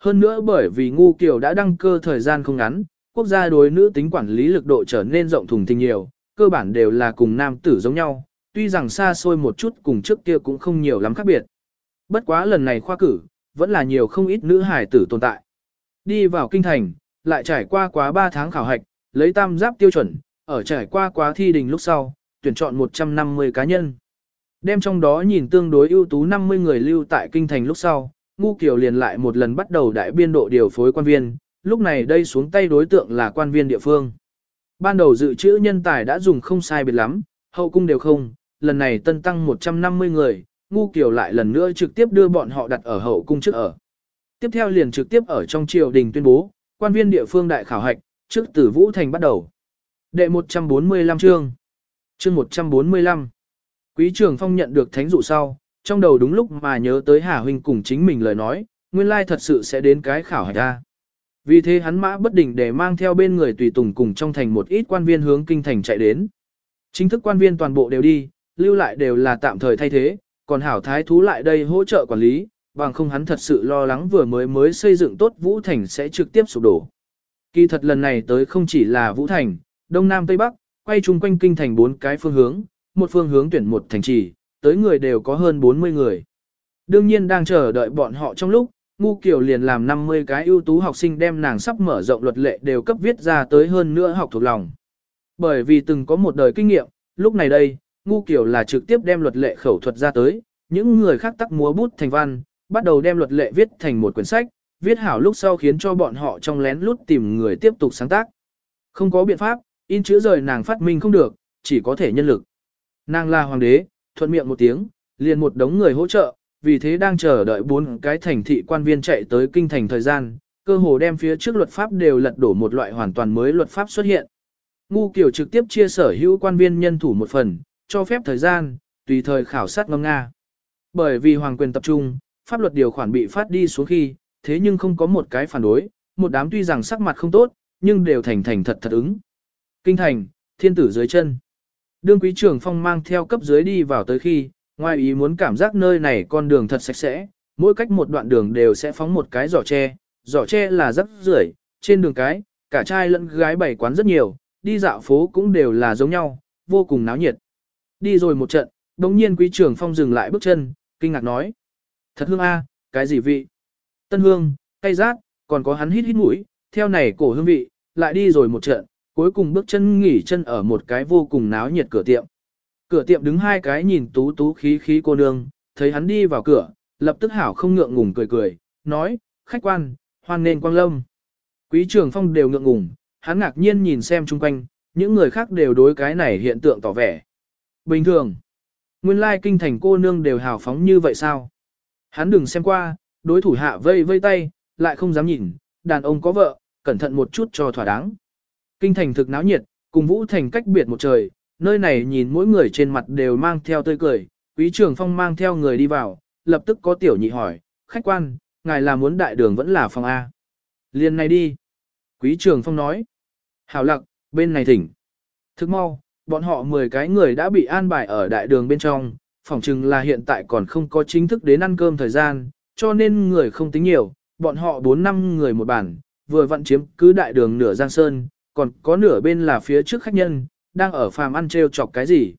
Hơn nữa bởi vì ngu kiểu đã đăng cơ thời gian không ngắn, quốc gia đối nữ tính quản lý lực độ trở nên rộng thùng thình nhiều, cơ bản đều là cùng nam tử giống nhau, tuy rằng xa xôi một chút cùng trước kia cũng không nhiều lắm khác biệt. Bất quá lần này khoa cử, vẫn là nhiều không ít nữ hài tử tồn tại. Đi vào kinh thành, lại trải qua quá 3 tháng khảo hạch, lấy tam giáp tiêu chuẩn, ở trải qua quá thi đình lúc sau, tuyển chọn 150 cá nhân. Đem trong đó nhìn tương đối ưu tú 50 người lưu tại kinh thành lúc sau, Ngu Kiều liền lại một lần bắt đầu đại biên độ điều phối quan viên, lúc này đây xuống tay đối tượng là quan viên địa phương. Ban đầu dự trữ nhân tài đã dùng không sai biệt lắm, hậu cung đều không, lần này tân tăng 150 người, Ngu Kiều lại lần nữa trực tiếp đưa bọn họ đặt ở hậu cung trước ở. Tiếp theo liền trực tiếp ở trong triều đình tuyên bố, quan viên địa phương đại khảo hạch, trước tử Vũ Thành bắt đầu. Đệ 145 chương. Chương 145. Quý trưởng phong nhận được thánh dụ sau, trong đầu đúng lúc mà nhớ tới Hà Huynh cùng chính mình lời nói, nguyên lai thật sự sẽ đến cái khảo hạch ra. Vì thế hắn mã bất định để mang theo bên người tùy tùng cùng trong thành một ít quan viên hướng kinh thành chạy đến. Chính thức quan viên toàn bộ đều đi, lưu lại đều là tạm thời thay thế, còn hảo thái thú lại đây hỗ trợ quản lý, bằng không hắn thật sự lo lắng vừa mới mới xây dựng tốt Vũ Thành sẽ trực tiếp sụp đổ. Kỳ thật lần này tới không chỉ là Vũ Thành, Đông Nam Tây Bắc, quay chung quanh kinh thành bốn cái phương hướng, một phương hướng tuyển một thành trì, tới người đều có hơn 40 người. Đương nhiên đang chờ đợi bọn họ trong lúc, Ngu Kiều liền làm 50 cái ưu tú học sinh đem nàng sắp mở rộng luật lệ đều cấp viết ra tới hơn nữa học thuộc lòng. Bởi vì từng có một đời kinh nghiệm, lúc này đây, Ngu Kiều là trực tiếp đem luật lệ khẩu thuật ra tới, những người khác tắc múa bút thành văn, bắt đầu đem luật lệ viết thành một quyển sách, viết hảo lúc sau khiến cho bọn họ trong lén lút tìm người tiếp tục sáng tác. Không có biện pháp, in chữ rời nàng phát minh không được, chỉ có thể nhân lực. Nàng là hoàng đế, thuận miệng một tiếng, liền một đống người hỗ trợ, vì thế đang chờ đợi bốn cái thành thị quan viên chạy tới kinh thành thời gian, cơ hồ đem phía trước luật pháp đều lật đổ một loại hoàn toàn mới luật pháp xuất hiện. Ngu Kiều trực tiếp chia sở hữu quan viên nhân thủ một phần, cho phép thời gian, tùy thời khảo sát ngâm Nga. Bởi vì hoàng quyền tập trung, pháp luật điều khoản bị phát đi xuống khi, thế nhưng không có một cái phản đối, một đám tuy rằng sắc mặt không tốt, nhưng đều thành thành thật thật ứng. Kinh thành, thiên tử dưới chân. Đương quý trưởng phong mang theo cấp dưới đi vào tới khi, ngoài ý muốn cảm giác nơi này con đường thật sạch sẽ, mỗi cách một đoạn đường đều sẽ phóng một cái giỏ tre, giỏ tre là rất rưởi, trên đường cái, cả trai lẫn gái bày quán rất nhiều, đi dạo phố cũng đều là giống nhau, vô cùng náo nhiệt. Đi rồi một trận, đồng nhiên quý trưởng phong dừng lại bước chân, kinh ngạc nói. Thật hương a, cái gì vị? Tân hương, cay rát, còn có hắn hít hít mũi, theo này cổ hương vị, lại đi rồi một trận, cuối cùng bước chân nghỉ chân ở một cái vô cùng náo nhiệt cửa tiệm. Cửa tiệm đứng hai cái nhìn tú tú khí khí cô nương, thấy hắn đi vào cửa, lập tức hảo không ngượng ngùng cười cười, nói, khách quan, hoan nên quang lâm. Quý trường phong đều ngượng ngùng, hắn ngạc nhiên nhìn xem chung quanh, những người khác đều đối cái này hiện tượng tỏ vẻ. Bình thường, nguyên lai kinh thành cô nương đều hào phóng như vậy sao? Hắn đừng xem qua, đối thủ hạ vây vây tay, lại không dám nhìn, đàn ông có vợ, cẩn thận một chút cho thỏa đáng. Kinh thành thực náo nhiệt, cùng Vũ Thành cách biệt một trời, nơi này nhìn mỗi người trên mặt đều mang theo tươi cười, quý trường phong mang theo người đi vào, lập tức có tiểu nhị hỏi, khách quan, ngài là muốn đại đường vẫn là phòng A. Liên này đi. Quý trường phong nói. Hảo lặc, bên này thỉnh. Thức mau, bọn họ 10 cái người đã bị an bài ở đại đường bên trong, phỏng chừng là hiện tại còn không có chính thức đến ăn cơm thời gian, cho nên người không tính nhiều, bọn họ 4 năm người một bản, vừa vận chiếm cứ đại đường nửa giang sơn, còn có nửa bên là phía trước khách nhân, đang ở phàm ăn treo chọc cái gì.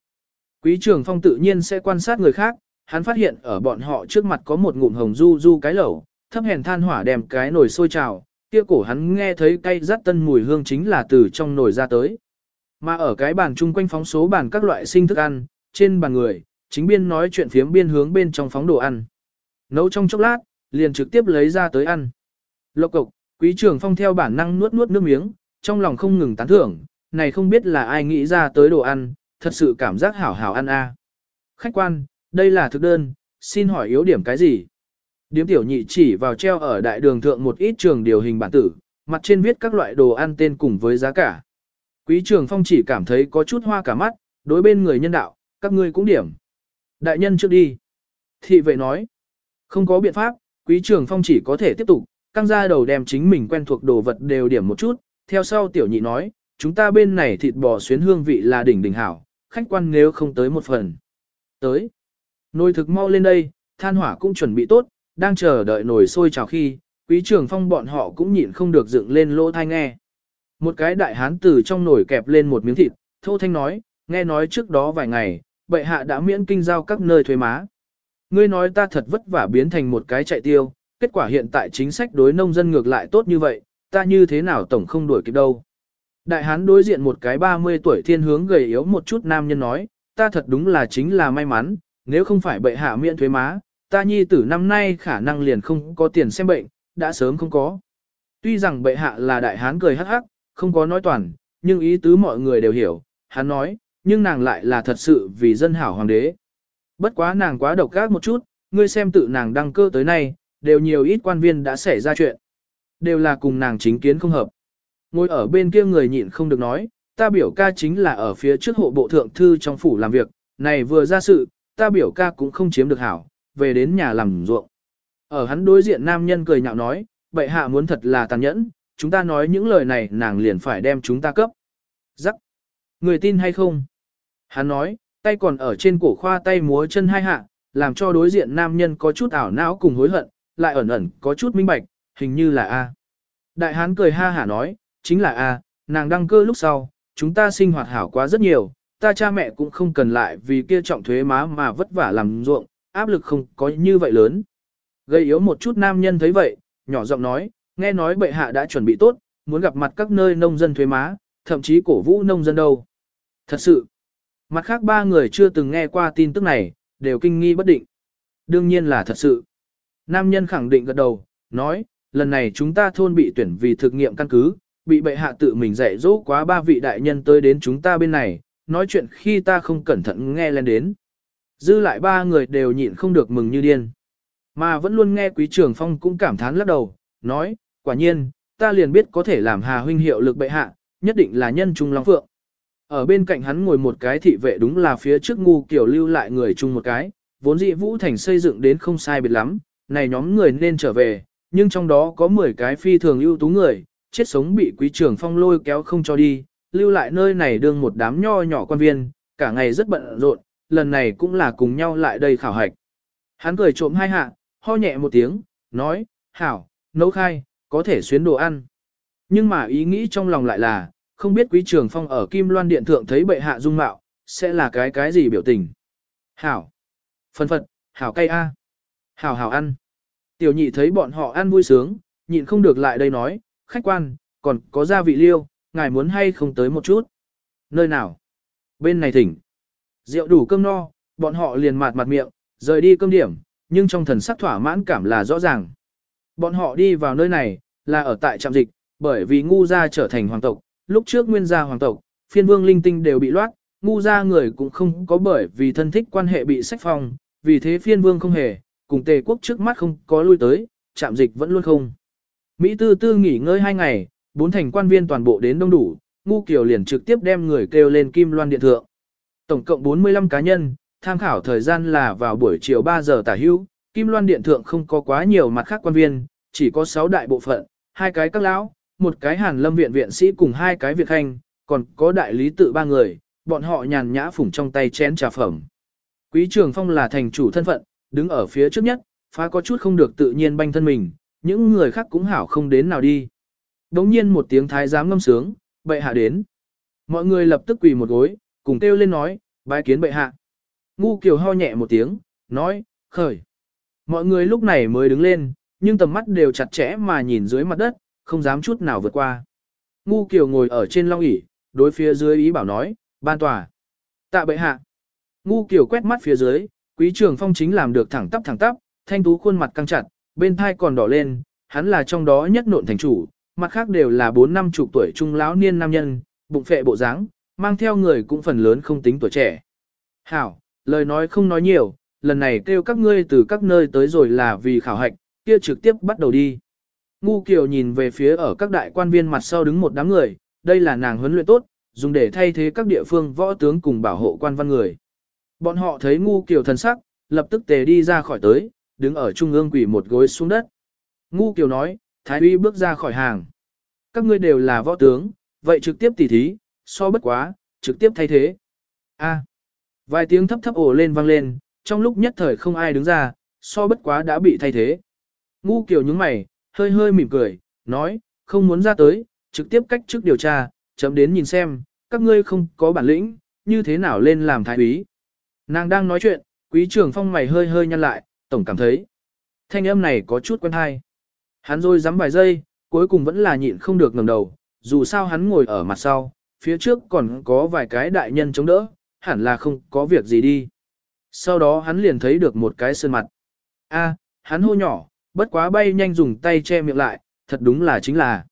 Quý trường phong tự nhiên sẽ quan sát người khác, hắn phát hiện ở bọn họ trước mặt có một ngụm hồng du du cái lẩu, thấp hèn than hỏa đem cái nồi sôi trào, kia cổ hắn nghe thấy cay rát tân mùi hương chính là từ trong nồi ra tới. Mà ở cái bàn chung quanh phóng số bàn các loại sinh thức ăn, trên bàn người, chính biên nói chuyện phiếm biên hướng bên trong phóng đồ ăn. Nấu trong chốc lát, liền trực tiếp lấy ra tới ăn. Lộc cộc, quý trường phong theo bản năng nuốt nuốt nước miếng, trong lòng không ngừng tán thưởng, này không biết là ai nghĩ ra tới đồ ăn, thật sự cảm giác hảo hảo ăn a. Khách quan, đây là thực đơn, xin hỏi yếu điểm cái gì? Điếm tiểu nhị chỉ vào treo ở đại đường thượng một ít trường điều hình bản tử, mặt trên viết các loại đồ ăn tên cùng với giá cả. Quý trường phong chỉ cảm thấy có chút hoa cả mắt, đối bên người nhân đạo, các ngươi cũng điểm. Đại nhân trước đi. Thị vệ nói, không có biện pháp, quý trường phong chỉ có thể tiếp tục, căng ra đầu đem chính mình quen thuộc đồ vật đều điểm một chút, theo sau tiểu nhị nói, chúng ta bên này thịt bò xuyến hương vị là đỉnh đỉnh hảo, khách quan nếu không tới một phần. Tới. Nồi thực mau lên đây, than hỏa cũng chuẩn bị tốt, đang chờ đợi nồi sôi trào khi, Quý trưởng phong bọn họ cũng nhịn không được dựng lên lỗ thai nghe. Một cái đại hán từ trong nồi kẹp lên một miếng thịt, thô thanh nói, nghe nói trước đó vài ngày, bệ hạ đã miễn kinh giao các nơi thuế má. Ngươi nói ta thật vất vả biến thành một cái chạy tiêu, kết quả hiện tại chính sách đối nông dân ngược lại tốt như vậy, ta như thế nào tổng không đuổi kịp đâu. Đại hán đối diện một cái 30 tuổi thiên hướng gầy yếu một chút nam nhân nói, ta thật đúng là chính là may mắn, nếu không phải bệ hạ miễn thuế má, ta nhi tử năm nay khả năng liền không có tiền xem bệnh, đã sớm không có. Tuy rằng bệ hạ là đại hán cười hắc hắc, không có nói toàn, nhưng ý tứ mọi người đều hiểu, hắn nói, nhưng nàng lại là thật sự vì dân hảo hoàng đế. Bất quá nàng quá độc ác một chút, ngươi xem tự nàng đăng cơ tới nay, đều nhiều ít quan viên đã xảy ra chuyện. Đều là cùng nàng chính kiến không hợp. Ngồi ở bên kia người nhịn không được nói, ta biểu ca chính là ở phía trước hộ bộ thượng thư trong phủ làm việc, này vừa ra sự, ta biểu ca cũng không chiếm được hảo, về đến nhà làm ruộng. Ở hắn đối diện nam nhân cười nhạo nói, bệ hạ muốn thật là tàn nhẫn, chúng ta nói những lời này nàng liền phải đem chúng ta cấp. Giắc! Người tin hay không? Hắn nói, tay còn ở trên cổ khoa tay múa chân hai hạ, làm cho đối diện nam nhân có chút ảo não cùng hối hận, lại ẩn ẩn có chút minh bạch, hình như là A. Đại hán cười ha hả nói, chính là A, nàng đăng cơ lúc sau, chúng ta sinh hoạt hảo quá rất nhiều, ta cha mẹ cũng không cần lại vì kia trọng thuế má mà vất vả làm ruộng, áp lực không có như vậy lớn. Gây yếu một chút nam nhân thấy vậy, nhỏ giọng nói, nghe nói bệ hạ đã chuẩn bị tốt, muốn gặp mặt các nơi nông dân thuế má, thậm chí cổ vũ nông dân đâu. Thật sự, mặt khác ba người chưa từng nghe qua tin tức này, đều kinh nghi bất định. Đương nhiên là thật sự. Nam nhân khẳng định gật đầu, nói, lần này chúng ta thôn bị tuyển vì thực nghiệm căn cứ, bị bệ hạ tự mình dạy dỗ quá ba vị đại nhân tới đến chúng ta bên này, nói chuyện khi ta không cẩn thận nghe lên đến. Dư lại ba người đều nhịn không được mừng như điên. Mà vẫn luôn nghe quý trường phong cũng cảm thán lắc đầu, nói, quả nhiên, ta liền biết có thể làm hà huynh hiệu lực bệ hạ, nhất định là nhân trung long phượng. Ở bên cạnh hắn ngồi một cái thị vệ đúng là phía trước ngu kiểu lưu lại người chung một cái, vốn dị vũ thành xây dựng đến không sai biệt lắm, này nhóm người nên trở về, nhưng trong đó có 10 cái phi thường ưu tú người, chết sống bị quý trưởng phong lôi kéo không cho đi, lưu lại nơi này đương một đám nho nhỏ quan viên, cả ngày rất bận rộn, lần này cũng là cùng nhau lại đây khảo hạch. Hắn cười trộm hai hạ, ho nhẹ một tiếng, nói, hảo, nấu khai, có thể xuyến đồ ăn. Nhưng mà ý nghĩ trong lòng lại là, không biết quý trường phong ở Kim Loan Điện Thượng thấy bệ hạ dung mạo, sẽ là cái cái gì biểu tình. Hảo, phân phật, hảo cay a, hảo hảo ăn. Tiểu nhị thấy bọn họ ăn vui sướng, nhịn không được lại đây nói, khách quan, còn có gia vị liêu, ngài muốn hay không tới một chút. Nơi nào? Bên này thỉnh. Rượu đủ cơm no, bọn họ liền mạt mặt miệng, rời đi cơm điểm, nhưng trong thần sắc thỏa mãn cảm là rõ ràng. Bọn họ đi vào nơi này, là ở tại trạm dịch, bởi vì ngu gia trở thành hoàng tộc, lúc trước nguyên gia hoàng tộc, phiên vương linh tinh đều bị loát, ngu gia người cũng không có bởi vì thân thích quan hệ bị sách phong, vì thế phiên vương không hề, cùng tề quốc trước mắt không có lui tới, chạm dịch vẫn luôn không. Mỹ tư tư nghỉ ngơi hai ngày, bốn thành quan viên toàn bộ đến đông đủ, ngu kiều liền trực tiếp đem người kêu lên kim loan điện thượng. Tổng cộng 45 cá nhân, tham khảo thời gian là vào buổi chiều 3 giờ tả hữu, kim loan điện thượng không có quá nhiều mặt khác quan viên, chỉ có 6 đại bộ phận, hai cái các lão, một cái hàn lâm viện viện sĩ cùng hai cái việt khanh, còn có đại lý tự ba người, bọn họ nhàn nhã phủng trong tay chén trà phẩm. Quý trường phong là thành chủ thân phận, đứng ở phía trước nhất, phá có chút không được tự nhiên banh thân mình, những người khác cũng hảo không đến nào đi. Đống nhiên một tiếng thái giám ngâm sướng, bệ hạ đến. Mọi người lập tức quỳ một gối, cùng kêu lên nói, bái kiến bệ hạ. Ngu kiều ho nhẹ một tiếng, nói, khởi. Mọi người lúc này mới đứng lên, nhưng tầm mắt đều chặt chẽ mà nhìn dưới mặt đất, không dám chút nào vượt qua. Ngu kiều ngồi ở trên long ỷ đối phía dưới ý bảo nói, ban tòa. Tạ bệ hạ. Ngu kiều quét mắt phía dưới, quý trường phong chính làm được thẳng tắp thẳng tắp, thanh tú khuôn mặt căng chặt, bên thai còn đỏ lên, hắn là trong đó nhất nộn thành chủ, mặt khác đều là bốn năm chục tuổi trung lão niên nam nhân, bụng phệ bộ dáng, mang theo người cũng phần lớn không tính tuổi trẻ. Hảo, lời nói không nói nhiều, lần này kêu các ngươi từ các nơi tới rồi là vì khảo hạch, kia trực tiếp bắt đầu đi. Ngu Kiều nhìn về phía ở các đại quan viên mặt sau đứng một đám người, đây là nàng huấn luyện tốt, dùng để thay thế các địa phương võ tướng cùng bảo hộ quan văn người. Bọn họ thấy Ngu Kiều thần sắc, lập tức tề đi ra khỏi tới, đứng ở trung ương quỷ một gối xuống đất. Ngu Kiều nói, Thái uy bước ra khỏi hàng. Các ngươi đều là võ tướng, vậy trực tiếp tỉ thí, so bất quá, trực tiếp thay thế. A. Vài tiếng thấp thấp ồ lên vang lên, trong lúc nhất thời không ai đứng ra, so bất quá đã bị thay thế. Ngu Kiều nhướng mày, hơi hơi mỉm cười, nói, không muốn ra tới, trực tiếp cách trước điều tra, chấm đến nhìn xem, các ngươi không có bản lĩnh, như thế nào lên làm thái úy. Nàng đang nói chuyện, quý trưởng phong mày hơi hơi nhăn lại, tổng cảm thấy. Thanh âm này có chút quen hay. Hắn rồi dám vài giây, cuối cùng vẫn là nhịn không được ngẩng đầu, dù sao hắn ngồi ở mặt sau, phía trước còn có vài cái đại nhân chống đỡ, hẳn là không có việc gì đi. Sau đó hắn liền thấy được một cái sơn mặt. A, hắn hô nhỏ, bất quá bay nhanh dùng tay che miệng lại, thật đúng là chính là.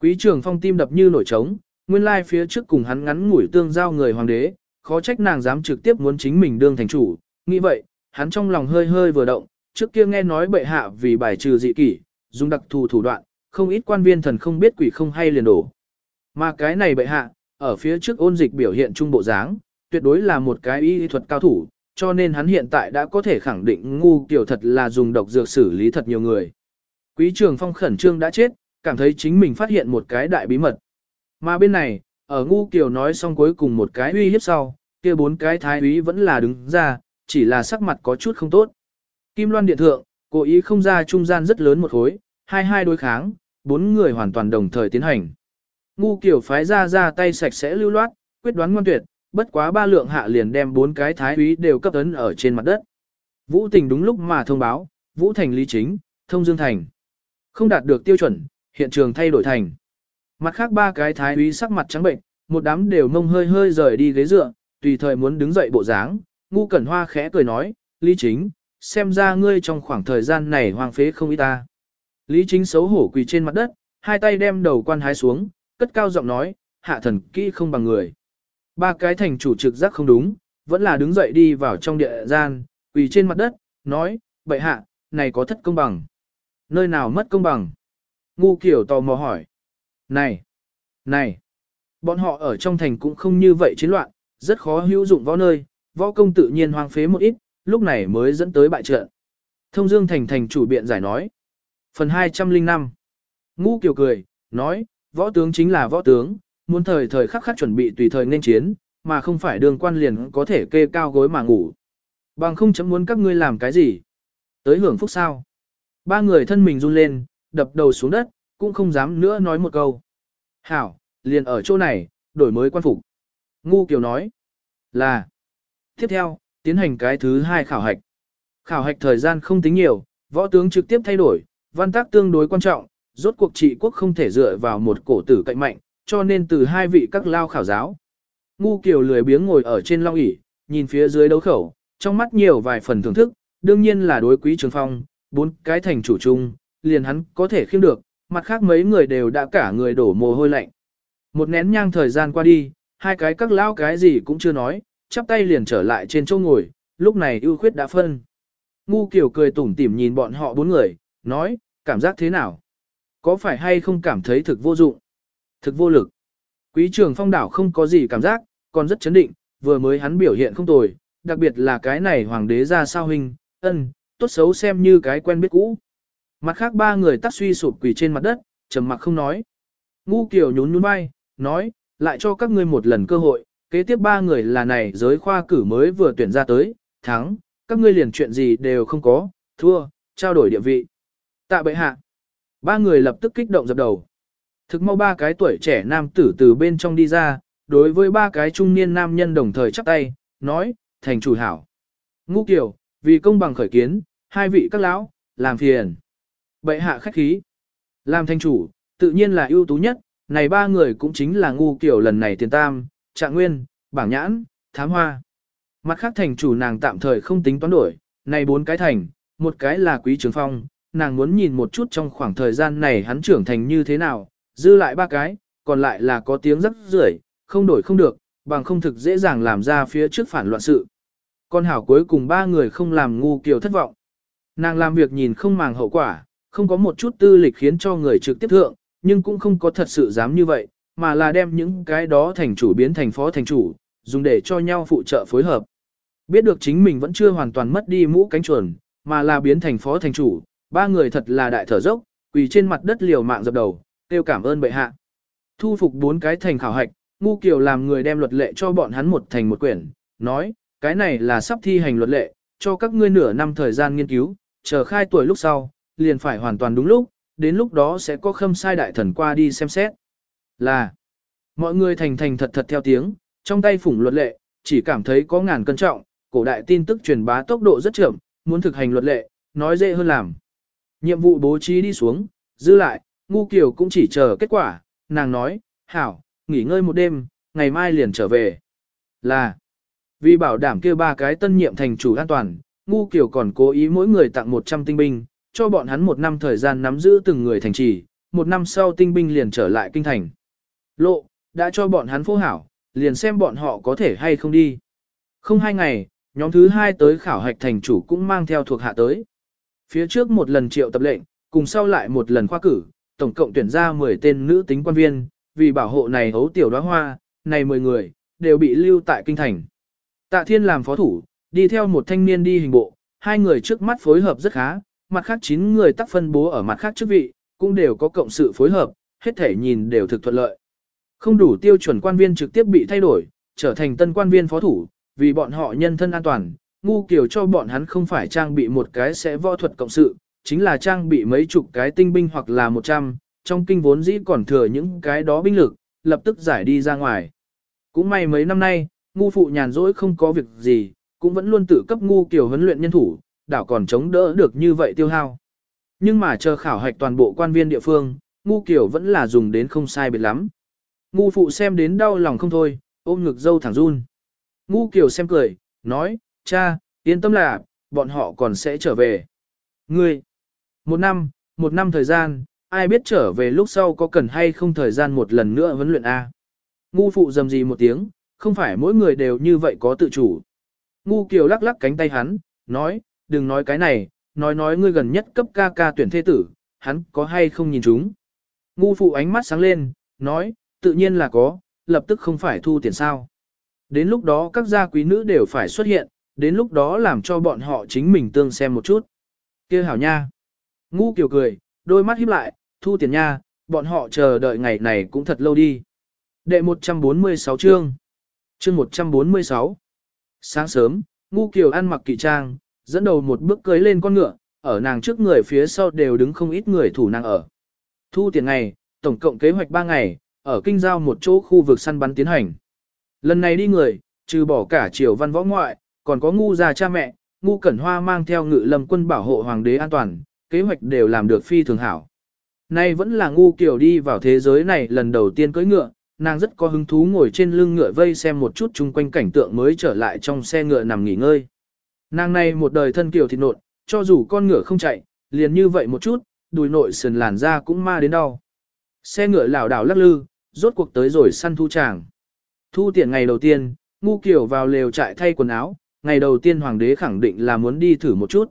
Quý trưởng phong tim đập như nổi trống, nguyên lai phía trước cùng hắn ngắn ngủi tương giao người hoàng đế, khó trách nàng dám trực tiếp muốn chính mình đương thành chủ, nghĩ vậy, hắn trong lòng hơi hơi vừa động, trước kia nghe nói bệ hạ vì bài trừ dị kỷ, dùng đặc thù thủ đoạn, không ít quan viên thần không biết quỷ không hay liền đổ. Mà cái này bệ hạ, ở phía trước ôn dịch biểu hiện trung bộ dáng, tuyệt đối là một cái y thuật cao thủ, cho nên hắn hiện tại đã có thể khẳng định ngu kiểu thật là dùng độc dược xử lý thật nhiều người. Quý trường phong khẩn trương đã chết, cảm thấy chính mình phát hiện một cái đại bí mật. Mà bên này, ở ngu kiều nói xong cuối cùng một cái uy hiếp sau, kia bốn cái thái úy vẫn là đứng ra, chỉ là sắc mặt có chút không tốt. Kim Loan Điện Thượng, cố ý không ra trung gian rất lớn một khối, hai hai đối kháng, bốn người hoàn toàn đồng thời tiến hành. Ngu kiểu phái ra ra tay sạch sẽ lưu loát, quyết đoán ngoan tuyệt, bất quá ba lượng hạ liền đem bốn cái thái úy đều cấp ấn ở trên mặt đất. Vũ Tình đúng lúc mà thông báo, Vũ Thành Lý Chính, Thông Dương Thành. Không đạt được tiêu chuẩn, hiện trường thay đổi thành. Mặt khác ba cái thái úy sắc mặt trắng bệnh, một đám đều mông hơi hơi rời đi ghế dựa, tùy thời muốn đứng dậy bộ dáng. Ngu Cẩn Hoa khẽ cười nói, Lý Chính, xem ra ngươi trong khoảng thời gian này hoang phế không ít ta. Lý Chính xấu hổ quỳ trên mặt đất, hai tay đem đầu quan hái xuống, cất cao giọng nói, hạ thần kỹ không bằng người. Ba cái thành chủ trực giác không đúng, vẫn là đứng dậy đi vào trong địa gian, quỳ trên mặt đất, nói, bệ hạ, này có thất công bằng. Nơi nào mất công bằng? Ngu kiểu tò mò hỏi. Này, này, bọn họ ở trong thành cũng không như vậy chiến loạn, rất khó hữu dụng võ nơi, võ công tự nhiên hoang phế một ít, lúc này mới dẫn tới bại trận. Thông Dương Thành thành chủ biện giải nói. Phần 205 Ngũ Kiều cười, nói, võ tướng chính là võ tướng, muốn thời thời khắc khắc chuẩn bị tùy thời nên chiến, mà không phải đường quan liền có thể kê cao gối mà ngủ. Bằng không chấm muốn các ngươi làm cái gì. Tới hưởng phúc sao. Ba người thân mình run lên, đập đầu xuống đất, cũng không dám nữa nói một câu. Hảo, liền ở chỗ này, đổi mới quan phục. Ngu Kiều nói, là. Tiếp theo, tiến hành cái thứ hai khảo hạch. Khảo hạch thời gian không tính nhiều, võ tướng trực tiếp thay đổi, văn tác tương đối quan trọng, rốt cuộc trị quốc không thể dựa vào một cổ tử cạnh mạnh, cho nên từ hai vị các lao khảo giáo. Ngu Kiều lười biếng ngồi ở trên long ỷ, nhìn phía dưới đấu khẩu, trong mắt nhiều vài phần thưởng thức, đương nhiên là đối quý trường phong, bốn cái thành chủ chung, liền hắn có thể khiêm được, mặt khác mấy người đều đã cả người đổ mồ hôi lạnh. Một nén nhang thời gian qua đi, hai cái các lao cái gì cũng chưa nói, chắp tay liền trở lại trên chỗ ngồi, lúc này ưu khuyết đã phân. Ngu kiểu cười tủm tỉm nhìn bọn họ bốn người, nói, cảm giác thế nào? Có phải hay không cảm thấy thực vô dụng? Thực vô lực. Quý trường phong đảo không có gì cảm giác, còn rất chấn định, vừa mới hắn biểu hiện không tồi, đặc biệt là cái này hoàng đế ra sao hình, ân, tốt xấu xem như cái quen biết cũ. Mặt khác ba người tắt suy sụp quỳ trên mặt đất, trầm mặc không nói. Ngu kiểu nhún nhún vai, nói, lại cho các ngươi một lần cơ hội, kế tiếp ba người là này giới khoa cử mới vừa tuyển ra tới, thắng, các ngươi liền chuyện gì đều không có, thua, trao đổi địa vị. Tạ bệ hạ. Ba người lập tức kích động dập đầu. Thực mau ba cái tuổi trẻ nam tử từ bên trong đi ra, đối với ba cái trung niên nam nhân đồng thời chắp tay, nói, thành chủ hảo. Ngũ kiểu, vì công bằng khởi kiến, hai vị các lão, làm phiền. Bệ hạ khách khí. Làm thành chủ, tự nhiên là ưu tú nhất, này ba người cũng chính là ngu kiểu lần này tiền tam, trạng nguyên, bảng nhãn, thám hoa. Mặt khác thành chủ nàng tạm thời không tính toán đổi, này bốn cái thành, một cái là quý trường phong, nàng muốn nhìn một chút trong khoảng thời gian này hắn trưởng thành như thế nào, dư lại ba cái, còn lại là có tiếng rất rưởi, không đổi không được, bằng không thực dễ dàng làm ra phía trước phản loạn sự. Con hảo cuối cùng ba người không làm ngu kiều thất vọng. Nàng làm việc nhìn không màng hậu quả, không có một chút tư lịch khiến cho người trực tiếp thượng, nhưng cũng không có thật sự dám như vậy, mà là đem những cái đó thành chủ biến thành phó thành chủ, dùng để cho nhau phụ trợ phối hợp. Biết được chính mình vẫn chưa hoàn toàn mất đi mũ cánh chuồn, mà là biến thành phó thành chủ, ba người thật là đại thở dốc, quỳ trên mặt đất liều mạng dập đầu, kêu cảm ơn bệ hạ. Thu phục bốn cái thành khảo hạch, ngu kiều làm người đem luật lệ cho bọn hắn một thành một quyển, nói, cái này là sắp thi hành luật lệ, cho các ngươi nửa năm thời gian nghiên cứu, chờ khai tuổi lúc sau, liền phải hoàn toàn đúng lúc, đến lúc đó sẽ có khâm sai đại thần qua đi xem xét. Là, mọi người thành thành thật thật theo tiếng, trong tay phủng luật lệ, chỉ cảm thấy có ngàn cân trọng, cổ đại tin tức truyền bá tốc độ rất chậm, muốn thực hành luật lệ, nói dễ hơn làm. Nhiệm vụ bố trí đi xuống, dư lại, ngu kiều cũng chỉ chờ kết quả, nàng nói, hảo, nghỉ ngơi một đêm, ngày mai liền trở về. Là, vì bảo đảm kia ba cái tân nhiệm thành chủ an toàn, ngu kiều còn cố ý mỗi người tặng 100 tinh binh, cho bọn hắn một năm thời gian nắm giữ từng người thành trì, một năm sau tinh binh liền trở lại kinh thành. Lộ, đã cho bọn hắn phố hảo, liền xem bọn họ có thể hay không đi. Không hai ngày, nhóm thứ hai tới khảo hạch thành chủ cũng mang theo thuộc hạ tới. Phía trước một lần triệu tập lệnh, cùng sau lại một lần khoa cử, tổng cộng tuyển ra 10 tên nữ tính quan viên, vì bảo hộ này hấu tiểu đóa hoa, này 10 người, đều bị lưu tại kinh thành. Tạ Thiên làm phó thủ, đi theo một thanh niên đi hình bộ, hai người trước mắt phối hợp rất khá, mặt khác 9 người tác phân bố ở mặt khác chức vị, cũng đều có cộng sự phối hợp, hết thể nhìn đều thực thuận lợi. Không đủ tiêu chuẩn quan viên trực tiếp bị thay đổi, trở thành tân quan viên phó thủ, vì bọn họ nhân thân an toàn, ngu kiểu cho bọn hắn không phải trang bị một cái sẽ võ thuật cộng sự, chính là trang bị mấy chục cái tinh binh hoặc là 100, trong kinh vốn dĩ còn thừa những cái đó binh lực, lập tức giải đi ra ngoài. Cũng may mấy năm nay, ngu phụ nhàn rỗi không có việc gì, cũng vẫn luôn tự cấp ngu kiểu huấn luyện nhân thủ, đảo còn chống đỡ được như vậy tiêu hao. Nhưng mà chờ khảo hạch toàn bộ quan viên địa phương, ngu kiểu vẫn là dùng đến không sai biệt lắm. Ngu phụ xem đến đau lòng không thôi, ôm ngực dâu thẳng run. Ngu kiểu xem cười, nói, cha, yên tâm là, bọn họ còn sẽ trở về. Ngươi, một năm, một năm thời gian, ai biết trở về lúc sau có cần hay không thời gian một lần nữa vấn luyện A. Ngu phụ dầm gì một tiếng, không phải mỗi người đều như vậy có tự chủ. Ngu kiều lắc lắc cánh tay hắn, nói, đừng nói cái này, nói nói ngươi gần nhất cấp ca ca tuyển thế tử, hắn có hay không nhìn chúng. Ngu phụ ánh mắt sáng lên, nói, tự nhiên là có, lập tức không phải thu tiền sao. Đến lúc đó các gia quý nữ đều phải xuất hiện, đến lúc đó làm cho bọn họ chính mình tương xem một chút. kia hảo nha. Ngu kiều cười, đôi mắt híp lại, thu tiền nha, bọn họ chờ đợi ngày này cũng thật lâu đi. Đệ 146 chương. Chương 146. Sáng sớm, Ngu Kiều ăn mặc kỵ trang, dẫn đầu một bước cưới lên con ngựa, ở nàng trước người phía sau đều đứng không ít người thủ nàng ở. Thu tiền ngày, tổng cộng kế hoạch 3 ngày, ở kinh giao một chỗ khu vực săn bắn tiến hành. Lần này đi người, trừ bỏ cả triều văn võ ngoại, còn có ngu già cha mẹ, ngu cẩn hoa mang theo ngự lâm quân bảo hộ hoàng đế an toàn, kế hoạch đều làm được phi thường hảo. Nay vẫn là ngu kiểu đi vào thế giới này lần đầu tiên cưỡi ngựa, nàng rất có hứng thú ngồi trên lưng ngựa vây xem một chút chung quanh cảnh tượng mới trở lại trong xe ngựa nằm nghỉ ngơi. Nàng này một đời thân kiểu thịt nộn, cho dù con ngựa không chạy, liền như vậy một chút, đùi nội sườn làn ra cũng ma đến đau. Xe ngựa lảo đảo lắc lư, rốt cuộc tới rồi săn thu tràng. Thu tiền ngày đầu tiên, ngu kiểu vào lều trại thay quần áo, ngày đầu tiên hoàng đế khẳng định là muốn đi thử một chút.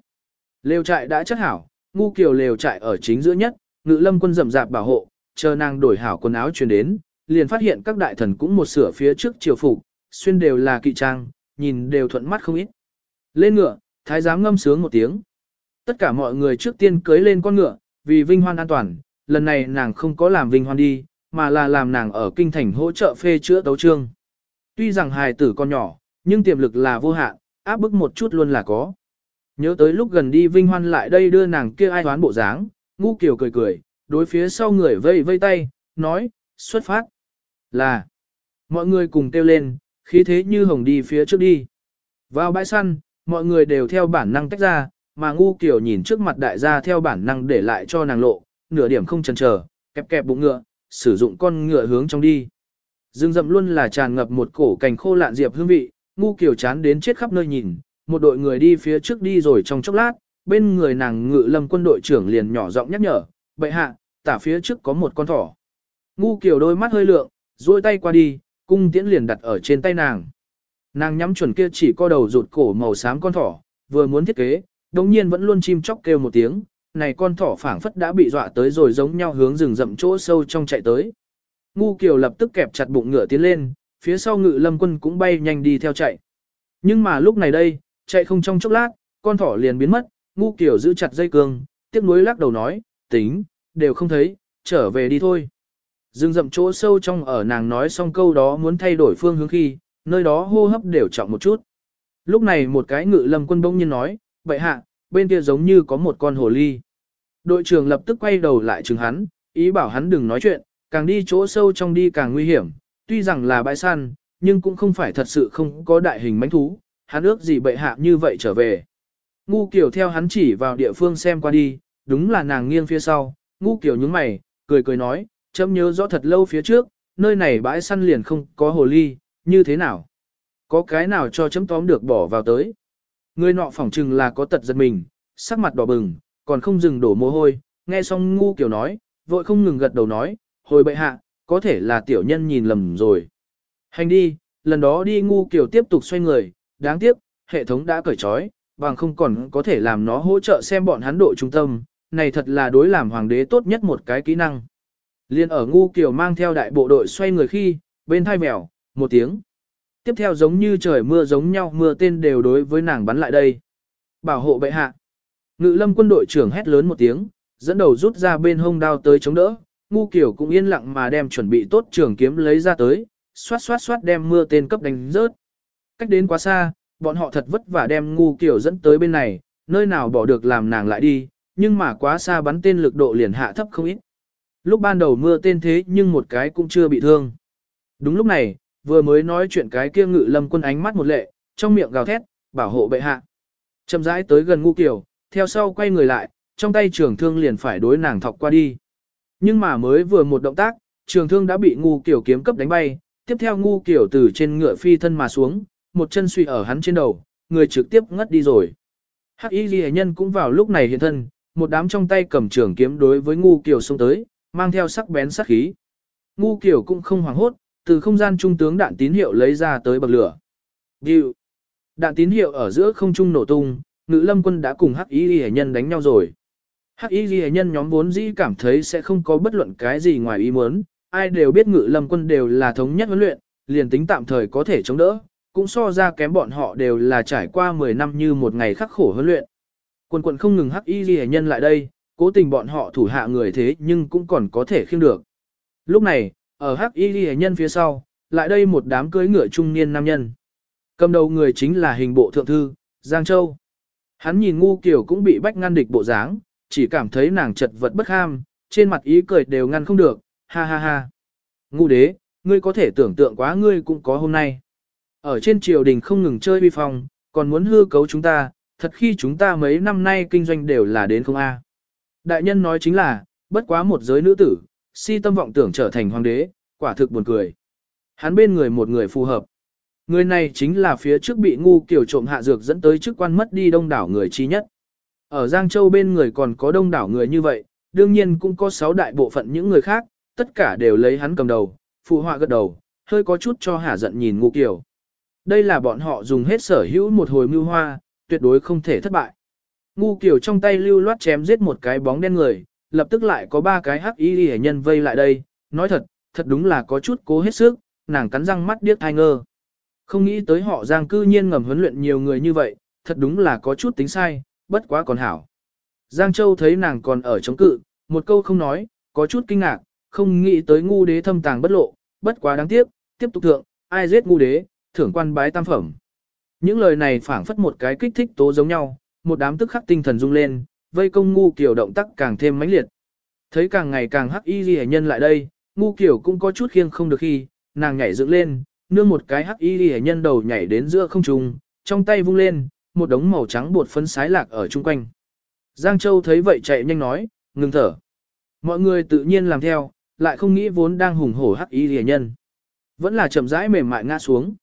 Lều trại đã chất hảo, ngu kiểu lều trại ở chính giữa nhất, ngự lâm quân rậm rạp bảo hộ, chờ nàng đổi hảo quần áo truyền đến, liền phát hiện các đại thần cũng một sửa phía trước triều phục, xuyên đều là kỵ trang, nhìn đều thuận mắt không ít. Lên ngựa, thái giám ngâm sướng một tiếng. Tất cả mọi người trước tiên cưới lên con ngựa, vì vinh hoan an toàn, lần này nàng không có làm vinh hoan đi, mà là làm nàng ở kinh thành hỗ trợ phê chữa đấu trương. Tuy rằng hài tử con nhỏ, nhưng tiềm lực là vô hạn, áp bức một chút luôn là có. Nhớ tới lúc gần đi vinh hoan lại đây đưa nàng kia ai toán bộ dáng, ngu kiều cười cười, đối phía sau người vây vây tay, nói, xuất phát. Là, mọi người cùng kêu lên, khí thế như hồng đi phía trước đi. Vào bãi săn, mọi người đều theo bản năng tách ra, mà ngu kiểu nhìn trước mặt đại gia theo bản năng để lại cho nàng lộ, nửa điểm không chần chờ, kẹp kẹp bụng ngựa, sử dụng con ngựa hướng trong đi. Dương rậm luôn là tràn ngập một cổ cành khô lạn diệp hương vị, ngu kiểu chán đến chết khắp nơi nhìn, một đội người đi phía trước đi rồi trong chốc lát, bên người nàng ngự lâm quân đội trưởng liền nhỏ giọng nhắc nhở, bệ hạ, tả phía trước có một con thỏ. Ngu kiểu đôi mắt hơi lượng, duỗi tay qua đi, cung tiễn liền đặt ở trên tay nàng. Nàng nhắm chuẩn kia chỉ co đầu rụt cổ màu xám con thỏ, vừa muốn thiết kế, đồng nhiên vẫn luôn chim chóc kêu một tiếng, này con thỏ phảng phất đã bị dọa tới rồi giống nhau hướng rừng rậm chỗ sâu trong chạy tới. Ngu Kiều lập tức kẹp chặt bụng ngựa tiến lên, phía sau ngự lâm quân cũng bay nhanh đi theo chạy. Nhưng mà lúc này đây, chạy không trong chốc lát, con thỏ liền biến mất, Ngu Kiều giữ chặt dây cương, tiếc nuối lắc đầu nói, tính, đều không thấy, trở về đi thôi. Dừng rậm chỗ sâu trong ở nàng nói xong câu đó muốn thay đổi phương hướng khi, nơi đó hô hấp đều trọng một chút. Lúc này một cái ngự lâm quân bỗng nhiên nói, vậy hạ, bên kia giống như có một con hồ ly. Đội trưởng lập tức quay đầu lại chừng hắn, ý bảo hắn đừng nói chuyện, càng đi chỗ sâu trong đi càng nguy hiểm, tuy rằng là bãi săn, nhưng cũng không phải thật sự không có đại hình mánh thú, hắn ước gì bệ hạ như vậy trở về. Ngu kiểu theo hắn chỉ vào địa phương xem qua đi, đúng là nàng nghiêng phía sau, ngu kiểu nhướng mày, cười cười nói, chấm nhớ rõ thật lâu phía trước, nơi này bãi săn liền không có hồ ly, như thế nào? Có cái nào cho chấm tóm được bỏ vào tới? Người nọ phỏng chừng là có tật giật mình, sắc mặt đỏ bừng, còn không dừng đổ mồ hôi, nghe xong ngu kiểu nói, vội không ngừng gật đầu nói, hồi bệ hạ, có thể là tiểu nhân nhìn lầm rồi. Hành đi, lần đó đi ngu kiểu tiếp tục xoay người, đáng tiếc, hệ thống đã cởi trói, bằng không còn có thể làm nó hỗ trợ xem bọn hắn độ trung tâm, này thật là đối làm hoàng đế tốt nhất một cái kỹ năng. Liên ở ngu kiểu mang theo đại bộ đội xoay người khi, bên thai mèo, một tiếng. Tiếp theo giống như trời mưa giống nhau mưa tên đều đối với nàng bắn lại đây. Bảo hộ bệ hạ. Ngự lâm quân đội trưởng hét lớn một tiếng, dẫn đầu rút ra bên hông đao tới chống đỡ, ngu kiểu cũng yên lặng mà đem chuẩn bị tốt trường kiếm lấy ra tới, xoát xoát xoát đem mưa tên cấp đánh rớt. Cách đến quá xa, bọn họ thật vất vả đem ngu kiểu dẫn tới bên này, nơi nào bỏ được làm nàng lại đi, nhưng mà quá xa bắn tên lực độ liền hạ thấp không ít. Lúc ban đầu mưa tên thế nhưng một cái cũng chưa bị thương. Đúng lúc này, vừa mới nói chuyện cái kia ngự lâm quân ánh mắt một lệ, trong miệng gào thét, bảo hộ bệ hạ. Chậm rãi tới gần ngu kiểu, theo sau quay người lại, trong tay trường thương liền phải đối nàng thọc qua đi. Nhưng mà mới vừa một động tác, trường thương đã bị ngu kiểu kiếm cấp đánh bay, tiếp theo ngu kiểu từ trên ngựa phi thân mà xuống, một chân suy ở hắn trên đầu, người trực tiếp ngất đi rồi. Hắc y ghi nhân cũng vào lúc này hiện thân, một đám trong tay cầm trường kiếm đối với ngu kiểu xông tới, mang theo sắc bén sắc khí. Ngu kiểu cũng không hoảng hốt, từ không gian trung tướng đạn tín hiệu lấy ra tới bậc lửa. Điều. Đạn tín hiệu ở giữa không trung nổ tung, ngự lâm quân đã cùng hắc y ghi nhân đánh nhau rồi. Hắc y ghi nhân nhóm vốn dĩ cảm thấy sẽ không có bất luận cái gì ngoài ý muốn, ai đều biết ngự lâm quân đều là thống nhất huấn luyện, liền tính tạm thời có thể chống đỡ, cũng so ra kém bọn họ đều là trải qua 10 năm như một ngày khắc khổ huấn luyện. Quân quận không ngừng hắc y ghi nhân lại đây, cố tình bọn họ thủ hạ người thế nhưng cũng còn có thể khiêng được. Lúc này, ở hắc y ghi nhân phía sau, lại đây một đám cưới ngựa trung niên nam nhân. Cầm đầu người chính là hình bộ thượng thư, Giang Châu. Hắn nhìn ngu kiểu cũng bị bách ngăn địch bộ dáng, chỉ cảm thấy nàng chật vật bất ham, trên mặt ý cười đều ngăn không được, ha ha ha. Ngu đế, ngươi có thể tưởng tượng quá ngươi cũng có hôm nay. Ở trên triều đình không ngừng chơi vi phong, còn muốn hư cấu chúng ta, thật khi chúng ta mấy năm nay kinh doanh đều là đến không a. Đại nhân nói chính là, bất quá một giới nữ tử, si tâm vọng tưởng trở thành hoàng đế, quả thực buồn cười. Hắn bên người một người phù hợp. Người này chính là phía trước bị ngu kiểu trộm hạ dược dẫn tới chức quan mất đi đông đảo người chi nhất. Ở Giang Châu bên người còn có đông đảo người như vậy, đương nhiên cũng có sáu đại bộ phận những người khác, tất cả đều lấy hắn cầm đầu, phụ họa gật đầu, hơi có chút cho hả giận nhìn ngu kiểu. Đây là bọn họ dùng hết sở hữu một hồi mưu hoa, tuyệt đối không thể thất bại. Ngu kiểu trong tay lưu loát chém giết một cái bóng đen người, lập tức lại có ba cái hắc y hệ nhân vây lại đây, nói thật, thật đúng là có chút cố hết sức, nàng cắn răng mắt điếc thai ngơ. Không nghĩ tới họ giang cư nhiên ngầm huấn luyện nhiều người như vậy, thật đúng là có chút tính sai, bất quá còn hảo. Giang Châu thấy nàng còn ở chống cự, một câu không nói, có chút kinh ngạc, không nghĩ tới ngu đế thâm tàng bất lộ, bất quá đáng tiếc, tiếp tục thượng, ai giết ngu đế, thưởng quan bái tam phẩm. Những lời này phảng phất một cái kích thích tố giống nhau, một đám tức khắc tinh thần rung lên, vây công ngu kiểu động tác càng thêm mãnh liệt. Thấy càng ngày càng hắc y ghi nhân lại đây, ngu kiểu cũng có chút khiêng không được khi, nàng nhảy dựng lên, nương một cái hắc y ghi nhân đầu nhảy đến giữa không trung, trong tay vung lên, một đống màu trắng bột phấn sái lạc ở chung quanh. Giang Châu thấy vậy chạy nhanh nói, ngừng thở. Mọi người tự nhiên làm theo, lại không nghĩ vốn đang hùng hổ hắc y rìa nhân. Vẫn là chậm rãi mềm mại ngã xuống.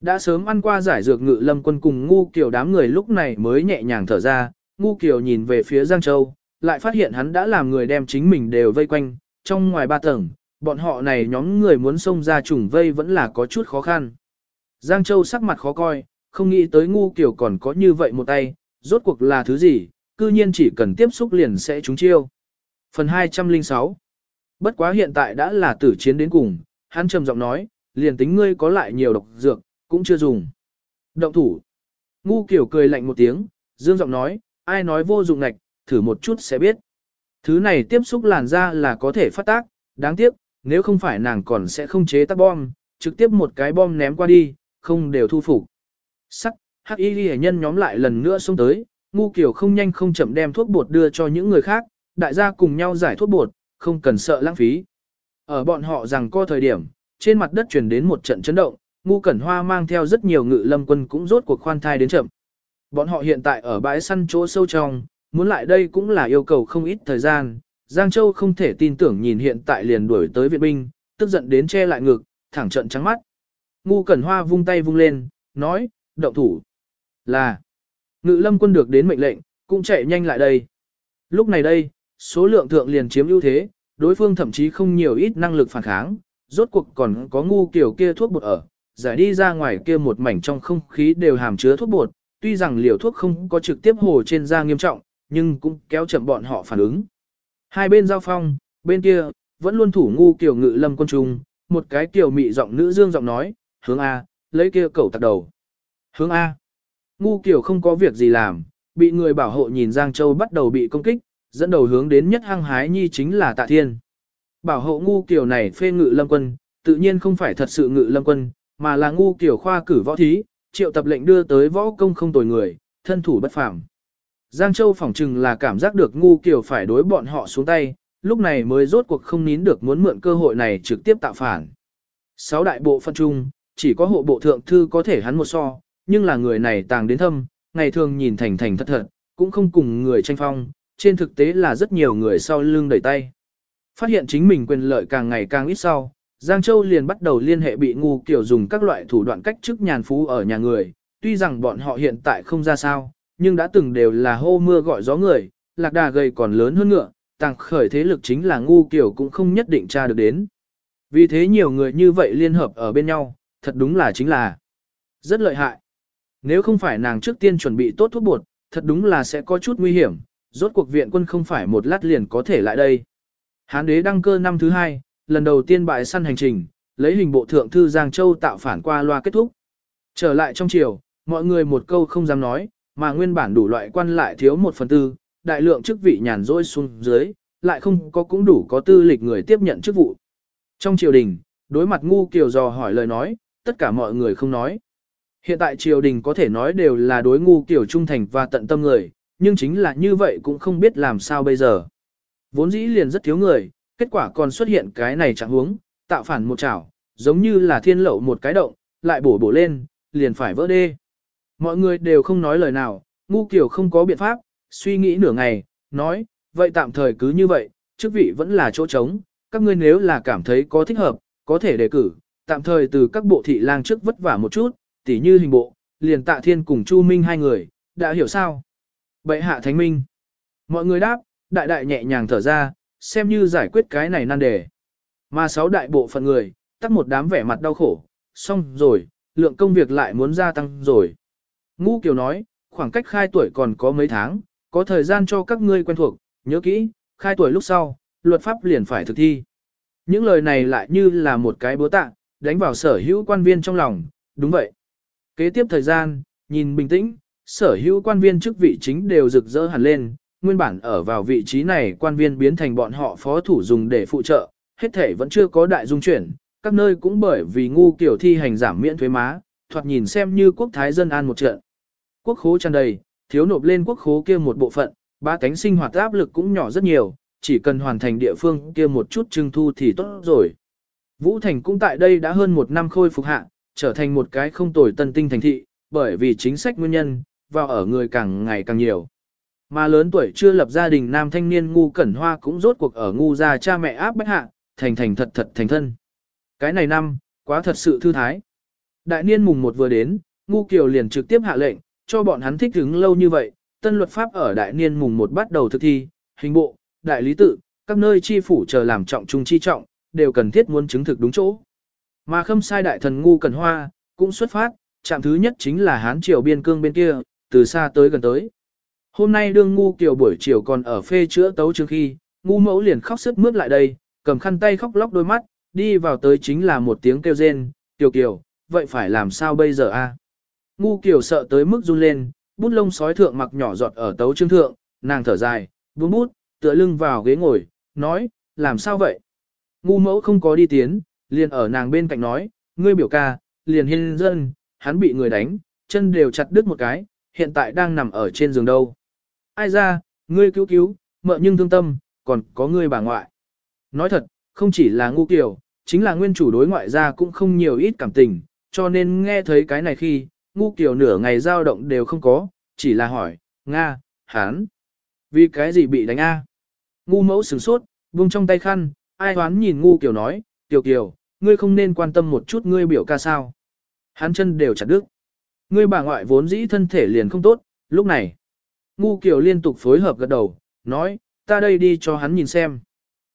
Đã sớm ăn qua giải dược ngự lâm quân cùng ngu kiểu đám người lúc này mới nhẹ nhàng thở ra, ngu Kiều nhìn về phía Giang Châu, lại phát hiện hắn đã làm người đem chính mình đều vây quanh, trong ngoài ba tầng, bọn họ này nhóm người muốn xông ra trùng vây vẫn là có chút khó khăn. Giang Châu sắc mặt khó coi, không nghĩ tới ngu Kiều còn có như vậy một tay, rốt cuộc là thứ gì, cư nhiên chỉ cần tiếp xúc liền sẽ trúng chiêu. Phần 206 Bất quá hiện tại đã là tử chiến đến cùng, hắn trầm giọng nói, liền tính ngươi có lại nhiều độc dược, cũng chưa dùng. Động thủ. Ngu kiểu cười lạnh một tiếng, dương giọng nói, ai nói vô dụng ngạch, thử một chút sẽ biết. Thứ này tiếp xúc làn da là có thể phát tác, đáng tiếc, nếu không phải nàng còn sẽ không chế tác bom, trực tiếp một cái bom ném qua đi, không đều thu phục. Sắc, hắc y ghi nhân nhóm lại lần nữa xông tới, ngu kiểu không nhanh không chậm đem thuốc bột đưa cho những người khác, đại gia cùng nhau giải thuốc bột, không cần sợ lãng phí. Ở bọn họ rằng co thời điểm, trên mặt đất truyền đến một trận chấn động, ngu cẩn hoa mang theo rất nhiều ngự lâm quân cũng rốt cuộc khoan thai đến chậm. Bọn họ hiện tại ở bãi săn chỗ sâu trong, muốn lại đây cũng là yêu cầu không ít thời gian. Giang Châu không thể tin tưởng nhìn hiện tại liền đuổi tới viện binh, tức giận đến che lại ngực, thẳng trận trắng mắt. Ngu Cẩn Hoa vung tay vung lên, nói, động thủ. Là, ngự lâm quân được đến mệnh lệnh, cũng chạy nhanh lại đây. Lúc này đây, số lượng thượng liền chiếm ưu thế, đối phương thậm chí không nhiều ít năng lực phản kháng, rốt cuộc còn có ngu kiểu kia thuốc bột ở, giải đi ra ngoài kia một mảnh trong không khí đều hàm chứa thuốc bột, tuy rằng liều thuốc không có trực tiếp hồ trên da nghiêm trọng, nhưng cũng kéo chậm bọn họ phản ứng. Hai bên giao phong, bên kia, vẫn luôn thủ ngu kiểu ngự lâm quân trung, một cái kiểu mị giọng nữ dương giọng nói, hướng A, lấy kia cẩu tặc đầu. Hướng A. Ngu kiểu không có việc gì làm, bị người bảo hộ nhìn Giang Châu bắt đầu bị công kích, dẫn đầu hướng đến nhất hăng hái nhi chính là Tạ Thiên. Bảo hộ ngu kiểu này phê ngự lâm quân, tự nhiên không phải thật sự ngự lâm quân, mà là ngu kiểu khoa cử võ thí, triệu tập lệnh đưa tới võ công không tồi người, thân thủ bất phàm. Giang Châu phỏng chừng là cảm giác được ngu kiểu phải đối bọn họ xuống tay, lúc này mới rốt cuộc không nín được muốn mượn cơ hội này trực tiếp tạo phản. Sáu đại bộ phân chung, chỉ có hộ bộ thượng thư có thể hắn một so, nhưng là người này tàng đến thâm, ngày thường nhìn thành thành thật thật, cũng không cùng người tranh phong, trên thực tế là rất nhiều người sau lưng đẩy tay. Phát hiện chính mình quyền lợi càng ngày càng ít sau, Giang Châu liền bắt đầu liên hệ bị ngu kiểu dùng các loại thủ đoạn cách chức nhàn phú ở nhà người, tuy rằng bọn họ hiện tại không ra sao, nhưng đã từng đều là hô mưa gọi gió người, lạc đà gầy còn lớn hơn ngựa, tàng khởi thế lực chính là ngu kiểu cũng không nhất định tra được đến. Vì thế nhiều người như vậy liên hợp ở bên nhau, thật đúng là chính là rất lợi hại. Nếu không phải nàng trước tiên chuẩn bị tốt thuốc bột, thật đúng là sẽ có chút nguy hiểm, rốt cuộc viện quân không phải một lát liền có thể lại đây. Hán đế đăng cơ năm thứ hai, lần đầu tiên bại săn hành trình, lấy hình bộ thượng thư Giang Châu tạo phản qua loa kết thúc. Trở lại trong triều, mọi người một câu không dám nói, mà nguyên bản đủ loại quan lại thiếu một phần tư, đại lượng chức vị nhàn rỗi xuống dưới, lại không có cũng đủ có tư lịch người tiếp nhận chức vụ. Trong triều đình, đối mặt ngu kiều dò hỏi lời nói, tất cả mọi người không nói. Hiện tại triều đình có thể nói đều là đối ngu kiểu trung thành và tận tâm người, nhưng chính là như vậy cũng không biết làm sao bây giờ. Vốn dĩ liền rất thiếu người, kết quả còn xuất hiện cái này chẳng huống, tạo phản một chảo, giống như là thiên lậu một cái động, lại bổ bổ lên, liền phải vỡ đê. Mọi người đều không nói lời nào, ngu kiểu không có biện pháp, suy nghĩ nửa ngày, nói, vậy tạm thời cứ như vậy, chức vị vẫn là chỗ trống, các ngươi nếu là cảm thấy có thích hợp, có thể đề cử, tạm thời từ các bộ thị lang trước vất vả một chút, tỉ như hình bộ, liền tạ thiên cùng Chu Minh hai người, đã hiểu sao? Bệ hạ thánh minh. Mọi người đáp, đại đại nhẹ nhàng thở ra, xem như giải quyết cái này nan đề. Mà sáu đại bộ phận người, tắt một đám vẻ mặt đau khổ, xong rồi, lượng công việc lại muốn gia tăng rồi. Ngũ Kiều nói, khoảng cách khai tuổi còn có mấy tháng, có thời gian cho các ngươi quen thuộc, nhớ kỹ, khai tuổi lúc sau, luật pháp liền phải thực thi. Những lời này lại như là một cái búa tạ, đánh vào sở hữu quan viên trong lòng, đúng vậy. Kế tiếp thời gian, nhìn bình tĩnh, sở hữu quan viên chức vị chính đều rực rỡ hẳn lên, nguyên bản ở vào vị trí này quan viên biến thành bọn họ phó thủ dùng để phụ trợ, hết thể vẫn chưa có đại dung chuyển, các nơi cũng bởi vì ngu kiểu thi hành giảm miễn thuế má, thoạt nhìn xem như quốc thái dân an một trận. Quốc khố tràn đầy, thiếu nộp lên quốc khố kia một bộ phận, ba cánh sinh hoạt áp lực cũng nhỏ rất nhiều, chỉ cần hoàn thành địa phương kia một chút trưng thu thì tốt rồi. Vũ Thành cũng tại đây đã hơn một năm khôi phục hạ, trở thành một cái không tồi tân tinh thành thị, bởi vì chính sách nguyên nhân, vào ở người càng ngày càng nhiều. Mà lớn tuổi chưa lập gia đình nam thanh niên ngu cẩn hoa cũng rốt cuộc ở ngu gia cha mẹ áp bách hạ, thành thành thật thật thành thân. Cái này năm, quá thật sự thư thái. Đại niên mùng một vừa đến, ngu kiều liền trực tiếp hạ lệnh, cho bọn hắn thích ứng lâu như vậy, tân luật pháp ở đại niên mùng một bắt đầu thực thi, hình bộ, đại lý tự, các nơi chi phủ chờ làm trọng trung chi trọng, đều cần thiết muốn chứng thực đúng chỗ. Mà khâm sai đại thần ngu cần hoa, cũng xuất phát, chạm thứ nhất chính là Hán Triều biên cương bên kia, từ xa tới gần tới. Hôm nay đương ngu kiều buổi chiều còn ở phê chữa tấu trước khi, ngu mẫu liền khóc sức mướt lại đây, cầm khăn tay khóc lóc đôi mắt, đi vào tới chính là một tiếng kêu rên, kiều kiều, vậy phải làm sao bây giờ a? Ngu kiều sợ tới mức run lên, bút lông sói thượng mặc nhỏ giọt ở tấu chương thượng, nàng thở dài, buông bút, tựa lưng vào ghế ngồi, nói, làm sao vậy? Ngu mẫu không có đi tiến, liền ở nàng bên cạnh nói, ngươi biểu ca, liền hiên dân, hắn bị người đánh, chân đều chặt đứt một cái, hiện tại đang nằm ở trên giường đâu. Ai ra, ngươi cứu cứu, mợ nhưng thương tâm, còn có ngươi bà ngoại. Nói thật, không chỉ là ngu kiểu, chính là nguyên chủ đối ngoại gia cũng không nhiều ít cảm tình, cho nên nghe thấy cái này khi, ngu kiểu nửa ngày dao động đều không có, chỉ là hỏi, Nga, hán, vì cái gì bị đánh a? Ngu mẫu sửng sốt, buông trong tay khăn, ai hoán nhìn ngu kiểu nói, tiểu kiều, ngươi không nên quan tâm một chút ngươi biểu ca sao. Hắn chân đều chặt đứt. Ngươi bà ngoại vốn dĩ thân thể liền không tốt, lúc này. Ngu kiểu liên tục phối hợp gật đầu, nói, ta đây đi cho hắn nhìn xem.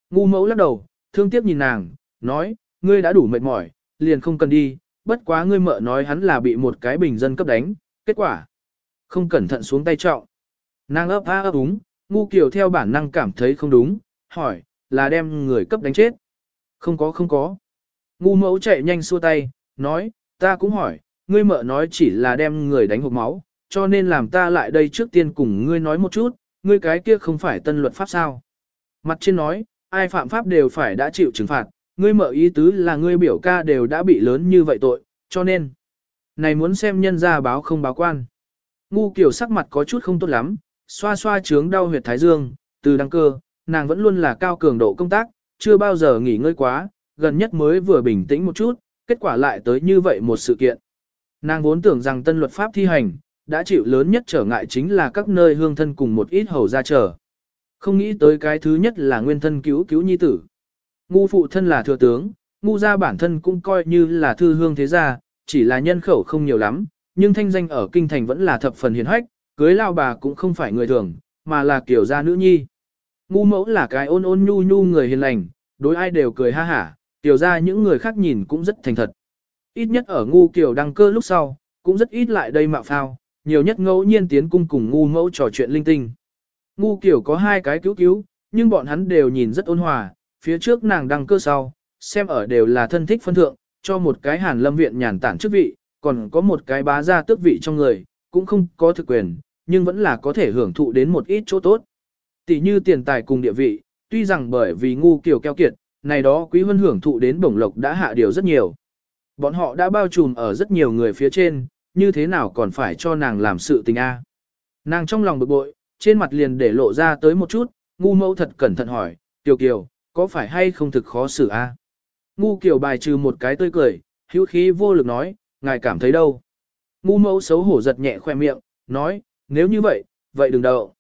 Ngu mẫu lắc đầu, thương tiếc nhìn nàng, nói, ngươi đã đủ mệt mỏi, liền không cần đi, bất quá ngươi mợ nói hắn là bị một cái bình dân cấp đánh, kết quả. Không cẩn thận xuống tay trọng. Nàng ấp a ấp úng, ngu kiểu theo bản năng cảm thấy không đúng, hỏi, là đem người cấp đánh chết. Không có không có. Ngu mẫu chạy nhanh xua tay, nói, ta cũng hỏi, ngươi mợ nói chỉ là đem người đánh hộp máu, cho nên làm ta lại đây trước tiên cùng ngươi nói một chút, ngươi cái kia không phải tân luật pháp sao. Mặt trên nói, ai phạm pháp đều phải đã chịu trừng phạt, ngươi mở ý tứ là ngươi biểu ca đều đã bị lớn như vậy tội, cho nên, này muốn xem nhân ra báo không báo quan. Ngu kiểu sắc mặt có chút không tốt lắm, xoa xoa trướng đau huyệt thái dương, từ đăng cơ, nàng vẫn luôn là cao cường độ công tác, chưa bao giờ nghỉ ngơi quá, gần nhất mới vừa bình tĩnh một chút, kết quả lại tới như vậy một sự kiện. Nàng vốn tưởng rằng tân luật pháp thi hành, đã chịu lớn nhất trở ngại chính là các nơi hương thân cùng một ít hầu ra chờ. Không nghĩ tới cái thứ nhất là nguyên thân cứu cứu nhi tử. Ngu phụ thân là thừa tướng, ngu gia bản thân cũng coi như là thư hương thế gia, chỉ là nhân khẩu không nhiều lắm, nhưng thanh danh ở kinh thành vẫn là thập phần hiền hách, cưới lao bà cũng không phải người thường, mà là kiểu gia nữ nhi. Ngu mẫu là cái ôn ôn nhu nhu người hiền lành, đối ai đều cười ha hả, tiểu ra những người khác nhìn cũng rất thành thật. Ít nhất ở ngu kiểu đăng cơ lúc sau, cũng rất ít lại đây mạo phao, nhiều nhất ngẫu nhiên tiến cung cùng ngu mẫu trò chuyện linh tinh. Ngu kiểu có hai cái cứu cứu, nhưng bọn hắn đều nhìn rất ôn hòa, phía trước nàng đăng cơ sau, xem ở đều là thân thích phân thượng, cho một cái hàn lâm viện nhàn tản chức vị, còn có một cái bá gia tước vị trong người, cũng không có thực quyền, nhưng vẫn là có thể hưởng thụ đến một ít chỗ tốt. Tỷ như tiền tài cùng địa vị, tuy rằng bởi vì ngu kiểu keo kiệt, này đó quý vân hưởng thụ đến bổng lộc đã hạ điều rất nhiều. Bọn họ đã bao trùm ở rất nhiều người phía trên, như thế nào còn phải cho nàng làm sự tình a? Nàng trong lòng bực bội, trên mặt liền để lộ ra tới một chút, ngu mẫu thật cẩn thận hỏi, Kiều Kiều, có phải hay không thực khó xử a? Ngu Kiều bài trừ một cái tươi cười, hữu khí vô lực nói, ngài cảm thấy đâu? Ngu mẫu xấu hổ giật nhẹ khoe miệng, nói, nếu như vậy, vậy đừng đậu.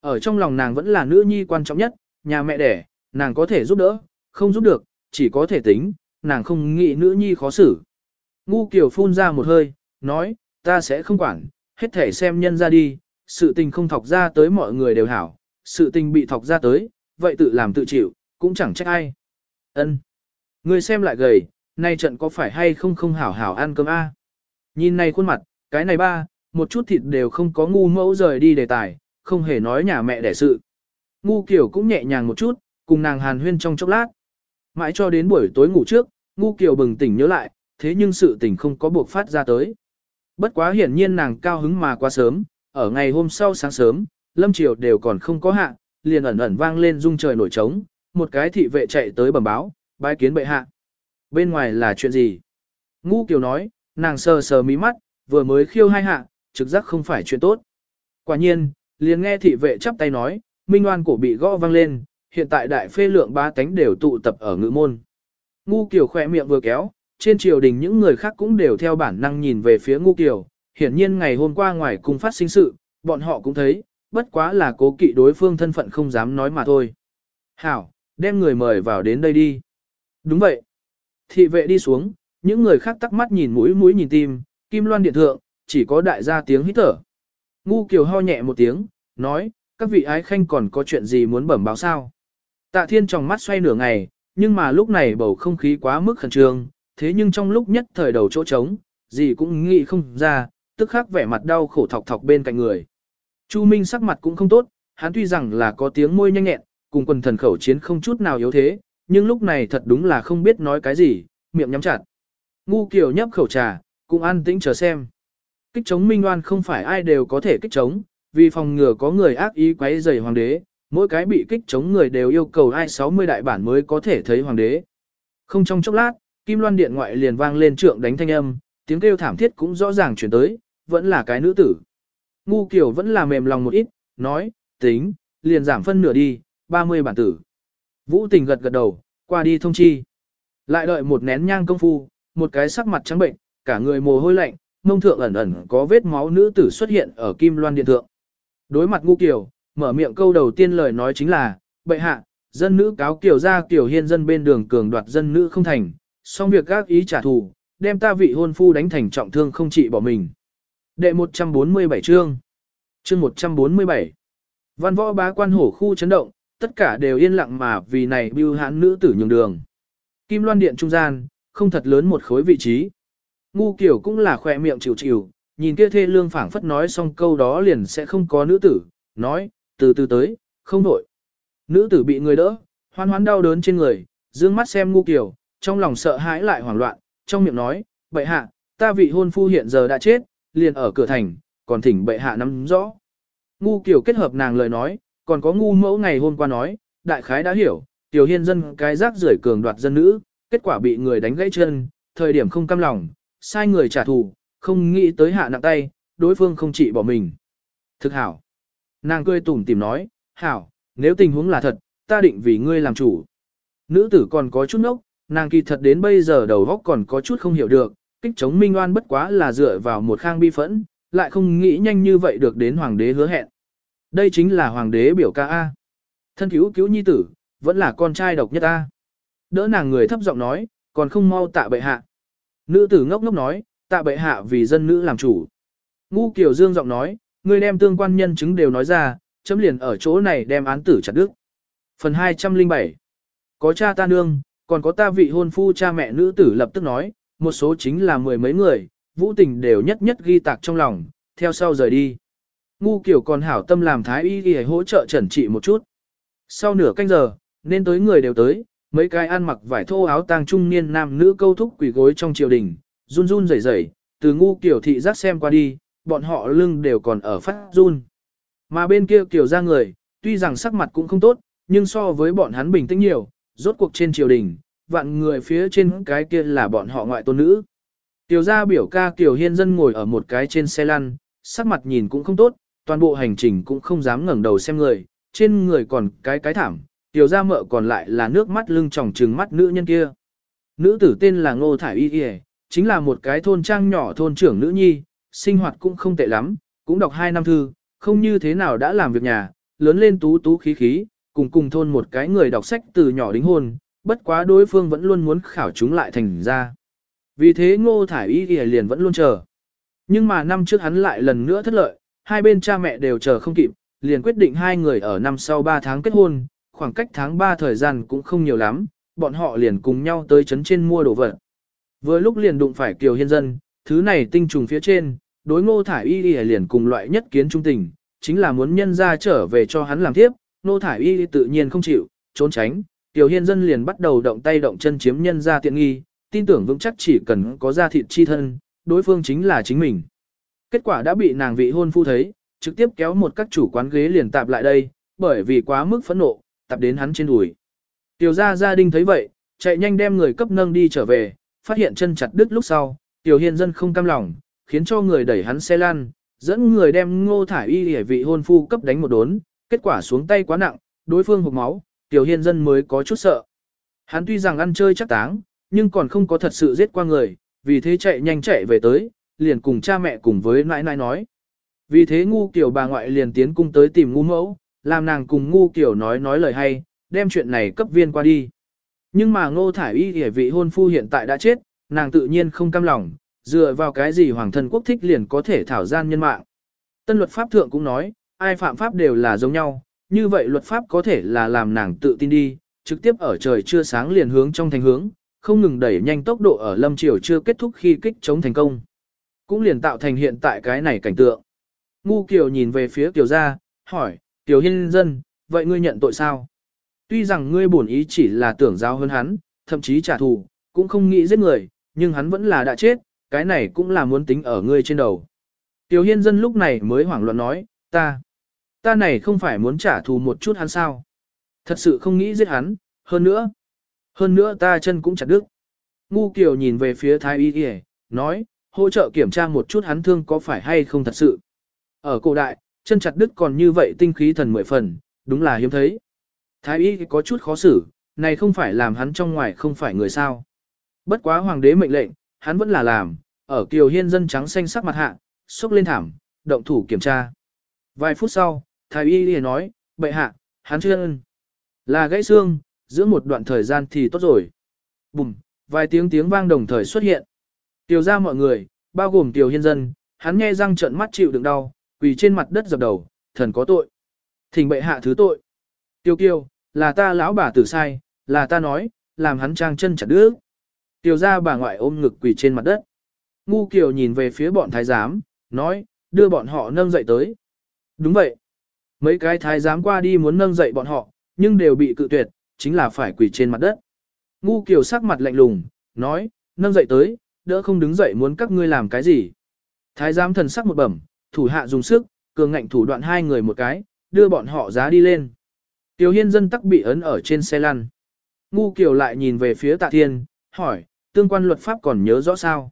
Ở trong lòng nàng vẫn là nữ nhi quan trọng nhất, nhà mẹ đẻ, nàng có thể giúp đỡ, không giúp được, chỉ có thể tính, nàng không nghĩ nữ nhi khó xử. Ngu Kiều phun ra một hơi, nói, ta sẽ không quản, hết thể xem nhân ra đi, sự tình không thọc ra tới mọi người đều hảo, sự tình bị thọc ra tới, vậy tự làm tự chịu, cũng chẳng trách ai. Ân, Người xem lại gầy, nay trận có phải hay không không hảo hảo ăn cơm a? Nhìn này khuôn mặt, cái này ba, một chút thịt đều không có ngu mẫu rời đi đề tài, không hề nói nhà mẹ đẻ sự. Ngu kiểu cũng nhẹ nhàng một chút, cùng nàng hàn huyên trong chốc lát. Mãi cho đến buổi tối ngủ trước, ngu kiểu bừng tỉnh nhớ lại, thế nhưng sự tỉnh không có buộc phát ra tới. Bất quá hiển nhiên nàng cao hứng mà quá sớm, ở ngày hôm sau sáng sớm, lâm triều đều còn không có hạ, liền ẩn ẩn vang lên rung trời nổi trống, một cái thị vệ chạy tới bẩm báo, bái kiến bệ hạ. Bên ngoài là chuyện gì? Ngu kiều nói, nàng sờ sờ mí mắt, vừa mới khiêu hai hạ, trực giác không phải chuyện tốt. Quả nhiên, liền nghe thị vệ chắp tay nói, minh oan cổ bị gõ vang lên, hiện tại đại phê lượng ba tánh đều tụ tập ở ngự môn. Ngu kiều khỏe miệng vừa kéo, trên triều đình những người khác cũng đều theo bản năng nhìn về phía ngu kiều, hiển nhiên ngày hôm qua ngoài cung phát sinh sự, bọn họ cũng thấy, bất quá là cố kỵ đối phương thân phận không dám nói mà thôi. Hảo, đem người mời vào đến đây đi. Đúng vậy. Thị vệ đi xuống, những người khác tắc mắt nhìn mũi mũi nhìn tim, kim loan điện thượng, chỉ có đại gia tiếng hít thở. Ngu kiều ho nhẹ một tiếng, nói, các vị ái khanh còn có chuyện gì muốn bẩm báo sao. Tạ thiên trong mắt xoay nửa ngày, nhưng mà lúc này bầu không khí quá mức khẩn trương, thế nhưng trong lúc nhất thời đầu chỗ trống, gì cũng nghĩ không ra, tức khắc vẻ mặt đau khổ thọc thọc bên cạnh người. Chu Minh sắc mặt cũng không tốt, hắn tuy rằng là có tiếng môi nhanh nhẹn, cùng quần thần khẩu chiến không chút nào yếu thế, nhưng lúc này thật đúng là không biết nói cái gì, miệng nhắm chặt. Ngu kiểu nhấp khẩu trà, cũng an tĩnh chờ xem. Kích chống minh oan không phải ai đều có thể kích chống, vì phòng ngừa có người ác ý quấy rầy hoàng đế, mỗi cái bị kích chống người đều yêu cầu ai 60 đại bản mới có thể thấy hoàng đế. Không trong chốc lát, Kim Loan Điện ngoại liền vang lên trượng đánh thanh âm, tiếng kêu thảm thiết cũng rõ ràng chuyển tới, vẫn là cái nữ tử. Ngu Kiều vẫn là mềm lòng một ít, nói, tính, liền giảm phân nửa đi, 30 bản tử. Vũ tình gật gật đầu, qua đi thông chi. Lại đợi một nén nhang công phu, một cái sắc mặt trắng bệnh, cả người mồ hôi lạnh, mông thượng ẩn ẩn có vết máu nữ tử xuất hiện ở kim loan điện thượng. Đối mặt ngu kiểu, mở miệng câu đầu tiên lời nói chính là, bệ hạ, dân nữ cáo kiểu ra kiểu hiên dân bên đường cường đoạt dân nữ không thành, xong việc gác ý trả thù, đem ta vị hôn phu đánh thành trọng thương không trị bỏ mình. Đệ 147 chương Chương 147 Văn võ bá quan hổ khu chấn động, tất cả đều yên lặng mà vì này bưu hãn nữ tử nhường đường. Kim loan điện trung gian, không thật lớn một khối vị trí. Ngu kiểu cũng là khỏe miệng chịu chịu, nhìn kia thê lương phảng phất nói xong câu đó liền sẽ không có nữ tử, nói, từ từ tới, không nổi. Nữ tử bị người đỡ, hoan hoán đau đớn trên người, dương mắt xem ngu kiểu, trong lòng sợ hãi lại hoảng loạn, trong miệng nói, bệ hạ, ta vị hôn phu hiện giờ đã chết, liền ở cửa thành, còn thỉnh bệ hạ nắm rõ. Ngu kiểu kết hợp nàng lời nói, còn có ngu mẫu ngày hôm qua nói, đại khái đã hiểu, tiểu hiên dân cái rác rưởi cường đoạt dân nữ, kết quả bị người đánh gãy chân, thời điểm không cam lòng, sai người trả thù, không nghĩ tới hạ nặng tay, đối phương không chỉ bỏ mình. Thực hảo. Nàng cười tủm tìm nói, hảo, nếu tình huống là thật, ta định vì ngươi làm chủ. Nữ tử còn có chút nốc, nàng kỳ thật đến bây giờ đầu óc còn có chút không hiểu được, kích chống minh oan bất quá là dựa vào một khang bi phẫn, lại không nghĩ nhanh như vậy được đến hoàng đế hứa hẹn. Đây chính là hoàng đế biểu ca A. Thân cứu cứu nhi tử, vẫn là con trai độc nhất A. Đỡ nàng người thấp giọng nói, còn không mau tạ bệ hạ. Nữ tử ngốc ngốc nói, tạ bệ hạ vì dân nữ làm chủ. Ngu Kiều Dương giọng nói, người đem tương quan nhân chứng đều nói ra, chấm liền ở chỗ này đem án tử chặt đức. Phần 207 Có cha ta nương, còn có ta vị hôn phu cha mẹ nữ tử lập tức nói, một số chính là mười mấy người, vũ tình đều nhất nhất ghi tạc trong lòng, theo sau rời đi. Ngu kiểu còn hảo tâm làm thái y y hỗ trợ trần trị một chút. Sau nửa canh giờ, nên tới người đều tới, mấy cái ăn mặc vải thô áo tang trung niên nam nữ câu thúc quỷ gối trong triều đình, run run rẩy rẩy, từ ngu kiểu thị giác xem qua đi, bọn họ lưng đều còn ở phát run. Mà bên kia kiểu ra người, tuy rằng sắc mặt cũng không tốt, nhưng so với bọn hắn bình tĩnh nhiều, rốt cuộc trên triều đình, vạn người phía trên cái kia là bọn họ ngoại tôn nữ. Tiểu gia biểu ca Kiều Hiên Dân ngồi ở một cái trên xe lăn, sắc mặt nhìn cũng không tốt, toàn bộ hành trình cũng không dám ngẩng đầu xem người, trên người còn cái cái thảm, tiểu gia mợ còn lại là nước mắt lưng tròng trừng mắt nữ nhân kia. Nữ tử tên là Ngô Thải Y Y, chính là một cái thôn trang nhỏ thôn trưởng nữ nhi, sinh hoạt cũng không tệ lắm, cũng đọc hai năm thư, không như thế nào đã làm việc nhà, lớn lên tú tú khí khí, cùng cùng thôn một cái người đọc sách từ nhỏ đính hôn, bất quá đối phương vẫn luôn muốn khảo chúng lại thành ra. Vì thế Ngô Thải Y thì liền vẫn luôn chờ. Nhưng mà năm trước hắn lại lần nữa thất lợi, hai bên cha mẹ đều chờ không kịp, liền quyết định hai người ở năm sau 3 tháng kết hôn, khoảng cách tháng 3 thời gian cũng không nhiều lắm, bọn họ liền cùng nhau tới trấn trên mua đồ vật. Vừa lúc liền đụng phải Kiều Hiên Dân, thứ này tinh trùng phía trên, đối ngô thải y y liền cùng loại nhất kiến trung tình, chính là muốn nhân ra trở về cho hắn làm tiếp, ngô thải y tự nhiên không chịu, trốn tránh, Tiểu Hiên Dân liền bắt đầu động tay động chân chiếm nhân ra tiện nghi, tin tưởng vững chắc chỉ cần có ra thịt chi thân, đối phương chính là chính mình. Kết quả đã bị nàng vị hôn phu thấy, trực tiếp kéo một các chủ quán ghế liền tạp lại đây, bởi vì quá mức phẫn nộ, tạp đến hắn trên đùi. Tiểu gia gia đình thấy vậy, chạy nhanh đem người cấp nâng đi trở về, phát hiện chân chặt đứt lúc sau, tiểu hiên dân không cam lòng, khiến cho người đẩy hắn xe lan, dẫn người đem ngô thải y để vị hôn phu cấp đánh một đốn, kết quả xuống tay quá nặng, đối phương hụt máu, tiểu hiên dân mới có chút sợ. Hắn tuy rằng ăn chơi chắc táng, nhưng còn không có thật sự giết qua người, vì thế chạy nhanh chạy về tới, liền cùng cha mẹ cùng với nãi nãi nói. Vì thế ngu kiểu bà ngoại liền tiến cung tới tìm ngu mẫu, làm nàng cùng ngu kiểu nói nói lời hay, đem chuyện này cấp viên qua đi. Nhưng mà ngô thải y hề vị hôn phu hiện tại đã chết, nàng tự nhiên không cam lòng, dựa vào cái gì hoàng thân quốc thích liền có thể thảo gian nhân mạng. Tân luật pháp thượng cũng nói, ai phạm pháp đều là giống nhau, như vậy luật pháp có thể là làm nàng tự tin đi, trực tiếp ở trời chưa sáng liền hướng trong thành hướng, không ngừng đẩy nhanh tốc độ ở lâm triều chưa kết thúc khi kích chống thành công. Cũng liền tạo thành hiện tại cái này cảnh tượng. Ngu Kiều nhìn về phía Kiều gia, hỏi, Kiều Hiên Dân, vậy ngươi nhận tội sao? Tuy rằng ngươi bổn ý chỉ là tưởng giao hơn hắn, thậm chí trả thù, cũng không nghĩ giết người, nhưng hắn vẫn là đã chết, cái này cũng là muốn tính ở ngươi trên đầu. Tiểu Hiên Dân lúc này mới hoảng loạn nói, ta, ta này không phải muốn trả thù một chút hắn sao? Thật sự không nghĩ giết hắn, hơn nữa, hơn nữa ta chân cũng chặt đứt. Ngu Kiều nhìn về phía Thái Y Y, nói, hỗ trợ kiểm tra một chút hắn thương có phải hay không thật sự. Ở cổ đại, chân chặt đứt còn như vậy tinh khí thần mười phần, đúng là hiếm thấy. Thái y có chút khó xử, này không phải làm hắn trong ngoài không phải người sao. Bất quá hoàng đế mệnh lệnh, hắn vẫn là làm, ở kiều hiên dân trắng xanh sắc mặt hạ, xúc lên thảm, động thủ kiểm tra. Vài phút sau, thái y liền nói, bệ hạ, hắn chưa. Là gãy xương, giữa một đoạn thời gian thì tốt rồi. Bùm, vài tiếng tiếng vang đồng thời xuất hiện. Tiểu ra mọi người, bao gồm tiểu hiên dân, hắn nghe răng trợn mắt chịu đựng đau, quỳ trên mặt đất dập đầu, thần có tội. Thỉnh bệ hạ thứ tội. Tiêu kiêu, là ta lão bà tử sai, là ta nói, làm hắn trang chân chặt đứa. Tiểu ra bà ngoại ôm ngực quỳ trên mặt đất. Ngu kiều nhìn về phía bọn thái giám, nói, đưa bọn họ nâng dậy tới. Đúng vậy. Mấy cái thái giám qua đi muốn nâng dậy bọn họ, nhưng đều bị cự tuyệt, chính là phải quỳ trên mặt đất. Ngu kiều sắc mặt lạnh lùng, nói, nâng dậy tới, đỡ không đứng dậy muốn các ngươi làm cái gì. Thái giám thần sắc một bẩm, thủ hạ dùng sức, cường ngạnh thủ đoạn hai người một cái, đưa bọn họ giá đi lên. Tiểu hiên dân tắc bị ấn ở trên xe lăn. Ngu kiều lại nhìn về phía tạ thiên, hỏi, tương quan luật pháp còn nhớ rõ sao?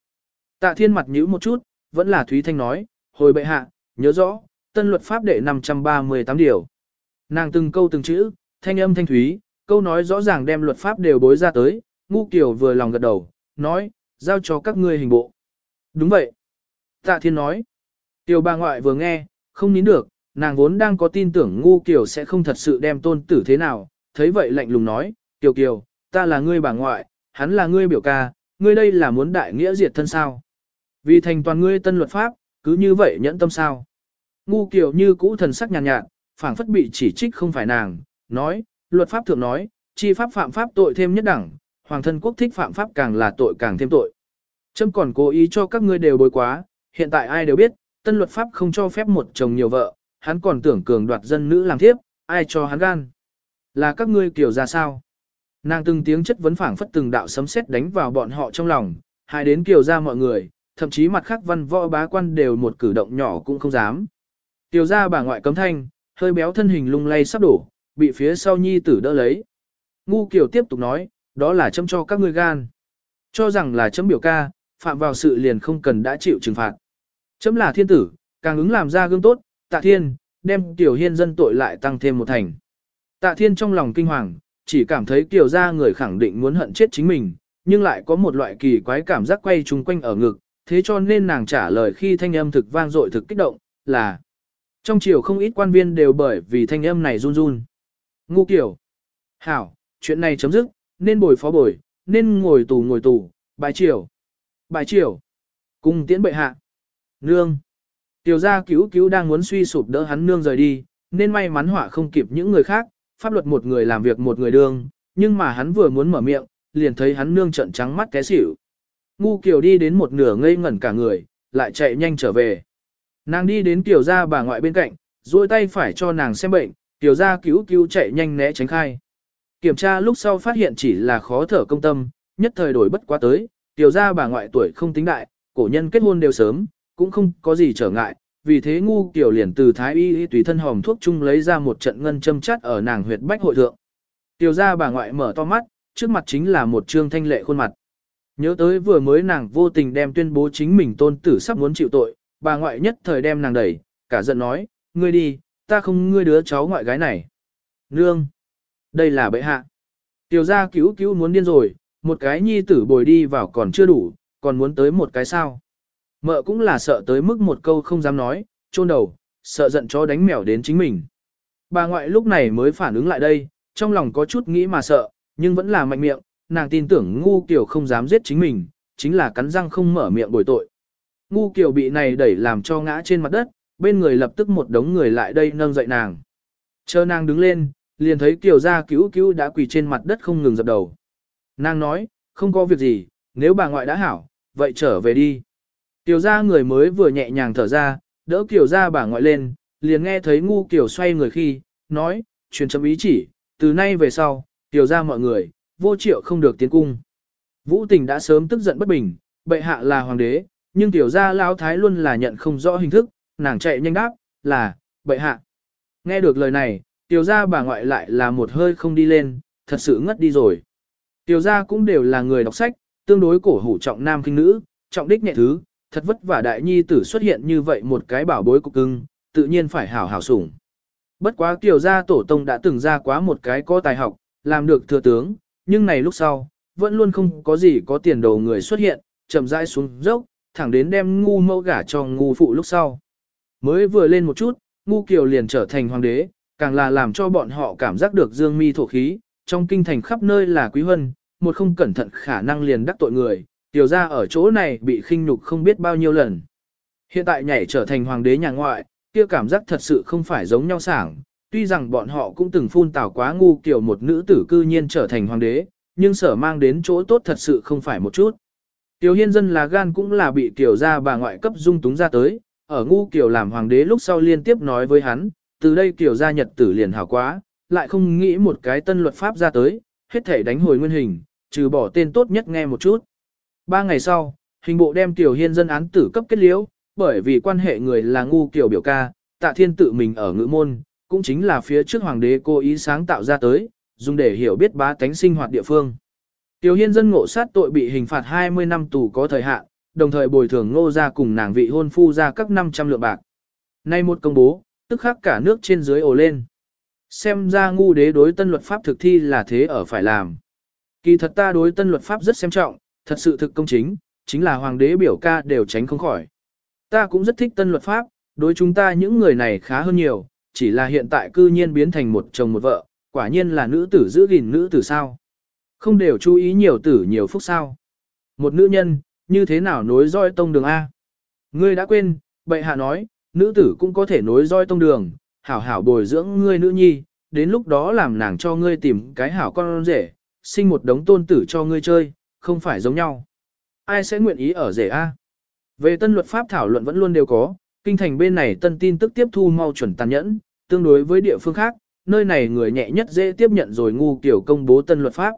Tạ thiên mặt nhíu một chút, vẫn là Thúy Thanh nói, hồi bệ hạ, nhớ rõ, tân luật pháp đệ 538 điều. Nàng từng câu từng chữ, thanh âm thanh thúy, câu nói rõ ràng đem luật pháp đều bối ra tới, ngu kiều vừa lòng gật đầu, nói, giao cho các ngươi hình bộ. Đúng vậy. Tạ thiên nói. Tiểu bà ngoại vừa nghe, không nín được, nàng vốn đang có tin tưởng ngu kiều sẽ không thật sự đem tôn tử thế nào, thấy vậy lạnh lùng nói, kiều kiều, ta là ngươi bà ngoại, hắn là ngươi biểu ca, ngươi đây là muốn đại nghĩa diệt thân sao. Vì thành toàn ngươi tân luật pháp, cứ như vậy nhẫn tâm sao. Ngu kiều như cũ thần sắc nhàn nhạt, nhạt phảng phất bị chỉ trích không phải nàng, nói, luật pháp thượng nói, chi pháp phạm pháp tội thêm nhất đẳng, hoàng thân quốc thích phạm pháp càng là tội càng thêm tội. Trâm còn cố ý cho các ngươi đều bối quá, hiện tại ai đều biết, tân luật pháp không cho phép một chồng nhiều vợ, hắn còn tưởng cường đoạt dân nữ làm thiếp, ai cho hắn gan. Là các ngươi kiểu ra sao? Nàng từng tiếng chất vấn phảng phất từng đạo sấm sét đánh vào bọn họ trong lòng, hai đến kiều ra mọi người, thậm chí mặt khác văn võ bá quan đều một cử động nhỏ cũng không dám. Tiểu ra bà ngoại cấm thanh, hơi béo thân hình lung lay sắp đổ, bị phía sau nhi tử đỡ lấy. Ngu Kiều tiếp tục nói, đó là châm cho các ngươi gan. Cho rằng là chấm biểu ca, phạm vào sự liền không cần đã chịu trừng phạt. Chấm là thiên tử, càng ứng làm ra gương tốt, tạ thiên, đem tiểu hiên dân tội lại tăng thêm một thành. Tạ thiên trong lòng kinh hoàng, chỉ cảm thấy tiểu ra người khẳng định muốn hận chết chính mình, nhưng lại có một loại kỳ quái cảm giác quay chung quanh ở ngực, thế cho nên nàng trả lời khi thanh âm thực vang dội thực kích động, là trong triều không ít quan viên đều bởi vì thanh âm này run run. Ngu kiểu. Hảo, chuyện này chấm dứt, nên bồi phó bồi, nên ngồi tù ngồi tù, bài triều. Bài triều. Cùng tiễn bệ hạ. Nương. Tiểu gia cứu cứu đang muốn suy sụp đỡ hắn nương rời đi, nên may mắn họa không kịp những người khác, pháp luật một người làm việc một người đương, nhưng mà hắn vừa muốn mở miệng, liền thấy hắn nương trận trắng mắt té xỉu. Ngu Kiều đi đến một nửa ngây ngẩn cả người, lại chạy nhanh trở về. Nàng đi đến tiểu gia bà ngoại bên cạnh, duỗi tay phải cho nàng xem bệnh, Tiểu gia cứu cứu chạy nhanh né tránh khai. Kiểm tra lúc sau phát hiện chỉ là khó thở công tâm, nhất thời đổi bất quá tới, Tiểu gia bà ngoại tuổi không tính đại, cổ nhân kết hôn đều sớm, cũng không có gì trở ngại, vì thế ngu Kiều liền từ thái y tùy thân hòm thuốc chung lấy ra một trận ngân châm chắt ở nàng huyệt bách hội thượng. Tiểu gia bà ngoại mở to mắt, trước mặt chính là một trương thanh lệ khuôn mặt. Nhớ tới vừa mới nàng vô tình đem tuyên bố chính mình tôn tử sắp muốn chịu tội, bà ngoại nhất thời đem nàng đẩy, cả giận nói, ngươi đi, ta không ngươi đứa cháu ngoại gái này. Nương! Đây là bệ hạ. Tiểu gia cứu cứu muốn điên rồi, một cái nhi tử bồi đi vào còn chưa đủ, còn muốn tới một cái sao. Mợ cũng là sợ tới mức một câu không dám nói, chôn đầu, sợ giận cho đánh mèo đến chính mình. Bà ngoại lúc này mới phản ứng lại đây, trong lòng có chút nghĩ mà sợ, nhưng vẫn là mạnh miệng, nàng tin tưởng ngu kiểu không dám giết chính mình, chính là cắn răng không mở miệng bồi tội. Ngu kiểu bị này đẩy làm cho ngã trên mặt đất, bên người lập tức một đống người lại đây nâng dậy nàng. Chờ nàng đứng lên, liền thấy Kiều gia cứu cứu đã quỳ trên mặt đất không ngừng dập đầu. Nàng nói, không có việc gì, nếu bà ngoại đã hảo, vậy trở về đi. Kiều gia người mới vừa nhẹ nhàng thở ra, đỡ Kiều gia bà ngoại lên, liền nghe thấy ngu Kiều xoay người khi, nói, truyền chấm ý chỉ, từ nay về sau, Kiều gia mọi người, vô triệu không được tiến cung. Vũ tình đã sớm tức giận bất bình, bệ hạ là hoàng đế, nhưng tiểu gia lão thái luôn là nhận không rõ hình thức, nàng chạy nhanh đáp, là, bệ hạ. Nghe được lời này, tiểu gia bà ngoại lại là một hơi không đi lên, thật sự ngất đi rồi. Tiểu gia cũng đều là người đọc sách, tương đối cổ hủ trọng nam kinh nữ, trọng đích nhẹ thứ, thật vất vả đại nhi tử xuất hiện như vậy một cái bảo bối cục cưng, tự nhiên phải hảo hảo sủng. Bất quá tiểu gia tổ tông đã từng ra quá một cái có tài học, làm được thừa tướng, nhưng này lúc sau, vẫn luôn không có gì có tiền đồ người xuất hiện, chậm rãi xuống dốc, thẳng đến đem ngu mẫu gả cho ngu phụ lúc sau. Mới vừa lên một chút, ngu kiều liền trở thành hoàng đế, càng là làm cho bọn họ cảm giác được dương mi thổ khí, trong kinh thành khắp nơi là quý hân, một không cẩn thận khả năng liền đắc tội người, tiểu ra ở chỗ này bị khinh nhục không biết bao nhiêu lần. Hiện tại nhảy trở thành hoàng đế nhà ngoại, kia cảm giác thật sự không phải giống nhau sảng, tuy rằng bọn họ cũng từng phun tào quá ngu kiểu một nữ tử cư nhiên trở thành hoàng đế, nhưng sở mang đến chỗ tốt thật sự không phải một chút. Tiểu hiên dân là gan cũng là bị tiểu gia bà ngoại cấp dung túng ra tới, ở ngu kiểu làm hoàng đế lúc sau liên tiếp nói với hắn, từ đây tiểu gia nhật tử liền hảo quá, lại không nghĩ một cái tân luật pháp ra tới, hết thể đánh hồi nguyên hình, trừ bỏ tên tốt nhất nghe một chút. Ba ngày sau, hình bộ đem tiểu hiên dân án tử cấp kết liễu, bởi vì quan hệ người là ngu kiểu biểu ca, tạ thiên tự mình ở ngữ môn, cũng chính là phía trước hoàng đế cố ý sáng tạo ra tới, dùng để hiểu biết bá tánh sinh hoạt địa phương. Tiểu hiên dân ngộ sát tội bị hình phạt 20 năm tù có thời hạn, đồng thời bồi thường ngô ra cùng nàng vị hôn phu ra các 500 lượng bạc. Nay một công bố, tức khắc cả nước trên dưới ồ lên. Xem ra ngu đế đối tân luật pháp thực thi là thế ở phải làm. Kỳ thật ta đối tân luật pháp rất xem trọng, thật sự thực công chính, chính là hoàng đế biểu ca đều tránh không khỏi. Ta cũng rất thích tân luật pháp, đối chúng ta những người này khá hơn nhiều, chỉ là hiện tại cư nhiên biến thành một chồng một vợ, quả nhiên là nữ tử giữ gìn nữ tử sao. Không đều chú ý nhiều tử nhiều phúc sao. Một nữ nhân, như thế nào nối roi tông đường A? Ngươi đã quên, bệ hạ nói, nữ tử cũng có thể nối roi tông đường, hảo hảo bồi dưỡng ngươi nữ nhi, đến lúc đó làm nàng cho ngươi tìm cái hảo con rể, sinh một đống tôn tử cho ngươi chơi, không phải giống nhau. Ai sẽ nguyện ý ở rể A? Về tân luật pháp thảo luận vẫn luôn đều có, kinh thành bên này tân tin tức tiếp thu mau chuẩn tàn nhẫn, tương đối với địa phương khác, nơi này người nhẹ nhất dễ tiếp nhận rồi ngu kiểu công bố tân luật pháp.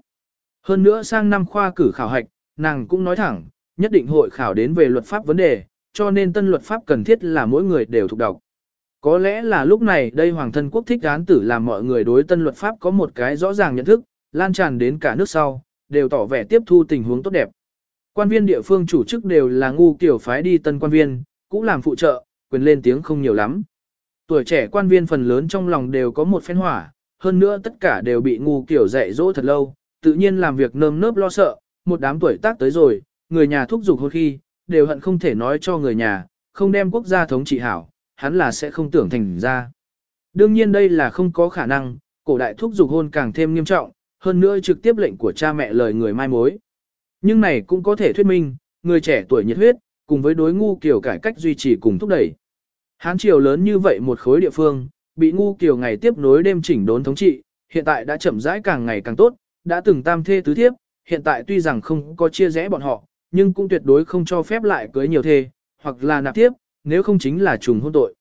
Hơn nữa sang năm khoa cử khảo hạch, nàng cũng nói thẳng, nhất định hội khảo đến về luật pháp vấn đề, cho nên tân luật pháp cần thiết là mỗi người đều thuộc đọc. Có lẽ là lúc này đây Hoàng thân quốc thích án tử làm mọi người đối tân luật pháp có một cái rõ ràng nhận thức, lan tràn đến cả nước sau, đều tỏ vẻ tiếp thu tình huống tốt đẹp. Quan viên địa phương chủ chức đều là ngu kiểu phái đi tân quan viên, cũng làm phụ trợ, quyền lên tiếng không nhiều lắm. Tuổi trẻ quan viên phần lớn trong lòng đều có một phen hỏa, hơn nữa tất cả đều bị ngu kiểu dạy dỗ thật lâu, tự nhiên làm việc nơm nớp lo sợ, một đám tuổi tác tới rồi, người nhà thúc giục hôn khi, đều hận không thể nói cho người nhà, không đem quốc gia thống trị hảo, hắn là sẽ không tưởng thành ra. Đương nhiên đây là không có khả năng, cổ đại thúc giục hôn càng thêm nghiêm trọng, hơn nữa trực tiếp lệnh của cha mẹ lời người mai mối. Nhưng này cũng có thể thuyết minh, người trẻ tuổi nhiệt huyết, cùng với đối ngu kiểu cải cách duy trì cùng thúc đẩy. Hán triều lớn như vậy một khối địa phương, bị ngu kiểu ngày tiếp nối đêm chỉnh đốn thống trị, hiện tại đã chậm rãi càng ngày càng tốt, đã từng tam thê tứ thiếp, hiện tại tuy rằng không có chia rẽ bọn họ, nhưng cũng tuyệt đối không cho phép lại cưới nhiều thê, hoặc là nạp tiếp, nếu không chính là trùng hôn tội.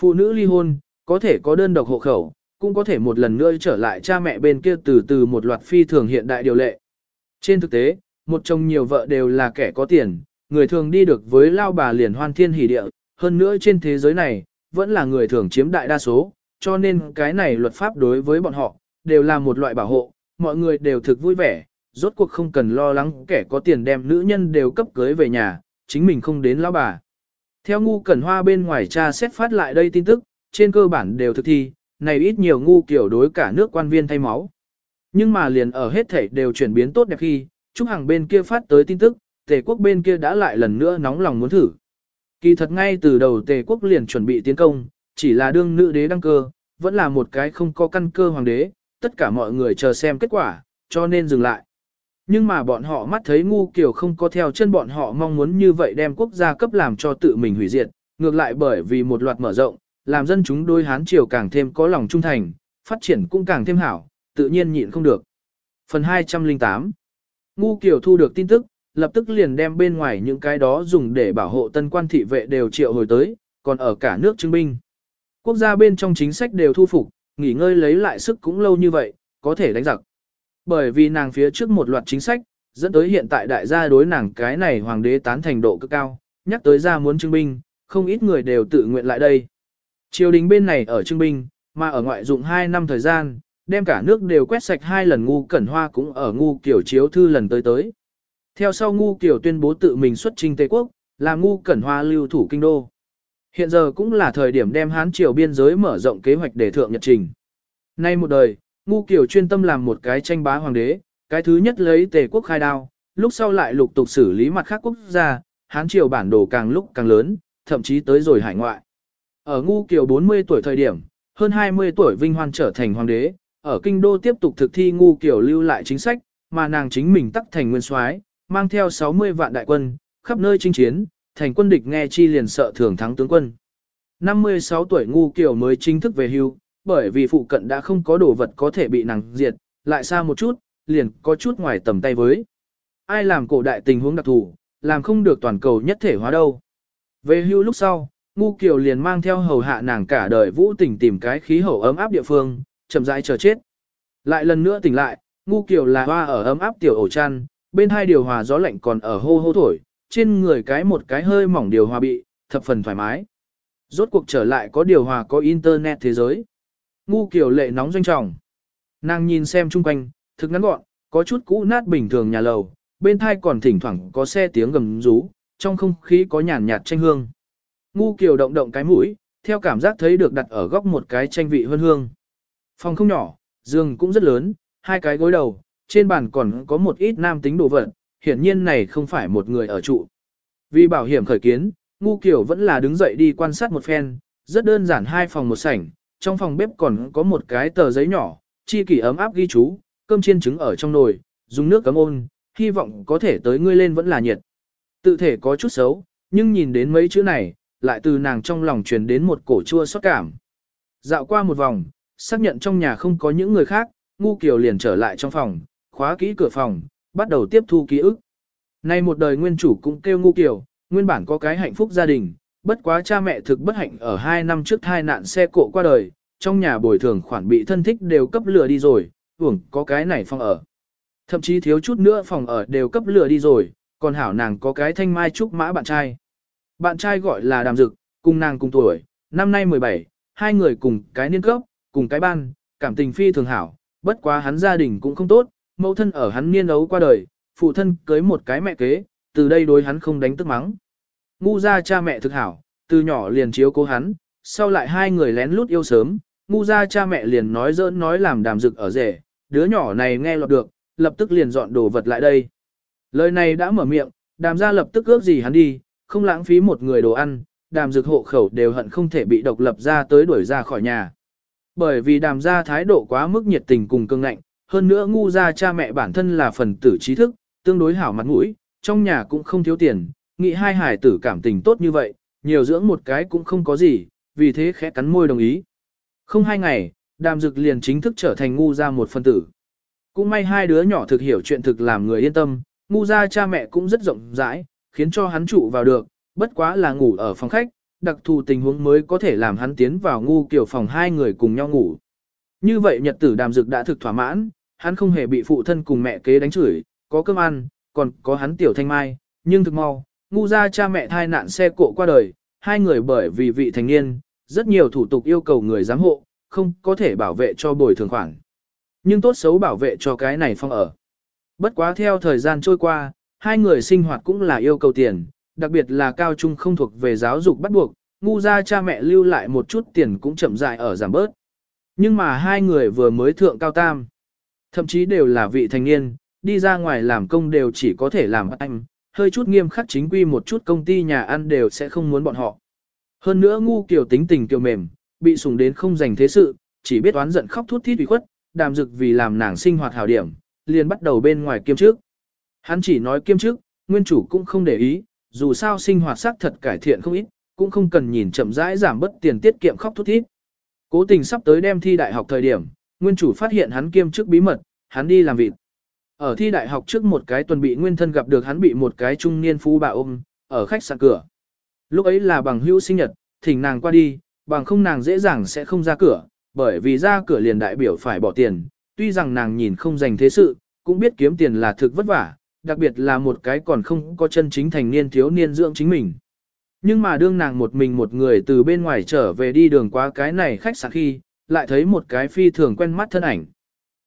Phụ nữ ly hôn, có thể có đơn độc hộ khẩu, cũng có thể một lần nữa trở lại cha mẹ bên kia từ từ một loạt phi thường hiện đại điều lệ. Trên thực tế, một chồng nhiều vợ đều là kẻ có tiền, người thường đi được với lao bà liền hoan thiên hỷ địa, hơn nữa trên thế giới này, vẫn là người thường chiếm đại đa số, cho nên cái này luật pháp đối với bọn họ, đều là một loại bảo hộ, mọi người đều thực vui vẻ, rốt cuộc không cần lo lắng kẻ có tiền đem nữ nhân đều cấp cưới về nhà, chính mình không đến lão bà. Theo ngu cẩn hoa bên ngoài cha xét phát lại đây tin tức, trên cơ bản đều thực thi, này ít nhiều ngu kiểu đối cả nước quan viên thay máu. Nhưng mà liền ở hết thảy đều chuyển biến tốt đẹp khi, Trúc Hằng bên kia phát tới tin tức, Tề quốc bên kia đã lại lần nữa nóng lòng muốn thử. Kỳ thật ngay từ đầu Tề quốc liền chuẩn bị tiến công, chỉ là đương nữ đế đăng cơ, vẫn là một cái không có căn cơ hoàng đế, tất cả mọi người chờ xem kết quả, cho nên dừng lại. Nhưng mà bọn họ mắt thấy ngu kiểu không có theo chân bọn họ mong muốn như vậy đem quốc gia cấp làm cho tự mình hủy diệt, ngược lại bởi vì một loạt mở rộng, làm dân chúng đôi Hán triều càng thêm có lòng trung thành, phát triển cũng càng thêm hảo, tự nhiên nhịn không được. Phần 208 Ngu kiểu thu được tin tức, lập tức liền đem bên ngoài những cái đó dùng để bảo hộ tân quan thị vệ đều triệu hồi tới, còn ở cả nước chứng binh. Quốc gia bên trong chính sách đều thu phục, nghỉ ngơi lấy lại sức cũng lâu như vậy, có thể đánh giặc. Bởi vì nàng phía trước một loạt chính sách, dẫn tới hiện tại đại gia đối nàng cái này hoàng đế tán thành độ cực cao, nhắc tới ra muốn trưng binh, không ít người đều tự nguyện lại đây. Triều đình bên này ở trưng binh, mà ở ngoại dụng 2 năm thời gian, đem cả nước đều quét sạch hai lần ngu cẩn hoa cũng ở ngu kiểu chiếu thư lần tới tới. Theo sau ngu kiểu tuyên bố tự mình xuất trình Tây Quốc, là ngu cẩn hoa lưu thủ kinh đô. Hiện giờ cũng là thời điểm đem Hán Triều biên giới mở rộng kế hoạch để thượng nhật trình. Nay một đời, Ngu Kiều chuyên tâm làm một cái tranh bá hoàng đế, cái thứ nhất lấy tề quốc khai đao, lúc sau lại lục tục xử lý mặt khác quốc gia, Hán Triều bản đồ càng lúc càng lớn, thậm chí tới rồi hải ngoại. Ở Ngu Kiều 40 tuổi thời điểm, hơn 20 tuổi Vinh Hoan trở thành hoàng đế, ở kinh đô tiếp tục thực thi Ngu Kiều lưu lại chính sách, mà nàng chính mình tắc thành nguyên soái, mang theo 60 vạn đại quân, khắp nơi chinh chiến, thành quân địch nghe chi liền sợ thường thắng tướng quân. 56 tuổi ngu kiều mới chính thức về hưu, bởi vì phụ cận đã không có đồ vật có thể bị nàng diệt, lại xa một chút, liền có chút ngoài tầm tay với. Ai làm cổ đại tình huống đặc thù, làm không được toàn cầu nhất thể hóa đâu. Về hưu lúc sau, ngu kiều liền mang theo hầu hạ nàng cả đời vũ tình tìm cái khí hậu ấm áp địa phương, chậm rãi chờ chết. Lại lần nữa tỉnh lại, ngu kiều là hoa ở ấm áp tiểu ổ chăn, bên hai điều hòa gió lạnh còn ở hô hô thổi, trên người cái một cái hơi mỏng điều hòa bị, thập phần thoải mái. Rốt cuộc trở lại có điều hòa có internet thế giới. Ngu kiểu lệ nóng doanh trọng. Nàng nhìn xem chung quanh, thực ngắn gọn, có chút cũ nát bình thường nhà lầu, bên thai còn thỉnh thoảng có xe tiếng gầm rú, trong không khí có nhàn nhạt tranh hương. Ngu kiều động động cái mũi, theo cảm giác thấy được đặt ở góc một cái tranh vị hương hương. Phòng không nhỏ, giường cũng rất lớn, hai cái gối đầu, trên bàn còn có một ít nam tính đồ vật, hiển nhiên này không phải một người ở trụ. Vì bảo hiểm khởi kiến, Ngu Kiều vẫn là đứng dậy đi quan sát một phen, rất đơn giản hai phòng một sảnh, trong phòng bếp còn có một cái tờ giấy nhỏ, chi kỷ ấm áp ghi chú, cơm chiên trứng ở trong nồi, dùng nước cấm ôn, hy vọng có thể tới ngươi lên vẫn là nhiệt. Tự thể có chút xấu, nhưng nhìn đến mấy chữ này, lại từ nàng trong lòng truyền đến một cổ chua xót cảm. Dạo qua một vòng, xác nhận trong nhà không có những người khác, Ngu Kiều liền trở lại trong phòng, khóa kỹ cửa phòng, bắt đầu tiếp thu ký ức. Nay một đời nguyên chủ cũng kêu ngu kiểu, nguyên bản có cái hạnh phúc gia đình, bất quá cha mẹ thực bất hạnh ở hai năm trước thai nạn xe cộ qua đời, trong nhà bồi thường khoản bị thân thích đều cấp lừa đi rồi, hưởng có cái này phòng ở. Thậm chí thiếu chút nữa phòng ở đều cấp lừa đi rồi, còn hảo nàng có cái thanh mai trúc mã bạn trai. Bạn trai gọi là Đàm Dực, cùng nàng cùng tuổi, năm nay 17, hai người cùng cái niên cấp, cùng cái ban, cảm tình phi thường hảo, bất quá hắn gia đình cũng không tốt, mẫu thân ở hắn niên ấu qua đời, phụ thân cưới một cái mẹ kế, từ đây đối hắn không đánh tức mắng. Ngu ra cha mẹ thực hảo, từ nhỏ liền chiếu cố hắn, sau lại hai người lén lút yêu sớm, ngu ra cha mẹ liền nói dỡn nói làm đàm dực ở rể, đứa nhỏ này nghe lọt được, lập tức liền dọn đồ vật lại đây. Lời này đã mở miệng, đàm ra lập tức ước gì hắn đi, không lãng phí một người đồ ăn, đàm dực hộ khẩu đều hận không thể bị độc lập ra tới đuổi ra khỏi nhà. Bởi vì đàm ra thái độ quá mức nhiệt tình cùng cương ngạnh, hơn nữa ngu ra cha mẹ bản thân là phần tử trí thức, tương đối hảo mặt mũi, trong nhà cũng không thiếu tiền, nghĩ hai hải tử cảm tình tốt như vậy, nhiều dưỡng một cái cũng không có gì, vì thế khẽ cắn môi đồng ý. Không hai ngày, đàm dực liền chính thức trở thành ngu ra một phần tử. Cũng may hai đứa nhỏ thực hiểu chuyện thực làm người yên tâm, ngu ra cha mẹ cũng rất rộng rãi, khiến cho hắn trụ vào được, bất quá là ngủ ở phòng khách, đặc thù tình huống mới có thể làm hắn tiến vào ngu kiểu phòng hai người cùng nhau ngủ. Như vậy nhật tử đàm dực đã thực thỏa mãn, hắn không hề bị phụ thân cùng mẹ kế đánh chửi, có cơm ăn, còn có hắn tiểu thanh mai, nhưng thực mau, ngu ra cha mẹ thai nạn xe cộ qua đời, hai người bởi vì vị thành niên, rất nhiều thủ tục yêu cầu người giám hộ, không có thể bảo vệ cho bồi thường khoản. Nhưng tốt xấu bảo vệ cho cái này phong ở. Bất quá theo thời gian trôi qua, hai người sinh hoạt cũng là yêu cầu tiền, đặc biệt là cao trung không thuộc về giáo dục bắt buộc, ngu ra cha mẹ lưu lại một chút tiền cũng chậm dại ở giảm bớt. Nhưng mà hai người vừa mới thượng cao tam. Thậm chí đều là vị thành niên, đi ra ngoài làm công đều chỉ có thể làm anh, hơi chút nghiêm khắc chính quy một chút công ty nhà ăn đều sẽ không muốn bọn họ. Hơn nữa ngu kiểu tính tình kiểu mềm, bị sủng đến không dành thế sự, chỉ biết oán giận khóc thút thít ủy khuất, đàm dực vì làm nàng sinh hoạt hảo điểm, liền bắt đầu bên ngoài kiêm trước. Hắn chỉ nói kiêm trước, nguyên chủ cũng không để ý, dù sao sinh hoạt sắc thật cải thiện không ít, cũng không cần nhìn chậm rãi giảm bớt tiền tiết kiệm khóc thút thít. Cố tình sắp tới đem thi đại học thời điểm, nguyên chủ phát hiện hắn kiêm chức bí mật, hắn đi làm vịt. Ở thi đại học trước một cái tuần bị nguyên thân gặp được hắn bị một cái trung niên phú bà ôm, ở khách sạn cửa. Lúc ấy là bằng hữu sinh nhật, thỉnh nàng qua đi, bằng không nàng dễ dàng sẽ không ra cửa, bởi vì ra cửa liền đại biểu phải bỏ tiền, tuy rằng nàng nhìn không dành thế sự, cũng biết kiếm tiền là thực vất vả, đặc biệt là một cái còn không có chân chính thành niên thiếu niên dưỡng chính mình. Nhưng mà đương nàng một mình một người từ bên ngoài trở về đi đường qua cái này khách sạn khi, lại thấy một cái phi thường quen mắt thân ảnh.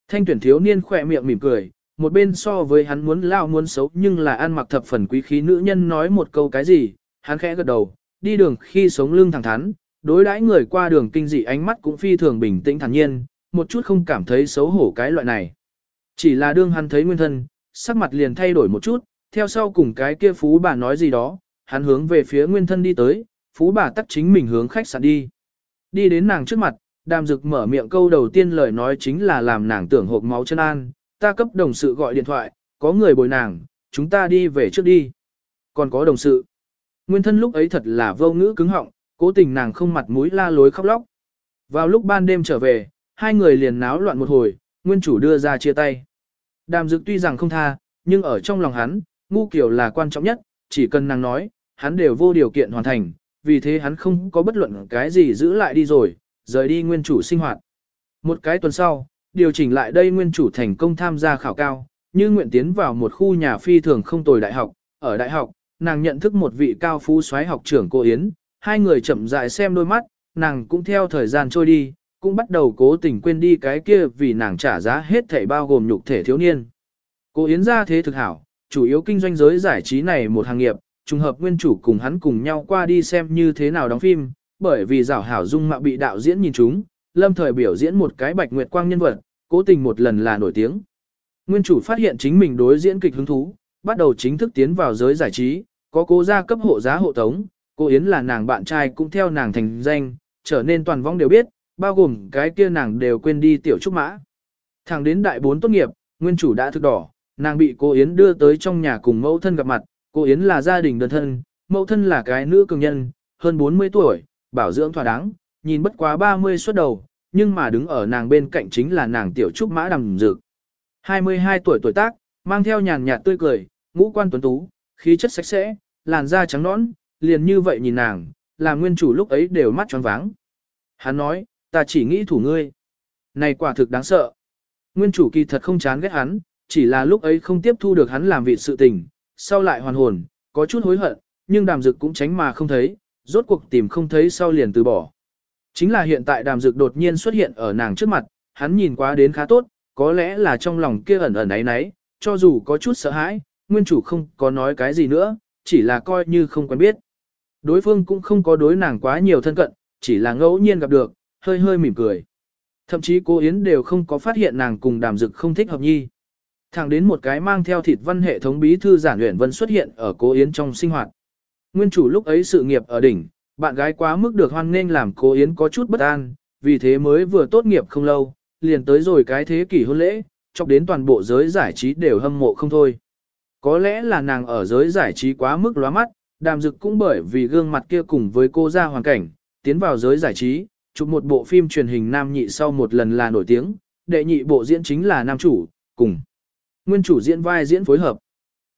Thanh tuyển thiếu niên khỏe miệng mỉm cười, một bên so với hắn muốn lao muốn xấu nhưng là ăn mặc thập phần quý khí nữ nhân nói một câu cái gì, hắn khẽ gật đầu, đi đường khi sống lưng thẳng thắn, đối đãi người qua đường kinh dị ánh mắt cũng phi thường bình tĩnh thản nhiên, một chút không cảm thấy xấu hổ cái loại này. Chỉ là đương hắn thấy nguyên thân, sắc mặt liền thay đổi một chút, theo sau cùng cái kia phú bà nói gì đó, hắn hướng về phía nguyên thân đi tới, phú bà tắt chính mình hướng khách sạn đi. Đi đến nàng trước mặt, đàm dực mở miệng câu đầu tiên lời nói chính là làm nàng tưởng hộp máu chân an, ta cấp đồng sự gọi điện thoại, có người bồi nàng, chúng ta đi về trước đi. Còn có đồng sự. Nguyên thân lúc ấy thật là vô ngữ cứng họng, cố tình nàng không mặt mũi la lối khóc lóc. Vào lúc ban đêm trở về, hai người liền náo loạn một hồi, nguyên chủ đưa ra chia tay. Đàm dực tuy rằng không tha, nhưng ở trong lòng hắn, ngu kiểu là quan trọng nhất, chỉ cần nàng nói, hắn đều vô điều kiện hoàn thành, vì thế hắn không có bất luận cái gì giữ lại đi rồi, rời đi nguyên chủ sinh hoạt. Một cái tuần sau, điều chỉnh lại đây nguyên chủ thành công tham gia khảo cao, như nguyện tiến vào một khu nhà phi thường không tồi đại học, ở đại học, nàng nhận thức một vị cao phú soái học trưởng cô Yến, hai người chậm rãi xem đôi mắt, nàng cũng theo thời gian trôi đi, cũng bắt đầu cố tình quên đi cái kia vì nàng trả giá hết thảy bao gồm nhục thể thiếu niên. Cô Yến ra thế thực hảo, chủ yếu kinh doanh giới giải trí này một hàng nghiệp, trùng hợp nguyên chủ cùng hắn cùng nhau qua đi xem như thế nào đóng phim, bởi vì rảo hảo dung mạo bị đạo diễn nhìn chúng, lâm thời biểu diễn một cái bạch nguyệt quang nhân vật, cố tình một lần là nổi tiếng. Nguyên chủ phát hiện chính mình đối diễn kịch hứng thú, bắt đầu chính thức tiến vào giới giải trí, có cố gia cấp hộ giá hộ tống, cô Yến là nàng bạn trai cũng theo nàng thành danh, trở nên toàn vong đều biết, bao gồm cái kia nàng đều quên đi tiểu trúc mã. Thẳng đến đại bốn tốt nghiệp, nguyên chủ đã thực đỏ, nàng bị cô Yến đưa tới trong nhà cùng mẫu thân gặp mặt, cô Yến là gia đình đơn thân, mẫu thân là cái nữ cường nhân, hơn 40 tuổi, bảo dưỡng thỏa đáng, nhìn bất quá 30 xuất đầu, nhưng mà đứng ở nàng bên cạnh chính là nàng tiểu trúc mã đằng dược. 22 tuổi tuổi tác, mang theo nhàn nhạt tươi cười, ngũ quan tuấn tú, khí chất sạch sẽ, làn da trắng nõn, liền như vậy nhìn nàng, làm nguyên chủ lúc ấy đều mắt tròn váng. Hắn nói, ta chỉ nghĩ thủ ngươi. Này quả thực đáng sợ. Nguyên chủ kỳ thật không chán ghét hắn, chỉ là lúc ấy không tiếp thu được hắn làm vị sự tình, sau lại hoàn hồn, có chút hối hận, nhưng đàm dực cũng tránh mà không thấy, rốt cuộc tìm không thấy sau liền từ bỏ. Chính là hiện tại đàm dực đột nhiên xuất hiện ở nàng trước mặt, hắn nhìn quá đến khá tốt, có lẽ là trong lòng kia ẩn ẩn ấy nấy, cho dù có chút sợ hãi, nguyên chủ không có nói cái gì nữa, chỉ là coi như không quen biết. Đối phương cũng không có đối nàng quá nhiều thân cận, chỉ là ngẫu nhiên gặp được, hơi hơi mỉm cười. Thậm chí cô Yến đều không có phát hiện nàng cùng đàm dực không thích hợp nhi. Thẳng đến một cái mang theo thịt văn hệ thống bí thư giản luyện vân xuất hiện ở cô Yến trong sinh hoạt. Nguyên chủ lúc ấy sự nghiệp ở đỉnh, bạn gái quá mức được hoan nghênh làm cô Yến có chút bất an, vì thế mới vừa tốt nghiệp không lâu, liền tới rồi cái thế kỷ hôn lễ, chọc đến toàn bộ giới giải trí đều hâm mộ không thôi. Có lẽ là nàng ở giới giải trí quá mức lóa mắt, đàm dực cũng bởi vì gương mặt kia cùng với cô ra hoàn cảnh, tiến vào giới giải trí, chụp một bộ phim truyền hình nam nhị sau một lần là nổi tiếng, đệ nhị bộ diễn chính là nam chủ, cùng nguyên chủ diễn vai diễn phối hợp.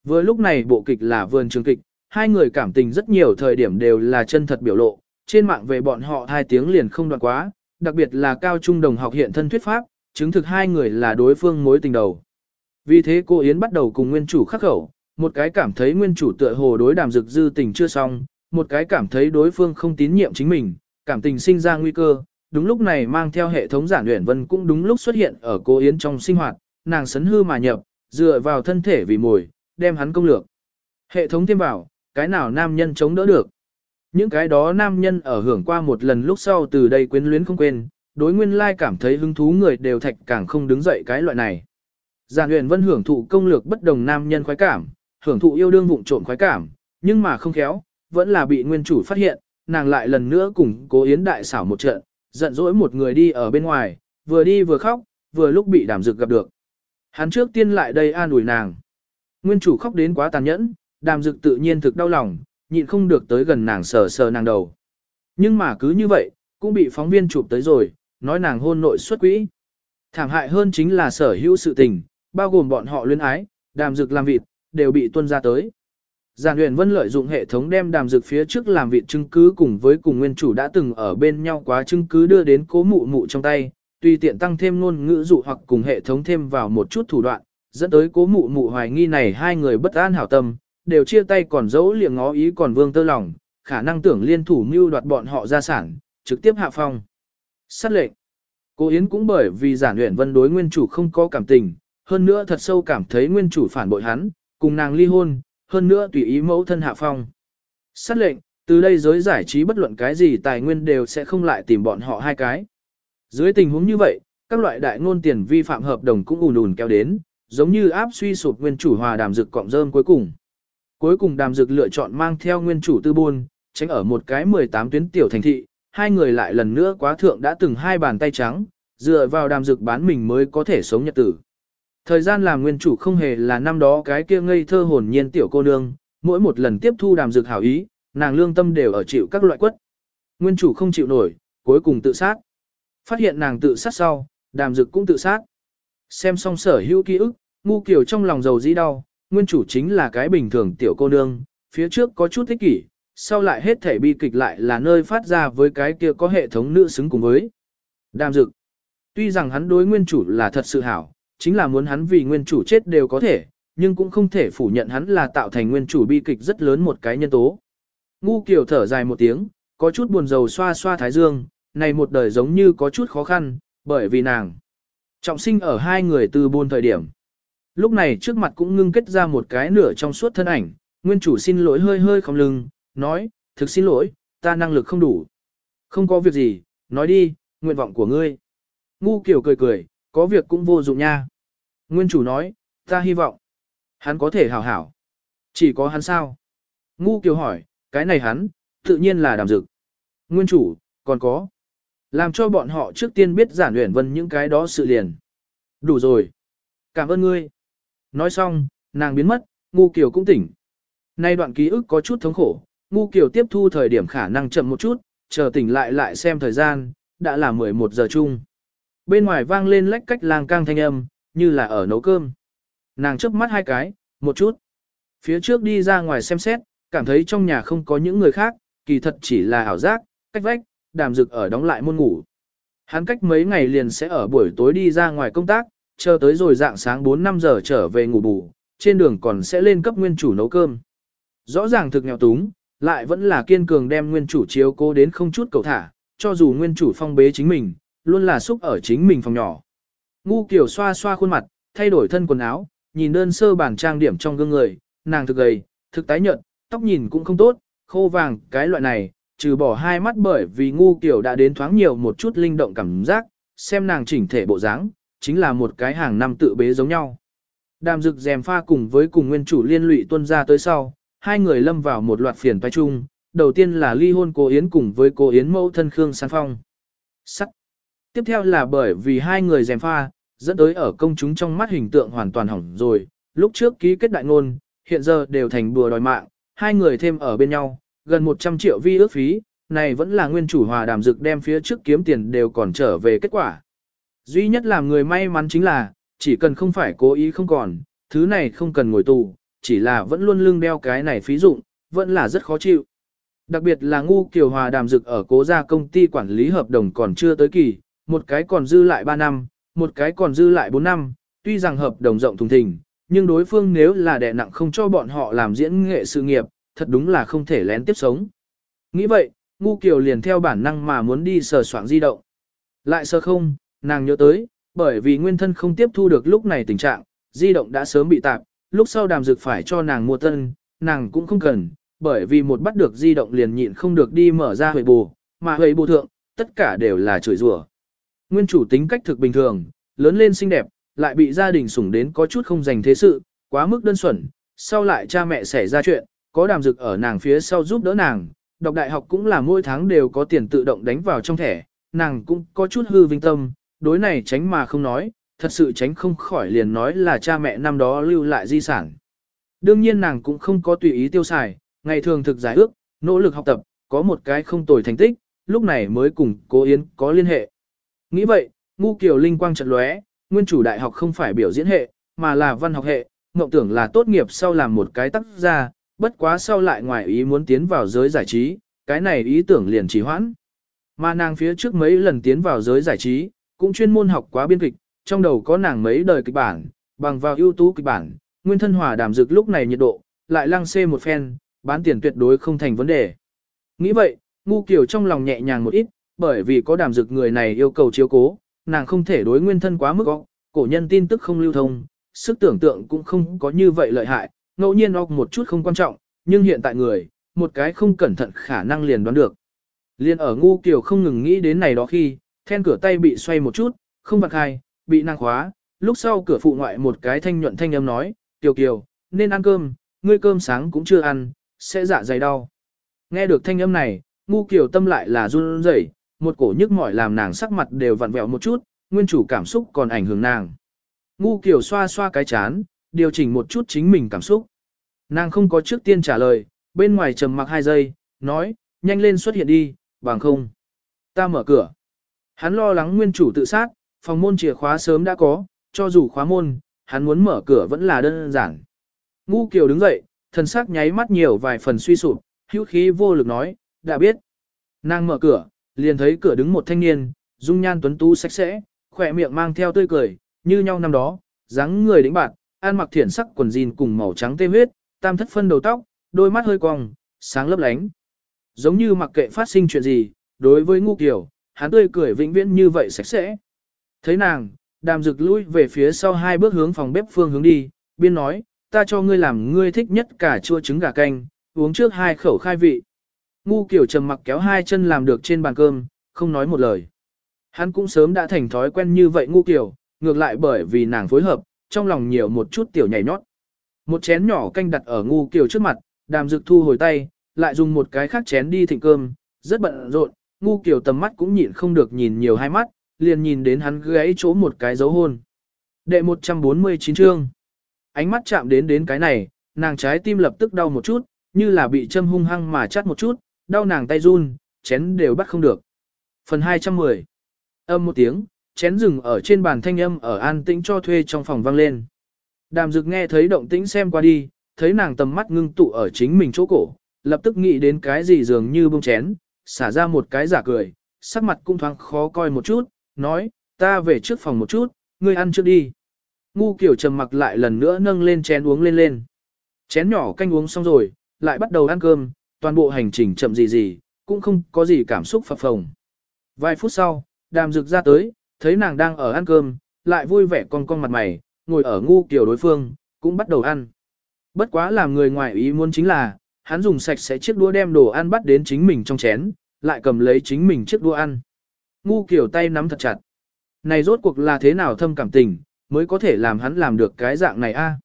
Vừa lúc này bộ kịch là vườn trường kịch, hai người cảm tình rất nhiều thời điểm đều là chân thật biểu lộ, trên mạng về bọn họ hai tiếng liền không đoạn quá, đặc biệt là cao trung đồng học hiện thân thuyết pháp, chứng thực hai người là đối phương mối tình đầu. Vì thế cô Yến bắt đầu cùng nguyên chủ khắc khẩu, một cái cảm thấy nguyên chủ tựa hồ đối đàm dực dư tình chưa xong, một cái cảm thấy đối phương không tín nhiệm chính mình, cảm tình sinh ra nguy cơ. Đúng lúc này mang theo hệ thống giản luyện vân cũng đúng lúc xuất hiện ở cô Yến trong sinh hoạt, nàng sấn hư mà nhập, dựa vào thân thể vì mồi, đem hắn công lược. Hệ thống thêm vào, cái nào nam nhân chống đỡ được. Những cái đó nam nhân ở hưởng qua một lần lúc sau từ đây quyến luyến không quên, đối nguyên lai cảm thấy hứng thú người đều thạch càng không đứng dậy cái loại này. Giản huyền vân hưởng thụ công lược bất đồng nam nhân khoái cảm, hưởng thụ yêu đương vụng trộm khoái cảm, nhưng mà không khéo, vẫn là bị nguyên chủ phát hiện, nàng lại lần nữa cùng cố yến đại xảo một trận, giận dỗi một người đi ở bên ngoài, vừa đi vừa khóc, vừa lúc bị đàm dực gặp được. Hắn trước tiên lại đây an ủi nàng. Nguyên chủ khóc đến quá tàn nhẫn, đàm dực tự nhiên thực đau lòng, nhịn không được tới gần nàng sờ sờ nàng đầu. Nhưng mà cứ như vậy, cũng bị phóng viên chụp tới rồi, nói nàng hôn nội xuất quỹ. Thảm hại hơn chính là sở hữu sự tình, bao gồm bọn họ luyến ái, đàm dực làm vịt, đều bị tuân ra tới. Giản Huyền Vân lợi dụng hệ thống đem đàm dược phía trước làm vịt chứng cứ cùng với cùng nguyên chủ đã từng ở bên nhau quá chứng cứ đưa đến cố mụ mụ trong tay, tùy tiện tăng thêm ngôn ngữ dụ hoặc cùng hệ thống thêm vào một chút thủ đoạn, dẫn tới cố mụ mụ hoài nghi này hai người bất an hảo tâm, đều chia tay còn dấu liệng ngó ý còn vương tơ lòng, khả năng tưởng liên thủ mưu đoạt bọn họ gia sản, trực tiếp hạ phong. Sát lệnh. Cố Yến cũng bởi vì giản luyện vân đối nguyên chủ không có cảm tình, hơn nữa thật sâu cảm thấy nguyên chủ phản bội hắn, cùng nàng ly hôn, hơn nữa tùy ý mẫu thân hạ phong. Sát lệnh, Từ đây giới giải trí bất luận cái gì tài nguyên đều sẽ không lại tìm bọn họ hai cái. Dưới tình huống như vậy, các loại đại ngôn tiền vi phạm hợp đồng cũng ùn ùn kéo đến, giống như áp suy sụp nguyên chủ hòa đàm dực cọng rơm cuối cùng. Cuối cùng đàm dực lựa chọn mang theo nguyên chủ tư buôn, tránh ở một cái 18 tuyến tiểu thành thị, hai người lại lần nữa quá thượng đã từng hai bàn tay trắng, dựa vào đàm dực bán mình mới có thể sống nhật tử. Thời gian làm nguyên chủ không hề là năm đó cái kia ngây thơ hồn nhiên tiểu cô nương, mỗi một lần tiếp thu đàm dực hảo ý, nàng lương tâm đều ở chịu các loại quất. Nguyên chủ không chịu nổi, cuối cùng tự sát. Phát hiện nàng tự sát sau, đàm dực cũng tự sát. Xem xong sở hữu ký ức, ngu kiểu trong lòng dầu dĩ đau, nguyên chủ chính là cái bình thường tiểu cô nương, phía trước có chút thích kỷ, sau lại hết thể bi kịch lại là nơi phát ra với cái kia có hệ thống nữ xứng cùng với. Đàm dực. Tuy rằng hắn đối nguyên chủ là thật sự hảo, chính là muốn hắn vì nguyên chủ chết đều có thể, nhưng cũng không thể phủ nhận hắn là tạo thành nguyên chủ bi kịch rất lớn một cái nhân tố. Ngu kiểu thở dài một tiếng, có chút buồn rầu xoa xoa thái dương, này một đời giống như có chút khó khăn, bởi vì nàng. Trọng sinh ở hai người từ buôn thời điểm. Lúc này trước mặt cũng ngưng kết ra một cái nửa trong suốt thân ảnh, nguyên chủ xin lỗi hơi hơi không lưng, nói, thực xin lỗi, ta năng lực không đủ. Không có việc gì, nói đi, nguyện vọng của ngươi. Ngu kiểu cười cười, có việc cũng vô dụng nha. Nguyên chủ nói, ta hy vọng, hắn có thể hảo hảo. Chỉ có hắn sao? Ngu kiều hỏi, cái này hắn, tự nhiên là đàm dực. Nguyên chủ, còn có. Làm cho bọn họ trước tiên biết giản luyện vân những cái đó sự liền. Đủ rồi. Cảm ơn ngươi. Nói xong, nàng biến mất, ngu kiều cũng tỉnh. Nay đoạn ký ức có chút thống khổ, ngu kiều tiếp thu thời điểm khả năng chậm một chút, chờ tỉnh lại lại xem thời gian, đã là 11 giờ chung. Bên ngoài vang lên lách cách lang cang thanh âm, như là ở nấu cơm. Nàng chớp mắt hai cái, một chút. Phía trước đi ra ngoài xem xét, cảm thấy trong nhà không có những người khác, kỳ thật chỉ là ảo giác, cách vách, đàm dực ở đóng lại môn ngủ. Hắn cách mấy ngày liền sẽ ở buổi tối đi ra ngoài công tác, chờ tới rồi dạng sáng 4-5 giờ trở về ngủ bù, trên đường còn sẽ lên cấp nguyên chủ nấu cơm. Rõ ràng thực nghèo túng, lại vẫn là kiên cường đem nguyên chủ chiếu cố đến không chút cầu thả, cho dù nguyên chủ phong bế chính mình, luôn là xúc ở chính mình phòng nhỏ. Ngu kiểu xoa xoa khuôn mặt, thay đổi thân quần áo, nhìn đơn sơ bản trang điểm trong gương người, nàng thực gầy, thực tái nhợt, tóc nhìn cũng không tốt, khô vàng, cái loại này, trừ bỏ hai mắt bởi vì ngu kiểu đã đến thoáng nhiều một chút linh động cảm giác, xem nàng chỉnh thể bộ dáng, chính là một cái hàng năm tự bế giống nhau. Đàm dực dèm pha cùng với cùng nguyên chủ liên lụy tuân ra tới sau, hai người lâm vào một loạt phiền toái chung, đầu tiên là ly hôn cô Yến cùng với cô Yến mẫu thân Khương San Phong. Sắc. Tiếp theo là bởi vì hai người dèm pha, dẫn tới ở công chúng trong mắt hình tượng hoàn toàn hỏng rồi, lúc trước ký kết đại ngôn, hiện giờ đều thành bùa đòi mạng, hai người thêm ở bên nhau, gần 100 triệu vi ước phí, này vẫn là nguyên chủ hòa đàm dực đem phía trước kiếm tiền đều còn trở về kết quả. Duy nhất làm người may mắn chính là, chỉ cần không phải cố ý không còn, thứ này không cần ngồi tù, chỉ là vẫn luôn lưng đeo cái này phí dụng, vẫn là rất khó chịu. Đặc biệt là ngu kiều hòa đàm dực ở cố gia công ty quản lý hợp đồng còn chưa tới kỳ, một cái còn dư lại 3 năm, một cái còn dư lại 4 năm, tuy rằng hợp đồng rộng thùng thình, nhưng đối phương nếu là đè nặng không cho bọn họ làm diễn nghệ sự nghiệp, thật đúng là không thể lén tiếp sống. Nghĩ vậy, ngu kiều liền theo bản năng mà muốn đi sờ soạn di động. Lại sờ không, nàng nhớ tới, bởi vì nguyên thân không tiếp thu được lúc này tình trạng, di động đã sớm bị tạp, lúc sau đàm dược phải cho nàng mua tân, nàng cũng không cần, bởi vì một bắt được di động liền nhịn không được đi mở ra huệ bù, mà huệ bù thượng, tất cả đều là chửi rủa. Nguyên chủ tính cách thực bình thường, lớn lên xinh đẹp, lại bị gia đình sủng đến có chút không dành thế sự, quá mức đơn thuần, sau lại cha mẹ xảy ra chuyện, có đàm dược ở nàng phía sau giúp đỡ nàng, đọc đại học cũng là mỗi tháng đều có tiền tự động đánh vào trong thẻ, nàng cũng có chút hư vinh tâm, đối này tránh mà không nói, thật sự tránh không khỏi liền nói là cha mẹ năm đó lưu lại di sản. Đương nhiên nàng cũng không có tùy ý tiêu xài, ngày thường thực giải ước, nỗ lực học tập, có một cái không tồi thành tích, lúc này mới cùng cố Yến có liên hệ. Nghĩ vậy, ngu kiều linh quang trận lóe, nguyên chủ đại học không phải biểu diễn hệ, mà là văn học hệ, mộng tưởng là tốt nghiệp sau làm một cái tác gia, bất quá sau lại ngoài ý muốn tiến vào giới giải trí, cái này ý tưởng liền trì hoãn. Mà nàng phía trước mấy lần tiến vào giới giải trí, cũng chuyên môn học quá biên kịch, trong đầu có nàng mấy đời kịch bản, bằng vào ưu tú kịch bản, nguyên thân hòa đàm dược lúc này nhiệt độ, lại lăng xê một phen, bán tiền tuyệt đối không thành vấn đề. Nghĩ vậy, ngu kiểu trong lòng nhẹ nhàng một ít, bởi vì có đàm dược người này yêu cầu chiếu cố, nàng không thể đối nguyên thân quá mức óc, cổ nhân tin tức không lưu thông, sức tưởng tượng cũng không có như vậy lợi hại, ngẫu nhiên óc một chút không quan trọng, nhưng hiện tại người, một cái không cẩn thận khả năng liền đoán được. Liên ở ngu kiểu không ngừng nghĩ đến này đó khi, then cửa tay bị xoay một chút, không vặn hai, bị năng khóa, lúc sau cửa phụ ngoại một cái thanh nhuận thanh âm nói, Kiều Kiều, nên ăn cơm, ngươi cơm sáng cũng chưa ăn, sẽ dạ dày đau. Nghe được thanh âm này, ngu kiều tâm lại là run rẩy, một cổ nhức mỏi làm nàng sắc mặt đều vặn vẹo một chút, nguyên chủ cảm xúc còn ảnh hưởng nàng. Ngu kiều xoa xoa cái chán, điều chỉnh một chút chính mình cảm xúc. Nàng không có trước tiên trả lời, bên ngoài trầm mặc hai giây, nói, nhanh lên xuất hiện đi, bằng không. Ta mở cửa. Hắn lo lắng nguyên chủ tự sát, phòng môn chìa khóa sớm đã có, cho dù khóa môn, hắn muốn mở cửa vẫn là đơn giản. Ngu Kiều đứng dậy, thần sắc nháy mắt nhiều vài phần suy sụp, hữu khí vô lực nói, đã biết. Nàng mở cửa, liền thấy cửa đứng một thanh niên, dung nhan tuấn tú sạch sẽ, khỏe miệng mang theo tươi cười, như nhau năm đó, dáng người đĩnh bạt, ăn mặc thiển sắc quần jean cùng màu trắng tê huyết, tam thất phân đầu tóc, đôi mắt hơi cong, sáng lấp lánh. Giống như mặc kệ phát sinh chuyện gì, đối với ngu kiểu, hắn tươi cười vĩnh viễn như vậy sạch sẽ. Thấy nàng, đàm rực lui về phía sau hai bước hướng phòng bếp phương hướng đi, biên nói, ta cho ngươi làm ngươi thích nhất cả chua trứng gà canh, uống trước hai khẩu khai vị. Ngu kiểu trầm mặc kéo hai chân làm được trên bàn cơm, không nói một lời. Hắn cũng sớm đã thành thói quen như vậy ngu kiểu, ngược lại bởi vì nàng phối hợp, trong lòng nhiều một chút tiểu nhảy nhót. Một chén nhỏ canh đặt ở ngu kiểu trước mặt, đàm dực thu hồi tay, lại dùng một cái khác chén đi thịnh cơm, rất bận rộn, ngu kiểu tầm mắt cũng nhịn không được nhìn nhiều hai mắt, liền nhìn đến hắn gãy chỗ một cái dấu hôn. Đệ 149 chương. Ánh mắt chạm đến đến cái này, nàng trái tim lập tức đau một chút, như là bị châm hung hăng mà chắt một chút, đau nàng tay run, chén đều bắt không được. Phần 210. Âm một tiếng, chén rừng ở trên bàn thanh âm ở an tĩnh cho thuê trong phòng vang lên. Đàm dực nghe thấy động tĩnh xem qua đi, thấy nàng tầm mắt ngưng tụ ở chính mình chỗ cổ, lập tức nghĩ đến cái gì dường như bông chén, xả ra một cái giả cười, sắc mặt cũng thoáng khó coi một chút, nói, ta về trước phòng một chút, ngươi ăn trước đi. Ngu kiểu trầm mặc lại lần nữa nâng lên chén uống lên lên. Chén nhỏ canh uống xong rồi, lại bắt đầu ăn cơm, toàn bộ hành trình chậm gì gì, cũng không có gì cảm xúc phập phồng. Vài phút sau, đàm rực ra tới, thấy nàng đang ở ăn cơm, lại vui vẻ con con mặt mày, ngồi ở ngu kiểu đối phương, cũng bắt đầu ăn. Bất quá làm người ngoài ý muốn chính là, hắn dùng sạch sẽ chiếc đũa đem đồ ăn bắt đến chính mình trong chén, lại cầm lấy chính mình chiếc đũa ăn. Ngu kiểu tay nắm thật chặt. Này rốt cuộc là thế nào thâm cảm tình, mới có thể làm hắn làm được cái dạng này a? À?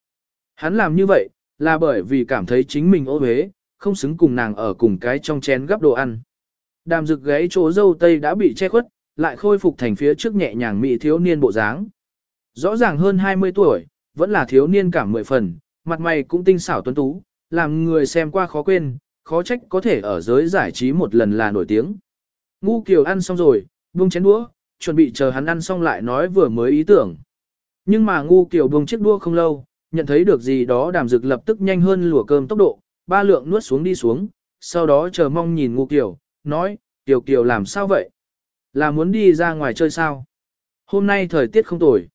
Hắn làm như vậy, là bởi vì cảm thấy chính mình ô uế, không xứng cùng nàng ở cùng cái trong chén gắp đồ ăn. Đàm rực gáy chỗ dâu tây đã bị che khuất, lại khôi phục thành phía trước nhẹ nhàng mị thiếu niên bộ dáng. Rõ ràng hơn 20 tuổi, vẫn là thiếu niên cảm mười phần, mặt mày cũng tinh xảo tuấn tú, làm người xem qua khó quên, khó trách có thể ở giới giải trí một lần là nổi tiếng. Ngu Kiều ăn xong rồi, buông chén đũa, chuẩn bị chờ hắn ăn xong lại nói vừa mới ý tưởng. Nhưng mà ngu Kiều buông chiếc đũa không lâu, nhận thấy được gì đó đàm dực lập tức nhanh hơn lùa cơm tốc độ, ba lượng nuốt xuống đi xuống, sau đó chờ mong nhìn ngu Kiều, nói, Kiều Kiều làm sao vậy? Là muốn đi ra ngoài chơi sao? Hôm nay thời tiết không tồi.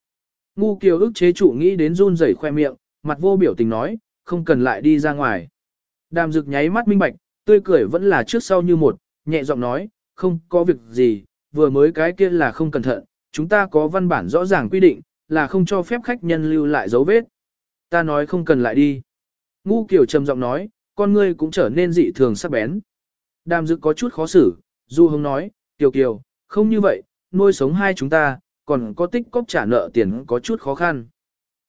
Ngu Kiều ức chế chủ nghĩ đến run rẩy khoe miệng, mặt vô biểu tình nói, không cần lại đi ra ngoài. Đàm dực nháy mắt minh bạch, tươi cười vẫn là trước sau như một, nhẹ giọng nói, không có việc gì, vừa mới cái kia là không cẩn thận, chúng ta có văn bản rõ ràng quy định, là không cho phép khách nhân lưu lại dấu vết. Ta nói không cần lại đi. Ngu kiểu trầm giọng nói, con ngươi cũng trở nên dị thường sắc bén. Đàm dực có chút khó xử, Du Hồng nói, Kiều Kiều, không như vậy, nuôi sống hai chúng ta, còn có tích cóp trả nợ tiền có chút khó khăn.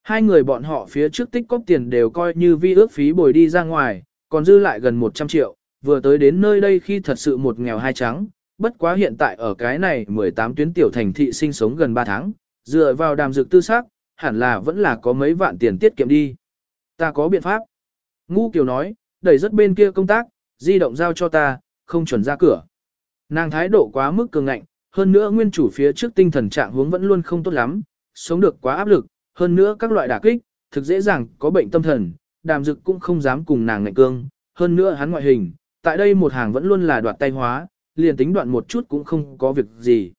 Hai người bọn họ phía trước tích cóp tiền đều coi như vi ước phí bồi đi ra ngoài, còn dư lại gần 100 triệu, vừa tới đến nơi đây khi thật sự một nghèo hai trắng, bất quá hiện tại ở cái này 18 tuyến tiểu thành thị sinh sống gần 3 tháng, dựa vào đàm dược tư xác, hẳn là vẫn là có mấy vạn tiền tiết kiệm đi. Ta có biện pháp. Ngu Kiều nói, đẩy rất bên kia công tác, di động giao cho ta, không chuẩn ra cửa. Nàng thái độ quá mức cường ngạnh, hơn nữa nguyên chủ phía trước tinh thần trạng hướng vẫn luôn không tốt lắm, sống được quá áp lực, hơn nữa các loại đả kích, thực dễ dàng có bệnh tâm thần, đàm dực cũng không dám cùng nàng ngạnh cương, hơn nữa hắn ngoại hình, tại đây một hàng vẫn luôn là đoạt tay hóa, liền tính đoạn một chút cũng không có việc gì.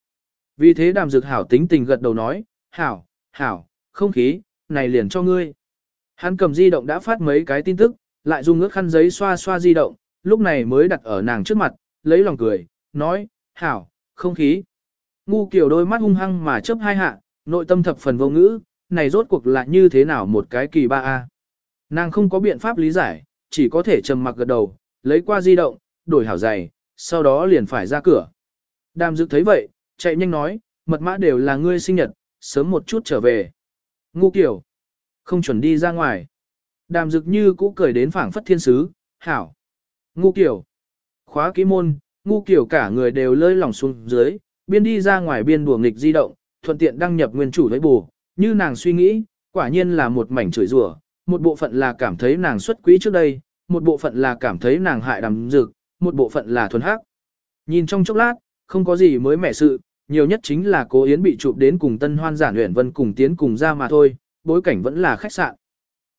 Vì thế đàm dực hảo tính tình gật đầu nói, hảo, hảo, không khí, này liền cho ngươi. Hắn cầm di động đã phát mấy cái tin tức, lại dùng ước khăn giấy xoa xoa di động, lúc này mới đặt ở nàng trước mặt, lấy lòng cười, nói, hảo, không khí. Ngu kiểu đôi mắt hung hăng mà chớp hai hạ, nội tâm thập phần vô ngữ, này rốt cuộc là như thế nào một cái kỳ ba a. Nàng không có biện pháp lý giải, chỉ có thể trầm mặc gật đầu, lấy qua di động, đổi hảo giày, sau đó liền phải ra cửa. Đàm dự thấy vậy, chạy nhanh nói, mật mã đều là ngươi sinh nhật, sớm một chút trở về. Ngu kiểu, không chuẩn đi ra ngoài. Đàm dực như cũ cười đến phảng phất thiên sứ, hảo. Ngu kiểu, khóa kỹ môn, ngu kiểu cả người đều lơi lỏng xuống dưới, biên đi ra ngoài biên đùa nghịch di động, thuận tiện đăng nhập nguyên chủ với bù, như nàng suy nghĩ, quả nhiên là một mảnh chửi rủa, một bộ phận là cảm thấy nàng xuất quỹ trước đây, một bộ phận là cảm thấy nàng hại đàm dược một bộ phận là thuần hắc. Nhìn trong chốc lát, không có gì mới mẻ sự, nhiều nhất chính là cố Yến bị chụp đến cùng Tân Hoan Giản luyện Vân cùng tiến cùng ra mà thôi, bối cảnh vẫn là khách sạn.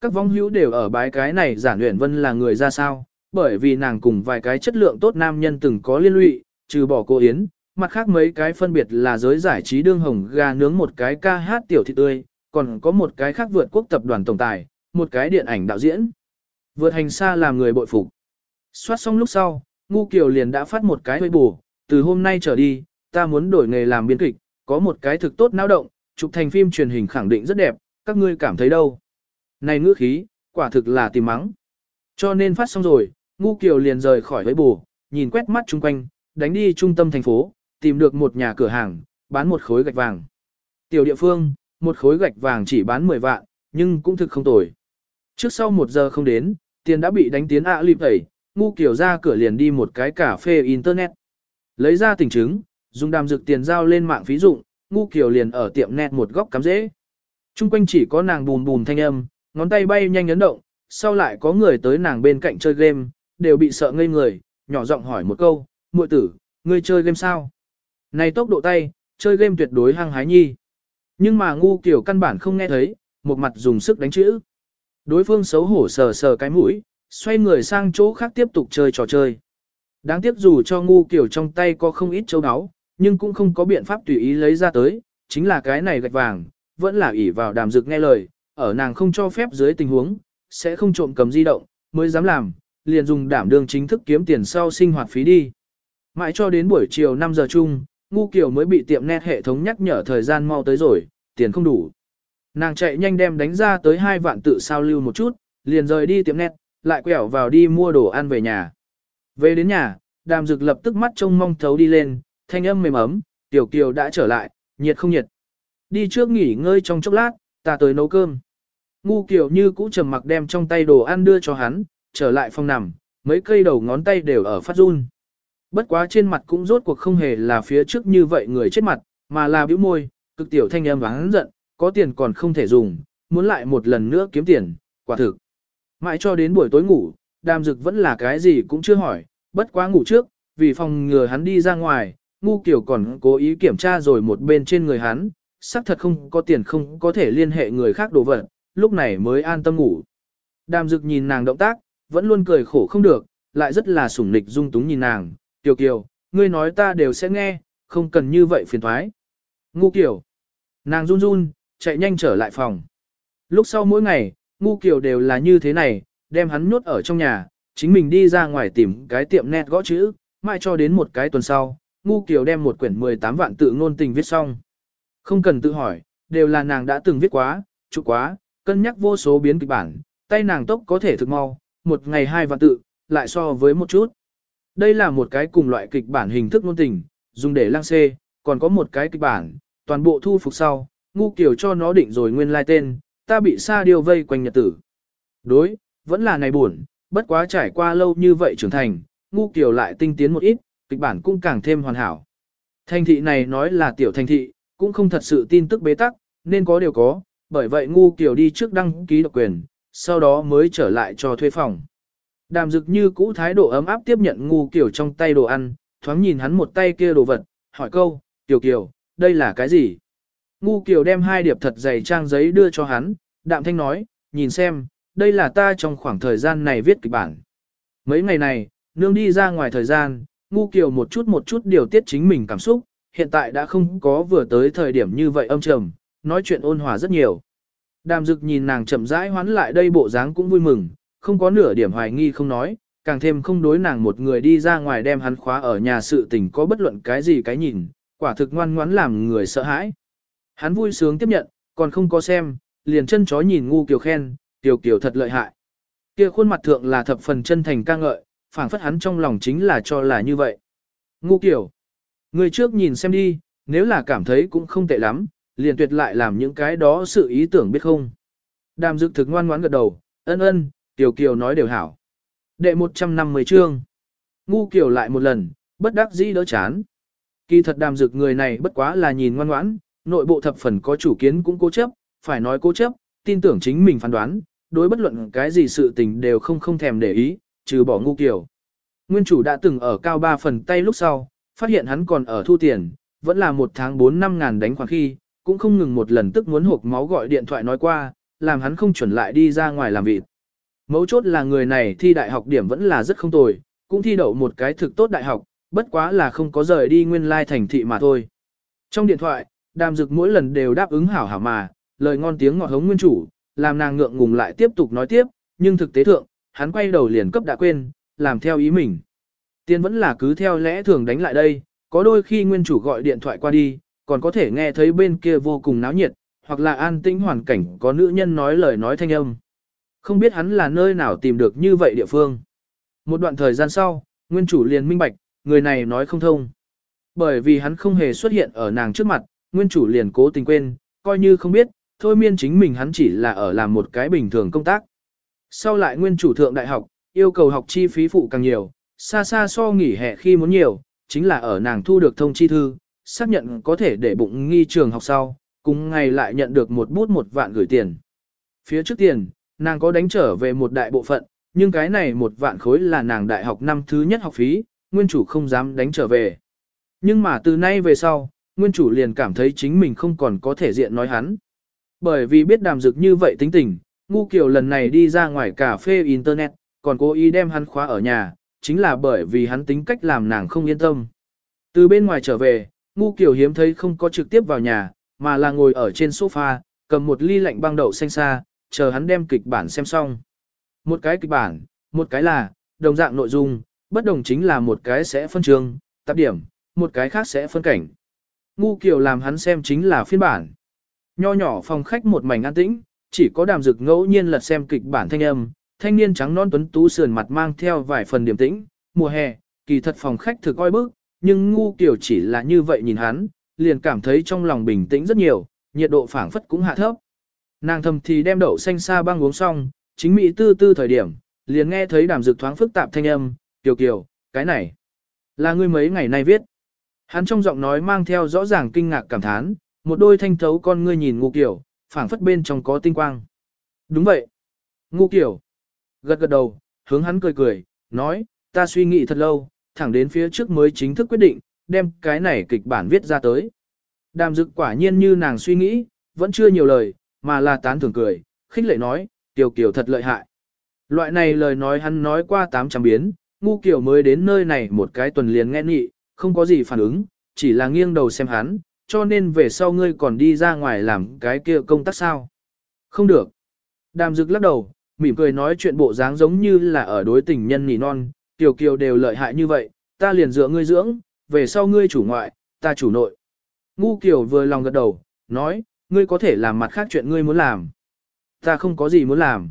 Các vong hữu đều ở bái cái này Giản luyện Vân là người ra sao, bởi vì nàng cùng vài cái chất lượng tốt nam nhân từng có liên lụy, trừ bỏ cô Yến, mặt khác mấy cái phân biệt là giới giải trí đương hồng gà nướng một cái ca hát tiểu thị tươi, còn có một cái khác vượt quốc tập đoàn tổng tài, một cái điện ảnh đạo diễn. Vượt hành xa làm người bội phục. Xoát xong lúc sau, Ngu Kiều liền đã phát một cái hơi bù, từ hôm nay trở đi, ta muốn đổi nghề làm biên kịch, có một cái thực tốt náo động, chụp thành phim truyền hình khẳng định rất đẹp, các ngươi cảm thấy đâu? Này ngữ khí, quả thực là tìm mắng. Cho nên phát xong rồi, Ngu Kiều liền rời khỏi với bù, nhìn quét mắt chung quanh, đánh đi trung tâm thành phố, tìm được một nhà cửa hàng, bán một khối gạch vàng. Tiểu địa phương, một khối gạch vàng chỉ bán 10 vạn, nhưng cũng thực không tồi. Trước sau một giờ không đến, tiền đã bị đánh tiến ạ à lịp tẩy, ngu kiểu ra cửa liền đi một cái cà phê internet. Lấy ra tình chứng, dùng đàm dược tiền giao lên mạng phí dụng, ngu kiểu liền ở tiệm net một góc cắm dễ. Trung quanh chỉ có nàng bùn bùn thanh âm, ngón tay bay nhanh ấn động, sau lại có người tới nàng bên cạnh chơi game, đều bị sợ ngây người, nhỏ giọng hỏi một câu, muội tử, ngươi chơi game sao? Này tốc độ tay, chơi game tuyệt đối hăng hái nhi. Nhưng mà ngu kiểu căn bản không nghe thấy, một mặt dùng sức đánh chữ. Đối phương xấu hổ sờ sờ cái mũi, xoay người sang chỗ khác tiếp tục chơi trò chơi. Đáng tiếc dù cho ngu kiểu trong tay có không ít châu áo, nhưng cũng không có biện pháp tùy ý lấy ra tới, chính là cái này gạch vàng, vẫn là ỷ vào đàm dực nghe lời, ở nàng không cho phép dưới tình huống, sẽ không trộm cầm di động, mới dám làm, liền dùng đảm đương chính thức kiếm tiền sau sinh hoạt phí đi. Mãi cho đến buổi chiều 5 giờ chung, ngu Kiều mới bị tiệm net hệ thống nhắc nhở thời gian mau tới rồi, tiền không đủ. Nàng chạy nhanh đem đánh ra tới hai vạn tự sao lưu một chút, liền rời đi tiệm net, lại quẹo vào đi mua đồ ăn về nhà. Về đến nhà, đàm dực lập tức mắt trông mong thấu đi lên, thanh âm mềm ấm, tiểu kiều đã trở lại, nhiệt không nhiệt. Đi trước nghỉ ngơi trong chốc lát, ta tới nấu cơm. Ngu Kiều như cũ trầm mặc đem trong tay đồ ăn đưa cho hắn, trở lại phòng nằm, mấy cây đầu ngón tay đều ở phát run. Bất quá trên mặt cũng rốt cuộc không hề là phía trước như vậy người chết mặt, mà là bĩu môi, cực tiểu thanh âm hắn giận, có tiền còn không thể dùng, muốn lại một lần nữa kiếm tiền, quả thực. Mãi cho đến buổi tối ngủ, đàm dực vẫn là cái gì cũng chưa hỏi, bất quá ngủ trước, vì phòng ngừa hắn đi ra ngoài, ngu kiểu còn cố ý kiểm tra rồi một bên trên người hắn, xác thật không có tiền không có thể liên hệ người khác đồ vật, lúc này mới an tâm ngủ. Đàm dực nhìn nàng động tác, vẫn luôn cười khổ không được, lại rất là sủng nịch dung túng nhìn nàng, tiểu kiều, ngươi nói ta đều sẽ nghe, không cần như vậy phiền thoái. Ngu Kiều, nàng run run, chạy nhanh trở lại phòng. Lúc sau mỗi ngày, ngu Kiều đều là như thế này, đem hắn nhốt ở trong nhà, chính mình đi ra ngoài tìm cái tiệm net gõ chữ, mai cho đến một cái tuần sau, ngu Kiều đem một quyển 18 vạn tự ngôn tình viết xong. Không cần tự hỏi, đều là nàng đã từng viết quá, chụp quá, cân nhắc vô số biến kịch bản, tay nàng tốc có thể thực mau, một ngày hai vạn tự, lại so với một chút. Đây là một cái cùng loại kịch bản hình thức ngôn tình, dùng để lăng xê, còn có một cái kịch bản, toàn bộ thu phục sau, ngu kiểu cho nó định rồi nguyên lai tên, ta bị sa điều vây quanh nhật tử. Đối, vẫn là này buồn, bất quá trải qua lâu như vậy trưởng thành, ngu kiểu lại tinh tiến một ít, kịch bản cũng càng thêm hoàn hảo. Thành thị này nói là tiểu thành thị, cũng không thật sự tin tức bế tắc, nên có điều có, bởi vậy ngu kiểu đi trước đăng ký độc quyền, sau đó mới trở lại cho thuê phòng. Đàm dực như cũ thái độ ấm áp tiếp nhận ngu kiểu trong tay đồ ăn, thoáng nhìn hắn một tay kia đồ vật, hỏi câu, tiểu kiều, đây là cái gì? Ngu kiều đem hai điệp thật dày trang giấy đưa cho hắn, đạm thanh nói, nhìn xem, đây là ta trong khoảng thời gian này viết kịch bản. Mấy ngày này, nương đi ra ngoài thời gian, ngu kiều một chút một chút điều tiết chính mình cảm xúc, hiện tại đã không có vừa tới thời điểm như vậy âm trầm, nói chuyện ôn hòa rất nhiều. Đàm dực nhìn nàng chậm rãi hoán lại đây bộ dáng cũng vui mừng, không có nửa điểm hoài nghi không nói, càng thêm không đối nàng một người đi ra ngoài đem hắn khóa ở nhà sự tình có bất luận cái gì cái nhìn, quả thực ngoan ngoãn làm người sợ hãi. Hắn vui sướng tiếp nhận, còn không có xem, liền chân chó nhìn ngu kiều khen, kiều kiều thật lợi hại. Kia khuôn mặt thượng là thập phần chân thành ca ngợi, phảng phất hắn trong lòng chính là cho là như vậy. Ngu kiều, Người trước nhìn xem đi, nếu là cảm thấy cũng không tệ lắm, liền tuyệt lại làm những cái đó sự ý tưởng biết không. Đàm dực thực ngoan ngoãn gật đầu, ân ân, tiểu kiều nói đều hảo. Đệ 150 chương. Ngu Kiều lại một lần, bất đắc dĩ đỡ chán. Kỳ thật đàm dực người này bất quá là nhìn ngoan ngoãn, nội bộ thập phần có chủ kiến cũng cố chấp, phải nói cố chấp, tin tưởng chính mình phán đoán, đối bất luận cái gì sự tình đều không không thèm để ý, trừ bỏ ngu kiểu. Nguyên chủ đã từng ở cao ba phần tay lúc sau, phát hiện hắn còn ở thu tiền, vẫn là một tháng 4 năm ngàn đánh khoản khi, cũng không ngừng một lần tức muốn hộp máu gọi điện thoại nói qua, làm hắn không chuẩn lại đi ra ngoài làm việc. Mấu chốt là người này thi đại học điểm vẫn là rất không tồi, cũng thi đậu một cái thực tốt đại học, bất quá là không có rời đi nguyên lai thành thị mà thôi. Trong điện thoại, đàm dực mỗi lần đều đáp ứng hảo hảo mà, lời ngon tiếng ngọt hống nguyên chủ, làm nàng ngượng ngùng lại tiếp tục nói tiếp, nhưng thực tế thượng, hắn quay đầu liền cấp đã quên, làm theo ý mình. Tiên vẫn là cứ theo lẽ thường đánh lại đây, có đôi khi nguyên chủ gọi điện thoại qua đi, còn có thể nghe thấy bên kia vô cùng náo nhiệt, hoặc là an tĩnh hoàn cảnh có nữ nhân nói lời nói thanh âm. Không biết hắn là nơi nào tìm được như vậy địa phương. Một đoạn thời gian sau, nguyên chủ liền minh bạch, người này nói không thông. Bởi vì hắn không hề xuất hiện ở nàng trước mặt, nguyên chủ liền cố tình quên, coi như không biết, thôi miên chính mình hắn chỉ là ở làm một cái bình thường công tác. Sau lại nguyên chủ thượng đại học, yêu cầu học chi phí phụ càng nhiều, xa xa so nghỉ hè khi muốn nhiều, chính là ở nàng thu được thông chi thư, xác nhận có thể để bụng nghi trường học sau, cùng ngày lại nhận được một bút một vạn gửi tiền. Phía trước tiền, nàng có đánh trở về một đại bộ phận, nhưng cái này một vạn khối là nàng đại học năm thứ nhất học phí, nguyên chủ không dám đánh trở về. Nhưng mà từ nay về sau, nguyên chủ liền cảm thấy chính mình không còn có thể diện nói hắn. Bởi vì biết đàm dực như vậy tính tình, ngu kiểu lần này đi ra ngoài cà phê internet, còn cố ý đem hắn khóa ở nhà, chính là bởi vì hắn tính cách làm nàng không yên tâm. Từ bên ngoài trở về, ngu kiểu hiếm thấy không có trực tiếp vào nhà, mà là ngồi ở trên sofa, cầm một ly lạnh băng đậu xanh xa, chờ hắn đem kịch bản xem xong. Một cái kịch bản, một cái là, đồng dạng nội dung, bất đồng chính là một cái sẽ phân trường, tạp điểm, một cái khác sẽ phân cảnh. Ngu kiểu làm hắn xem chính là phiên bản. Nho nhỏ phòng khách một mảnh an tĩnh, chỉ có đàm dực ngẫu nhiên lật xem kịch bản thanh âm, thanh niên trắng non tuấn tú sườn mặt mang theo vài phần điểm tĩnh, mùa hè, kỳ thật phòng khách thực oi bức, nhưng ngu kiểu chỉ là như vậy nhìn hắn, liền cảm thấy trong lòng bình tĩnh rất nhiều, nhiệt độ phảng phất cũng hạ thấp. Nàng thầm thì đem đậu xanh xa băng uống xong, chính mỹ tư tư thời điểm, liền nghe thấy đàm dực thoáng phức tạp thanh âm, kiều kiều, cái này, là ngươi mấy ngày nay viết. Hắn trong giọng nói mang theo rõ ràng kinh ngạc cảm thán, một đôi thanh thấu con ngươi nhìn ngu kiểu, phảng phất bên trong có tinh quang. Đúng vậy. Ngu kiểu. Gật gật đầu, hướng hắn cười cười, nói, ta suy nghĩ thật lâu, thẳng đến phía trước mới chính thức quyết định, đem cái này kịch bản viết ra tới. Đàm dực quả nhiên như nàng suy nghĩ, vẫn chưa nhiều lời, mà là tán thưởng cười, khích lệ nói, tiểu Kiều thật lợi hại. Loại này lời nói hắn nói qua 800 biến, ngu kiểu mới đến nơi này một cái tuần liền nghe nghị, không có gì phản ứng, chỉ là nghiêng đầu xem hắn, cho nên về sau ngươi còn đi ra ngoài làm cái kia công tác sao. Không được. Đàm dực lắc đầu, mỉm cười nói chuyện bộ dáng giống như là ở đối tình nhân nỉ non, tiểu kiều đều lợi hại như vậy, ta liền dựa ngươi dưỡng, về sau ngươi chủ ngoại, ta chủ nội. Ngu kiều vừa lòng gật đầu, nói, ngươi có thể làm mặt khác chuyện ngươi muốn làm. Ta không có gì muốn làm.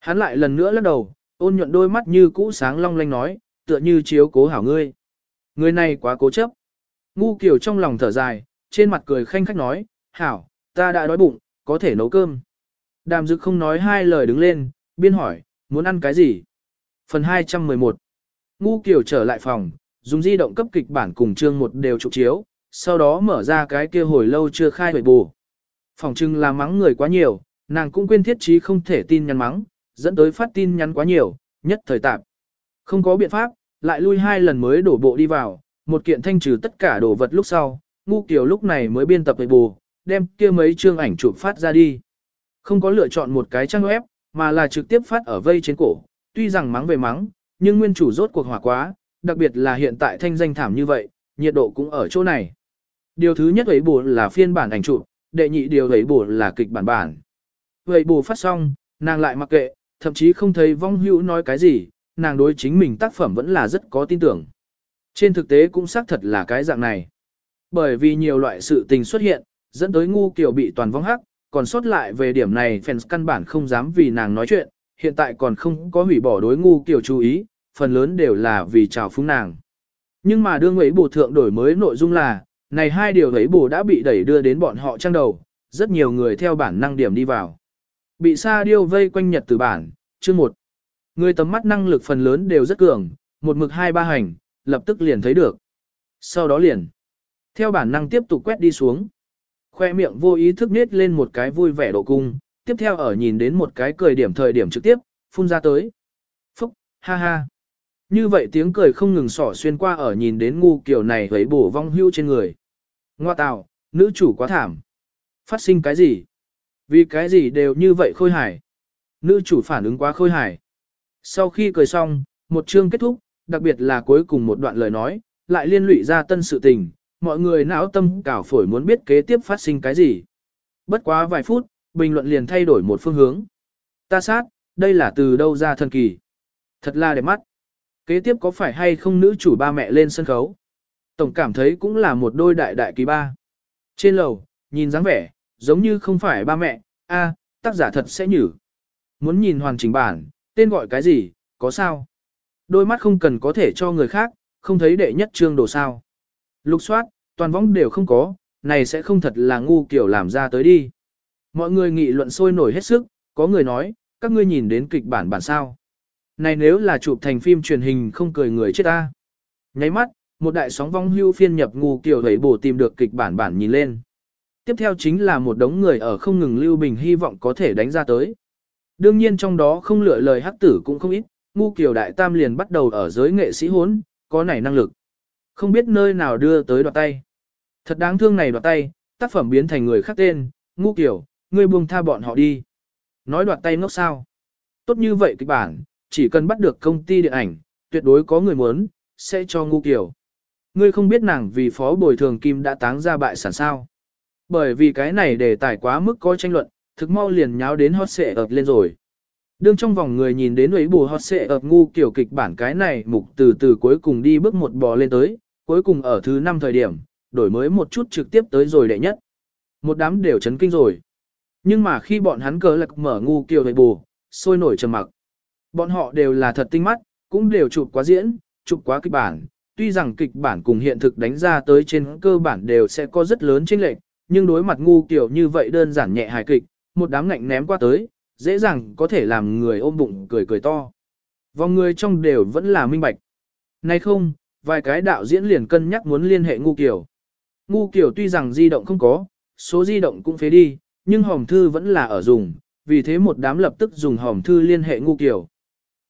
Hắn lại lần nữa lắc đầu, ôn nhuận đôi mắt như cũ sáng long lanh nói, tựa như chiếu cố hảo ngươi. Người này quá cố chấp. Ngu kiểu trong lòng thở dài, trên mặt cười khanh khách nói, hảo, ta đã đói bụng, có thể nấu cơm. Đàm dực không nói hai lời đứng lên, biên hỏi, muốn ăn cái gì? Phần 211 Ngu kiểu trở lại phòng, dùng di động cấp kịch bản cùng chương một đều chụp chiếu, sau đó mở ra cái kia hồi lâu chưa khai huệ bù. Phòng trưng là mắng người quá nhiều, nàng cũng quên thiết trí không thể tin nhắn mắng, dẫn tới phát tin nhắn quá nhiều, nhất thời tạp. Không có biện pháp, lại lui hai lần mới đổ bộ đi vào, một kiện thanh trừ tất cả đồ vật lúc sau, ngu kiểu lúc này mới biên tập về bù, đem kia mấy chương ảnh chụp phát ra đi. Không có lựa chọn một cái trang web, mà là trực tiếp phát ở vây trên cổ, tuy rằng mắng về mắng, nhưng nguyên chủ rốt cuộc hỏa quá, đặc biệt là hiện tại thanh danh thảm như vậy, nhiệt độ cũng ở chỗ này. Điều thứ nhất ấy bù là phiên bản ảnh chụp, đệ nhị điều ấy bù là kịch bản bản. Vậy bù phát xong, nàng lại mặc kệ, thậm chí không thấy vong hữu nói cái gì, nàng đối chính mình tác phẩm vẫn là rất có tin tưởng. Trên thực tế cũng xác thật là cái dạng này. Bởi vì nhiều loại sự tình xuất hiện, dẫn tới ngu kiểu bị toàn vong hắc, còn sót lại về điểm này fans căn bản không dám vì nàng nói chuyện, hiện tại còn không có hủy bỏ đối ngu kiểu chú ý, phần lớn đều là vì chào phúng nàng. Nhưng mà đương ấy bổ thượng đổi mới nội dung là, này hai điều ấy bổ đã bị đẩy đưa đến bọn họ trang đầu, rất nhiều người theo bản năng điểm đi vào. Bị sa điêu vây quanh nhật từ bản, chương một. Người tầm mắt năng lực phần lớn đều rất cường, một mực hai ba hành, lập tức liền thấy được. Sau đó liền, theo bản năng tiếp tục quét đi xuống. Khoe miệng vô ý thức nết lên một cái vui vẻ độ cung, tiếp theo ở nhìn đến một cái cười điểm thời điểm trực tiếp, phun ra tới. Phúc, ha ha. Như vậy tiếng cười không ngừng sỏ xuyên qua ở nhìn đến ngu kiểu này với bổ vong hưu trên người. Ngoa tào, nữ chủ quá thảm. Phát sinh cái gì? Vì cái gì đều như vậy khôi hài. Nữ chủ phản ứng quá khôi hài. Sau khi cười xong, một chương kết thúc, đặc biệt là cuối cùng một đoạn lời nói, lại liên lụy ra tân sự tình, mọi người não tâm cảo phổi muốn biết kế tiếp phát sinh cái gì. Bất quá vài phút, bình luận liền thay đổi một phương hướng. Ta sát, đây là từ đâu ra thần kỳ. Thật là đẹp mắt. Kế tiếp có phải hay không nữ chủ ba mẹ lên sân khấu? Tổng cảm thấy cũng là một đôi đại đại kỳ ba. Trên lầu, nhìn dáng vẻ, giống như không phải ba mẹ, a, tác giả thật sẽ nhử. Muốn nhìn hoàn chỉnh bản, tên gọi cái gì, có sao? Đôi mắt không cần có thể cho người khác, không thấy đệ nhất trương đồ sao. Lục soát, toàn võng đều không có, này sẽ không thật là ngu kiểu làm ra tới đi. Mọi người nghị luận sôi nổi hết sức, có người nói, các ngươi nhìn đến kịch bản bản sao. Này nếu là chụp thành phim truyền hình không cười người chết ta. Nháy mắt, một đại sóng vong hưu phiên nhập ngu kiểu hấy bổ tìm được kịch bản bản nhìn lên. Tiếp theo chính là một đống người ở không ngừng lưu bình hy vọng có thể đánh ra tới. Đương nhiên trong đó không lựa lời hắc tử cũng không ít, ngu kiểu đại tam liền bắt đầu ở giới nghệ sĩ hốn, có nảy năng lực. Không biết nơi nào đưa tới đoạt tay. Thật đáng thương này đoạt tay, tác phẩm biến thành người khác tên, ngu kiểu, ngươi buông tha bọn họ đi. Nói đoạt tay ngốc sao. Tốt như vậy kịch bản, chỉ cần bắt được công ty điện ảnh, tuyệt đối có người muốn, sẽ cho ngu kiểu. Ngươi không biết nàng vì phó bồi thường kim đã táng ra bại sản sao. Bởi vì cái này đề tài quá mức có tranh luận, thực mau liền nháo đến hot xệ ập lên rồi. Đương trong vòng người nhìn đến ấy bù hot xệ ập ngu kiểu kịch bản cái này mục từ từ cuối cùng đi bước một bò lên tới, cuối cùng ở thứ năm thời điểm, đổi mới một chút trực tiếp tới rồi đệ nhất. Một đám đều chấn kinh rồi. Nhưng mà khi bọn hắn cờ lạc mở ngu kiểu ấy bù, sôi nổi trầm mặc. Bọn họ đều là thật tinh mắt, cũng đều chụp quá diễn, chụp quá kịch bản. Tuy rằng kịch bản cùng hiện thực đánh ra tới trên cơ bản đều sẽ có rất lớn chênh lệch, nhưng đối mặt ngu kiểu như vậy đơn giản nhẹ hài kịch, một đám ngạnh ném qua tới, dễ dàng có thể làm người ôm bụng cười cười to. Vòng người trong đều vẫn là minh bạch. Nay không, vài cái đạo diễn liền cân nhắc muốn liên hệ ngu kiểu. Ngu kiểu tuy rằng di động không có, số di động cũng phế đi, nhưng hòm thư vẫn là ở dùng, vì thế một đám lập tức dùng hòm thư liên hệ ngu kiểu.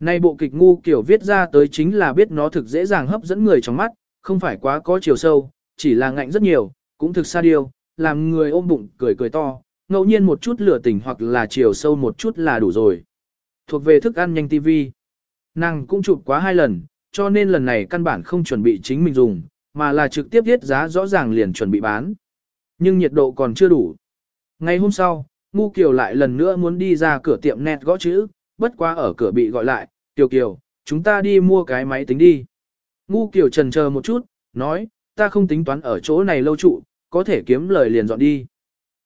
Nay bộ kịch ngu kiểu viết ra tới chính là biết nó thực dễ dàng hấp dẫn người trong mắt, không phải quá có chiều sâu, chỉ là ngạnh rất nhiều, cũng thực xa điều, làm người ôm bụng cười cười to, ngẫu nhiên một chút lửa tình hoặc là chiều sâu một chút là đủ rồi. Thuộc về thức ăn nhanh TV. Nàng cũng chụp quá hai lần, cho nên lần này căn bản không chuẩn bị chính mình dùng, mà là trực tiếp viết giá rõ ràng liền chuẩn bị bán. Nhưng nhiệt độ còn chưa đủ. Ngày hôm sau, Ngu Kiều lại lần nữa muốn đi ra cửa tiệm net gõ chữ, bất quá ở cửa bị gọi lại, Kiều Kiều, chúng ta đi mua cái máy tính đi. Ngu Kiều trần chờ một chút, nói, ta không tính toán ở chỗ này lâu trụ, có thể kiếm lời liền dọn đi.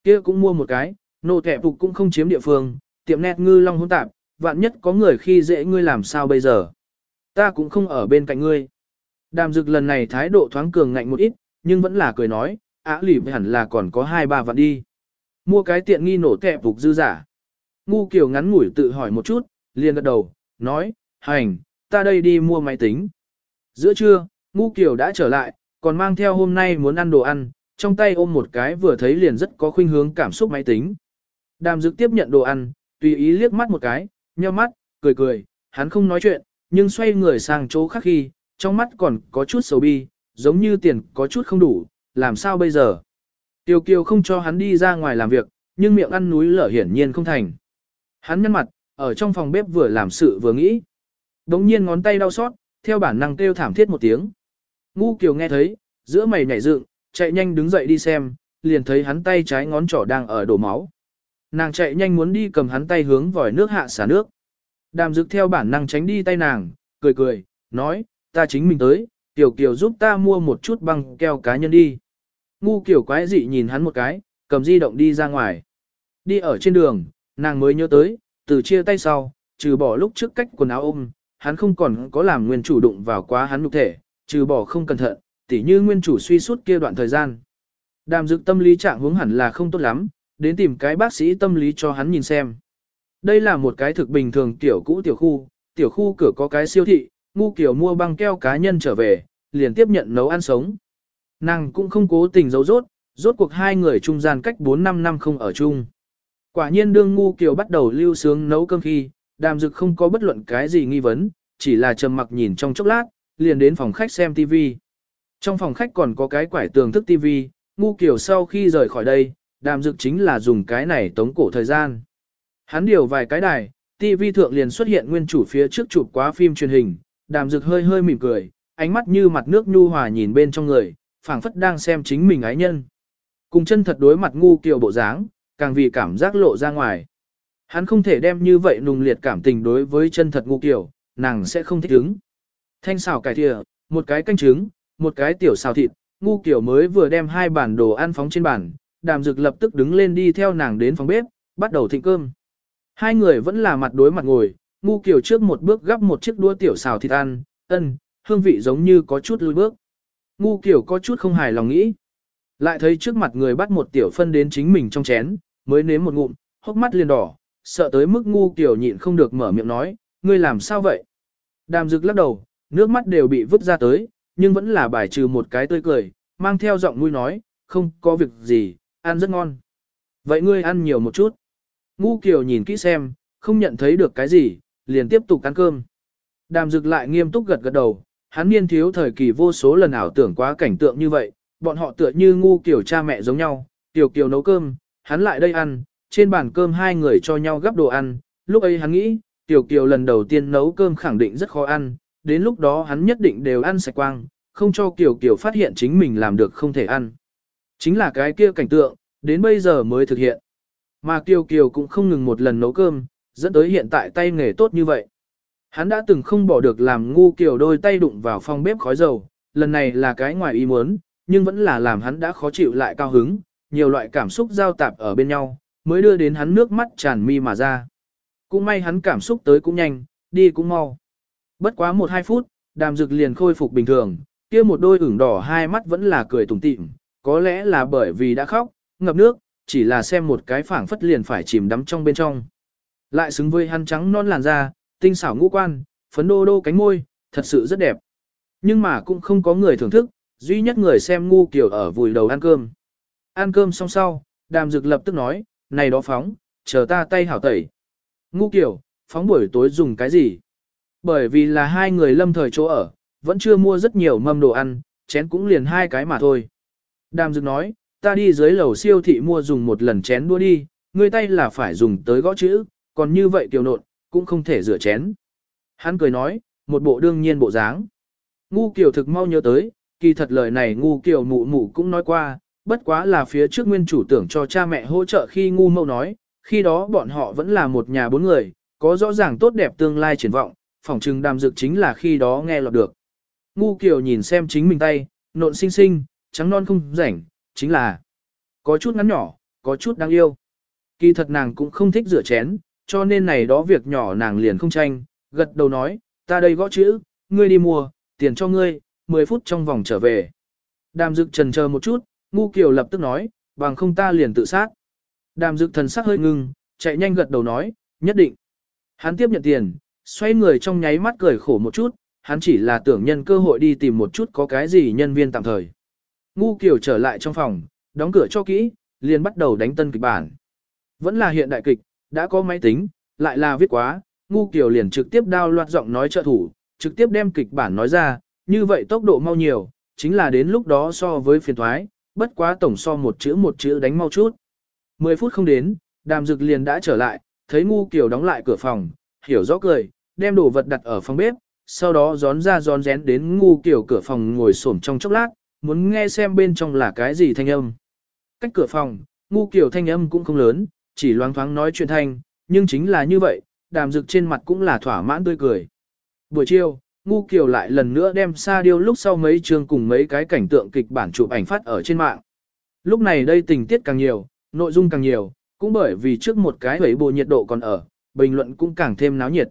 Kia cũng mua một cái, nô thẻ phục cũng không chiếm địa phương, tiệm nét ngư long hỗn tạp, vạn nhất có người khi dễ ngươi làm sao bây giờ. Ta cũng không ở bên cạnh ngươi. Đàm dực lần này thái độ thoáng cường ngạnh một ít, nhưng vẫn là cười nói, ả lỉ hẳn là còn có hai ba vạn đi. Mua cái tiện nghi nổ thẻ phục dư giả. Ngu kiểu ngắn ngủi tự hỏi một chút, liền gật đầu, nói, hành, ta đây đi mua máy tính. Giữa trưa, ngu kiều đã trở lại, còn mang theo hôm nay muốn ăn đồ ăn, trong tay ôm một cái vừa thấy liền rất có khuynh hướng cảm xúc máy tính. Đàm dực tiếp nhận đồ ăn, tùy ý liếc mắt một cái, nheo mắt, cười cười, hắn không nói chuyện, nhưng xoay người sang chỗ khác khi, trong mắt còn có chút sầu bi, giống như tiền có chút không đủ, làm sao bây giờ? Tiêu kiều không cho hắn đi ra ngoài làm việc, nhưng miệng ăn núi lở hiển nhiên không thành. Hắn nhăn mặt, ở trong phòng bếp vừa làm sự vừa nghĩ. Đống nhiên ngón tay đau xót, theo bản năng kêu thảm thiết một tiếng. Ngu kiều nghe thấy, giữa mày nhảy dựng, chạy nhanh đứng dậy đi xem, liền thấy hắn tay trái ngón trỏ đang ở đổ máu. Nàng chạy nhanh muốn đi cầm hắn tay hướng vòi nước hạ xả nước. Đàm dực theo bản năng tránh đi tay nàng, cười cười, nói, ta chính mình tới, tiểu kiều giúp ta mua một chút băng keo cá nhân đi. Ngu kiểu quái dị nhìn hắn một cái, cầm di động đi ra ngoài. Đi ở trên đường, nàng mới nhớ tới, từ chia tay sau, trừ bỏ lúc trước cách quần áo ôm, hắn không còn có làm nguyên chủ đụng vào quá hắn nhục thể, trừ bỏ không cẩn thận, tỉ như nguyên chủ suy suốt kia đoạn thời gian. Đàm dực tâm lý trạng hướng hẳn là không tốt lắm, đến tìm cái bác sĩ tâm lý cho hắn nhìn xem. Đây là một cái thực bình thường tiểu cũ tiểu khu, tiểu khu cửa có cái siêu thị, ngu kiểu mua băng keo cá nhân trở về, liền tiếp nhận nấu ăn sống. Nàng cũng không cố tình giấu rốt, rốt cuộc hai người trung gian cách 4-5 năm không ở chung. Quả nhiên đương ngu Kiều bắt đầu lưu sướng nấu cơm khi, đàm dực không có bất luận cái gì nghi vấn, chỉ là trầm mặc nhìn trong chốc lát, liền đến phòng khách xem TV. Trong phòng khách còn có cái quải tường thức TV, ngu Kiều sau khi rời khỏi đây, đàm dực chính là dùng cái này tống cổ thời gian. Hắn điều vài cái đài, TV thượng liền xuất hiện nguyên chủ phía trước chụp quá phim truyền hình, đàm dực hơi hơi mỉm cười, ánh mắt như mặt nước nhu hòa nhìn bên trong người, phảng phất đang xem chính mình ái nhân. Cùng chân thật đối mặt ngu kiều bộ dáng, càng vì cảm giác lộ ra ngoài. Hắn không thể đem như vậy nùng liệt cảm tình đối với chân thật ngu kiều, nàng sẽ không thích ứng. Thanh xào cải thịa, một cái canh trứng, một cái tiểu xào thịt, ngu kiều mới vừa đem hai bản đồ ăn phóng trên bàn, đàm dực lập tức đứng lên đi theo nàng đến phòng bếp, bắt đầu thịnh cơm. Hai người vẫn là mặt đối mặt ngồi, ngu kiều trước một bước gắp một chiếc đũa tiểu xào thịt ăn, ân, hương vị giống như có chút lùi bước. Ngu kiều có chút không hài lòng nghĩ. Lại thấy trước mặt người bắt một tiểu phân đến chính mình trong chén, mới nếm một ngụm, hốc mắt liền đỏ, sợ tới mức ngu kiểu nhịn không được mở miệng nói, ngươi làm sao vậy? Đàm dực lắc đầu, nước mắt đều bị vứt ra tới, nhưng vẫn là bài trừ một cái tươi cười, mang theo giọng nuôi nói, không có việc gì, ăn rất ngon. Vậy ngươi ăn nhiều một chút. Ngu kiều nhìn kỹ xem, không nhận thấy được cái gì, liền tiếp tục ăn cơm. Đàm dực lại nghiêm túc gật gật đầu, hắn niên thiếu thời kỳ vô số lần ảo tưởng quá cảnh tượng như vậy, bọn họ tựa như ngu kiểu cha mẹ giống nhau, tiểu kiều nấu cơm, hắn lại đây ăn, trên bàn cơm hai người cho nhau gắp đồ ăn, lúc ấy hắn nghĩ, tiểu kiều lần đầu tiên nấu cơm khẳng định rất khó ăn, đến lúc đó hắn nhất định đều ăn sạch quang, không cho kiều kiều phát hiện chính mình làm được không thể ăn. Chính là cái kia cảnh tượng, đến bây giờ mới thực hiện. Mà kiều kiều cũng không ngừng một lần nấu cơm, dẫn tới hiện tại tay nghề tốt như vậy. Hắn đã từng không bỏ được làm ngu Kiều đôi tay đụng vào phòng bếp khói dầu, lần này là cái ngoài ý muốn, nhưng vẫn là làm hắn đã khó chịu lại cao hứng, nhiều loại cảm xúc giao tạp ở bên nhau, mới đưa đến hắn nước mắt tràn mi mà ra. Cũng may hắn cảm xúc tới cũng nhanh, đi cũng mau. Bất quá một hai phút, đàm dực liền khôi phục bình thường, kia một đôi ửng đỏ hai mắt vẫn là cười tủm tỉm, có lẽ là bởi vì đã khóc, ngập nước, chỉ là xem một cái phảng phất liền phải chìm đắm trong bên trong. Lại xứng với hắn trắng non làn da, tinh xảo ngũ quan, phấn đô đô cánh môi, thật sự rất đẹp. Nhưng mà cũng không có người thưởng thức, duy nhất người xem ngu kiểu ở vùi đầu ăn cơm. Ăn cơm xong sau, đàm dực lập tức nói, này đó phóng, chờ ta tay hảo tẩy. Ngu kiểu, phóng buổi tối dùng cái gì? Bởi vì là hai người lâm thời chỗ ở, vẫn chưa mua rất nhiều mâm đồ ăn, chén cũng liền hai cái mà thôi. Đàm dực nói, ta đi dưới lầu siêu thị mua dùng một lần chén đua đi, ngươi tay là phải dùng tới gõ chữ, còn như vậy tiểu nộn, cũng không thể rửa chén. Hắn cười nói, một bộ đương nhiên bộ dáng. Ngu kiểu thực mau nhớ tới, kỳ thật lời này ngu kiểu mụ mụ cũng nói qua, bất quá là phía trước nguyên chủ tưởng cho cha mẹ hỗ trợ khi ngu mâu nói, khi đó bọn họ vẫn là một nhà bốn người, có rõ ràng tốt đẹp tương lai triển vọng, phỏng chừng đàm dược chính là khi đó nghe lọt được. Ngu kiều nhìn xem chính mình tay, nộn xinh xinh, trắng non không rảnh, chính là có chút ngắn nhỏ, có chút đáng yêu. Kỳ thật nàng cũng không thích rửa chén, cho nên này đó việc nhỏ nàng liền không tranh, gật đầu nói, ta đây gõ chữ, ngươi đi mua, tiền cho ngươi, 10 phút trong vòng trở về. Đàm dực trần chờ một chút, ngu kiều lập tức nói, bằng không ta liền tự sát. Đàm dực thần sắc hơi ngưng, chạy nhanh gật đầu nói, nhất định. Hắn tiếp nhận tiền, xoay người trong nháy mắt cười khổ một chút, hắn chỉ là tưởng nhân cơ hội đi tìm một chút có cái gì nhân viên tạm thời. Ngu kiều trở lại trong phòng, đóng cửa cho kỹ, liền bắt đầu đánh tân kịch bản. Vẫn là hiện đại kịch, đã có máy tính, lại là viết quá, ngu kiều liền trực tiếp đao loạt giọng nói trợ thủ, trực tiếp đem kịch bản nói ra, như vậy tốc độ mau nhiều, chính là đến lúc đó so với phiền thoái, bất quá tổng so một chữ một chữ đánh mau chút. 10 phút không đến, đàm dực liền đã trở lại, thấy ngu kiều đóng lại cửa phòng, hiểu rõ cười, đem đồ vật đặt ở phòng bếp, sau đó gión ra gión rén đến ngu kiều cửa phòng ngồi xổm trong chốc lát, muốn nghe xem bên trong là cái gì thanh âm. Cách cửa phòng, ngu kiều thanh âm cũng không lớn, chỉ loáng thoáng nói chuyện thanh, nhưng chính là như vậy, đàm dực trên mặt cũng là thỏa mãn tươi cười. Buổi chiều, Ngu Kiều lại lần nữa đem sa điêu lúc sau mấy chương cùng mấy cái cảnh tượng kịch bản chụp ảnh phát ở trên mạng. Lúc này đây tình tiết càng nhiều, nội dung càng nhiều, cũng bởi vì trước một cái hủy bộ nhiệt độ còn ở, bình luận cũng càng thêm náo nhiệt.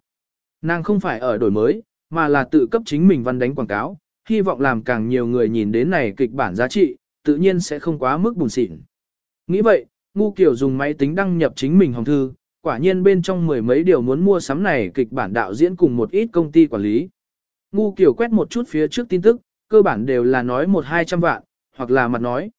Nàng không phải ở đổi mới, mà là tự cấp chính mình văn đánh quảng cáo, hy vọng làm càng nhiều người nhìn đến này kịch bản giá trị, tự nhiên sẽ không quá mức buồn xịn. Nghĩ vậy, Ngu Kiều dùng máy tính đăng nhập chính mình hồng thư, quả nhiên bên trong mười mấy điều muốn mua sắm này kịch bản đạo diễn cùng một ít công ty quản lý. Ngu Kiều quét một chút phía trước tin tức, cơ bản đều là nói một hai trăm vạn, hoặc là mặt nói.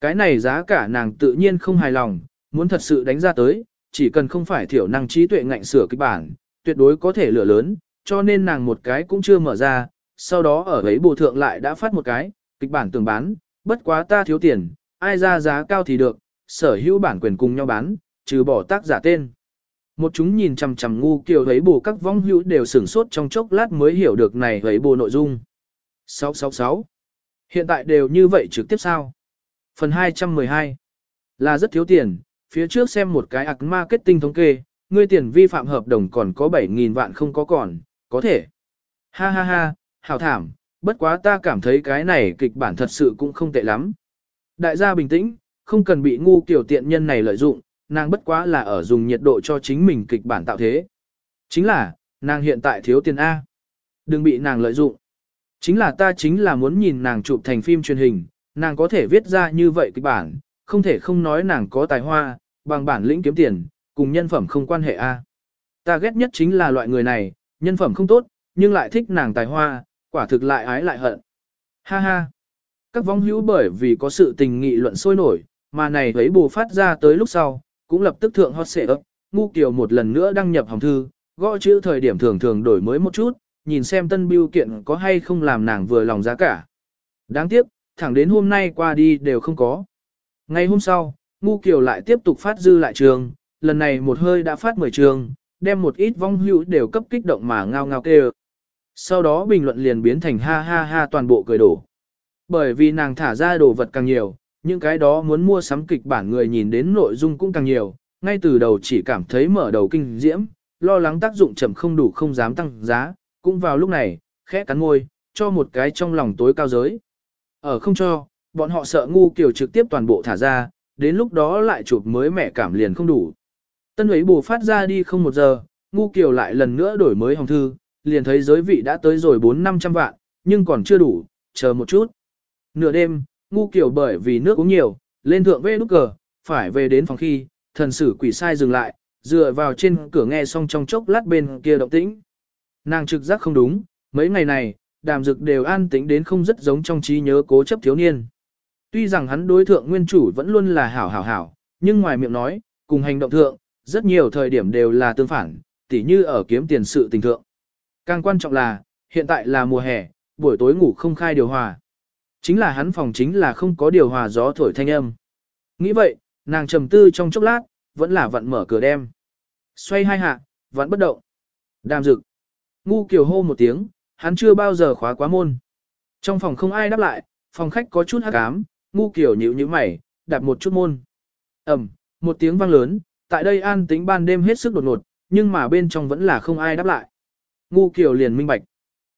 Cái này giá cả nàng tự nhiên không hài lòng, muốn thật sự đánh ra tới, chỉ cần không phải thiểu năng trí tuệ ngạnh sửa kịch bản, tuyệt đối có thể lửa lớn, cho nên nàng một cái cũng chưa mở ra, sau đó ở ấy bù thượng lại đã phát một cái, kịch bản tưởng bán, bất quá ta thiếu tiền, ai ra giá cao thì được, sở hữu bản quyền cùng nhau bán, trừ bỏ tác giả tên. Một chúng nhìn chằm chằm ngu kiều thấy bù các vong hữu đều sửng sốt trong chốc lát mới hiểu được này thấy bù nội dung. 666. Hiện tại đều như vậy trực tiếp sao? Phần 212. Là rất thiếu tiền, phía trước xem một cái ạc marketing thống kê, ngươi tiền vi phạm hợp đồng còn có 7.000 vạn không có còn, có thể. Ha ha ha, hào thảm, bất quá ta cảm thấy cái này kịch bản thật sự cũng không tệ lắm. Đại gia bình tĩnh, không cần bị ngu kiểu tiện nhân này lợi dụng, nàng bất quá là ở dùng nhiệt độ cho chính mình kịch bản tạo thế. Chính là, nàng hiện tại thiếu tiền A. Đừng bị nàng lợi dụng. Chính là ta chính là muốn nhìn nàng chụp thành phim truyền hình, nàng có thể viết ra như vậy kịch bản, không thể không nói nàng có tài hoa, bằng bản lĩnh kiếm tiền, cùng nhân phẩm không quan hệ A. Ta ghét nhất chính là loại người này, nhân phẩm không tốt, nhưng lại thích nàng tài hoa, quả thực lại ái lại hận. Ha ha. Các vong hữu bởi vì có sự tình nghị luận sôi nổi, mà này thấy bù phát ra tới lúc sau, cũng lập tức thượng hot xệ ấp, ngu kiều một lần nữa đăng nhập hồng thư, gõ chữ thời điểm thường thường đổi mới một chút, nhìn xem tân biêu kiện có hay không làm nàng vừa lòng giá cả. Đáng tiếc, thẳng đến hôm nay qua đi đều không có. Ngày hôm sau, ngu kiều lại tiếp tục phát dư lại trường, lần này một hơi đã phát 10 trường, đem một ít vong hữu đều cấp kích động mà ngao ngao kêu. Sau đó bình luận liền biến thành ha ha ha toàn bộ cười đổ. Bởi vì nàng thả ra đồ vật càng nhiều, những cái đó muốn mua sắm kịch bản người nhìn đến nội dung cũng càng nhiều, ngay từ đầu chỉ cảm thấy mở đầu kinh diễm, lo lắng tác dụng chậm không đủ không dám tăng giá, cũng vào lúc này, khẽ cắn môi, cho một cái trong lòng tối cao giới. Ở không cho, bọn họ sợ ngu kiểu trực tiếp toàn bộ thả ra, đến lúc đó lại chụp mới mẻ cảm liền không đủ. Tân ấy bù phát ra đi không một giờ, ngu kiểu lại lần nữa đổi mới hồng thư, liền thấy giới vị đã tới rồi 4-500 vạn, nhưng còn chưa đủ, chờ một chút. Nửa đêm, ngu kiểu bởi vì nước uống nhiều, lên thượng vê nút cờ, phải về đến phòng khi, thần sử quỷ sai dừng lại, dựa vào trên cửa nghe xong trong chốc lát bên kia động tĩnh. Nàng trực giác không đúng, mấy ngày này, đàm dực đều an tĩnh đến không rất giống trong trí nhớ cố chấp thiếu niên. Tuy rằng hắn đối thượng nguyên chủ vẫn luôn là hảo hảo hảo, nhưng ngoài miệng nói, cùng hành động thượng, rất nhiều thời điểm đều là tương phản, tỉ như ở kiếm tiền sự tình thượng. Càng quan trọng là, hiện tại là mùa hè, buổi tối ngủ không khai điều hòa. Chính là hắn phòng chính là không có điều hòa gió thổi thanh âm. Nghĩ vậy, nàng trầm tư trong chốc lát, vẫn là vặn mở cửa đem. Xoay hai hạ, vẫn bất động. Đàm dực. Ngu kiều hô một tiếng, hắn chưa bao giờ khóa quá môn. Trong phòng không ai đáp lại, phòng khách có chút hắc ám, ngu kiều nhíu nhíu mày, đạp một chút môn. ầm, một tiếng vang lớn, tại đây an tính ban đêm hết sức đột ngột, nhưng mà bên trong vẫn là không ai đáp lại. Ngu kiều liền minh bạch.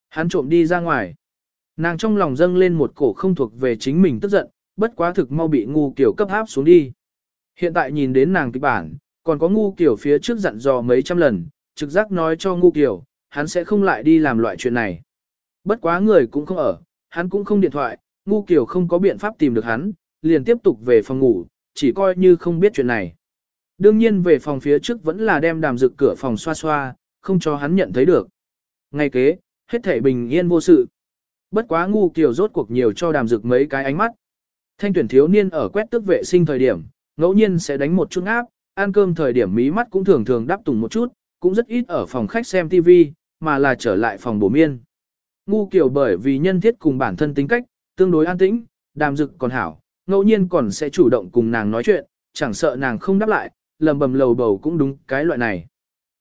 Hắn trộm đi ra ngoài. Nàng trong lòng dâng lên một cổ không thuộc về chính mình tức giận, bất quá thực mau bị ngu kiểu cấp áp xuống đi. Hiện tại nhìn đến nàng kịch bản, còn có ngu kiểu phía trước dặn dò mấy trăm lần, trực giác nói cho ngu kiểu, hắn sẽ không lại đi làm loại chuyện này. Bất quá người cũng không ở, hắn cũng không điện thoại, ngu kiểu không có biện pháp tìm được hắn, liền tiếp tục về phòng ngủ, chỉ coi như không biết chuyện này. Đương nhiên về phòng phía trước vẫn là đem đàm rực cửa phòng xoa xoa, không cho hắn nhận thấy được. Ngay kế, hết thể bình yên vô sự. Bất quá ngu kiều rốt cuộc nhiều cho đàm dực mấy cái ánh mắt. Thanh tuyển thiếu niên ở quét tước vệ sinh thời điểm, ngẫu nhiên sẽ đánh một chút áp, ăn cơm thời điểm mí mắt cũng thường thường đắp tùng một chút, cũng rất ít ở phòng khách xem TV, mà là trở lại phòng bổ miên. Ngu kiểu bởi vì nhân thiết cùng bản thân tính cách, tương đối an tĩnh, đàm dực còn hảo, ngẫu nhiên còn sẽ chủ động cùng nàng nói chuyện, chẳng sợ nàng không đáp lại, lầm bầm lầu bầu cũng đúng cái loại này.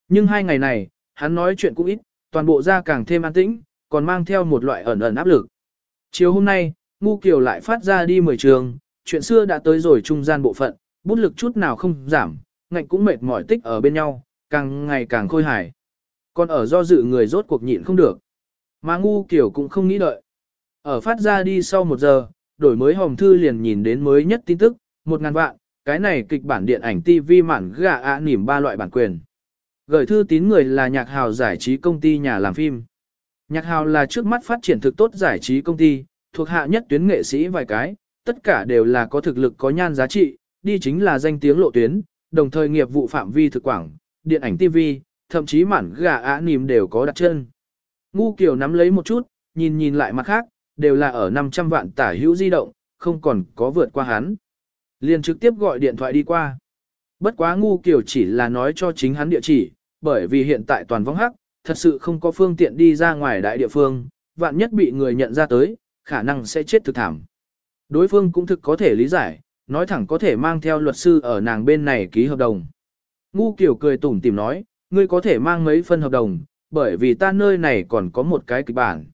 Nhưng hai ngày này, hắn nói chuyện cũng ít, toàn bộ ra càng thêm an tĩnh, còn mang theo một loại ẩn ẩn áp lực. Chiều hôm nay, Ngu Kiều lại phát ra đi 10 trường, chuyện xưa đã tới rồi trung gian bộ phận, bút lực chút nào không giảm, ngạnh cũng mệt mỏi tích ở bên nhau, càng ngày càng khôi hài. Còn ở do dự người rốt cuộc nhịn không được. Mà Ngu Kiều cũng không nghĩ đợi. Ở phát ra đi sau một giờ, đổi mới hồng thư liền nhìn đến mới nhất tin tức, một ngàn vạn, cái này kịch bản điện ảnh TV mản gà ạ nỉm ba loại bản quyền. Gửi thư tín người là nhạc hào giải trí công ty nhà làm phim. Nhạc hào là trước mắt phát triển thực tốt giải trí công ty, thuộc hạ nhất tuyến nghệ sĩ vài cái, tất cả đều là có thực lực có nhan giá trị, đi chính là danh tiếng lộ tuyến, đồng thời nghiệp vụ phạm vi thực quảng, điện ảnh TV, thậm chí mản gà ả nìm đều có đặt chân. Ngu Kiều nắm lấy một chút, nhìn nhìn lại mặt khác, đều là ở 500 vạn tả hữu di động, không còn có vượt qua hắn. Liền trực tiếp gọi điện thoại đi qua. Bất quá ngu Kiều chỉ là nói cho chính hắn địa chỉ, bởi vì hiện tại toàn vong hắc, thật sự không có phương tiện đi ra ngoài đại địa phương, vạn nhất bị người nhận ra tới, khả năng sẽ chết thực thảm. Đối phương cũng thực có thể lý giải, nói thẳng có thể mang theo luật sư ở nàng bên này ký hợp đồng. Ngu Kiều cười tủm tìm nói, ngươi có thể mang mấy phân hợp đồng, bởi vì ta nơi này còn có một cái kịch bản.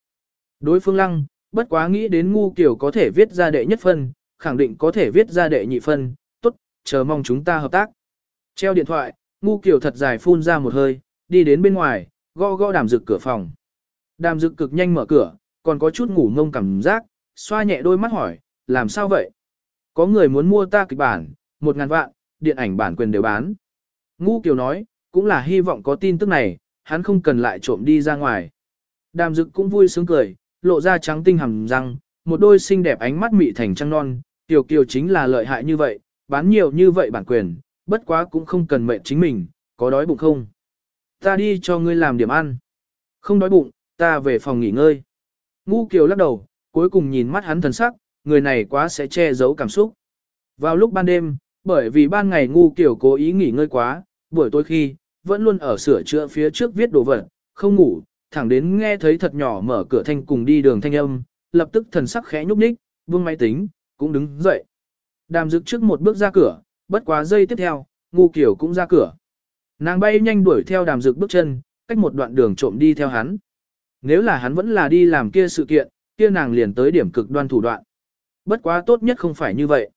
Đối phương lăng, bất quá nghĩ đến ngu Kiều có thể viết ra đệ nhất phân, khẳng định có thể viết ra đệ nhị phân, tốt, chờ mong chúng ta hợp tác. Treo điện thoại, ngu Kiều thật dài phun ra một hơi, đi đến bên ngoài, gõ gõ đàm dực cửa phòng. Đàm dực cực nhanh mở cửa, còn có chút ngủ ngông cảm giác, xoa nhẹ đôi mắt hỏi, làm sao vậy? Có người muốn mua ta kịch bản, một ngàn vạn, điện ảnh bản quyền đều bán. Ngũ Kiều nói, cũng là hy vọng có tin tức này, hắn không cần lại trộm đi ra ngoài. Đàm dực cũng vui sướng cười, lộ ra trắng tinh hầm răng, một đôi xinh đẹp ánh mắt mị thành trăng non, Kiều Kiều chính là lợi hại như vậy, bán nhiều như vậy bản quyền, bất quá cũng không cần mệnh chính mình, có đói bụng không? Ta đi cho ngươi làm điểm ăn. Không đói bụng, ta về phòng nghỉ ngơi. Ngu Kiều lắc đầu, cuối cùng nhìn mắt hắn thần sắc, người này quá sẽ che giấu cảm xúc. Vào lúc ban đêm, bởi vì ban ngày ngu Kiều cố ý nghỉ ngơi quá, buổi tối khi, vẫn luôn ở sửa chữa phía trước viết đồ vật, không ngủ, thẳng đến nghe thấy thật nhỏ mở cửa thanh cùng đi đường thanh âm, lập tức thần sắc khẽ nhúc nhích, vương máy tính, cũng đứng dậy. Đàm dực trước một bước ra cửa, bất quá giây tiếp theo, ngu Kiều cũng ra cửa. Nàng bay nhanh đuổi theo đàm dực bước chân, cách một đoạn đường trộm đi theo hắn. Nếu là hắn vẫn là đi làm kia sự kiện, kia nàng liền tới điểm cực đoan thủ đoạn. Bất quá tốt nhất không phải như vậy.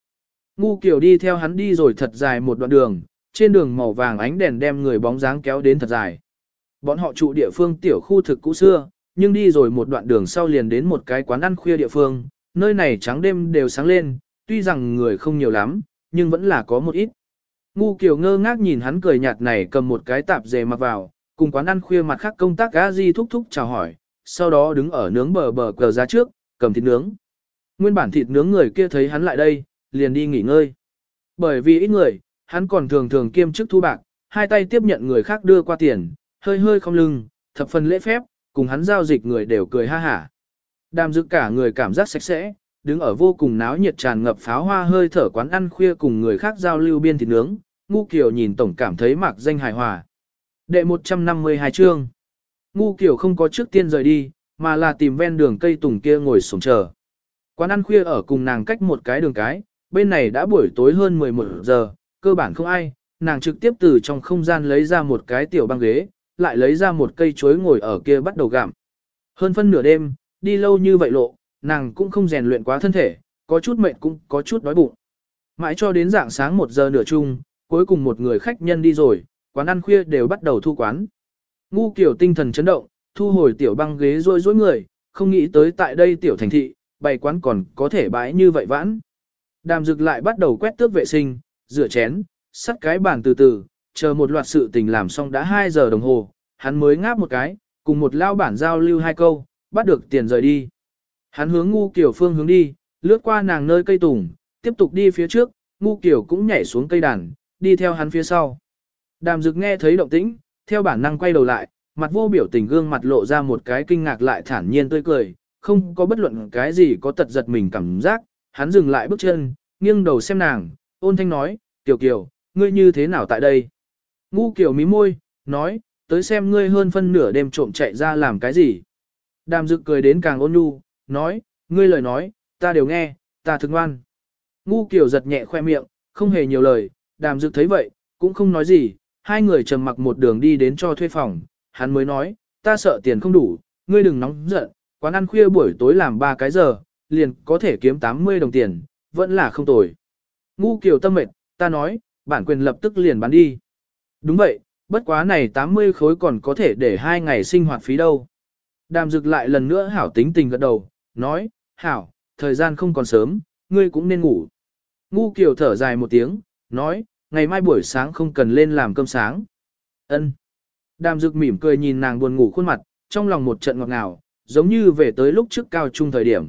Ngu kiểu đi theo hắn đi rồi thật dài một đoạn đường, trên đường màu vàng ánh đèn đem người bóng dáng kéo đến thật dài. Bọn họ trụ địa phương tiểu khu thực cũ xưa, nhưng đi rồi một đoạn đường sau liền đến một cái quán ăn khuya địa phương, nơi này trắng đêm đều sáng lên, tuy rằng người không nhiều lắm, nhưng vẫn là có một ít. Ngu kiểu ngơ ngác nhìn hắn cười nhạt này cầm một cái tạp dề mặc vào, cùng quán ăn khuya mặt khác công tác gã di thúc thúc chào hỏi, sau đó đứng ở nướng bờ bờ cờ ra trước, cầm thịt nướng. Nguyên bản thịt nướng người kia thấy hắn lại đây, liền đi nghỉ ngơi. Bởi vì ít người, hắn còn thường thường kiêm chức thu bạc, hai tay tiếp nhận người khác đưa qua tiền, hơi hơi không lưng, thập phần lễ phép, cùng hắn giao dịch người đều cười ha hả. Đàm dực cả người cảm giác sạch sẽ, đứng ở vô cùng náo nhiệt tràn ngập pháo hoa hơi thở quán ăn khuya cùng người khác giao lưu biên thịt nướng, ngu kiều nhìn tổng cảm thấy mạc danh hài hòa. Đệ 152 chương. Ngu kiều không có trước tiên rời đi, mà là tìm ven đường cây tùng kia ngồi sống chờ. Quán ăn khuya ở cùng nàng cách một cái đường cái, bên này đã buổi tối hơn 11 giờ, cơ bản không ai, nàng trực tiếp từ trong không gian lấy ra một cái tiểu băng ghế, lại lấy ra một cây chuối ngồi ở kia bắt đầu gặm. Hơn phân nửa đêm, đi lâu như vậy lộ, nàng cũng không rèn luyện quá thân thể, có chút mệt cũng có chút đói bụng. Mãi cho đến dạng sáng 1 giờ nửa chung, cuối cùng một người khách nhân đi rồi, quán ăn khuya đều bắt đầu thu quán. Ngu kiểu tinh thần chấn động, thu hồi tiểu băng ghế rôi rối người, không nghĩ tới tại đây tiểu thành thị, bày quán còn có thể bãi như vậy vãn. Đàm dực lại bắt đầu quét tước vệ sinh, rửa chén, sắt cái bàn từ từ, chờ một loạt sự tình làm xong đã 2 giờ đồng hồ, hắn mới ngáp một cái, cùng một lao bản giao lưu hai câu, bắt được tiền rời đi. Hắn hướng ngu kiểu phương hướng đi, lướt qua nàng nơi cây tùng, tiếp tục đi phía trước, ngu kiểu cũng nhảy xuống cây đàn, đi theo hắn phía sau. Đàm dực nghe thấy động tĩnh, theo bản năng quay đầu lại, mặt vô biểu tình gương mặt lộ ra một cái kinh ngạc lại thản nhiên tươi cười, không có bất luận cái gì có tật giật mình cảm giác, hắn dừng lại bước chân, nghiêng đầu xem nàng, ôn thanh nói, Tiểu Kiều, ngươi như thế nào tại đây? Ngu Kiều mí môi, nói, tới xem ngươi hơn phân nửa đêm trộm chạy ra làm cái gì? Đàm dực cười đến càng ôn nhu, nói, ngươi lời nói, ta đều nghe, ta thức ngoan. Ngu Kiều giật nhẹ khoe miệng, không hề nhiều lời, đàm dực thấy vậy, cũng không nói gì, hai người trầm mặc một đường đi đến cho thuê phòng, hắn mới nói, ta sợ tiền không đủ, ngươi đừng nóng giận, quán ăn khuya buổi tối làm 3 cái giờ, liền có thể kiếm 80 đồng tiền, vẫn là không tồi. Ngu Kiều tâm mệt, ta nói, bản quyền lập tức liền bán đi. Đúng vậy, bất quá này 80 khối còn có thể để hai ngày sinh hoạt phí đâu. Đàm dực lại lần nữa hảo tính tình gật đầu, nói, hảo, thời gian không còn sớm, ngươi cũng nên ngủ. Ngu Kiều thở dài một tiếng, nói, ngày mai buổi sáng không cần lên làm cơm sáng. Ân. Đàm dực mỉm cười nhìn nàng buồn ngủ khuôn mặt, trong lòng một trận ngọt ngào, giống như về tới lúc trước cao trung thời điểm.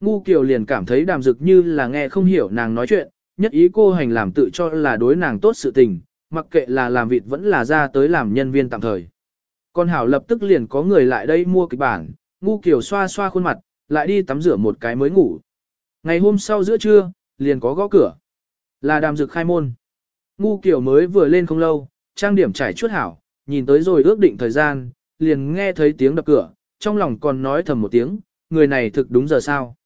Ngu Kiều liền cảm thấy đàm dực như là nghe không hiểu nàng nói chuyện, nhất ý cô hành làm tự cho là đối nàng tốt sự tình, mặc kệ là làm vịt vẫn là ra tới làm nhân viên tạm thời. Con Hảo lập tức liền có người lại đây mua kịch bản, Ngu Kiều xoa xoa khuôn mặt, lại đi tắm rửa một cái mới ngủ. Ngày hôm sau giữa trưa, liền có gõ cửa. Là đàm dực khai môn. Ngu Kiều mới vừa lên không lâu, trang điểm trải chuốt hảo, nhìn tới rồi ước định thời gian, liền nghe thấy tiếng đập cửa, trong lòng còn nói thầm một tiếng, người này thực đúng giờ sao.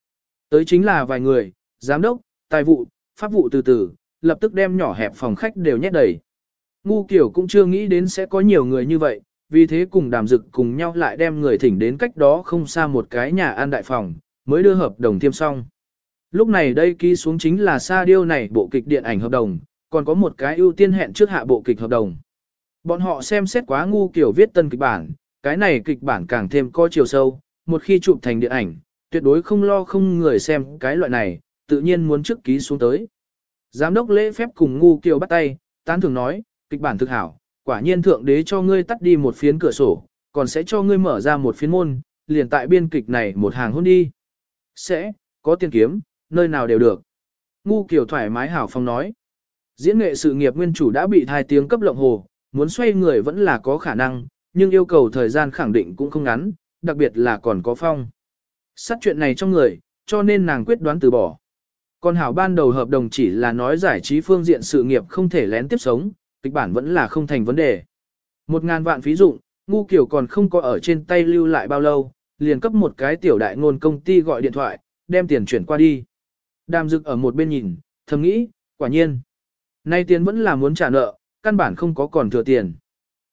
Tới chính là vài người, giám đốc, tài vụ, pháp vụ từ từ, lập tức đem nhỏ hẹp phòng khách đều nhét đầy. Ngu kiểu cũng chưa nghĩ đến sẽ có nhiều người như vậy, vì thế cùng đàm dực cùng nhau lại đem người thỉnh đến cách đó không xa một cái nhà an đại phòng, mới đưa hợp đồng tiêm xong. Lúc này đây ký xuống chính là Sa Điêu này bộ kịch điện ảnh hợp đồng, còn có một cái ưu tiên hẹn trước hạ bộ kịch hợp đồng. Bọn họ xem xét quá ngu kiểu viết tân kịch bản, cái này kịch bản càng thêm có chiều sâu, một khi chụp thành điện ảnh, tuyệt đối không lo không người xem cái loại này, tự nhiên muốn trước ký xuống tới. Giám đốc lễ phép cùng ngu kiều bắt tay, tán thường nói, kịch bản thực hảo, quả nhiên thượng đế cho ngươi tắt đi một phiến cửa sổ, còn sẽ cho ngươi mở ra một phiến môn, liền tại biên kịch này một hàng hôn đi. Sẽ, có tiền kiếm, nơi nào đều được. Ngu kiều thoải mái hảo phong nói. Diễn nghệ sự nghiệp nguyên chủ đã bị thai tiếng cấp lộng hồ, muốn xoay người vẫn là có khả năng, nhưng yêu cầu thời gian khẳng định cũng không ngắn, đặc biệt là còn có phong. Sát chuyện này trong người, cho nên nàng quyết đoán từ bỏ. Còn hảo ban đầu hợp đồng chỉ là nói giải trí phương diện sự nghiệp không thể lén tiếp sống, kịch bản vẫn là không thành vấn đề. Một ngàn vạn phí dụng, ngu kiểu còn không có ở trên tay lưu lại bao lâu, liền cấp một cái tiểu đại ngôn công ty gọi điện thoại, đem tiền chuyển qua đi. Đàm dực ở một bên nhìn, thầm nghĩ, quả nhiên. Nay tiền vẫn là muốn trả nợ, căn bản không có còn thừa tiền.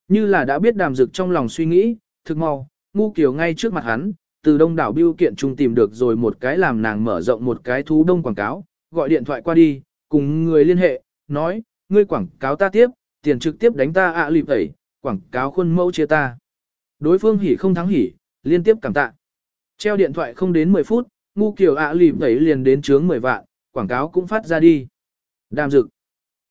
Như là đã biết đàm dực trong lòng suy nghĩ, thực mau, ngu kiểu ngay trước mặt hắn, từ đông đảo biêu kiện trung tìm được rồi một cái làm nàng mở rộng một cái thú đông quảng cáo, gọi điện thoại qua đi, cùng người liên hệ, nói, ngươi quảng cáo ta tiếp, tiền trực tiếp đánh ta ạ à lịp tẩy, quảng cáo khuôn mẫu chia ta. Đối phương hỉ không thắng hỉ, liên tiếp cảm tạ. Treo điện thoại không đến 10 phút, ngu kiểu ạ à lịp tẩy liền đến chướng 10 vạn, quảng cáo cũng phát ra đi. Đàm dực.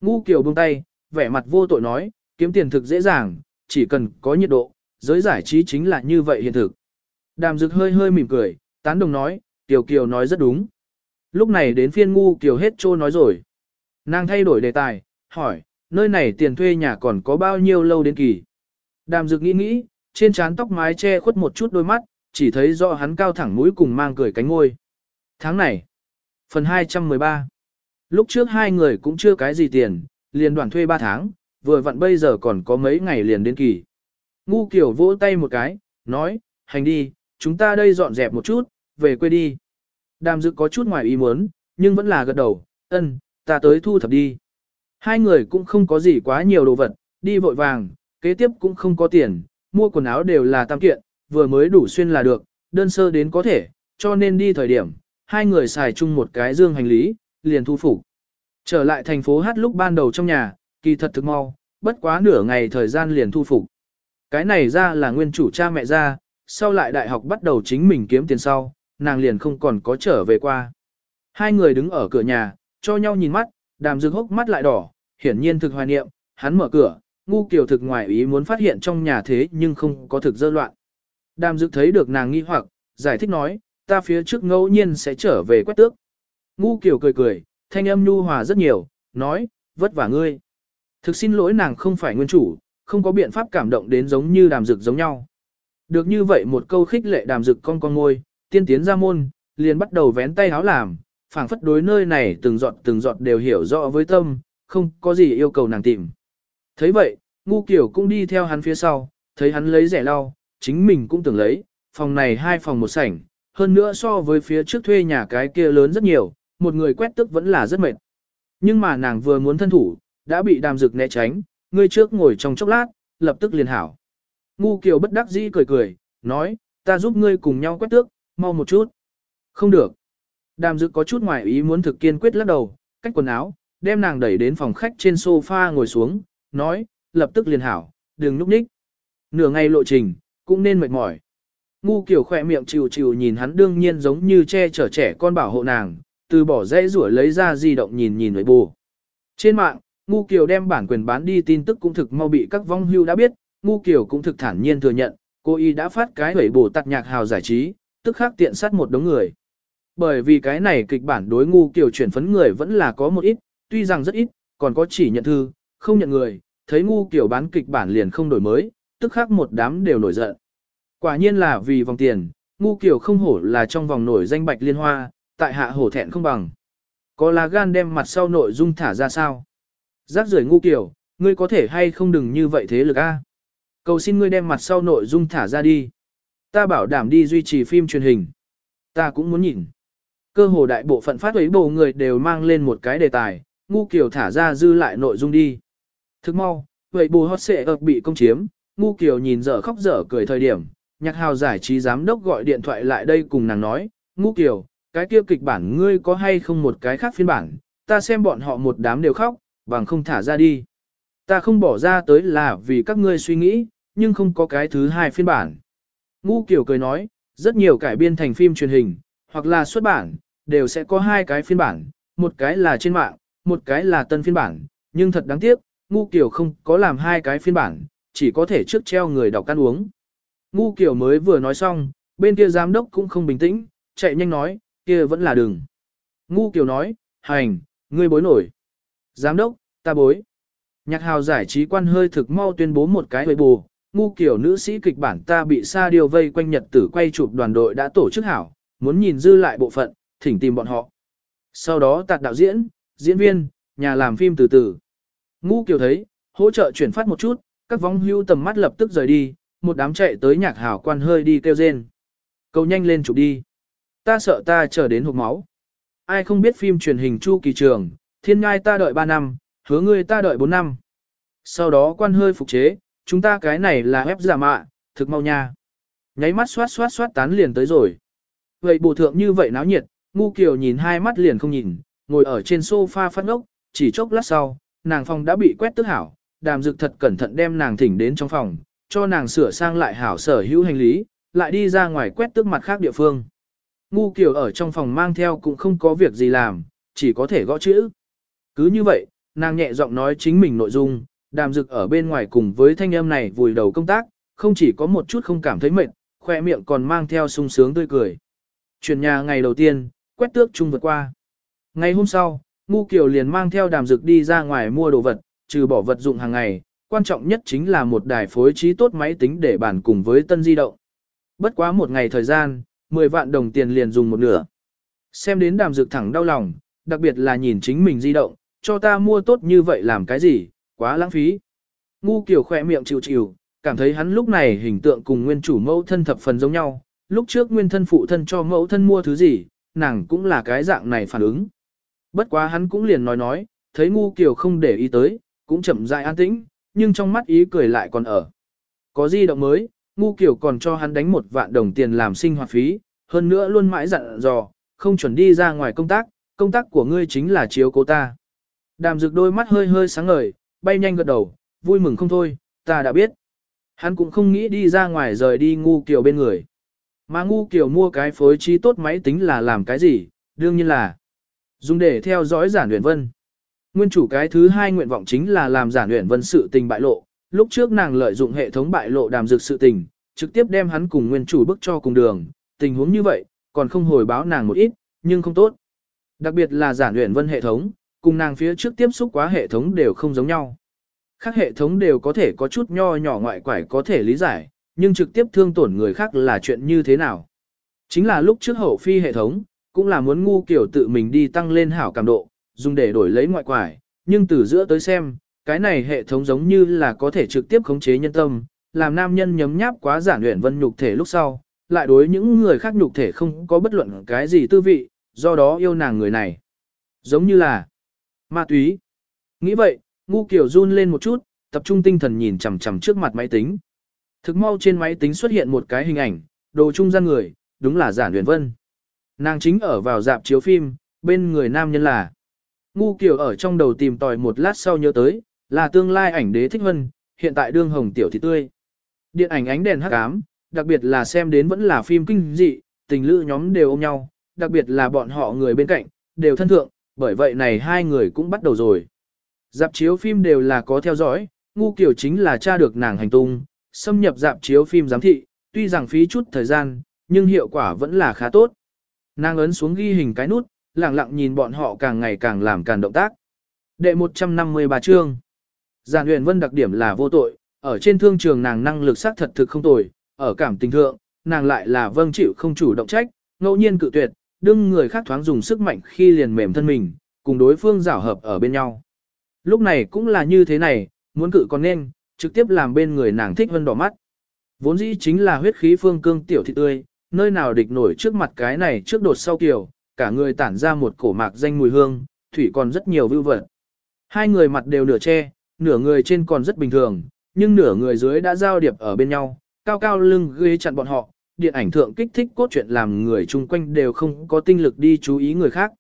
Ngu kiểu buông tay, vẻ mặt vô tội nói, kiếm tiền thực dễ dàng, chỉ cần có nhiệt độ, giới giải trí chính là như vậy hiện thực. Đàm dực hơi hơi mỉm cười, tán đồng nói, tiểu Kiều nói rất đúng. Lúc này đến phiên ngu Kiều hết trô nói rồi. Nàng thay đổi đề tài, hỏi, nơi này tiền thuê nhà còn có bao nhiêu lâu đến kỳ. Đàm dực nghĩ nghĩ, trên trán tóc mái che khuất một chút đôi mắt, chỉ thấy rõ hắn cao thẳng mũi cùng mang cười cánh ngôi. Tháng này, phần 213. Lúc trước hai người cũng chưa cái gì tiền, liền đoàn thuê 3 tháng, vừa vặn bây giờ còn có mấy ngày liền đến kỳ. Ngu kiểu vỗ tay một cái, nói, hành đi, chúng ta đây dọn dẹp một chút, về quê đi. Đàm Dực có chút ngoài ý muốn, nhưng vẫn là gật đầu, ân, ta tới thu thập đi. Hai người cũng không có gì quá nhiều đồ vật, đi vội vàng, kế tiếp cũng không có tiền, mua quần áo đều là tam kiện, vừa mới đủ xuyên là được, đơn sơ đến có thể, cho nên đi thời điểm, hai người xài chung một cái dương hành lý, liền thu phục. Trở lại thành phố hát lúc ban đầu trong nhà, kỳ thật thực mau, bất quá nửa ngày thời gian liền thu phục. Cái này ra là nguyên chủ cha mẹ ra, sau lại đại học bắt đầu chính mình kiếm tiền sau, nàng liền không còn có trở về qua. Hai người đứng ở cửa nhà, cho nhau nhìn mắt, đàm dược hốc mắt lại đỏ, hiển nhiên thực hoài niệm, hắn mở cửa, ngu kiều thực ngoài ý muốn phát hiện trong nhà thế nhưng không có thực dơ loạn. Đàm Dực thấy được nàng nghi hoặc, giải thích nói, ta phía trước ngẫu nhiên sẽ trở về quét tước. Ngu kiều cười cười, thanh âm nhu hòa rất nhiều, nói, vất vả ngươi. Thực xin lỗi nàng không phải nguyên chủ, không có biện pháp cảm động đến giống như đàm dực giống nhau. Được như vậy một câu khích lệ đàm dực con con ngôi, tiên tiến ra môn, liền bắt đầu vén tay háo làm, phảng phất đối nơi này từng giọt từng giọt đều hiểu rõ với tâm, không có gì yêu cầu nàng tìm. thấy vậy, ngu kiểu cũng đi theo hắn phía sau, thấy hắn lấy rẻ lau, chính mình cũng tưởng lấy, phòng này hai phòng một sảnh, hơn nữa so với phía trước thuê nhà cái kia lớn rất nhiều, một người quét tức vẫn là rất mệt. Nhưng mà nàng vừa muốn thân thủ, đã bị đàm dực né tránh, ngươi trước ngồi trong chốc lát, lập tức liền hảo. Ngu kiều bất đắc dĩ cười cười, nói, ta giúp ngươi cùng nhau quét tước, mau một chút. Không được. Đàm dực có chút ngoài ý muốn thực kiên quyết lắc đầu, cách quần áo, đem nàng đẩy đến phòng khách trên sofa ngồi xuống, nói, lập tức liền hảo, đừng núp ních. Nửa ngày lộ trình, cũng nên mệt mỏi. Ngu kiểu khỏe miệng chịu chịu nhìn hắn đương nhiên giống như che chở trẻ con bảo hộ nàng, từ bỏ dãy rủa lấy ra di động nhìn nhìn với bù. Trên mạng, Ngu Kiều đem bản quyền bán đi tin tức cũng thực mau bị các vong hưu đã biết, ngu kiểu cũng thực thản nhiên thừa nhận, cô y đã phát cái hủy bổ tạc nhạc hào giải trí, tức khắc tiện sát một đống người. Bởi vì cái này kịch bản đối ngu kiểu chuyển phấn người vẫn là có một ít, tuy rằng rất ít, còn có chỉ nhận thư, không nhận người, thấy ngu kiểu bán kịch bản liền không đổi mới, tức khắc một đám đều nổi giận. Quả nhiên là vì vòng tiền, ngu kiểu không hổ là trong vòng nổi danh bạch liên hoa, tại hạ hổ thẹn không bằng. Có là gan đem mặt sau nội dung thả ra sao? Giác rưởi ngu kiểu, ngươi có thể hay không đừng như vậy thế lực a? Cầu xin ngươi đem mặt sau nội dung thả ra đi. Ta bảo đảm đi duy trì phim truyền hình. Ta cũng muốn nhìn. Cơ hồ đại bộ phận phát ấy bộ người đều mang lên một cái đề tài, ngu Kiều thả ra dư lại nội dung đi. Thức mau, vậy bù hot xệ ập bị công chiếm, ngu Kiều nhìn dở khóc dở cười thời điểm, nhạc hào giải trí giám đốc gọi điện thoại lại đây cùng nàng nói, ngu Kiều, cái kia kịch bản ngươi có hay không một cái khác phiên bản, ta xem bọn họ một đám đều khóc, bằng không thả ra đi. Ta không bỏ ra tới là vì các ngươi suy nghĩ, nhưng không có cái thứ hai phiên bản. Ngu Kiều cười nói, rất nhiều cải biên thành phim truyền hình, hoặc là xuất bản, đều sẽ có hai cái phiên bản, một cái là trên mạng, một cái là tân phiên bản, nhưng thật đáng tiếc, ngu kiều không có làm hai cái phiên bản, chỉ có thể trước treo người đọc ăn uống. Ngu kiều mới vừa nói xong, bên kia giám đốc cũng không bình tĩnh, chạy nhanh nói, kia vẫn là đừng. Ngu kiều nói, hành, ngươi bối nổi. Giám đốc, ta bối. Nhạc hào giải trí quan hơi thực mau tuyên bố một cái hồi bù, ngu kiểu nữ sĩ kịch bản ta bị sa điều vây quanh nhật tử quay chụp đoàn đội đã tổ chức hảo, muốn nhìn dư lại bộ phận, thỉnh tìm bọn họ. Sau đó tạt đạo diễn, diễn viên, nhà làm phim từ từ. Ngu kiểu thấy, hỗ trợ chuyển phát một chút, các vong hưu tầm mắt lập tức rời đi, một đám chạy tới nhạc hảo quan hơi đi kêu rên. Cầu nhanh lên chụp đi. Ta sợ ta chờ đến hộp máu. Ai không biết phim truyền hình chu kỳ trường, thiên ngai ta đợi 3 năm, hứa ngươi ta đợi 4 năm. Sau đó quan hơi phục chế, chúng ta cái này là ép giả mạ, thực mau nha. Nháy mắt xoát xoát xoát tán liền tới rồi. Vậy bổ thượng như vậy náo nhiệt, ngu kiều nhìn hai mắt liền không nhìn, ngồi ở trên sofa phát ngốc, chỉ chốc lát sau, nàng phòng đã bị quét tức hảo, đàm dực thật cẩn thận đem nàng thỉnh đến trong phòng, cho nàng sửa sang lại hảo sở hữu hành lý, lại đi ra ngoài quét tức mặt khác địa phương. Ngu kiều ở trong phòng mang theo cũng không có việc gì làm, chỉ có thể gõ chữ. Cứ như vậy, nàng nhẹ giọng nói chính mình nội dung, đàm dực ở bên ngoài cùng với thanh âm này vùi đầu công tác, không chỉ có một chút không cảm thấy mệt, khoe miệng còn mang theo sung sướng tươi cười. Chuyển nhà ngày đầu tiên, quét tước chung vượt qua. Ngày hôm sau, Ngu Kiều liền mang theo đàm dực đi ra ngoài mua đồ vật, trừ bỏ vật dụng hàng ngày, quan trọng nhất chính là một đài phối trí tốt máy tính để bàn cùng với tân di động. Bất quá một ngày thời gian, 10 vạn đồng tiền liền dùng một nửa. Xem đến đàm dực thẳng đau lòng, đặc biệt là nhìn chính mình di động, cho ta mua tốt như vậy làm cái gì, quá lãng phí. Ngu Kiều khỏe miệng chịu chịu, cảm thấy hắn lúc này hình tượng cùng nguyên chủ mẫu thân thập phần giống nhau, lúc trước nguyên thân phụ thân cho mẫu thân mua thứ gì, nàng cũng là cái dạng này phản ứng. Bất quá hắn cũng liền nói nói, thấy ngu kiều không để ý tới, cũng chậm rãi an tĩnh, nhưng trong mắt ý cười lại còn ở. Có di động mới, ngu kiều còn cho hắn đánh một vạn đồng tiền làm sinh hoạt phí, hơn nữa luôn mãi dặn dò, không chuẩn đi ra ngoài công tác, công tác của ngươi chính là chiếu cố ta. Đàm rực đôi mắt hơi hơi sáng ngời, bay nhanh gật đầu, vui mừng không thôi, ta đã biết. Hắn cũng không nghĩ đi ra ngoài rời đi ngu kiều bên người. Mà ngu kiều mua cái phối trí tốt máy tính là làm cái gì, đương nhiên là dùng để theo dõi giản luyện vân. Nguyên chủ cái thứ hai nguyện vọng chính là làm giản luyện vân sự tình bại lộ, lúc trước nàng lợi dụng hệ thống bại lộ đàm dược sự tình, trực tiếp đem hắn cùng nguyên chủ bức cho cùng đường, tình huống như vậy, còn không hồi báo nàng một ít, nhưng không tốt. Đặc biệt là giản luyện vân hệ thống, cùng nàng phía trước tiếp xúc quá hệ thống đều không giống nhau. Các hệ thống đều có thể có chút nho nhỏ ngoại quải có thể lý giải, nhưng trực tiếp thương tổn người khác là chuyện như thế nào. Chính là lúc trước hậu phi hệ thống, cũng là muốn ngu kiểu tự mình đi tăng lên hảo cảm độ, dùng để đổi lấy ngoại quải, nhưng từ giữa tới xem, cái này hệ thống giống như là có thể trực tiếp khống chế nhân tâm, làm nam nhân nhấm nháp quá giản luyện vân nhục thể lúc sau, lại đối những người khác nhục thể không có bất luận cái gì tư vị, do đó yêu nàng người này. Giống như là ma túy. Nghĩ vậy, ngu kiểu run lên một chút, tập trung tinh thần nhìn chằm chằm trước mặt máy tính. Thực mau trên máy tính xuất hiện một cái hình ảnh, đồ trung gian người, đúng là giản luyện vân. Nàng chính ở vào dạp chiếu phim, bên người nam nhân là. Ngu kiểu ở trong đầu tìm tòi một lát sau nhớ tới, là tương lai ảnh đế thích vân, hiện tại đương hồng tiểu thị tươi. Điện ảnh ánh đèn hắc ám, đặc biệt là xem đến vẫn là phim kinh dị, tình lữ nhóm đều ôm nhau, đặc biệt là bọn họ người bên cạnh, đều thân thượng, bởi vậy này hai người cũng bắt đầu rồi. Dạp chiếu phim đều là có theo dõi, ngu kiểu chính là tra được nàng hành tung, xâm nhập dạp chiếu phim giám thị, tuy rằng phí chút thời gian, nhưng hiệu quả vẫn là khá tốt. Nàng ấn xuống ghi hình cái nút, lặng lặng nhìn bọn họ càng ngày càng làm càng động tác. Đệ 153 chương. Giản Huyền Vân đặc điểm là vô tội, ở trên thương trường nàng năng lực xác thật thực không tồi, ở cảm tình thượng, nàng lại là vâng chịu không chủ động trách, ngẫu nhiên cự tuyệt, đương người khác thoáng dùng sức mạnh khi liền mềm thân mình, cùng đối phương giảo hợp ở bên nhau. Lúc này cũng là như thế này, muốn cự còn nên, trực tiếp làm bên người nàng thích vân đỏ mắt. Vốn dĩ chính là huyết khí phương cương tiểu thị tươi, nơi nào địch nổi trước mặt cái này trước đột sau kiểu, cả người tản ra một cổ mạc danh mùi hương, thủy còn rất nhiều vưu vật. Hai người mặt đều nửa che, nửa người trên còn rất bình thường, nhưng nửa người dưới đã giao điệp ở bên nhau, cao cao lưng ghế chặn bọn họ, điện ảnh thượng kích thích cốt truyện làm người chung quanh đều không có tinh lực đi chú ý người khác.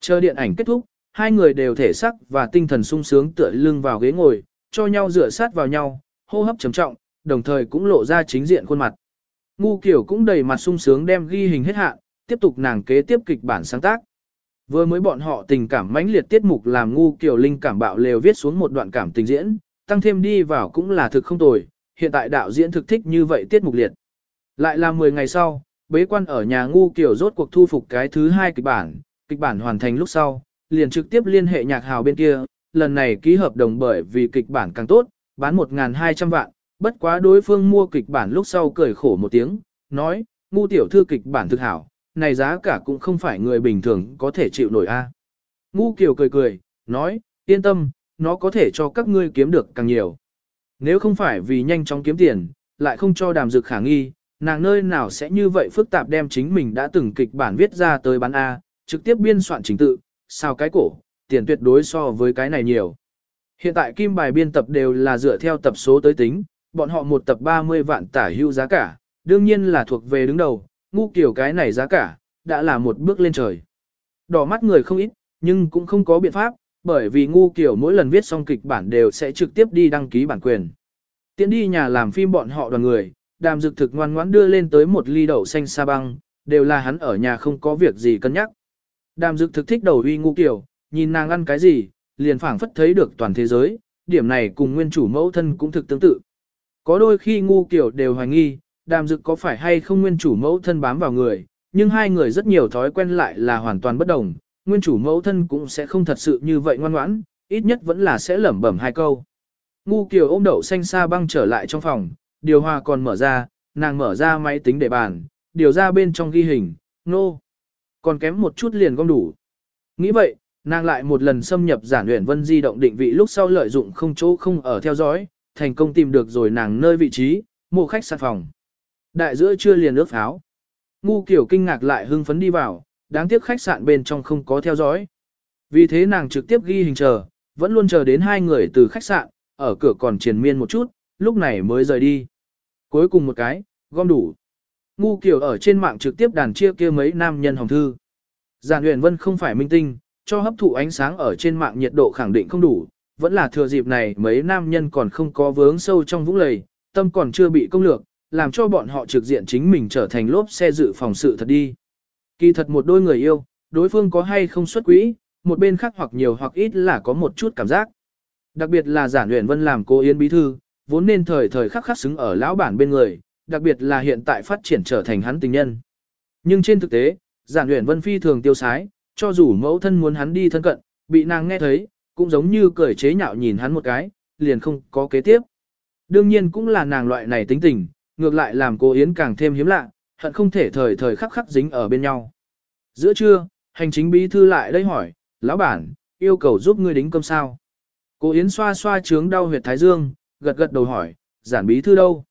Chờ điện ảnh kết thúc, hai người đều thể sắc và tinh thần sung sướng tựa lưng vào ghế ngồi, cho nhau dựa sát vào nhau, hô hấp trầm trọng, đồng thời cũng lộ ra chính diện khuôn mặt. Ngu kiểu cũng đầy mặt sung sướng đem ghi hình hết hạn, tiếp tục nàng kế tiếp kịch bản sáng tác. Vừa mới bọn họ tình cảm mãnh liệt tiết mục làm ngu kiểu linh cảm bạo lều viết xuống một đoạn cảm tình diễn, tăng thêm đi vào cũng là thực không tồi, hiện tại đạo diễn thực thích như vậy tiết mục liệt. Lại là 10 ngày sau, bế quan ở nhà ngu kiểu rốt cuộc thu phục cái thứ hai kịch bản, kịch bản hoàn thành lúc sau, liền trực tiếp liên hệ nhạc hào bên kia, lần này ký hợp đồng bởi vì kịch bản càng tốt, bán 1.200 vạn, bất quá đối phương mua kịch bản lúc sau cười khổ một tiếng, nói, ngu tiểu thư kịch bản thực hảo, này giá cả cũng không phải người bình thường có thể chịu nổi a. Ngu kiều cười cười, nói, yên tâm, nó có thể cho các ngươi kiếm được càng nhiều. Nếu không phải vì nhanh chóng kiếm tiền, lại không cho đàm dực khả nghi, nàng nơi nào sẽ như vậy phức tạp đem chính mình đã từng kịch bản viết ra tới bán A, trực tiếp biên soạn chính tự, sao cái cổ, tiền tuyệt đối so với cái này nhiều. Hiện tại kim bài biên tập đều là dựa theo tập số tới tính, bọn họ một tập 30 vạn tả hưu giá cả, đương nhiên là thuộc về đứng đầu, ngu kiểu cái này giá cả, đã là một bước lên trời. Đỏ mắt người không ít, nhưng cũng không có biện pháp, bởi vì ngu kiểu mỗi lần viết xong kịch bản đều sẽ trực tiếp đi đăng ký bản quyền. Tiến đi nhà làm phim bọn họ đoàn người, đàm dực thực ngoan ngoãn đưa lên tới một ly đậu xanh sa băng, đều là hắn ở nhà không có việc gì cân nhắc. Đàm dực thực thích đầu uy ngu kiểu, nhìn nàng ăn cái gì, liền phảng phất thấy được toàn thế giới, điểm này cùng nguyên chủ mẫu thân cũng thực tương tự. Có đôi khi ngu kiểu đều hoài nghi, đàm dực có phải hay không nguyên chủ mẫu thân bám vào người, nhưng hai người rất nhiều thói quen lại là hoàn toàn bất đồng, nguyên chủ mẫu thân cũng sẽ không thật sự như vậy ngoan ngoãn, ít nhất vẫn là sẽ lẩm bẩm hai câu. Ngu kiều ôm đậu xanh xa băng trở lại trong phòng, điều hòa còn mở ra, nàng mở ra máy tính để bàn, điều ra bên trong ghi hình, nô. No. Còn kém một chút liền gom đủ. Nghĩ vậy, nàng lại một lần xâm nhập giản luyện vân di động định vị lúc sau lợi dụng không chỗ không ở theo dõi, thành công tìm được rồi nàng nơi vị trí, mua khách sạn phòng. Đại giữa chưa liền ước pháo. Ngu kiểu kinh ngạc lại hưng phấn đi vào, đáng tiếc khách sạn bên trong không có theo dõi. Vì thế nàng trực tiếp ghi hình chờ, vẫn luôn chờ đến hai người từ khách sạn, ở cửa còn triền miên một chút, lúc này mới rời đi. Cuối cùng một cái, gom đủ. Ngu kiểu ở trên mạng trực tiếp đàn chia kia mấy nam nhân hồng thư. Giản huyền vân không phải minh tinh, cho hấp thụ ánh sáng ở trên mạng nhiệt độ khẳng định không đủ, vẫn là thừa dịp này mấy nam nhân còn không có vướng sâu trong vũng lầy, tâm còn chưa bị công lược, làm cho bọn họ trực diện chính mình trở thành lốp xe dự phòng sự thật đi. Kỳ thật một đôi người yêu, đối phương có hay không xuất quỹ, một bên khác hoặc nhiều hoặc ít là có một chút cảm giác. Đặc biệt là giản luyện vân làm cô Yên Bí Thư, vốn nên thời thời khắc khắc xứng ở lão bản bên người, đặc biệt là hiện tại phát triển trở thành hắn tình nhân. Nhưng trên thực tế, giản luyện vân phi thường tiêu sái, cho dù mẫu thân muốn hắn đi thân cận, bị nàng nghe thấy, cũng giống như cười chế nhạo nhìn hắn một cái, liền không có kế tiếp. Đương nhiên cũng là nàng loại này tính tình, ngược lại làm cô Yến càng thêm hiếm lạ, hận không thể thời thời khắc khắc dính ở bên nhau. Giữa trưa, hành chính bí thư lại đây hỏi, lão bản, yêu cầu giúp ngươi đính cơm sao. Cô Yến xoa xoa trướng đau huyệt thái dương, gật gật đầu hỏi, giản bí thư đâu?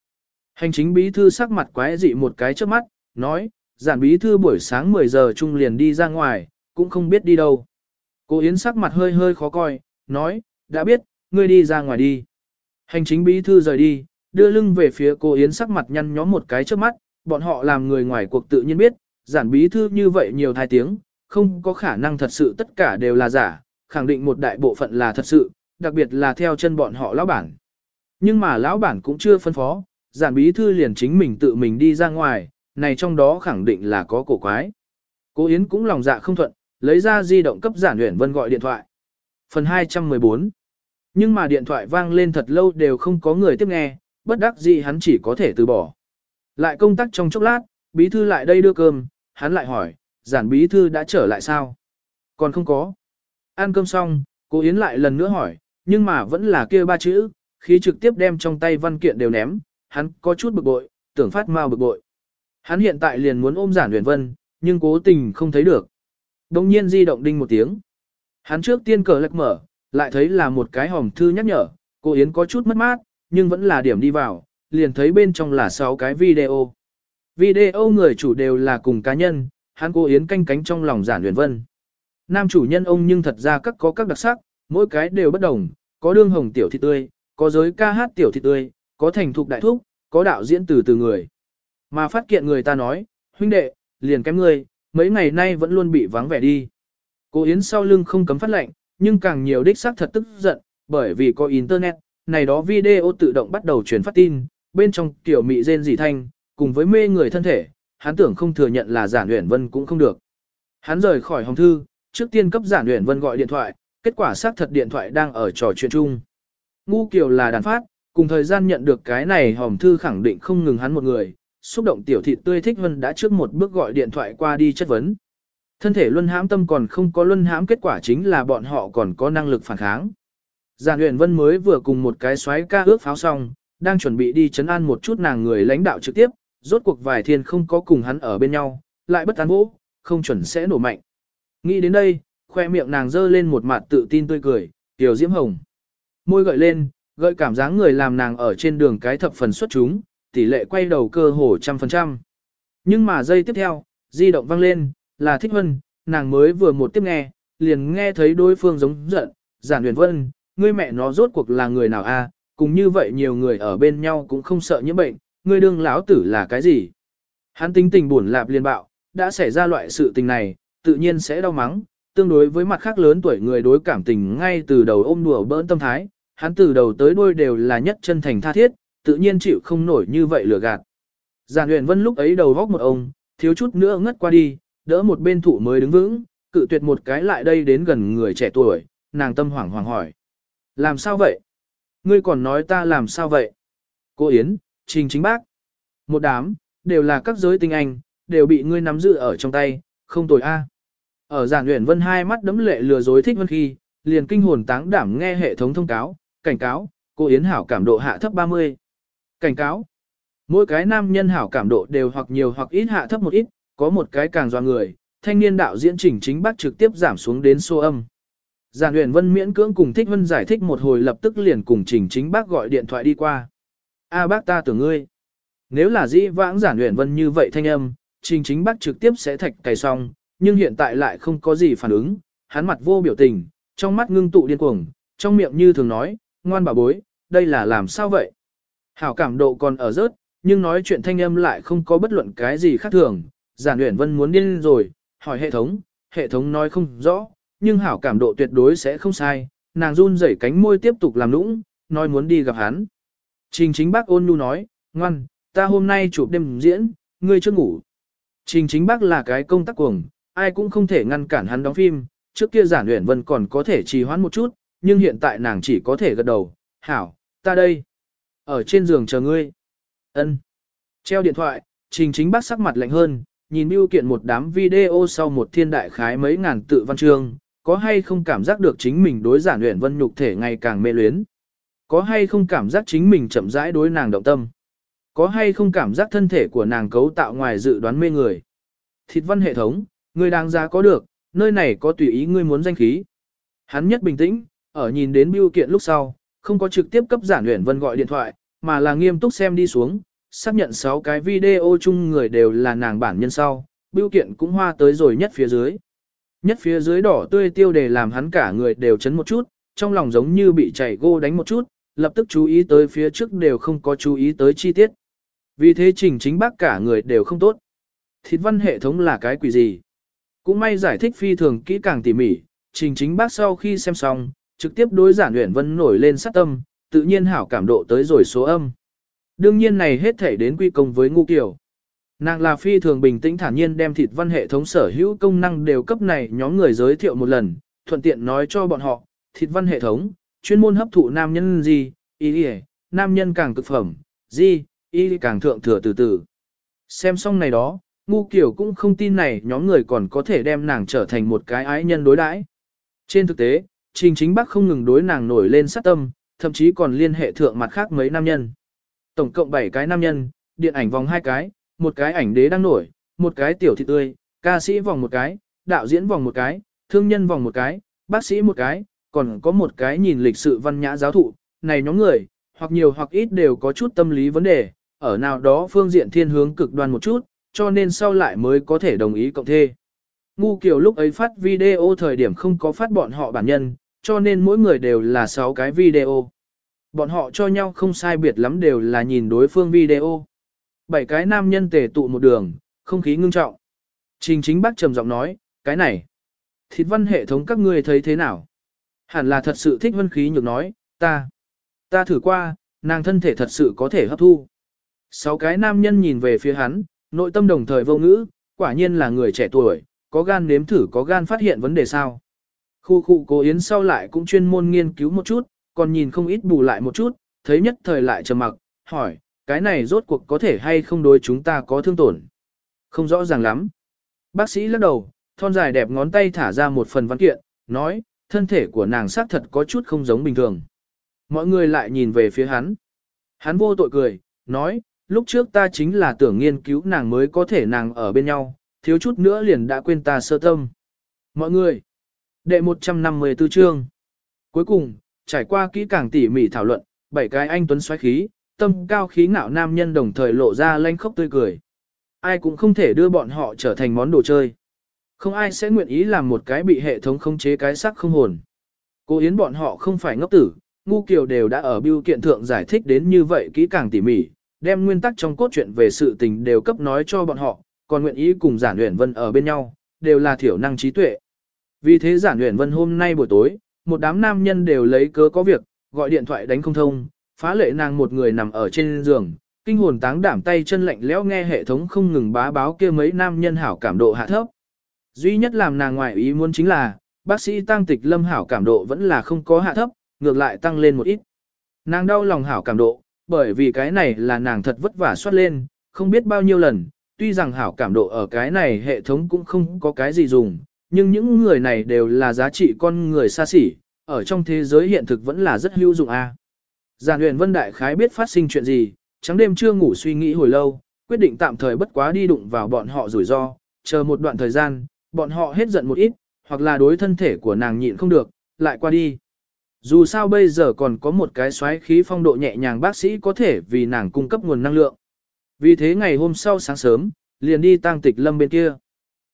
Hành chính bí thư sắc mặt quái dị một cái trước mắt, nói, giản bí thư buổi sáng 10 giờ chung liền đi ra ngoài, cũng không biết đi đâu. Cô Yến sắc mặt hơi hơi khó coi, nói, đã biết, ngươi đi ra ngoài đi. Hành chính bí thư rời đi, đưa lưng về phía cô Yến sắc mặt nhăn nhó một cái trước mắt, bọn họ làm người ngoài cuộc tự nhiên biết, giản bí thư như vậy nhiều thai tiếng, không có khả năng thật sự tất cả đều là giả, khẳng định một đại bộ phận là thật sự, đặc biệt là theo chân bọn họ lão bản. Nhưng mà lão bản cũng chưa phân phó, giản bí thư liền chính mình tự mình đi ra ngoài, này trong đó khẳng định là có cổ quái. Cô Yến cũng lòng dạ không thuận, lấy ra di động cấp giản luyện vân gọi điện thoại. Phần 214 Nhưng mà điện thoại vang lên thật lâu đều không có người tiếp nghe, bất đắc dĩ hắn chỉ có thể từ bỏ. Lại công tác trong chốc lát, bí thư lại đây đưa cơm, hắn lại hỏi, giản bí thư đã trở lại sao? Còn không có. Ăn cơm xong, cô Yến lại lần nữa hỏi, nhưng mà vẫn là kia ba chữ, khí trực tiếp đem trong tay văn kiện đều ném, hắn có chút bực bội, tưởng phát mau bực bội. Hắn hiện tại liền muốn ôm giản huyền vân, nhưng cố tình không thấy được. Đông nhiên di động đinh một tiếng. Hắn trước tiên cờ lật mở, lại thấy là một cái hòm thư nhắc nhở, cô Yến có chút mất mát, nhưng vẫn là điểm đi vào, liền thấy bên trong là 6 cái video. Video người chủ đều là cùng cá nhân, hắn cô Yến canh cánh trong lòng giản luyện vân. Nam chủ nhân ông nhưng thật ra các có các đặc sắc, mỗi cái đều bất đồng, có đương hồng tiểu thị tươi, có giới ca hát tiểu thị tươi, có thành thục đại thúc, có đạo diễn từ từ người. Mà phát kiện người ta nói, huynh đệ, liền kém ngươi, mấy ngày nay vẫn luôn bị vắng vẻ đi. Cô Yến sau lưng không cấm phát lệnh, nhưng càng nhiều đích xác thật tức giận, bởi vì có internet, này đó video tự động bắt đầu truyền phát tin, bên trong tiểu mị rên dị thanh, cùng với mê người thân thể, hắn tưởng không thừa nhận là giản luyện vân cũng không được. Hắn rời khỏi hồng thư, trước tiên cấp giản luyện vân gọi điện thoại, kết quả xác thật điện thoại đang ở trò chuyện chung. Ngu Kiều là đàn phát, cùng thời gian nhận được cái này hòm thư khẳng định không ngừng hắn một người, xúc động tiểu thị tươi thích vân đã trước một bước gọi điện thoại qua đi chất vấn. Thân thể luân hãm tâm còn không có luân hãm kết quả chính là bọn họ còn có năng lực phản kháng. Giản luyện Vân mới vừa cùng một cái xoáy ca ước pháo xong, đang chuẩn bị đi chấn an một chút nàng người lãnh đạo trực tiếp, rốt cuộc vài thiên không có cùng hắn ở bên nhau, lại bất an vỗ, không chuẩn sẽ nổ mạnh. Nghĩ đến đây, khoe miệng nàng dơ lên một mặt tự tin tươi cười, tiểu diễm hồng. Môi gợi lên, gợi cảm giác người làm nàng ở trên đường cái thập phần xuất chúng, tỷ lệ quay đầu cơ hồ trăm phần trăm. Nhưng mà giây tiếp theo, di động vang lên, là thích vân, nàng mới vừa một tiếp nghe, liền nghe thấy đối phương giống giận, giản huyền vân, ngươi mẹ nó rốt cuộc là người nào a? cùng như vậy nhiều người ở bên nhau cũng không sợ nhiễm bệnh, ngươi đương lão tử là cái gì? Hắn tính tình buồn lạp liền bạo, đã xảy ra loại sự tình này, tự nhiên sẽ đau mắng, tương đối với mặt khác lớn tuổi người đối cảm tình ngay từ đầu ôm đùa bỡn tâm thái, hắn từ đầu tới đuôi đều là nhất chân thành tha thiết, tự nhiên chịu không nổi như vậy lừa gạt. Giản Huyền Vân lúc ấy đầu góc một ông, thiếu chút nữa ngất qua đi, đỡ một bên thủ mới đứng vững, cự tuyệt một cái lại đây đến gần người trẻ tuổi, nàng tâm hoảng hoảng hỏi. Làm sao vậy? Ngươi còn nói ta làm sao vậy? Cô Yến, Trình Chính Bác. Một đám, đều là các giới tinh anh, đều bị ngươi nắm giữ ở trong tay, không tồi a. Ở giản luyện vân hai mắt đấm lệ lừa dối thích vân khi, liền kinh hồn táng đảm nghe hệ thống thông cáo, cảnh cáo, cô Yến hảo cảm độ hạ thấp 30. Cảnh cáo, mỗi cái nam nhân hảo cảm độ đều hoặc nhiều hoặc ít hạ thấp một ít, có một cái càng doa người, thanh niên đạo diễn chỉnh Chính Bác trực tiếp giảm xuống đến số âm. Giản Huyền Vân miễn cưỡng cùng Thích Vân giải thích một hồi lập tức liền cùng chỉnh Chính Bác gọi điện thoại đi qua. A bác ta tưởng ngươi. Nếu là dĩ vãng Giản Huyền Vân như vậy thanh âm, Trình Chính Bác trực tiếp sẽ thạch cày xong, nhưng hiện tại lại không có gì phản ứng, hắn mặt vô biểu tình, trong mắt ngưng tụ điên cuồng, trong miệng như thường nói, ngoan bà bối, đây là làm sao vậy? Hảo cảm độ còn ở rớt, nhưng nói chuyện thanh âm lại không có bất luận cái gì khác thường. Giản Uyển Vân muốn điên rồi, hỏi hệ thống, hệ thống nói không rõ, nhưng hảo cảm độ tuyệt đối sẽ không sai. Nàng run rẩy cánh môi tiếp tục làm nũng, nói muốn đi gặp hắn. Trình chính bác ôn nhu nói, ngoan, ta hôm nay chụp đêm diễn, ngươi chưa ngủ. Trình chính bác là cái công tác cuồng, ai cũng không thể ngăn cản hắn đóng phim, trước kia giản luyện vân còn có thể trì hoãn một chút, nhưng hiện tại nàng chỉ có thể gật đầu, hảo, ta đây. Ở trên giường chờ ngươi. ân Treo điện thoại, trình chính bác sắc mặt lạnh hơn, nhìn biêu kiện một đám video sau một thiên đại khái mấy ngàn tự văn chương, có hay không cảm giác được chính mình đối giản luyện vân nhục thể ngày càng mê luyến. Có hay không cảm giác chính mình chậm rãi đối nàng động tâm. Có hay không cảm giác thân thể của nàng cấu tạo ngoài dự đoán mê người. Thịt văn hệ thống, người đáng giá có được, nơi này có tùy ý ngươi muốn danh khí. Hắn nhất bình tĩnh, ở nhìn đến biêu kiện lúc sau, không có trực tiếp cấp giản luyện vân gọi điện thoại, mà là nghiêm túc xem đi xuống, xác nhận 6 cái video chung người đều là nàng bản nhân sau, biểu kiện cũng hoa tới rồi nhất phía dưới. Nhất phía dưới đỏ tươi tiêu đề làm hắn cả người đều chấn một chút, trong lòng giống như bị chảy gô đánh một chút, lập tức chú ý tới phía trước đều không có chú ý tới chi tiết. Vì thế trình chính bác cả người đều không tốt. Thịt văn hệ thống là cái quỷ gì? Cũng may giải thích phi thường kỹ càng tỉ mỉ, trình chính bác sau khi xem xong, trực tiếp đối giản luyện vân nổi lên sát tâm, tự nhiên hảo cảm độ tới rồi số âm. Đương nhiên này hết thể đến quy công với ngu kiểu. Nàng là phi thường bình tĩnh thản nhiên đem thịt văn hệ thống sở hữu công năng đều cấp này nhóm người giới thiệu một lần, thuận tiện nói cho bọn họ, thịt văn hệ thống, chuyên môn hấp thụ nam nhân gì, ý ý, nam nhân càng cực phẩm, gì ý càng thượng thừa từ từ. Xem xong này đó, ngu kiểu cũng không tin này nhóm người còn có thể đem nàng trở thành một cái ái nhân đối đãi. Trên thực tế, Trình Chính Bắc không ngừng đối nàng nổi lên sát tâm, thậm chí còn liên hệ thượng mặt khác mấy nam nhân. Tổng cộng 7 cái nam nhân, điện ảnh vòng hai cái, một cái ảnh đế đang nổi, một cái tiểu thị tươi, ca sĩ vòng một cái, đạo diễn vòng một cái, thương nhân vòng một cái, bác sĩ một cái, còn có một cái nhìn lịch sự văn nhã giáo thụ, này nhóm người, hoặc nhiều hoặc ít đều có chút tâm lý vấn đề, ở nào đó phương diện thiên hướng cực đoan một chút, cho nên sau lại mới có thể đồng ý cộng thê. Ngu Kiều lúc ấy phát video thời điểm không có phát bọn họ bản nhân, cho nên mỗi người đều là 6 cái video. Bọn họ cho nhau không sai biệt lắm đều là nhìn đối phương video. Bảy cái nam nhân tề tụ một đường, không khí ngưng trọng. Trình chính bác trầm giọng nói, cái này. Thịt văn hệ thống các ngươi thấy thế nào? Hẳn là thật sự thích vân khí nhược nói, ta. Ta thử qua, nàng thân thể thật sự có thể hấp thu. Sáu cái nam nhân nhìn về phía hắn, nội tâm đồng thời vô ngữ, quả nhiên là người trẻ tuổi, có gan nếm thử có gan phát hiện vấn đề sao. Khu khu cố yến sau lại cũng chuyên môn nghiên cứu một chút, còn nhìn không ít bù lại một chút, thấy nhất thời lại trầm mặc, hỏi, cái này rốt cuộc có thể hay không đối chúng ta có thương tổn. Không rõ ràng lắm. Bác sĩ lắc đầu, thon dài đẹp ngón tay thả ra một phần văn kiện, nói, thân thể của nàng xác thật có chút không giống bình thường. Mọi người lại nhìn về phía hắn. Hắn vô tội cười, nói, lúc trước ta chính là tưởng nghiên cứu nàng mới có thể nàng ở bên nhau, thiếu chút nữa liền đã quên ta sơ tâm. Mọi người, đệ 154 chương. Cuối cùng, trải qua kỹ càng tỉ mỉ thảo luận, bảy cái anh tuấn xoáy khí, tâm cao khí ngạo nam nhân đồng thời lộ ra lanh khóc tươi cười. Ai cũng không thể đưa bọn họ trở thành món đồ chơi. Không ai sẽ nguyện ý làm một cái bị hệ thống khống chế cái sắc không hồn. Cô Yến bọn họ không phải ngốc tử, ngu kiều đều đã ở biêu kiện thượng giải thích đến như vậy kỹ càng tỉ mỉ, đem nguyên tắc trong cốt truyện về sự tình đều cấp nói cho bọn họ, còn nguyện ý cùng giản luyện vân ở bên nhau, đều là thiểu năng trí tuệ. Vì thế giản luyện vân hôm nay buổi tối, một đám nam nhân đều lấy cớ có việc, gọi điện thoại đánh không thông, phá lệ nàng một người nằm ở trên giường, kinh hồn táng đảm tay chân lạnh lẽo nghe hệ thống không ngừng bá báo kia mấy nam nhân hảo cảm độ hạ thấp. Duy nhất làm nàng ngoại ý muốn chính là, bác sĩ tăng tịch lâm hảo cảm độ vẫn là không có hạ thấp, ngược lại tăng lên một ít. Nàng đau lòng hảo cảm độ, bởi vì cái này là nàng thật vất vả soát lên, không biết bao nhiêu lần, tuy rằng hảo cảm độ ở cái này hệ thống cũng không có cái gì dùng, nhưng những người này đều là giá trị con người xa xỉ, ở trong thế giới hiện thực vẫn là rất hữu dụng a. Giản huyền vân đại khái biết phát sinh chuyện gì, trắng đêm chưa ngủ suy nghĩ hồi lâu, quyết định tạm thời bất quá đi đụng vào bọn họ rủi ro, chờ một đoạn thời gian, bọn họ hết giận một ít, hoặc là đối thân thể của nàng nhịn không được, lại qua đi. Dù sao bây giờ còn có một cái xoáy khí phong độ nhẹ nhàng bác sĩ có thể vì nàng cung cấp nguồn năng lượng. Vì thế ngày hôm sau sáng sớm, liền đi tang tịch lâm bên kia.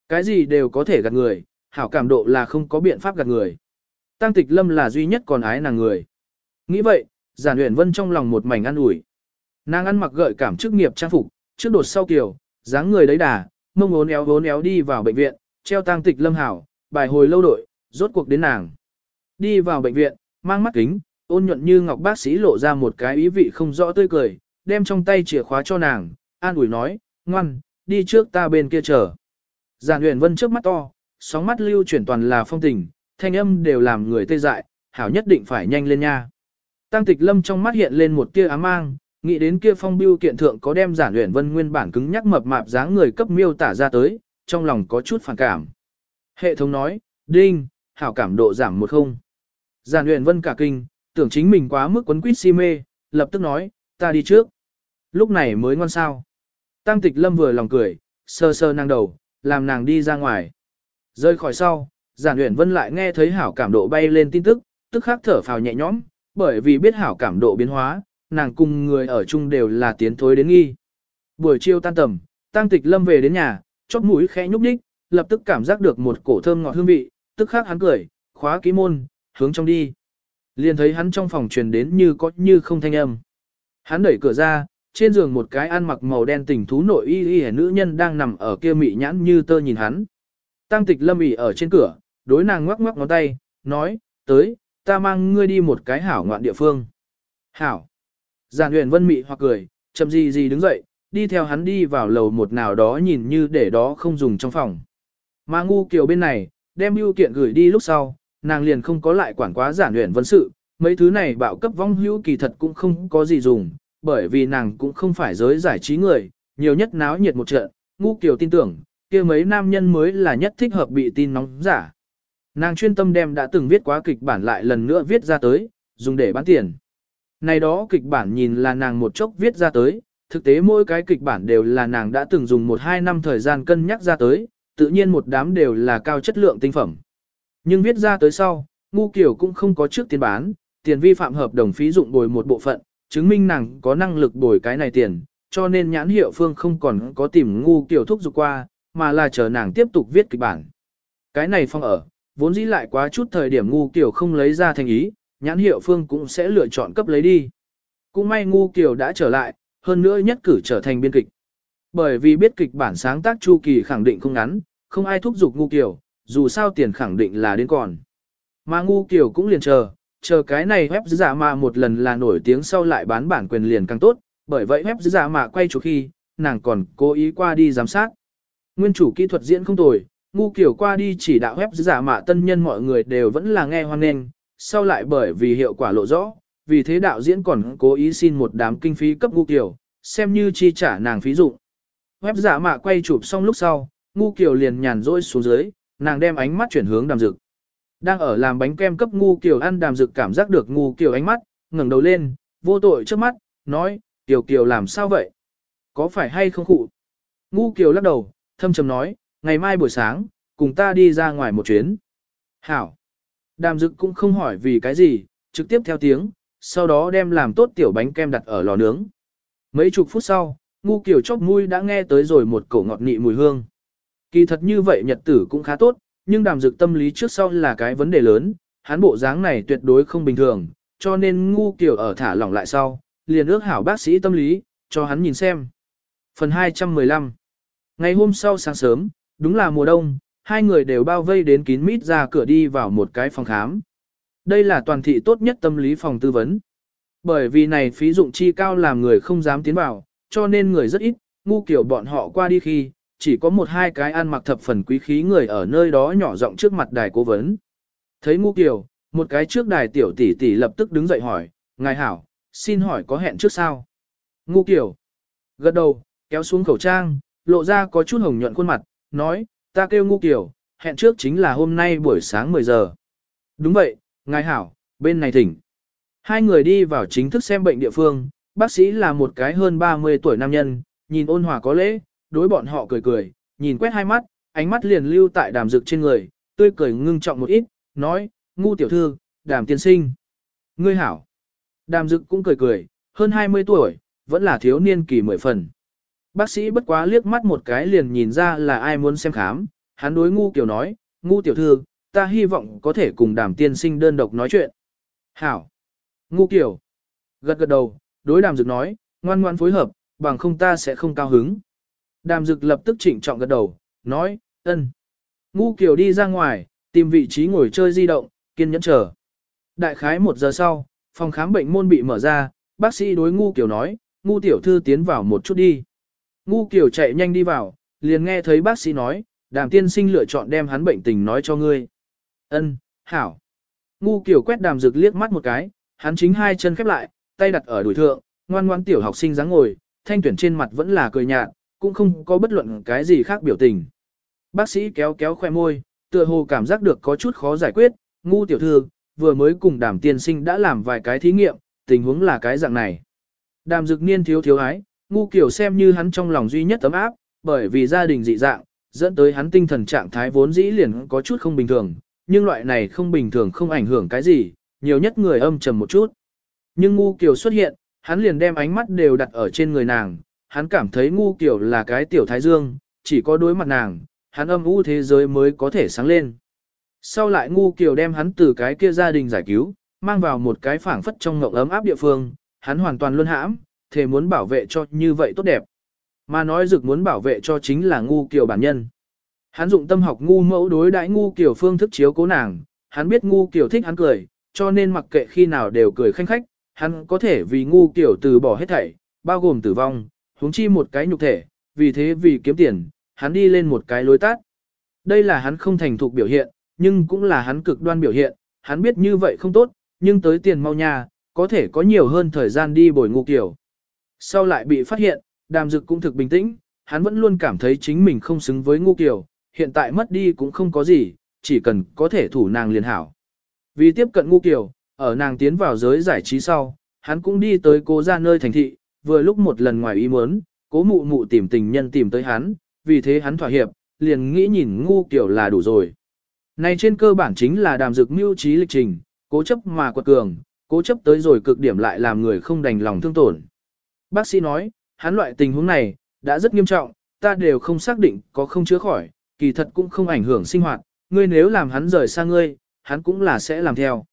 Cái gì đều có thể gạt người, hảo cảm độ là không có biện pháp gạt người. tăng tịch lâm là duy nhất còn ái nàng người. Nghĩ vậy, giản huyền vân trong lòng một mảnh ăn ủi. Nàng ăn mặc gợi cảm chức nghiệp trang phục, trước đột sau kiều, dáng người đấy đà, mông ốn éo vốn éo đi vào bệnh viện, treo tăng tịch lâm hảo, bài hồi lâu đội, rốt cuộc đến nàng. Đi vào bệnh viện, mang mắt kính, ôn nhuận như ngọc bác sĩ lộ ra một cái ý vị không rõ tươi cười, đem trong tay chìa khóa cho nàng, an ủi nói, ngoan, đi trước ta bên kia chờ. Giản huyền vân trước mắt to, sóng mắt lưu chuyển toàn là phong tình, thanh âm đều làm người tê dại, hảo nhất định phải nhanh lên nha. Tăng tịch lâm trong mắt hiện lên một tia ám mang, nghĩ đến kia phong biêu kiện thượng có đem giản luyện vân nguyên bản cứng nhắc mập mạp dáng người cấp miêu tả ra tới, trong lòng có chút phản cảm. Hệ thống nói, đinh, hảo cảm độ giảm một không. Giản luyện vân cả kinh, tưởng chính mình quá mức quấn quýt si mê, lập tức nói, ta đi trước. Lúc này mới ngon sao. Tăng tịch lâm vừa lòng cười, sơ sơ năng đầu, làm nàng đi ra ngoài. Rơi khỏi sau, giản luyện vân lại nghe thấy hảo cảm độ bay lên tin tức, tức khắc thở phào nhẹ nhõm, bởi vì biết hảo cảm độ biến hóa, nàng cùng người ở chung đều là tiến thối đến nghi. Buổi chiều tan tầm, tăng tịch lâm về đến nhà, chóp mũi khẽ nhúc nhích, lập tức cảm giác được một cổ thơm ngọt hương vị, tức khắc hắn cười, khóa ký môn, hướng trong đi. Liền thấy hắn trong phòng truyền đến như có như không thanh âm. Hắn đẩy cửa ra, trên giường một cái ăn mặc màu đen tình thú nội y y nữ nhân đang nằm ở kia mị nhãn như tơ nhìn hắn. Tăng tịch lâm ỉ ở trên cửa, đối nàng ngoắc ngoắc ngón tay, nói, tới, ta mang ngươi đi một cái hảo ngoạn địa phương. Hảo. Giản huyền vân mị hoặc cười, chậm gì gì đứng dậy, đi theo hắn đi vào lầu một nào đó nhìn như để đó không dùng trong phòng. Mà ngu kiều bên này, đem bưu kiện gửi đi lúc sau, nàng liền không có lại quản quá giản huyền vân sự, mấy thứ này bạo cấp vong hữu kỳ thật cũng không có gì dùng, bởi vì nàng cũng không phải giới giải trí người, nhiều nhất náo nhiệt một trận, ngu kiều tin tưởng, kia mấy nam nhân mới là nhất thích hợp bị tin nóng giả. Nàng chuyên tâm đem đã từng viết quá kịch bản lại lần nữa viết ra tới, dùng để bán tiền. Này đó kịch bản nhìn là nàng một chốc viết ra tới, thực tế mỗi cái kịch bản đều là nàng đã từng dùng 1-2 năm thời gian cân nhắc ra tới, tự nhiên một đám đều là cao chất lượng tinh phẩm. Nhưng viết ra tới sau, ngu kiểu cũng không có trước tiền bán, tiền vi phạm hợp đồng phí dụng bồi một bộ phận, chứng minh nàng có năng lực bồi cái này tiền, cho nên nhãn hiệu phương không còn có tìm ngu kiểu thúc giục qua, mà là chờ nàng tiếp tục viết kịch bản. Cái này phong ở, vốn dĩ lại quá chút thời điểm ngu kiểu không lấy ra thành ý, nhãn hiệu phương cũng sẽ lựa chọn cấp lấy đi. Cũng may ngu kiểu đã trở lại, hơn nữa nhất cử trở thành biên kịch. Bởi vì biết kịch bản sáng tác chu kỳ khẳng định không ngắn, không ai thúc giục ngu kiểu, dù sao tiền khẳng định là đến còn. Mà ngu kiểu cũng liền chờ, chờ cái này web giả mà một lần là nổi tiếng sau lại bán bản quyền liền càng tốt, bởi vậy web giả mà quay chỗ khi, nàng còn cố ý qua đi giám sát. Nguyên chủ kỹ thuật diễn không tồi, ngu kiểu qua đi chỉ đạo web giả mạ tân nhân mọi người đều vẫn là nghe hoan nghênh, sau lại bởi vì hiệu quả lộ rõ, vì thế đạo diễn còn cố ý xin một đám kinh phí cấp ngu kiểu, xem như chi trả nàng phí dụng. Web giả mạ quay chụp xong lúc sau, ngu kiểu liền nhàn rỗi xuống dưới, nàng đem ánh mắt chuyển hướng đàm dực. Đang ở làm bánh kem cấp ngu kiểu ăn đàm dực cảm giác được ngu kiểu ánh mắt, ngẩng đầu lên, vô tội trước mắt, nói, tiểu kiều làm sao vậy? Có phải hay không khụ? Ngu kiều lắc đầu, thâm trầm nói, ngày mai buổi sáng, cùng ta đi ra ngoài một chuyến. Hảo. Đàm dực cũng không hỏi vì cái gì, trực tiếp theo tiếng, sau đó đem làm tốt tiểu bánh kem đặt ở lò nướng. Mấy chục phút sau, ngu kiểu chóc mũi đã nghe tới rồi một cổ ngọt nị mùi hương. Kỳ thật như vậy nhật tử cũng khá tốt, nhưng đàm dực tâm lý trước sau là cái vấn đề lớn, hắn bộ dáng này tuyệt đối không bình thường, cho nên ngu kiểu ở thả lỏng lại sau, liền ước hảo bác sĩ tâm lý, cho hắn nhìn xem. Phần 215 Ngày hôm sau sáng sớm, đúng là mùa đông, hai người đều bao vây đến kín mít ra cửa đi vào một cái phòng khám. Đây là toàn thị tốt nhất tâm lý phòng tư vấn. Bởi vì này phí dụng chi cao làm người không dám tiến vào, cho nên người rất ít, ngu kiểu bọn họ qua đi khi, chỉ có một hai cái ăn mặc thập phần quý khí người ở nơi đó nhỏ giọng trước mặt đài cố vấn. Thấy ngu kiểu, một cái trước đài tiểu tỷ tỷ lập tức đứng dậy hỏi, ngài hảo, xin hỏi có hẹn trước sao? Ngu kiểu, gật đầu, kéo xuống khẩu trang, lộ ra có chút hồng nhuận khuôn mặt, nói, ta kêu ngu kiểu, hẹn trước chính là hôm nay buổi sáng 10 giờ. Đúng vậy, ngài hảo, bên này thỉnh. Hai người đi vào chính thức xem bệnh địa phương, bác sĩ là một cái hơn 30 tuổi nam nhân, nhìn ôn hòa có lễ, đối bọn họ cười cười, nhìn quét hai mắt, ánh mắt liền lưu tại đàm dực trên người, tươi cười ngưng trọng một ít, nói, ngu tiểu thư, đàm tiên sinh. Ngươi hảo. Đàm dực cũng cười cười, hơn 20 tuổi, vẫn là thiếu niên kỳ mười phần. Bác sĩ bất quá liếc mắt một cái liền nhìn ra là ai muốn xem khám, hắn đối ngu kiểu nói, ngu tiểu thư, ta hy vọng có thể cùng đàm tiên sinh đơn độc nói chuyện. Hảo. Ngu kiểu. Gật gật đầu, đối đàm dực nói, ngoan ngoan phối hợp, bằng không ta sẽ không cao hứng. Đàm dực lập tức chỉnh trọng gật đầu, nói, ân. Ngu kiểu đi ra ngoài, tìm vị trí ngồi chơi di động, kiên nhẫn chờ. Đại khái một giờ sau, phòng khám bệnh môn bị mở ra, bác sĩ đối ngu kiểu nói, ngu tiểu thư tiến vào một chút đi. Ngu kiểu chạy nhanh đi vào, liền nghe thấy bác sĩ nói, đàm tiên sinh lựa chọn đem hắn bệnh tình nói cho ngươi. Ân, hảo. Ngu kiểu quét đàm dực liếc mắt một cái, hắn chính hai chân khép lại, tay đặt ở đùi thượng, ngoan ngoan tiểu học sinh dáng ngồi, thanh tuyển trên mặt vẫn là cười nhạt, cũng không có bất luận cái gì khác biểu tình. Bác sĩ kéo kéo khoe môi, tựa hồ cảm giác được có chút khó giải quyết, ngu tiểu thư, vừa mới cùng đàm tiên sinh đã làm vài cái thí nghiệm, tình huống là cái dạng này. Đàm dực niên thiếu thiếu ái, ngu kiểu xem như hắn trong lòng duy nhất tấm áp, bởi vì gia đình dị dạng, dẫn tới hắn tinh thần trạng thái vốn dĩ liền có chút không bình thường, nhưng loại này không bình thường không ảnh hưởng cái gì, nhiều nhất người âm trầm một chút. Nhưng ngu kiểu xuất hiện, hắn liền đem ánh mắt đều đặt ở trên người nàng, hắn cảm thấy ngu kiểu là cái tiểu thái dương, chỉ có đối mặt nàng, hắn âm u thế giới mới có thể sáng lên. Sau lại ngu kiểu đem hắn từ cái kia gia đình giải cứu, mang vào một cái phảng phất trong ngộng ấm áp địa phương, hắn hoàn toàn luân hãm, thề muốn bảo vệ cho như vậy tốt đẹp. Mà nói dực muốn bảo vệ cho chính là ngu kiều bản nhân. Hắn dụng tâm học ngu mẫu đối đãi ngu kiều phương thức chiếu cố nàng, hắn biết ngu kiều thích hắn cười, cho nên mặc kệ khi nào đều cười khanh khách, hắn có thể vì ngu kiều từ bỏ hết thảy, bao gồm tử vong, huống chi một cái nhục thể, vì thế vì kiếm tiền, hắn đi lên một cái lối tắt. Đây là hắn không thành thục biểu hiện, nhưng cũng là hắn cực đoan biểu hiện, hắn biết như vậy không tốt, nhưng tới tiền mau nha, có thể có nhiều hơn thời gian đi bồi ngu kiều. Sau lại bị phát hiện, đàm dực cũng thực bình tĩnh, hắn vẫn luôn cảm thấy chính mình không xứng với ngu kiểu, hiện tại mất đi cũng không có gì, chỉ cần có thể thủ nàng liền hảo. Vì tiếp cận ngu kiểu, ở nàng tiến vào giới giải trí sau, hắn cũng đi tới cố ra nơi thành thị, vừa lúc một lần ngoài ý muốn, cố mụ mụ tìm tình nhân tìm tới hắn, vì thế hắn thỏa hiệp, liền nghĩ nhìn ngu kiểu là đủ rồi. Này trên cơ bản chính là đàm dược mưu trí lịch trình, cố chấp mà quật cường, cố chấp tới rồi cực điểm lại làm người không đành lòng thương tổn. Bác sĩ nói, hắn loại tình huống này, đã rất nghiêm trọng, ta đều không xác định có không chữa khỏi, kỳ thật cũng không ảnh hưởng sinh hoạt, ngươi nếu làm hắn rời xa ngươi, hắn cũng là sẽ làm theo.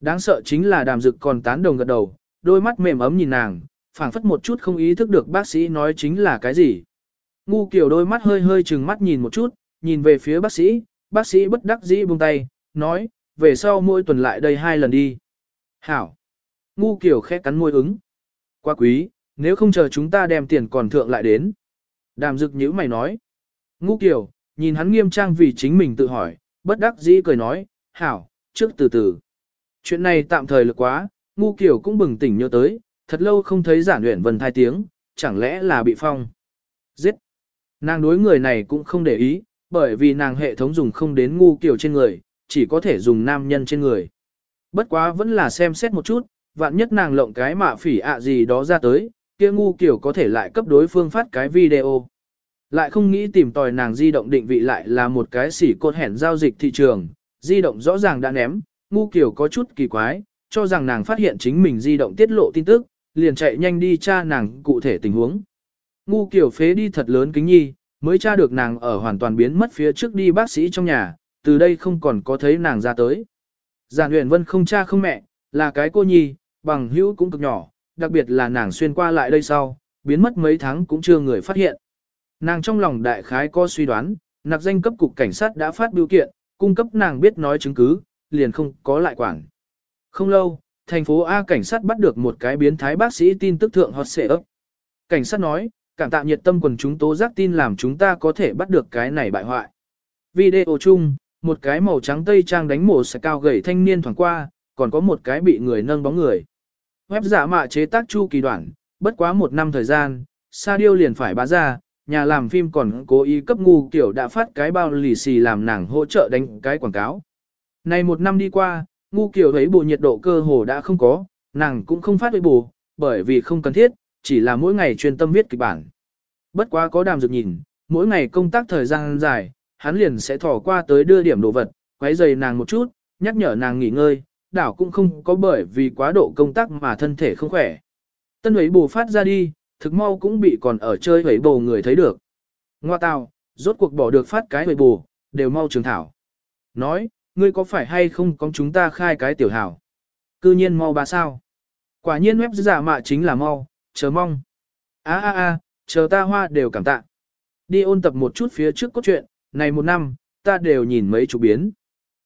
Đáng sợ chính là đàm dực còn tán đồng gật đầu, đôi mắt mềm ấm nhìn nàng, phảng phất một chút không ý thức được bác sĩ nói chính là cái gì. Ngu kiểu đôi mắt hơi hơi chừng mắt nhìn một chút, nhìn về phía bác sĩ, bác sĩ bất đắc dĩ buông tay, nói, về sau mỗi tuần lại đây hai lần đi. Hảo. Ngu kiểu khẽ cắn môi ứng. Quá quý, nếu không chờ chúng ta đem tiền còn thượng lại đến. Đàm dực nhữ mày nói. Ngu kiều nhìn hắn nghiêm trang vì chính mình tự hỏi, bất đắc dĩ cười nói, hảo, trước từ từ. Chuyện này tạm thời lực quá, ngu kiều cũng bừng tỉnh nhớ tới, thật lâu không thấy giản luyện vần thai tiếng, chẳng lẽ là bị phong. Giết. Nàng đối người này cũng không để ý, bởi vì nàng hệ thống dùng không đến ngu kiều trên người, chỉ có thể dùng nam nhân trên người. Bất quá vẫn là xem xét một chút, vạn nhất nàng lộng cái mạ phỉ ạ gì đó ra tới, kia ngu kiểu có thể lại cấp đối phương phát cái video. Lại không nghĩ tìm tòi nàng di động định vị lại là một cái xỉ cột hẻn giao dịch thị trường, di động rõ ràng đã ném, ngu kiểu có chút kỳ quái, cho rằng nàng phát hiện chính mình di động tiết lộ tin tức, liền chạy nhanh đi tra nàng cụ thể tình huống. Ngu kiểu phế đi thật lớn kính nhi, mới tra được nàng ở hoàn toàn biến mất phía trước đi bác sĩ trong nhà, từ đây không còn có thấy nàng ra tới. Giản huyền vân không cha không mẹ, là cái cô nhi, bằng hữu cũng cực nhỏ, đặc biệt là nàng xuyên qua lại đây sau, biến mất mấy tháng cũng chưa người phát hiện. Nàng trong lòng đại khái có suy đoán, nạp danh cấp cục cảnh sát đã phát biểu kiện, cung cấp nàng biết nói chứng cứ, liền không có lại quản. Không lâu, thành phố A cảnh sát bắt được một cái biến thái bác sĩ tin tức thượng hot xệ ấp. Cảnh sát nói, cảm tạ nhiệt tâm quần chúng tố giác tin làm chúng ta có thể bắt được cái này bại hoại. Video chung, một cái màu trắng tây trang đánh mổ sẽ cao gầy thanh niên thoảng qua, còn có một cái bị người nâng bóng người. Web giả mạ chế tác chu kỳ đoạn, bất quá một năm thời gian, Sa Diêu liền phải bá ra, nhà làm phim còn cố ý cấp ngu kiểu đã phát cái bao lì xì làm nàng hỗ trợ đánh cái quảng cáo. Này một năm đi qua, ngu kiểu thấy bộ nhiệt độ cơ hồ đã không có, nàng cũng không phát với bù, bởi vì không cần thiết, chỉ là mỗi ngày chuyên tâm viết kịch bản. Bất quá có đàm dược nhìn, mỗi ngày công tác thời gian dài, hắn liền sẽ thò qua tới đưa điểm đồ vật, quấy giày nàng một chút, nhắc nhở nàng nghỉ ngơi, đảo cũng không có bởi vì quá độ công tác mà thân thể không khỏe. Tân ấy bù phát ra đi, thực mau cũng bị còn ở chơi ấy bù người thấy được. Ngoa tào, rốt cuộc bỏ được phát cái ấy bù, đều mau trường thảo. Nói, ngươi có phải hay không có chúng ta khai cái tiểu hảo? Cư nhiên mau bà sao? Quả nhiên web giả mạ chính là mau, chờ mong. a a a chờ ta hoa đều cảm tạ. Đi ôn tập một chút phía trước cốt truyện, này một năm, ta đều nhìn mấy chục biến.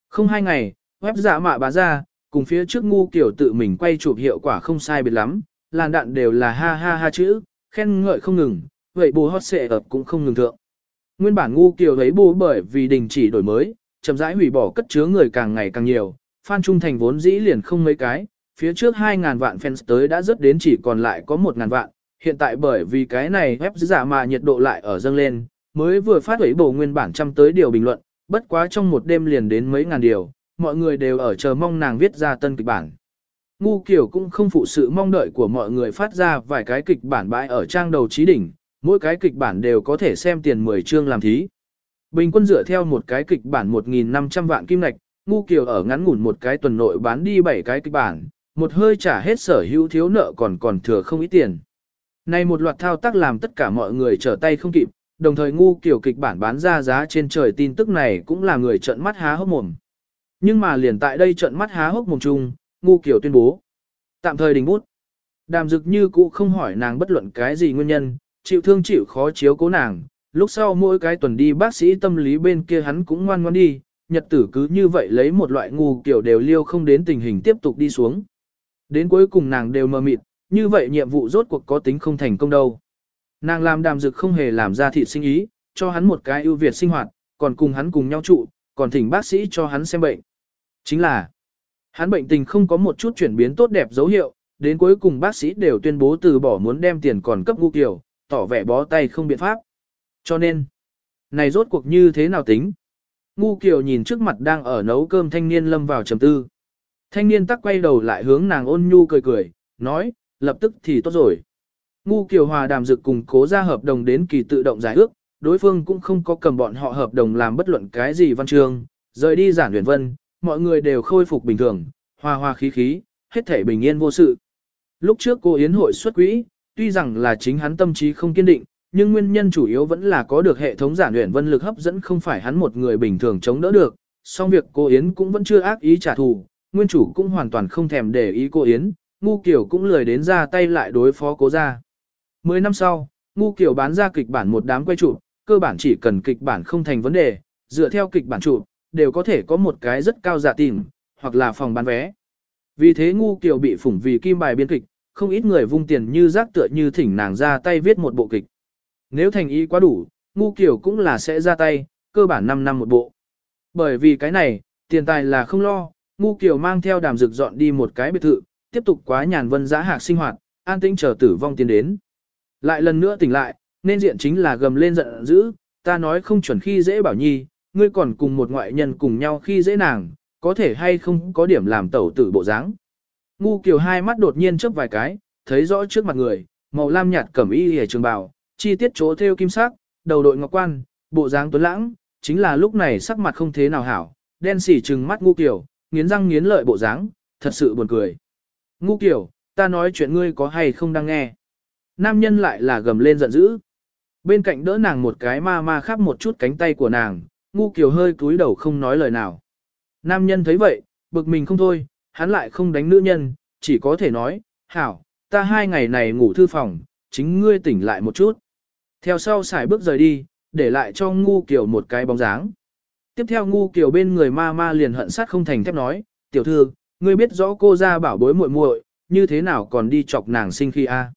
Không hai ngày, web giả mạ bà ra, cùng phía trước ngu kiểu tự mình quay chụp hiệu quả không sai biệt lắm, làn đạn đều là ha ha ha chữ, khen ngợi không ngừng, vậy bù hot xệ ập cũng không ngừng thượng. Nguyên bản ngu kiểu thấy bù bởi vì đình chỉ đổi mới, chậm rãi hủy bỏ cất chứa người càng ngày càng nhiều, fan trung thành vốn dĩ liền không mấy cái, phía trước 2.000 vạn fans tới đã rớt đến chỉ còn lại có 1.000 vạn, hiện tại bởi vì cái này web giả mà nhiệt độ lại ở dâng lên, mới vừa phát hủy bổ nguyên bản trăm tới điều bình luận, bất quá trong một đêm liền đến mấy ngàn điều, mọi người đều ở chờ mong nàng viết ra tân kịch bản. Ngu kiểu cũng không phụ sự mong đợi của mọi người phát ra vài cái kịch bản bãi ở trang đầu trí đỉnh, mỗi cái kịch bản đều có thể xem tiền 10 chương làm thí. Bình quân dựa theo một cái kịch bản 1.500 vạn kim lạch, ngu kiều ở ngắn ngủn một cái tuần nội bán đi 7 cái kịch bản, một hơi trả hết sở hữu thiếu nợ còn còn thừa không ít tiền. Này một loạt thao tác làm tất cả mọi người trở tay không kịp, đồng thời ngu kiểu kịch bản bán ra giá trên trời tin tức này cũng là người trợn mắt há hốc mồm. Nhưng mà liền tại đây trợn mắt há hốc mồm chung, ngu kiểu tuyên bố. Tạm thời đình bút. Đàm dực như cũ không hỏi nàng bất luận cái gì nguyên nhân, chịu thương chịu khó chiếu cố nàng, lúc sau mỗi cái tuần đi bác sĩ tâm lý bên kia hắn cũng ngoan ngoan đi, nhật tử cứ như vậy lấy một loại ngu kiểu đều liêu không đến tình hình tiếp tục đi xuống. Đến cuối cùng nàng đều mờ mịt, như vậy nhiệm vụ rốt cuộc có tính không thành công đâu. Nàng làm đàm dực không hề làm ra thị sinh ý, cho hắn một cái ưu việt sinh hoạt, còn cùng hắn cùng nhau trụ, còn thỉnh bác sĩ cho hắn xem bệnh. Chính là, hắn bệnh tình không có một chút chuyển biến tốt đẹp dấu hiệu, đến cuối cùng bác sĩ đều tuyên bố từ bỏ muốn đem tiền còn cấp ngu kiểu, tỏ vẻ bó tay không biện pháp. Cho nên, này rốt cuộc như thế nào tính? Ngu kiểu nhìn trước mặt đang ở nấu cơm thanh niên lâm vào trầm tư. Thanh niên tắc quay đầu lại hướng nàng ôn nhu cười cười, nói, lập tức thì tốt rồi. Ngu Kiều Hòa đàm dực cùng cố ra hợp đồng đến kỳ tự động giải ước, đối phương cũng không có cầm bọn họ hợp đồng làm bất luận cái gì văn chương, rời đi giản huyền vân, mọi người đều khôi phục bình thường, hòa hòa khí khí, hết thể bình yên vô sự. Lúc trước cô Yến hội xuất quỹ, tuy rằng là chính hắn tâm trí không kiên định, nhưng nguyên nhân chủ yếu vẫn là có được hệ thống giản luyện vân lực hấp dẫn không phải hắn một người bình thường chống đỡ được. Song việc cô Yến cũng vẫn chưa ác ý trả thù, nguyên chủ cũng hoàn toàn không thèm để ý cô Yến, ngu kiểu cũng lười đến ra tay lại đối phó cố ra. Mười năm sau, ngu kiểu bán ra kịch bản một đám quay chụp, cơ bản chỉ cần kịch bản không thành vấn đề, dựa theo kịch bản chụp, đều có thể có một cái rất cao giả tìm, hoặc là phòng bán vé. Vì thế ngu kiều bị phủng vì kim bài biên kịch, không ít người vung tiền như rác tựa như thỉnh nàng ra tay viết một bộ kịch. Nếu thành ý quá đủ, ngu kiều cũng là sẽ ra tay, cơ bản 5 năm một bộ. Bởi vì cái này, tiền tài là không lo, ngu kiều mang theo đàm dược dọn đi một cái biệt thự, tiếp tục quá nhàn vân giã hạc sinh hoạt, an tĩnh chờ tử vong tiến đến. Lại lần nữa tỉnh lại, nên diện chính là gầm lên giận dữ, ta nói không chuẩn khi dễ bảo nhi, ngươi còn cùng một ngoại nhân cùng nhau khi dễ nàng, có thể hay không có điểm làm tẩu tử bộ dáng. Ngu kiều hai mắt đột nhiên chớp vài cái, thấy rõ trước mặt người, màu lam nhạt cẩm y hề trường bào, chi tiết chỗ theo kim sắc, đầu đội ngọc quan, bộ dáng tuấn lãng, chính là lúc này sắc mặt không thế nào hảo, đen xỉ trừng mắt ngu kiều, nghiến răng nghiến lợi bộ dáng, thật sự buồn cười. Ngu kiều, ta nói chuyện ngươi có hay không đang nghe. Nam nhân lại là gầm lên giận dữ. Bên cạnh đỡ nàng một cái ma ma khắp một chút cánh tay của nàng, ngu kiều hơi cúi đầu không nói lời nào. Nam nhân thấy vậy, bực mình không thôi, hắn lại không đánh nữ nhân, chỉ có thể nói, hảo, ta hai ngày này ngủ thư phòng, chính ngươi tỉnh lại một chút. Theo sau xài bước rời đi, để lại cho ngu kiều một cái bóng dáng. Tiếp theo ngu kiều bên người ma ma liền hận sát không thành thép nói, tiểu thư, ngươi biết rõ cô ra bảo bối muội muội, như thế nào còn đi chọc nàng sinh khi a?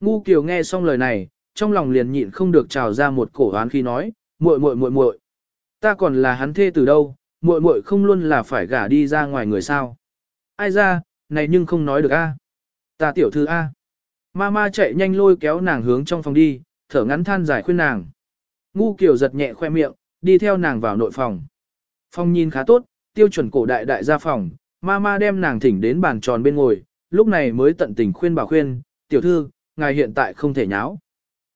Ngu kiều nghe xong lời này, trong lòng liền nhịn không được trào ra một cổ oán khi nói, muội muội muội muội, ta còn là hắn thê từ đâu, muội muội không luôn là phải gả đi ra ngoài người sao? Ai ra, này nhưng không nói được a. Ta tiểu thư a. Mama chạy nhanh lôi kéo nàng hướng trong phòng đi, thở ngắn than dài khuyên nàng. Ngu Kiều giật nhẹ khoe miệng, đi theo nàng vào nội phòng. Phòng nhìn khá tốt, tiêu chuẩn cổ đại đại gia phòng, Mama đem nàng thỉnh đến bàn tròn bên ngồi, lúc này mới tận tình khuyên bảo khuyên, tiểu thư, ngài hiện tại không thể nháo.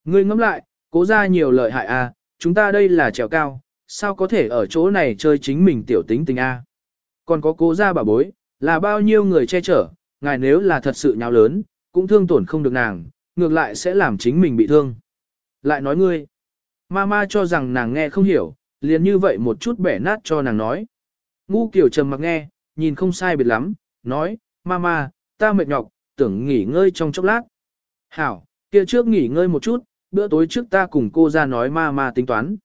Ngươi ngẫm lại, cố ra nhiều lợi hại a, chúng ta đây là trèo cao, sao có thể ở chỗ này chơi chính mình tiểu tính tình a? Còn có cố gia bà bối, là bao nhiêu người che chở, ngài nếu là thật sự nháo lớn, cũng thương tổn không được nàng, ngược lại sẽ làm chính mình bị thương. Lại nói ngươi, mama cho rằng nàng nghe không hiểu, liền như vậy một chút bẻ nát cho nàng nói. Ngu kiểu trầm mặc nghe, nhìn không sai biệt lắm, nói, mama, ta mệt nhọc, tưởng nghỉ ngơi trong chốc lát. Hảo, kia trước nghỉ ngơi một chút, bữa tối trước ta cùng cô ra nói mama tính toán.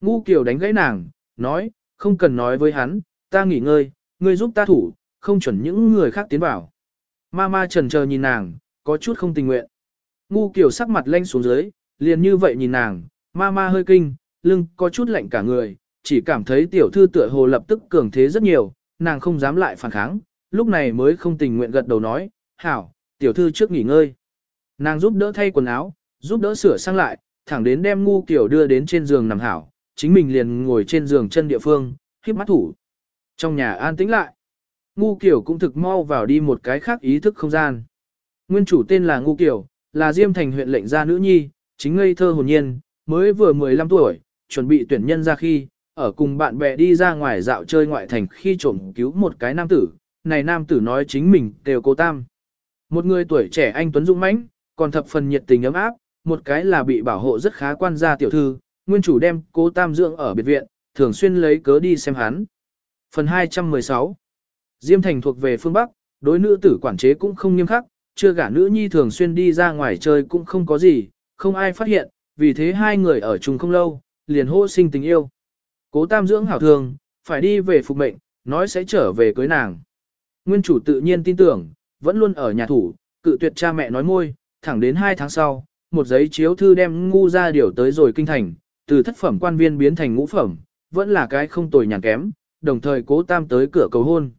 Ngu Kiều đánh gãy nàng, nói, không cần nói với hắn, ta nghỉ ngơi, ngươi giúp ta thủ, không chuẩn những người khác tiến vào. Mama trần chờ nhìn nàng, có chút không tình nguyện. Ngu Kiều sắc mặt lanh xuống dưới, liền như vậy nhìn nàng, Mama hơi kinh, lưng có chút lạnh cả người, chỉ cảm thấy tiểu thư tựa hồ lập tức cường thế rất nhiều, nàng không dám lại phản kháng, lúc này mới không tình nguyện gật đầu nói, hảo, tiểu thư trước nghỉ ngơi. Nàng giúp đỡ thay quần áo, giúp đỡ sửa sang lại, thẳng đến đem ngu kiểu đưa đến trên giường nằm hảo, chính mình liền ngồi trên giường chân địa phương, khiếp mắt thủ. Trong nhà an tĩnh lại. Ngu Kiều cũng thực mau vào đi một cái khác ý thức không gian. Nguyên chủ tên là Ngu Kiều, là Diêm Thành huyện lệnh gia nữ nhi, chính ngây thơ hồn nhiên, mới vừa 15 tuổi, chuẩn bị tuyển nhân ra khi, ở cùng bạn bè đi ra ngoài dạo chơi ngoại thành khi trộm cứu một cái nam tử, này nam tử nói chính mình đều cô tam. Một người tuổi trẻ anh Tuấn Dũng mãnh, còn thập phần nhiệt tình ấm áp, một cái là bị bảo hộ rất khá quan gia tiểu thư, nguyên chủ đem cố tam dưỡng ở biệt viện, thường xuyên lấy cớ đi xem hắn. Phần 216 Diêm Thành thuộc về phương Bắc, đối nữ tử quản chế cũng không nghiêm khắc, chưa gả nữ nhi thường xuyên đi ra ngoài chơi cũng không có gì, không ai phát hiện, vì thế hai người ở chung không lâu, liền hô sinh tình yêu. Cố tam dưỡng hảo thường, phải đi về phục mệnh, nói sẽ trở về cưới nàng. Nguyên chủ tự nhiên tin tưởng, vẫn luôn ở nhà thủ, cự tuyệt cha mẹ nói môi, thẳng đến hai tháng sau, một giấy chiếu thư đem ngu ra điều tới rồi kinh thành, từ thất phẩm quan viên biến thành ngũ phẩm, vẫn là cái không tồi nhàn kém, đồng thời cố tam tới cửa cầu hôn.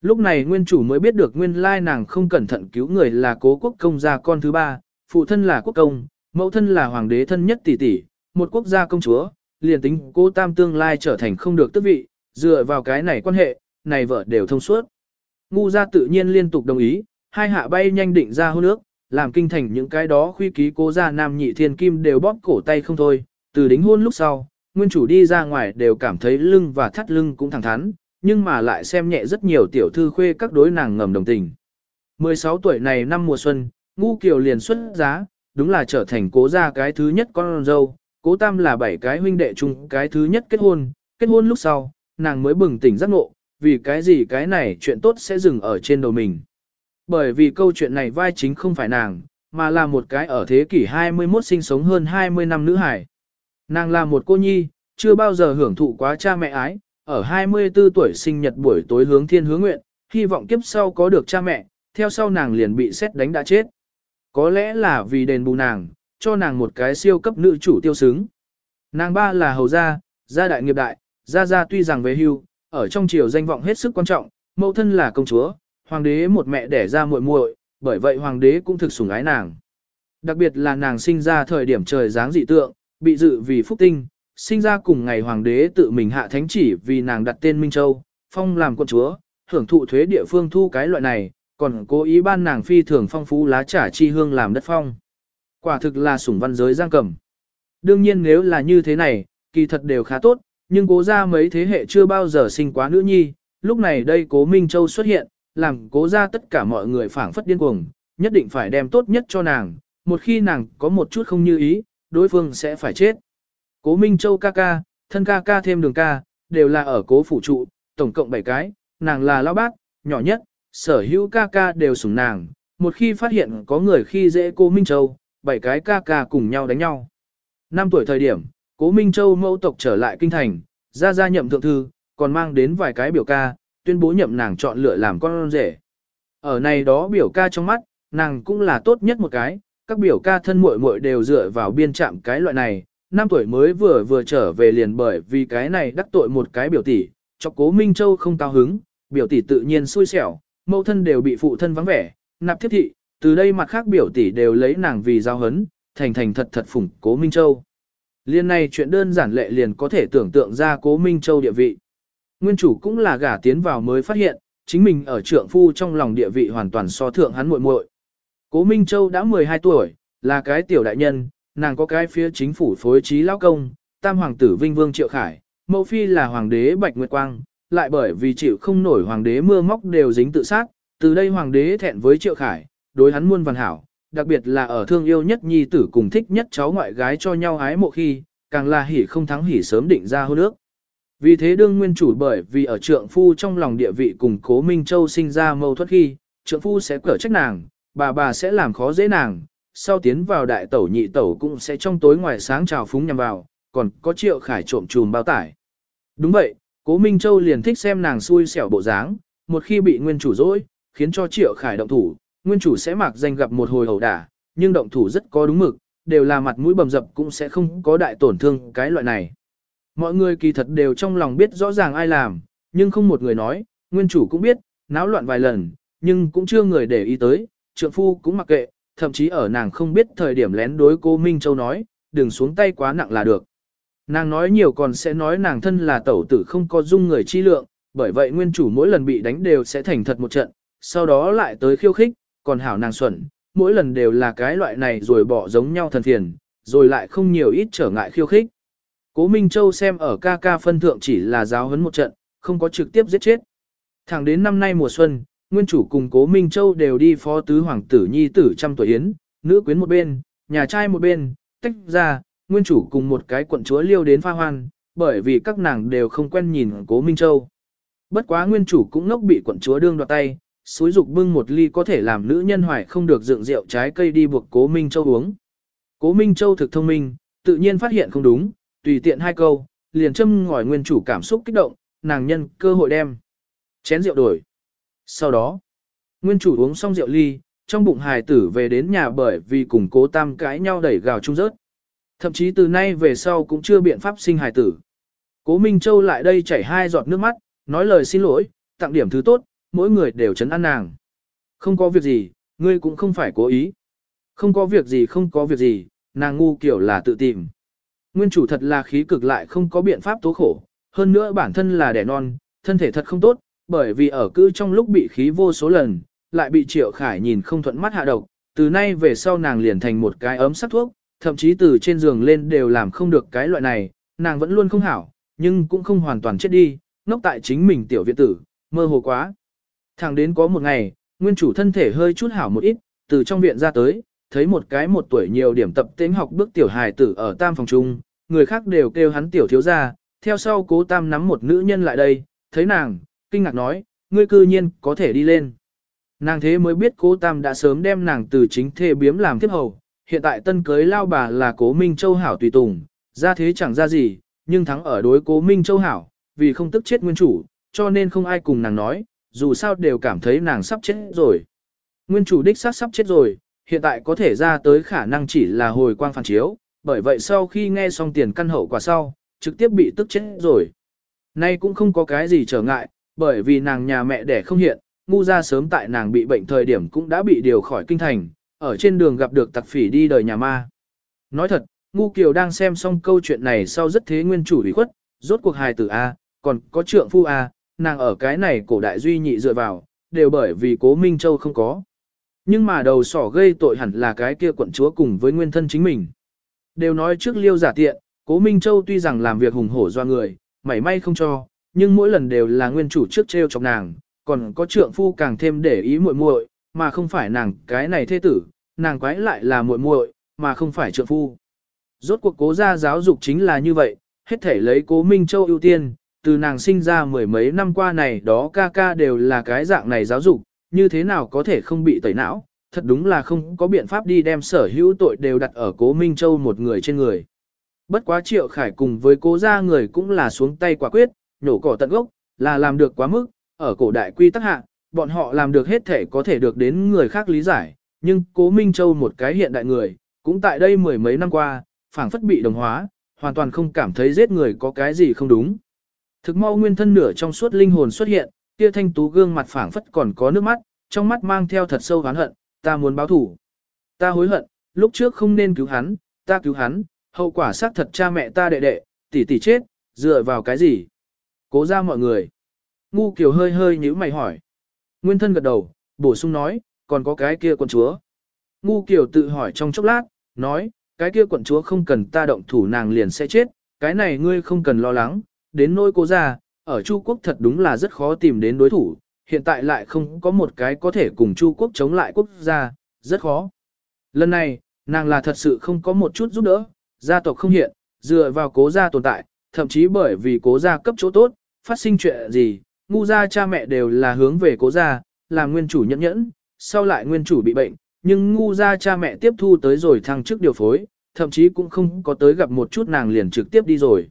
Lúc này nguyên chủ mới biết được nguyên lai nàng không cẩn thận cứu người là cố quốc công gia con thứ ba, phụ thân là quốc công, mẫu thân là hoàng đế thân nhất tỷ tỷ, một quốc gia công chúa, liền tính cố tam tương lai trở thành không được tước vị, dựa vào cái này quan hệ, này vợ đều thông suốt. Ngu gia tự nhiên liên tục đồng ý, hai hạ bay nhanh định ra hôn nước, làm kinh thành những cái đó khuy ký cố gia nam nhị thiên kim đều bóp cổ tay không thôi, từ đính hôn lúc sau, nguyên chủ đi ra ngoài đều cảm thấy lưng và thắt lưng cũng thẳng thắn, nhưng mà lại xem nhẹ rất nhiều tiểu thư khuê các đối nàng ngầm đồng tình. 16 tuổi này năm mùa xuân, ngu kiều liền xuất giá, đúng là trở thành cố gia cái thứ nhất con dâu, cố tam là bảy cái huynh đệ chung cái thứ nhất kết hôn, kết hôn lúc sau, nàng mới bừng tỉnh giác ngộ, vì cái gì cái này chuyện tốt sẽ dừng ở trên đầu mình. Bởi vì câu chuyện này vai chính không phải nàng, mà là một cái ở thế kỷ 21 sinh sống hơn 20 năm nữ hải. Nàng là một cô nhi, chưa bao giờ hưởng thụ quá cha mẹ ái, ở 24 tuổi sinh nhật buổi tối hướng thiên hướng nguyện, hy vọng kiếp sau có được cha mẹ, theo sau nàng liền bị xét đánh đã chết. Có lẽ là vì đền bù nàng, cho nàng một cái siêu cấp nữ chủ tiêu xứng. Nàng ba là hầu gia, gia đại nghiệp đại, gia gia tuy rằng về hưu, ở trong triều danh vọng hết sức quan trọng, mẫu thân là công chúa, hoàng đế một mẹ đẻ ra muội muội, bởi vậy hoàng đế cũng thực sủng ái nàng. Đặc biệt là nàng sinh ra thời điểm trời dáng dị tượng, bị dự vì phúc tinh, sinh ra cùng ngày hoàng đế tự mình hạ thánh chỉ vì nàng đặt tên Minh Châu, phong làm quân chúa, hưởng thụ thuế địa phương thu cái loại này, còn cố ý ban nàng phi thường phong phú lá trả chi hương làm đất phong. Quả thực là sủng văn giới giang cầm. Đương nhiên nếu là như thế này, kỳ thật đều khá tốt, nhưng cố gia mấy thế hệ chưa bao giờ sinh quá nữ nhi, lúc này đây cố Minh Châu xuất hiện, làm cố gia tất cả mọi người phảng phất điên cuồng, nhất định phải đem tốt nhất cho nàng, một khi nàng có một chút không như ý, đối phương sẽ phải chết. Cố Minh Châu ca ca, thân ca ca thêm đường ca, đều là ở cố phủ trụ, tổng cộng 7 cái, nàng là lão bác, nhỏ nhất, sở hữu ca ca đều sủng nàng, một khi phát hiện có người khi dễ cô Minh Châu, bảy cái ca ca cùng nhau đánh nhau. Năm tuổi thời điểm, cố Minh Châu mẫu tộc trở lại kinh thành, ra ra nhậm thượng thư, còn mang đến vài cái biểu ca, tuyên bố nhậm nàng chọn lựa làm con rể. Ở này đó biểu ca trong mắt, nàng cũng là tốt nhất một cái, các biểu ca thân muội muội đều dựa vào biên trạm cái loại này, năm tuổi mới vừa vừa trở về liền bởi vì cái này đắc tội một cái biểu tỷ, cho cố Minh Châu không cao hứng, biểu tỷ tự nhiên xui xẻo, mẫu thân đều bị phụ thân vắng vẻ, nạp thiết thị, từ đây mặt khác biểu tỷ đều lấy nàng vì giao hấn, thành thành thật thật phủng cố Minh Châu. Liên này chuyện đơn giản lệ liền có thể tưởng tượng ra cố Minh Châu địa vị. Nguyên chủ cũng là gả tiến vào mới phát hiện, chính mình ở trượng phu trong lòng địa vị hoàn toàn so thượng hắn muội muội. Cố Minh Châu đã 12 tuổi, là cái tiểu đại nhân, nàng có cái phía chính phủ phối trí lão công, tam hoàng tử Vinh Vương Triệu Khải, mẫu phi là hoàng đế Bạch Nguyệt Quang, lại bởi vì chịu không nổi hoàng đế mưa móc đều dính tự sát, từ đây hoàng đế thẹn với Triệu Khải, đối hắn muôn văn hảo, đặc biệt là ở thương yêu nhất nhi tử cùng thích nhất cháu ngoại gái cho nhau ái mộ khi, càng là hỉ không thắng hỉ sớm định ra hôn ước. Vì thế đương nguyên chủ bởi vì ở trượng phu trong lòng địa vị cùng cố Minh Châu sinh ra mâu thuẫn khi, trượng phu sẽ cở trách nàng, bà bà sẽ làm khó dễ nàng, sau tiến vào đại tẩu nhị tẩu cũng sẽ trong tối ngoài sáng trào phúng nhằm vào, còn có triệu khải trộm chùm bao tải. Đúng vậy, cố Minh Châu liền thích xem nàng xui xẻo bộ dáng, một khi bị nguyên chủ dỗi, khiến cho triệu khải động thủ, nguyên chủ sẽ mặc danh gặp một hồi hầu đả, nhưng động thủ rất có đúng mực, đều là mặt mũi bầm dập cũng sẽ không có đại tổn thương cái loại này. Mọi người kỳ thật đều trong lòng biết rõ ràng ai làm, nhưng không một người nói, nguyên chủ cũng biết, náo loạn vài lần, nhưng cũng chưa người để ý tới, trượng phu cũng mặc kệ, thậm chí ở nàng không biết thời điểm lén đối cô Minh Châu nói, đừng xuống tay quá nặng là được. Nàng nói nhiều còn sẽ nói nàng thân là tẩu tử không có dung người chi lượng, bởi vậy nguyên chủ mỗi lần bị đánh đều sẽ thành thật một trận, sau đó lại tới khiêu khích, còn hảo nàng xuẩn, mỗi lần đều là cái loại này rồi bỏ giống nhau thần phiền, rồi lại không nhiều ít trở ngại khiêu khích. Cố Minh Châu xem ở ca ca phân thượng chỉ là giáo huấn một trận, không có trực tiếp giết chết. Thẳng đến năm nay mùa xuân, nguyên chủ cùng Cố Minh Châu đều đi phó tứ hoàng tử nhi tử trăm tuổi yến, nữ quyến một bên, nhà trai một bên, tách ra, nguyên chủ cùng một cái quận chúa liêu đến pha hoan, bởi vì các nàng đều không quen nhìn Cố Minh Châu. Bất quá nguyên chủ cũng ngốc bị quận chúa đương đoạt tay, suối dục bưng một ly có thể làm nữ nhân hoài không được dựng rượu trái cây đi buộc Cố Minh Châu uống. Cố Minh Châu thực thông minh, tự nhiên phát hiện không đúng, tùy tiện hai câu, liền châm ngòi nguyên chủ cảm xúc kích động, nàng nhân cơ hội đem. Chén rượu đổi. Sau đó, nguyên chủ uống xong rượu ly, trong bụng hài tử về đến nhà bởi vì cùng cố tam cãi nhau đẩy gào chung rớt. Thậm chí từ nay về sau cũng chưa biện pháp sinh hài tử. Cố Minh Châu lại đây chảy hai giọt nước mắt, nói lời xin lỗi, tặng điểm thứ tốt, mỗi người đều chấn an nàng. Không có việc gì, ngươi cũng không phải cố ý. Không có việc gì không có việc gì, nàng ngu kiểu là tự tìm. Nguyên chủ thật là khí cực lại không có biện pháp tố khổ, hơn nữa bản thân là đẻ non, thân thể thật không tốt, bởi vì ở cư trong lúc bị khí vô số lần, lại bị Triệu Khải nhìn không thuận mắt hạ độc, từ nay về sau nàng liền thành một cái ấm sắc thuốc, thậm chí từ trên giường lên đều làm không được cái loại này, nàng vẫn luôn không hảo, nhưng cũng không hoàn toàn chết đi, ngốc tại chính mình tiểu viện tử, mơ hồ quá. Thẳng đến có một ngày, nguyên chủ thân thể hơi chút hảo một ít, từ trong viện ra tới, thấy một cái một tuổi nhiều điểm tập tính học bước tiểu hài tử ở tam phòng trung, người khác đều kêu hắn tiểu thiếu gia, theo sau cố tam nắm một nữ nhân lại đây, thấy nàng, kinh ngạc nói, ngươi cư nhiên có thể đi lên. Nàng thế mới biết cố tam đã sớm đem nàng từ chính thê biếm làm tiếp hầu, hiện tại tân cưới lao bà là cố Minh Châu Hảo tùy tùng, ra thế chẳng ra gì, nhưng thắng ở đối cố Minh Châu Hảo, vì không tức chết nguyên chủ, cho nên không ai cùng nàng nói, dù sao đều cảm thấy nàng sắp chết rồi. Nguyên chủ đích xác sắp chết rồi, hiện tại có thể ra tới khả năng chỉ là hồi quang phản chiếu, bởi vậy sau khi nghe xong tiền căn hậu quả sau, trực tiếp bị tức chết rồi. Nay cũng không có cái gì trở ngại, bởi vì nàng nhà mẹ đẻ không hiện, ngu ra sớm tại nàng bị bệnh thời điểm cũng đã bị điều khỏi kinh thành, ở trên đường gặp được tặc phỉ đi đời nhà ma. Nói thật, ngu kiều đang xem xong câu chuyện này sau rất thế nguyên chủ ủy khuất, rốt cuộc hài tử A, còn có trượng phu A, nàng ở cái này cổ đại duy nhị dựa vào, đều bởi vì cố Minh Châu không có. Nhưng mà đầu sỏ gây tội hẳn là cái kia quận chúa cùng với nguyên thân chính mình. Đều nói trước liêu giả tiện, cố Minh Châu tuy rằng làm việc hùng hổ do người, mảy may không cho, nhưng mỗi lần đều là nguyên chủ trước treo chọc nàng, còn có trượng phu càng thêm để ý muội muội, mà không phải nàng cái này thế tử, nàng quái lại là muội muội, mà không phải trượng phu. Rốt cuộc cố gia giáo dục chính là như vậy, hết thể lấy cố Minh Châu ưu tiên, từ nàng sinh ra mười mấy năm qua này đó ca ca đều là cái dạng này giáo dục, như thế nào có thể không bị tẩy não, thật đúng là không có biện pháp đi đem sở hữu tội đều đặt ở cố Minh Châu một người trên người. Bất quá triệu khải cùng với cố gia người cũng là xuống tay quả quyết, nhổ cỏ tận gốc, là làm được quá mức, ở cổ đại quy tắc hạ, bọn họ làm được hết thể có thể được đến người khác lý giải, nhưng cố Minh Châu một cái hiện đại người, cũng tại đây mười mấy năm qua, phảng phất bị đồng hóa, hoàn toàn không cảm thấy giết người có cái gì không đúng. Thực mau nguyên thân nửa trong suốt linh hồn xuất hiện, kia thanh tú gương mặt phảng phất còn có nước mắt, trong mắt mang theo thật sâu oán hận, ta muốn báo thủ. Ta hối hận, lúc trước không nên cứu hắn, ta cứu hắn, hậu quả xác thật cha mẹ ta đệ đệ, tỷ tỷ chết, dựa vào cái gì? Cố ra mọi người. Ngu Kiều hơi hơi nhíu mày hỏi. Nguyên thân gật đầu, bổ sung nói, còn có cái kia quận chúa. Ngu Kiều tự hỏi trong chốc lát, nói, cái kia quận chúa không cần ta động thủ nàng liền sẽ chết, cái này ngươi không cần lo lắng, đến nỗi cố ra, ở Chu quốc thật đúng là rất khó tìm đến đối thủ, hiện tại lại không có một cái có thể cùng Chu quốc chống lại quốc gia, rất khó. Lần này, nàng là thật sự không có một chút giúp đỡ, gia tộc không hiện, dựa vào cố gia tồn tại, thậm chí bởi vì cố gia cấp chỗ tốt, phát sinh chuyện gì, ngu gia cha mẹ đều là hướng về cố gia, làm nguyên chủ nhẫn nhẫn, sau lại nguyên chủ bị bệnh, nhưng ngu gia cha mẹ tiếp thu tới rồi thăng chức điều phối, thậm chí cũng không có tới gặp một chút nàng liền trực tiếp đi rồi.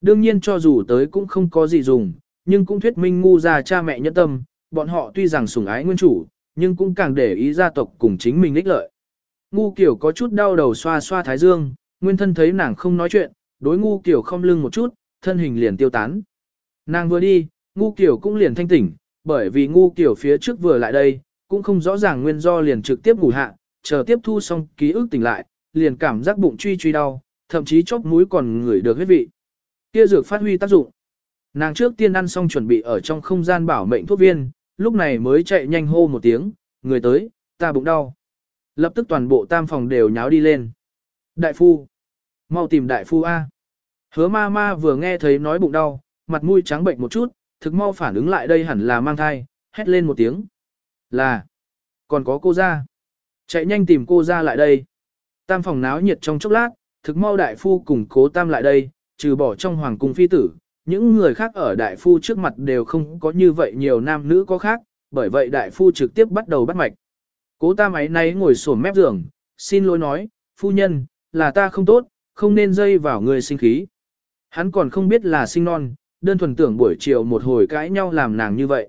Đương nhiên cho dù tới cũng không có gì dùng, nhưng cũng thuyết minh ngu gia cha mẹ nhẫn tâm, bọn họ tuy rằng sủng ái nguyên chủ, nhưng cũng càng để ý gia tộc cùng chính mình ích lợi. Ngu kiểu có chút đau đầu xoa xoa thái dương, nguyên thân thấy nàng không nói chuyện, đối ngu kiểu không lưng một chút, thân hình liền tiêu tán. Nàng vừa đi, ngu kiểu cũng liền thanh tỉnh, bởi vì ngu kiểu phía trước vừa lại đây, cũng không rõ ràng nguyên do liền trực tiếp ngủ hạ, chờ tiếp thu xong ký ức tỉnh lại, liền cảm giác bụng truy truy đau, thậm chí chóp mũi còn ngửi được huyết vị. Kia dược phát huy tác dụng. Nàng trước tiên ăn xong chuẩn bị ở trong không gian bảo mệnh thuốc viên, lúc này mới chạy nhanh hô một tiếng, người tới, ta bụng đau. Lập tức toàn bộ tam phòng đều nháo đi lên. Đại phu, mau tìm đại phu A. Hứa ma ma vừa nghe thấy nói bụng đau, mặt mũi trắng bệnh một chút, thực mau phản ứng lại đây hẳn là mang thai, hét lên một tiếng. Là, còn có cô ra. Chạy nhanh tìm cô ra lại đây. Tam phòng náo nhiệt trong chốc lát, thực mau đại phu cùng cố tam lại đây, trừ bỏ trong hoàng cung phi tử, những người khác ở đại phu trước mặt đều không có như vậy nhiều nam nữ có khác, bởi vậy đại phu trực tiếp bắt đầu bắt mạch. Cố tam ấy nay ngồi sổm mép giường, xin lỗi nói, phu nhân, là ta không tốt, không nên dây vào người sinh khí. Hắn còn không biết là sinh non, đơn thuần tưởng buổi chiều một hồi cãi nhau làm nàng như vậy.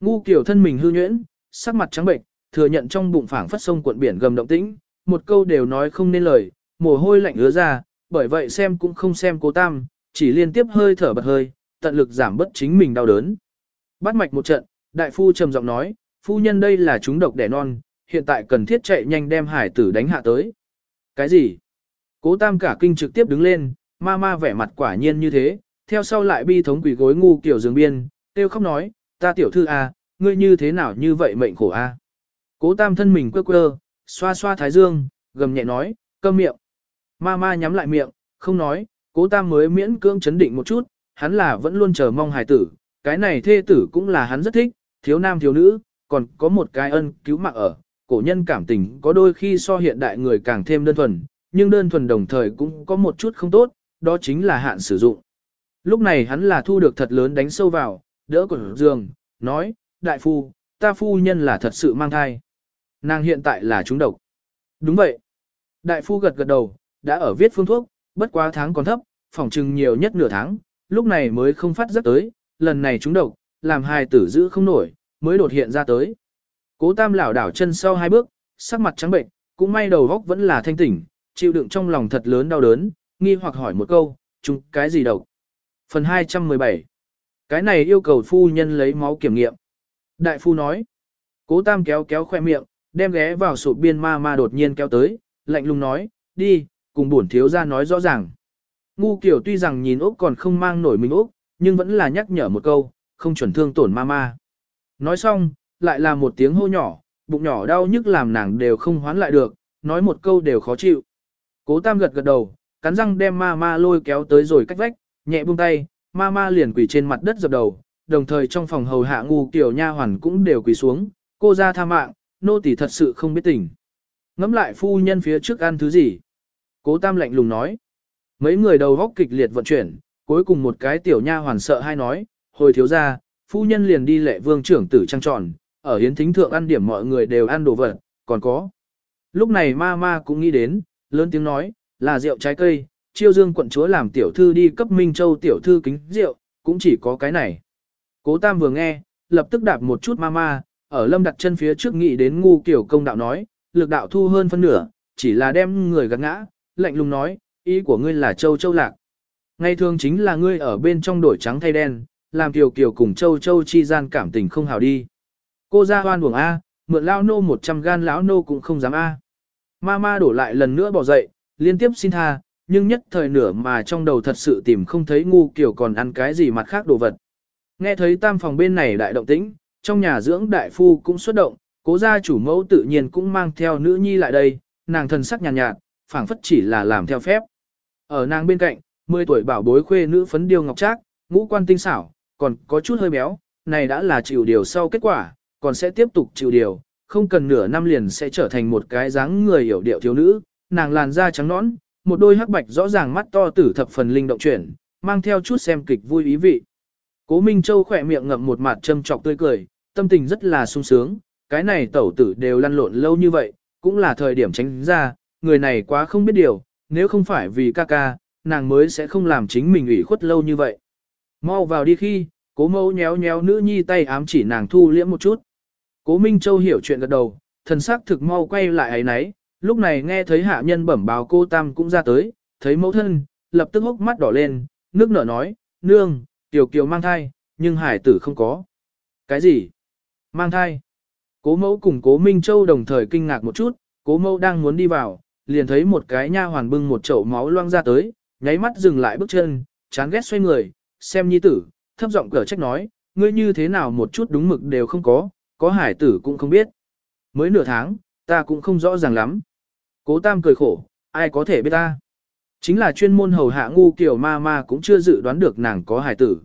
Ngu kiểu thân mình hư nhuyễn, sắc mặt trắng bệnh, thừa nhận trong bụng phảng phất sông cuộn biển gầm động tĩnh, một câu đều nói không nên lời, mồ hôi lạnh ứa ra, bởi vậy xem cũng không xem cố tam, chỉ liên tiếp hơi thở bật hơi, tận lực giảm bớt chính mình đau đớn. Bắt mạch một trận, Đại phu trầm giọng nói, phu nhân đây là chúng độc đẻ non, hiện tại cần thiết chạy nhanh đem hải tử đánh hạ tới. Cái gì? Cố tam cả kinh trực tiếp đứng lên, ma ma vẻ mặt quả nhiên như thế, theo sau lại bi thống quỷ gối ngu kiểu giường biên, tiêu khóc nói, ta tiểu thư a, à, ngươi như thế nào như vậy mệnh khổ a. Cố tam thân mình quơ quơ, xoa xoa thái dương, gầm nhẹ nói, câm miệng. Ma ma nhắm lại miệng, không nói, cố tam mới miễn cưỡng chấn định một chút, hắn là vẫn luôn chờ mong hài tử, cái này thê tử cũng là hắn rất thích, thiếu nam thiếu nữ, còn có một cái ân cứu mạng ở, cổ nhân cảm tình có đôi khi so hiện đại người càng thêm đơn thuần, nhưng đơn thuần đồng thời cũng có một chút không tốt, đó chính là hạn sử dụng. Lúc này hắn là thu được thật lớn đánh sâu vào, đỡ của giường, nói, đại phu, ta phu nhân là thật sự mang thai. Nàng hiện tại là trúng độc. Đúng vậy. Đại phu gật gật đầu, đã ở viết phương thuốc, bất quá tháng còn thấp, phòng chừng nhiều nhất nửa tháng, lúc này mới không phát rất tới, lần này trúng độc, làm hài tử giữ không nổi, mới đột hiện ra tới. Cố tam lảo đảo chân sau hai bước, sắc mặt trắng bệnh, cũng may đầu góc vẫn là thanh tỉnh, chịu đựng trong lòng thật lớn đau đớn, nghi hoặc hỏi một câu, chúng cái gì độc? Phần 217 Cái này yêu cầu phu nhân lấy máu kiểm nghiệm. Đại phu nói, cố tam kéo kéo khoe miệng, đem ghé vào sụp biên ma ma đột nhiên kéo tới, lạnh lùng nói, đi, cùng bổn thiếu ra nói rõ ràng. Ngu kiểu tuy rằng nhìn Úc còn không mang nổi mình Úc, nhưng vẫn là nhắc nhở một câu, không chuẩn thương tổn ma ma. Nói xong, lại là một tiếng hô nhỏ, bụng nhỏ đau nhức làm nàng đều không hoán lại được, nói một câu đều khó chịu. Cố tam gật gật đầu, cắn răng đem ma ma lôi kéo tới rồi cách vách, nhẹ buông tay, ma ma liền quỳ trên mặt đất dập đầu, đồng thời trong phòng hầu hạ ngu kiểu nha hoàn cũng đều quỳ xuống, cô ra tha mạng, nô tỳ thật sự không biết tình. Ngắm lại phu nhân phía trước ăn thứ gì? Cố tam lạnh lùng nói. Mấy người đầu góc kịch liệt vận chuyển, cuối cùng một cái tiểu nha hoàn sợ hai nói, hồi thiếu ra, phu nhân liền đi lệ vương trưởng tử trang tròn, ở hiến thính thượng ăn điểm mọi người đều ăn đồ vật, còn có. Lúc này ma ma cũng nghĩ đến, lớn tiếng nói, là rượu trái cây, chiêu dương quận chúa làm tiểu thư đi cấp Minh Châu tiểu thư kính rượu, cũng chỉ có cái này. Cố Tam vừa nghe, lập tức đạp một chút ma ma, ở lâm đặt chân phía trước nghĩ đến ngu kiểu công đạo nói, lực đạo thu hơn phân nửa, chỉ là đem người gạt ngã, lạnh lùng nói, ý của ngươi là châu châu lạc. Ngày thường chính là ngươi ở bên trong đổi trắng thay đen, làm kiều kiều cùng châu châu chi gian cảm tình không hào đi. Cô ra hoan buồng A, mượn lão nô 100 gan lão nô cũng không dám A. Ma ma đổ lại lần nữa bỏ dậy, liên tiếp xin tha, nhưng nhất thời nửa mà trong đầu thật sự tìm không thấy ngu kiểu còn ăn cái gì mặt khác đồ vật. Nghe thấy tam phòng bên này đại động tĩnh, trong nhà dưỡng đại phu cũng xuất động, cố gia chủ mẫu tự nhiên cũng mang theo nữ nhi lại đây, nàng thần sắc nhàn nhạt, nhạt phảng phất chỉ là làm theo phép. Ở nàng bên cạnh, 10 tuổi bảo bối khuê nữ phấn điêu ngọc trác, ngũ quan tinh xảo, còn có chút hơi béo, này đã là chịu điều sau kết quả, còn sẽ tiếp tục chịu điều, không cần nửa năm liền sẽ trở thành một cái dáng người hiểu điệu thiếu nữ, nàng làn da trắng nõn, một đôi hắc bạch rõ ràng mắt to tử thập phần linh động chuyển, mang theo chút xem kịch vui ý vị. Cố Minh Châu khỏe miệng ngậm một mặt châm trọc tươi cười, tâm tình rất là sung sướng, cái này tẩu tử đều lăn lộn lâu như vậy, cũng là thời điểm tránh ra, người này quá không biết điều, nếu không phải vì ca ca, nàng mới sẽ không làm chính mình ủy khuất lâu như vậy. Mau vào đi khi, cố mẫu nhéo nhéo nữ nhi tay ám chỉ nàng thu liễm một chút. Cố Minh Châu hiểu chuyện gật đầu, thần sắc thực mau quay lại ấy nấy, lúc này nghe thấy hạ nhân bẩm báo cô Tam cũng ra tới, thấy mẫu thân, lập tức hốc mắt đỏ lên, nước nở nói, nương, tiểu kiều mang thai, nhưng hải tử không có. Cái gì? Mang thai. Cố mẫu cùng cố Minh Châu đồng thời kinh ngạc một chút, cố mẫu đang muốn đi vào, liền thấy một cái nha hoàn bưng một chậu máu loang ra tới, nháy mắt dừng lại bước chân, chán ghét xoay người, xem nhi tử, thấp giọng cở trách nói, ngươi như thế nào một chút đúng mực đều không có, có hải tử cũng không biết. Mới nửa tháng, ta cũng không rõ ràng lắm. Cố tam cười khổ, ai có thể biết ta. Chính là chuyên môn hầu hạ ngu kiểu ma ma cũng chưa dự đoán được nàng có hải tử.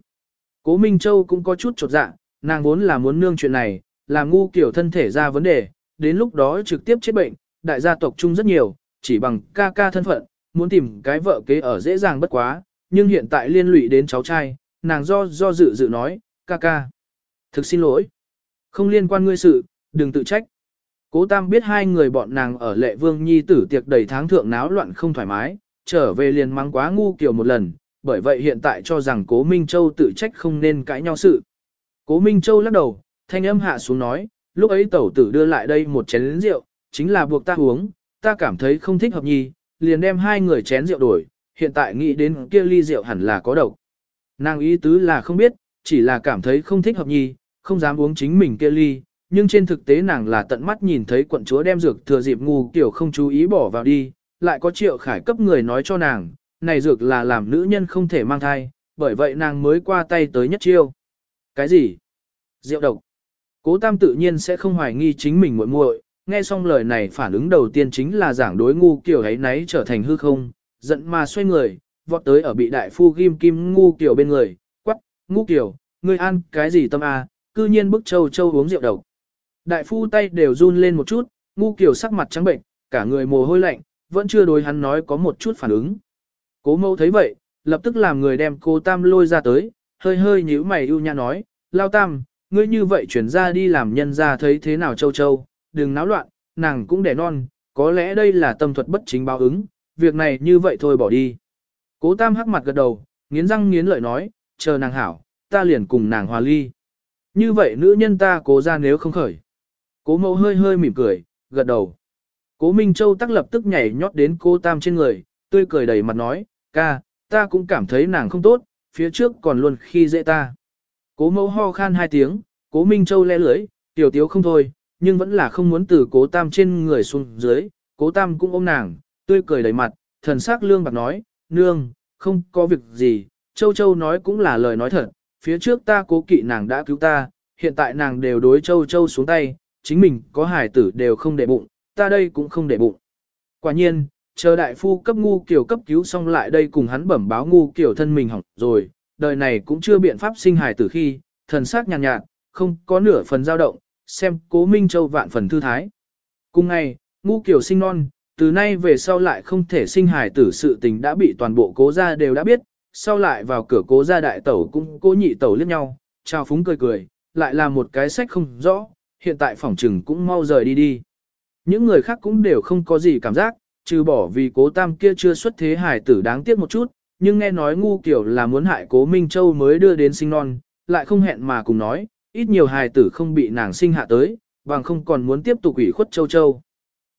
Cố Minh Châu cũng có chút chột dạ, nàng vốn là muốn nương chuyện này, làm ngu kiểu thân thể ra vấn đề, đến lúc đó trực tiếp chết bệnh, đại gia tộc chung rất nhiều, chỉ bằng ca ca thân phận, muốn tìm cái vợ kế ở dễ dàng bất quá, nhưng hiện tại liên lụy đến cháu trai, nàng do do dự dự nói, ca ca. Thực xin lỗi. Không liên quan ngươi sự, đừng tự trách. Cố Tam biết hai người bọn nàng ở lệ vương nhi tử tiệc đầy tháng thượng náo loạn không thoải mái, trở về liền mắng quá ngu kiểu một lần, bởi vậy hiện tại cho rằng Cố Minh Châu tự trách không nên cãi nhau sự. Cố Minh Châu lắc đầu, thanh âm hạ xuống nói, lúc ấy tẩu tử đưa lại đây một chén rượu, chính là buộc ta uống, ta cảm thấy không thích hợp nhi, liền đem hai người chén rượu đổi, hiện tại nghĩ đến kia ly rượu hẳn là có độc. Nàng ý tứ là không biết, chỉ là cảm thấy không thích hợp nhi, không dám uống chính mình kia ly, nhưng trên thực tế nàng là tận mắt nhìn thấy quận chúa đem dược thừa dịp ngu kiểu không chú ý bỏ vào đi, lại có triệu khải cấp người nói cho nàng, này dược là làm nữ nhân không thể mang thai, bởi vậy nàng mới qua tay tới nhất chiêu. Cái gì? Rượu độc. Cố tam tự nhiên sẽ không hoài nghi chính mình muội muội, nghe xong lời này phản ứng đầu tiên chính là giảng đối ngu kiểu ấy nấy trở thành hư không, giận mà xoay người, vọt tới ở bị đại phu ghim kim ngu kiểu bên người, quắc, ngu kiểu, ngươi ăn cái gì tâm à, cư nhiên bức châu châu uống rượu độc. Đại phu tay đều run lên một chút, ngu kiểu sắc mặt trắng bệnh, cả người mồ hôi lạnh, vẫn chưa đối hắn nói có một chút phản ứng. Cố mâu thấy vậy, lập tức làm người đem cô Tam lôi ra tới, hơi hơi nhíu mày ưu nhã nói, Lao Tam, ngươi như vậy chuyển ra đi làm nhân ra thấy thế nào châu châu, đừng náo loạn, nàng cũng đẻ non, có lẽ đây là tâm thuật bất chính báo ứng, việc này như vậy thôi bỏ đi. Cố Tam hắc mặt gật đầu, nghiến răng nghiến lợi nói, chờ nàng hảo, ta liền cùng nàng hòa ly. Như vậy nữ nhân ta cố ra nếu không khởi. Cố mẫu hơi hơi mỉm cười, gật đầu. Cố Minh Châu tắc lập tức nhảy nhót đến cô Tam trên người, tươi cười đầy mặt nói, ca, ta cũng cảm thấy nàng không tốt, phía trước còn luôn khi dễ ta. Cố mẫu ho khan hai tiếng, cố Minh Châu le lưỡi, tiểu tiếu không thôi, nhưng vẫn là không muốn từ cố Tam trên người xuống dưới, cố Tam cũng ôm nàng, tươi cười đầy mặt, thần sắc lương bạc nói, nương, không có việc gì, Châu Châu nói cũng là lời nói thật, phía trước ta cố kỵ nàng đã cứu ta, hiện tại nàng đều đối Châu Châu xuống tay, chính mình có hài tử đều không để bụng, ta đây cũng không để bụng. Quả nhiên, chờ đại phu cấp ngu kiểu cấp cứu xong lại đây cùng hắn bẩm báo ngu kiểu thân mình hỏng rồi, đời này cũng chưa biện pháp sinh hài tử khi, thần sắc nhàn nhạt, nhạt, không có nửa phần dao động, xem cố Minh Châu vạn phần thư thái. Cùng ngày, ngu kiểu sinh non, từ nay về sau lại không thể sinh hài tử sự tình đã bị toàn bộ cố gia đều đã biết, sau lại vào cửa cố gia đại tẩu cũng cố nhị tẩu liếc nhau, trao phúng cười cười, lại là một cái sách không rõ, hiện tại phòng trừng cũng mau rời đi đi. Những người khác cũng đều không có gì cảm giác, trừ bỏ vì cố tam kia chưa xuất thế hài tử đáng tiếc một chút, nhưng nghe nói ngu kiểu là muốn hại cố Minh Châu mới đưa đến sinh non, lại không hẹn mà cùng nói, ít nhiều hài tử không bị nàng sinh hạ tới, bằng không còn muốn tiếp tục ủy khuất Châu Châu.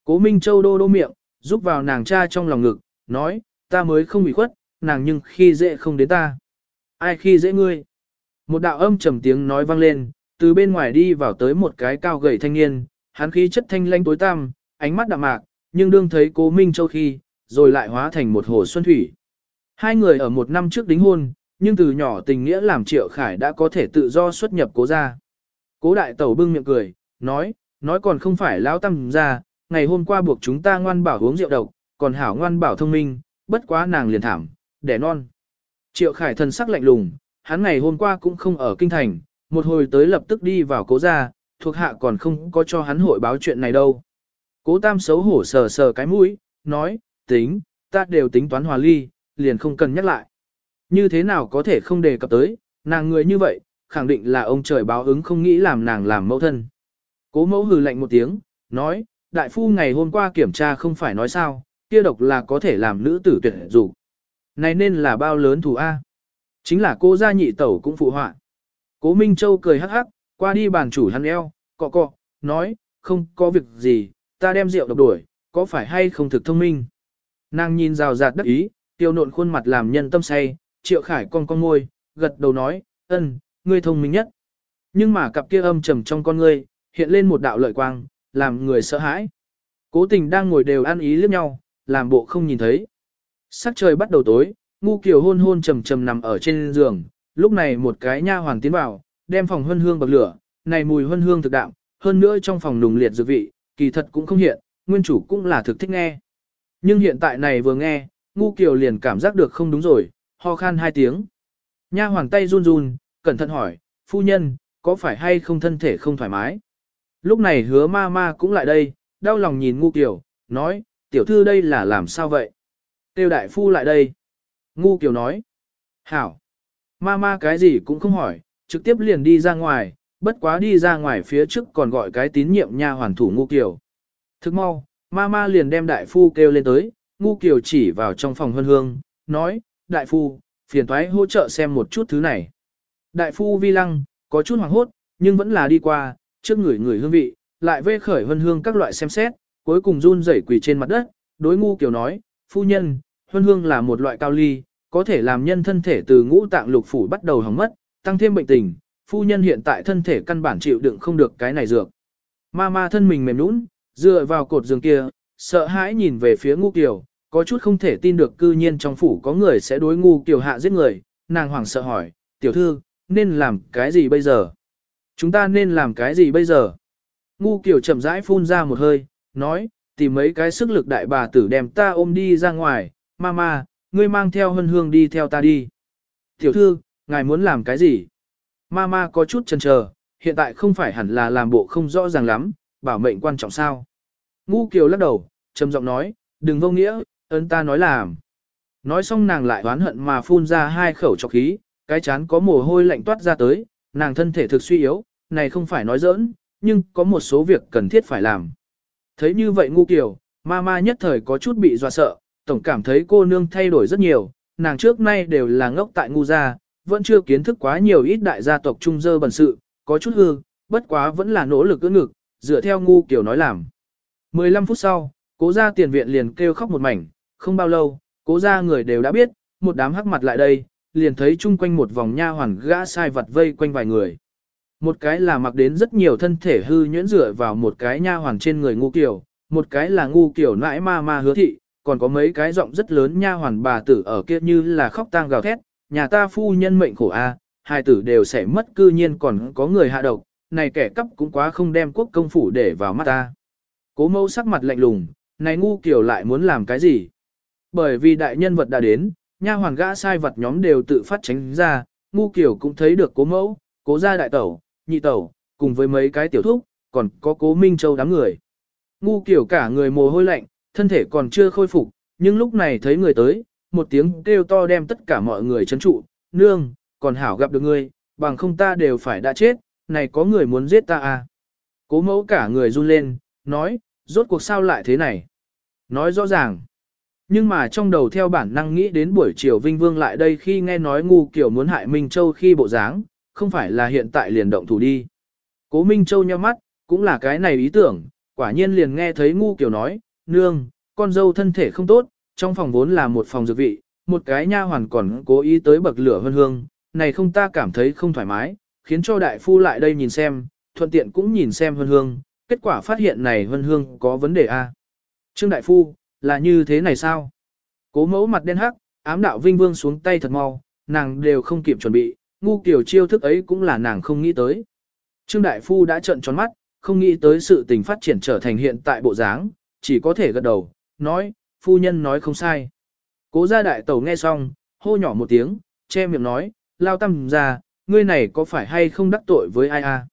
Cố Minh Châu đô đô miệng, giúp vào nàng cha trong lòng ngực, nói, ta mới không ủy khuất, nàng nhưng khi dễ không đến ta. Ai khi dễ ngươi? Một đạo âm trầm tiếng nói vang lên, từ bên ngoài đi vào tới một cái cao gầy thanh niên, hắn khí chất thanh lanh tối tăm, ánh mắt đạm mạc, nhưng đương thấy cố Minh Châu khi, rồi lại hóa thành một hồ xuân thủy. Hai người ở một năm trước đính hôn, nhưng từ nhỏ tình nghĩa làm Triệu Khải đã có thể tự do xuất nhập cố ra. Cố đại tẩu bưng miệng cười, nói, nói còn không phải lão tâm ra, ngày hôm qua buộc chúng ta ngoan bảo uống rượu độc, còn hảo ngoan bảo thông minh, bất quá nàng liền thảm, đẻ non. Triệu Khải thần sắc lạnh lùng, hắn ngày hôm qua cũng không ở kinh thành, một hồi tới lập tức đi vào cố gia, thuộc hạ còn không có cho hắn hội báo chuyện này đâu. Cố tam xấu hổ sờ sờ cái mũi, nói, tính, ta đều tính toán hòa ly, liền không cần nhắc lại. Như thế nào có thể không đề cập tới, nàng người như vậy, khẳng định là ông trời báo ứng không nghĩ làm nàng làm mẫu thân. Cố mẫu hừ lạnh một tiếng, nói, đại phu ngày hôm qua kiểm tra không phải nói sao, kia độc là có thể làm nữ tử tuyệt dục. Này nên là bao lớn thù A. Chính là cô gia nhị tẩu cũng phụ họa. Cố Minh Châu cười hắc hắc, qua đi bàn chủ hắn eo, cọ cọ, nói, không có việc gì, ta đem rượu độc đuổi, có phải hay không thực thông minh. Nàng nhìn rào rạt đắc ý, tiêu nộn khuôn mặt làm nhân tâm say, triệu khải con con ngôi, gật đầu nói, ân, ngươi thông minh nhất. Nhưng mà cặp kia âm trầm trong con ngươi, hiện lên một đạo lợi quang, làm người sợ hãi. Cố tình đang ngồi đều ăn ý liếc nhau, làm bộ không nhìn thấy. Sắc trời bắt đầu tối, ngu kiều hôn hôn trầm trầm nằm ở trên giường, lúc này một cái nha hoàng tiến vào, đem phòng huân hương bậc lửa, này mùi huân hương thực đạm, hơn nữa trong phòng nùng liệt dược vị, kỳ thật cũng không hiện, nguyên chủ cũng là thực thích nghe. Nhưng hiện tại này vừa nghe, ngu kiều liền cảm giác được không đúng rồi, ho khan hai tiếng. Nha hoàng tay run run, cẩn thận hỏi, phu nhân, có phải hay không thân thể không thoải mái? Lúc này hứa ma ma cũng lại đây, đau lòng nhìn ngu kiều, nói, tiểu thư đây là làm sao vậy? Tiêu đại phu lại đây. Ngu kiều nói, hảo. Ma ma cái gì cũng không hỏi, trực tiếp liền đi ra ngoài, bất quá đi ra ngoài phía trước còn gọi cái tín nhiệm nha hoàn thủ ngu kiều. Thức mau, ma ma liền đem đại phu kêu lên tới, ngu kiều chỉ vào trong phòng hân hương, nói, đại phu, phiền thoái hỗ trợ xem một chút thứ này. Đại phu vi lăng, có chút hoảng hốt, nhưng vẫn là đi qua, trước người người hương vị, lại vê khởi hân hương các loại xem xét, cuối cùng run rẩy quỳ trên mặt đất, đối ngu kiều nói, phu nhân, hân hương là một loại cao ly, có thể làm nhân thân thể từ ngũ tạng lục phủ bắt đầu hỏng mất, tăng thêm bệnh tình, phu nhân hiện tại thân thể căn bản chịu đựng không được cái này dược. Ma ma thân mình mềm nũng, dựa vào cột giường kia, sợ hãi nhìn về phía ngu kiều, có chút không thể tin được cư nhiên trong phủ có người sẽ đối ngu kiều hạ giết người, nàng hoảng sợ hỏi, tiểu thư, nên làm cái gì bây giờ? Chúng ta nên làm cái gì bây giờ? Ngu kiều chậm rãi phun ra một hơi, nói, tìm mấy cái sức lực đại bà tử đem ta ôm đi ra ngoài, mama, ngươi mang theo hân hương đi theo ta đi. Tiểu thư, ngài muốn làm cái gì? Mama có chút chần chờ, hiện tại không phải hẳn là làm bộ không rõ ràng lắm, bảo mệnh quan trọng sao. Ngu kiều lắc đầu, trầm giọng nói, đừng vô nghĩa, ơn ta nói làm. Nói xong nàng lại oán hận mà phun ra hai khẩu trọc khí, cái chán có mồ hôi lạnh toát ra tới, nàng thân thể thực suy yếu, này không phải nói giỡn, nhưng có một số việc cần thiết phải làm. Thấy như vậy ngu kiều, ma ma nhất thời có chút bị dọa sợ, tổng cảm thấy cô nương thay đổi rất nhiều, nàng trước nay đều là ngốc tại ngu gia, vẫn chưa kiến thức quá nhiều ít đại gia tộc trung dơ bẩn sự, có chút hư, bất quá vẫn là nỗ lực cưỡng ngực, dựa theo ngu kiều nói làm. 15 phút sau, cố gia tiền viện liền kêu khóc một mảnh, không bao lâu, cố gia người đều đã biết, một đám hắc mặt lại đây, liền thấy chung quanh một vòng nha hoàn gã sai vật vây quanh vài người. Một cái là mặc đến rất nhiều thân thể hư nhuyễn dựa vào một cái nha hoàn trên người ngu kiểu, một cái là ngu kiểu nãi ma ma hứa thị, còn có mấy cái giọng rất lớn nha hoàn bà tử ở kia như là khóc tang gào thét, nhà ta phu nhân mệnh khổ a, hai tử đều sẽ mất cư nhiên còn có người hạ độc, này kẻ cắp cũng quá không đem quốc công phủ để vào mắt ta. Cố mẫu sắc mặt lạnh lùng, này ngu kiểu lại muốn làm cái gì? Bởi vì đại nhân vật đã đến, nha hoàn gã sai vật nhóm đều tự phát tránh ra, ngu kiểu cũng thấy được cố mẫu, cố gia đại tẩu, nhị tẩu, cùng với mấy cái tiểu thúc, còn có cố Minh Châu đám người. Ngu kiểu cả người mồ hôi lạnh, thân thể còn chưa khôi phục, nhưng lúc này thấy người tới, một tiếng kêu to đem tất cả mọi người chấn trụ, nương, còn hảo gặp được ngươi, bằng không ta đều phải đã chết, này có người muốn giết ta à. Cố mẫu cả người run lên, nói, rốt cuộc sao lại thế này. Nói rõ ràng. Nhưng mà trong đầu theo bản năng nghĩ đến buổi chiều Vinh Vương lại đây khi nghe nói ngu kiểu muốn hại Minh Châu khi bộ dáng, không phải là hiện tại liền động thủ đi. Cố Minh Châu nheo mắt, cũng là cái này ý tưởng, quả nhiên liền nghe thấy ngu kiểu nói, nương, con dâu thân thể không tốt, trong phòng vốn là một phòng dược vị, một cái nha hoàn còn cố ý tới bậc lửa hương hương, này không ta cảm thấy không thoải mái, khiến cho đại phu lại đây nhìn xem, thuận tiện cũng nhìn xem hương hương, kết quả phát hiện này hương hương có vấn đề a. Trương đại phu, là như thế này sao? Cố mẫu mặt đen hắc, ám đạo vinh vương xuống tay thật mau, nàng đều không kịp chuẩn bị, ngu kiểu chiêu thức ấy cũng là nàng không nghĩ tới. Trương Đại Phu đã trợn tròn mắt, không nghĩ tới sự tình phát triển trở thành hiện tại bộ dáng, chỉ có thể gật đầu, nói, phu nhân nói không sai. Cố gia đại tẩu nghe xong, hô nhỏ một tiếng, che miệng nói, lao tâm ra, ngươi này có phải hay không đắc tội với ai a?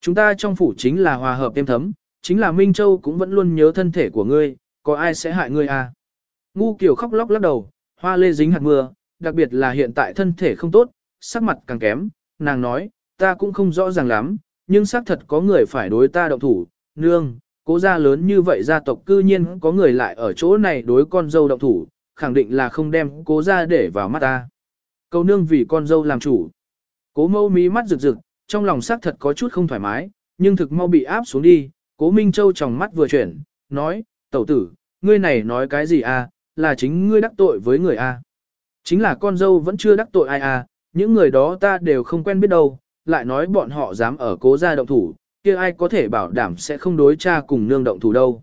Chúng ta trong phủ chính là hòa hợp êm thấm, chính là Minh Châu cũng vẫn luôn nhớ thân thể của ngươi, có ai sẽ hại ngươi a? Ngu kiểu khóc lóc lắc đầu, hoa lê dính hạt mưa, đặc biệt là hiện tại thân thể không tốt, sắc mặt càng kém, nàng nói, ta cũng không rõ ràng lắm, nhưng xác thật có người phải đối ta động thủ, nương, cố gia lớn như vậy gia tộc cư nhiên có người lại ở chỗ này đối con dâu động thủ, khẳng định là không đem cố gia để vào mắt ta. Câu nương vì con dâu làm chủ. Cố mâu mí mắt rực rực, trong lòng xác thật có chút không thoải mái, nhưng thực mau bị áp xuống đi, cố Minh Châu trong mắt vừa chuyển, nói, tẩu tử, ngươi này nói cái gì à, là chính ngươi đắc tội với người à. Chính là con dâu vẫn chưa đắc tội ai à, những người đó ta đều không quen biết đâu, lại nói bọn họ dám ở cố gia động thủ, kia ai có thể bảo đảm sẽ không đối cha cùng nương động thủ đâu.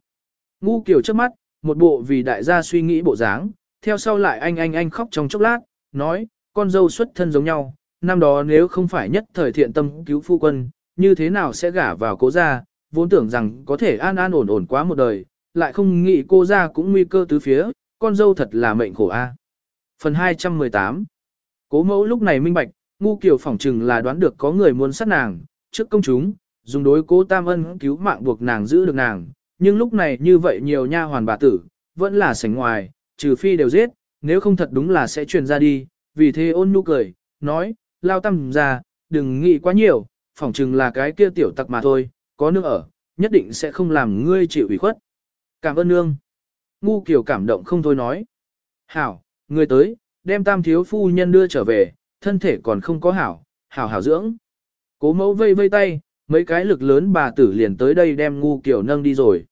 Ngu kiểu trước mắt, một bộ vì đại gia suy nghĩ bộ dáng, theo sau lại anh anh anh khóc trong chốc lát, nói, con dâu xuất thân giống nhau, năm đó nếu không phải nhất thời thiện tâm cứu phu quân, như thế nào sẽ gả vào cố gia, vốn tưởng rằng có thể an an ổn ổn quá một đời, lại không nghĩ cô gia cũng nguy cơ tứ phía, con dâu thật là mệnh khổ a. Phần 218 Cố mẫu lúc này minh bạch, ngu kiểu phỏng chừng là đoán được có người muốn sát nàng, trước công chúng, dùng đối cố tam ân cứu mạng buộc nàng giữ được nàng, nhưng lúc này như vậy nhiều nha hoàn bà tử, vẫn là sảnh ngoài, trừ phi đều giết, nếu không thật đúng là sẽ truyền ra đi, vì thế ôn nhu cười, nói, lao tâm ra, đừng nghĩ quá nhiều, phỏng chừng là cái kia tiểu tặc mà thôi, có nước ở, nhất định sẽ không làm ngươi chịu ủy khuất. Cảm ơn nương. Ngu kiểu cảm động không thôi nói. Hảo, người tới, đem tam thiếu phu nhân đưa trở về, thân thể còn không có hảo, hảo hảo dưỡng. Cố mẫu vây vây tay, mấy cái lực lớn bà tử liền tới đây đem ngu kiểu nâng đi rồi.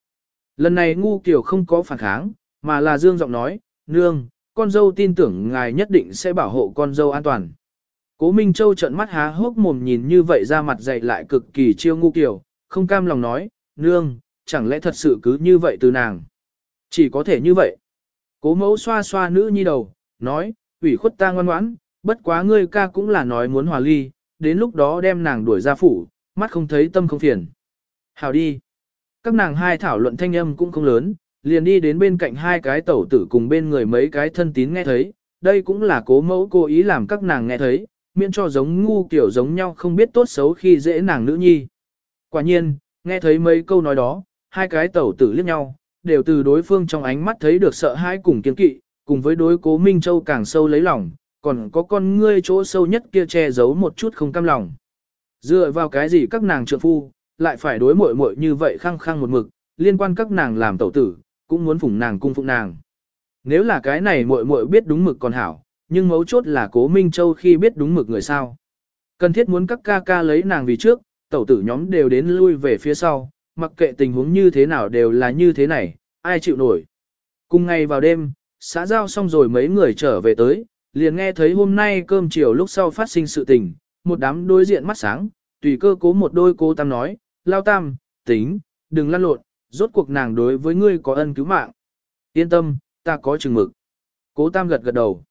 Lần này ngu kiểu không có phản kháng, mà là dương giọng nói, nương, con dâu tin tưởng ngài nhất định sẽ bảo hộ con dâu an toàn. Cố Minh Châu trợn mắt há hốc mồm nhìn như vậy ra mặt dày lại cực kỳ chiêu ngu kiểu, không cam lòng nói, nương, chẳng lẽ thật sự cứ như vậy từ nàng. Chỉ có thể như vậy. Cố mẫu xoa xoa nữ nhi đầu, nói, ủy khuất ta ngoan ngoãn, bất quá ngươi ca cũng là nói muốn hòa ly, đến lúc đó đem nàng đuổi ra phủ, mắt không thấy tâm không phiền. Hào đi. Các nàng hai thảo luận thanh âm cũng không lớn, liền đi đến bên cạnh hai cái tẩu tử cùng bên người mấy cái thân tín nghe thấy, đây cũng là cố mẫu cố ý làm các nàng nghe thấy, miễn cho giống ngu kiểu giống nhau không biết tốt xấu khi dễ nàng nữ nhi. Quả nhiên, nghe thấy mấy câu nói đó, hai cái tẩu tử liếc nhau, đều từ đối phương trong ánh mắt thấy được sợ hãi cùng kiên kỵ, cùng với đối cố Minh Châu càng sâu lấy lòng, còn có con ngươi chỗ sâu nhất kia che giấu một chút không cam lòng. Dựa vào cái gì các nàng trượng phu, lại phải đối muội muội như vậy khăng khăng một mực, liên quan các nàng làm tẩu tử, cũng muốn phụng nàng cung phụng nàng. Nếu là cái này muội muội biết đúng mực còn hảo, nhưng mấu chốt là cố Minh Châu khi biết đúng mực người sao. Cần thiết muốn các ca ca lấy nàng vì trước, tẩu tử nhóm đều đến lui về phía sau, mặc kệ tình huống như thế nào đều là như thế này, ai chịu nổi. Cùng ngày vào đêm, xã giao xong rồi mấy người trở về tới, liền nghe thấy hôm nay cơm chiều lúc sau phát sinh sự tình, một đám đối diện mắt sáng, tùy cơ cố một đôi cô tam nói, lao tam, tính, đừng lăn lộn, rốt cuộc nàng đối với ngươi có ân cứu mạng. Yên tâm, ta có chừng mực. Cố tam gật gật đầu.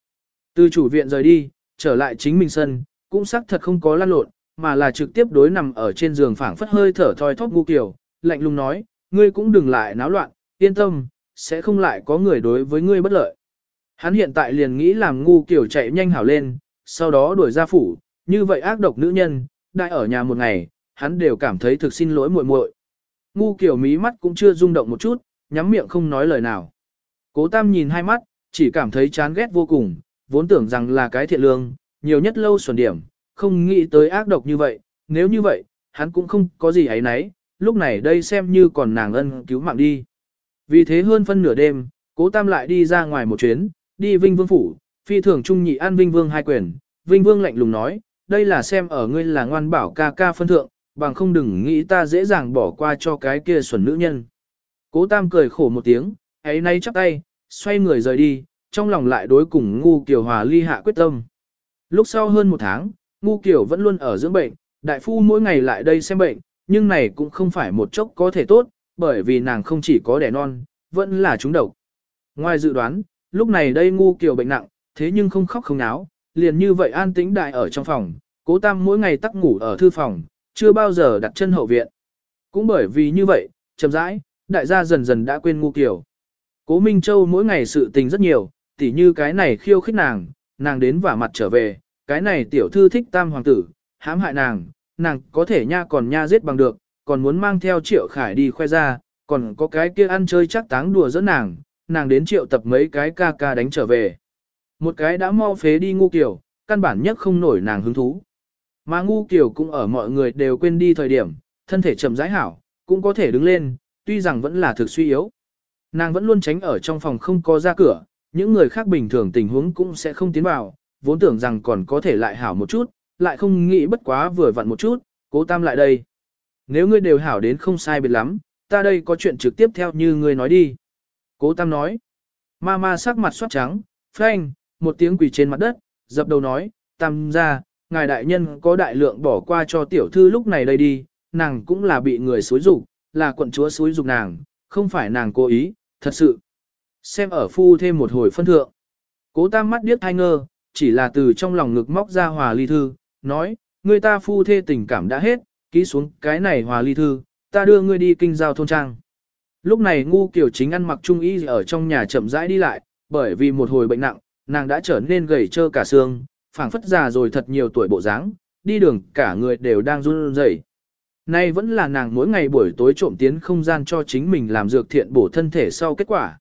Từ chủ viện rời đi, trở lại chính mình sân, cũng xác thật không có lăn lộn, mà là trực tiếp đối nằm ở trên giường phảng phất hơi thở thoi thóp ngu kiểu, lạnh lùng nói, ngươi cũng đừng lại náo loạn, yên tâm, sẽ không lại có người đối với ngươi bất lợi. Hắn hiện tại liền nghĩ làm ngu kiểu chạy nhanh hảo lên, sau đó đuổi ra phủ, như vậy ác độc nữ nhân, đại ở nhà một ngày, hắn đều cảm thấy thực xin lỗi muội muội. Ngu kiểu mí mắt cũng chưa rung động một chút, nhắm miệng không nói lời nào. Cố Tam nhìn hai mắt, chỉ cảm thấy chán ghét vô cùng, vốn tưởng rằng là cái thiện lương, nhiều nhất lâu xuẩn điểm, không nghĩ tới ác độc như vậy, nếu như vậy, hắn cũng không có gì ấy nấy, lúc này đây xem như còn nàng ân cứu mạng đi. Vì thế hơn phân nửa đêm, cố tam lại đi ra ngoài một chuyến, đi Vinh Vương Phủ, phi thường trung nhị an Vinh Vương hai quyền, Vinh Vương lạnh lùng nói, đây là xem ở ngươi là ngoan bảo ca ca phân thượng, bằng không đừng nghĩ ta dễ dàng bỏ qua cho cái kia xuẩn nữ nhân. Cố tam cười khổ một tiếng, ấy nay chắp tay, xoay người rời đi, trong lòng lại đối cùng ngu kiều hòa ly hạ quyết tâm. Lúc sau hơn một tháng, ngu kiều vẫn luôn ở dưỡng bệnh, đại phu mỗi ngày lại đây xem bệnh, nhưng này cũng không phải một chốc có thể tốt, bởi vì nàng không chỉ có đẻ non, vẫn là trúng độc. Ngoài dự đoán, lúc này đây ngu kiều bệnh nặng, thế nhưng không khóc không náo, liền như vậy an tĩnh đại ở trong phòng, cố tam mỗi ngày tắc ngủ ở thư phòng, chưa bao giờ đặt chân hậu viện. Cũng bởi vì như vậy, chậm rãi, đại gia dần dần đã quên ngu kiều. Cố Minh Châu mỗi ngày sự tình rất nhiều, tỉ như cái này khiêu khích nàng, nàng đến vả mặt trở về, cái này tiểu thư thích tam hoàng tử, hãm hại nàng, nàng có thể nha còn nha giết bằng được, còn muốn mang theo triệu khải đi khoe ra, còn có cái kia ăn chơi chắc táng đùa dẫn nàng, nàng đến triệu tập mấy cái ca ca đánh trở về. Một cái đã mau phế đi ngu kiểu, căn bản nhất không nổi nàng hứng thú. Mà ngu kiểu cũng ở mọi người đều quên đi thời điểm, thân thể chậm rãi hảo, cũng có thể đứng lên, tuy rằng vẫn là thực suy yếu. Nàng vẫn luôn tránh ở trong phòng không có ra cửa, những người khác bình thường tình huống cũng sẽ không tiến vào, vốn tưởng rằng còn có thể lại hảo một chút, lại không nghĩ bất quá vừa vặn một chút, cố tam lại đây. Nếu ngươi đều hảo đến không sai biệt lắm, ta đây có chuyện trực tiếp theo như ngươi nói đi. Cố tam nói. Ma ma sắc mặt soát trắng, frank một tiếng quỳ trên mặt đất, dập đầu nói, tam ra, ngài đại nhân có đại lượng bỏ qua cho tiểu thư lúc này đây đi, nàng cũng là bị người xúi dục, là quận chúa xúi dục nàng, không phải nàng cố ý, thật sự. Xem ở phu thêm một hồi phân thượng. Cố tam mắt điếc thai ngơ, chỉ là từ trong lòng ngực móc ra hòa ly thư, nói, người ta phu thê tình cảm đã hết, ký xuống cái này hòa ly thư, ta đưa ngươi đi kinh giao thôn trang. Lúc này ngu kiểu chính ăn mặc trung y ở trong nhà chậm rãi đi lại, bởi vì một hồi bệnh nặng, nàng đã trở nên gầy trơ cả xương, phảng phất già rồi thật nhiều tuổi bộ dáng, đi đường cả người đều đang run rẩy. Nay vẫn là nàng mỗi ngày buổi tối trộm tiến không gian cho chính mình làm dược thiện bổ thân thể sau kết quả.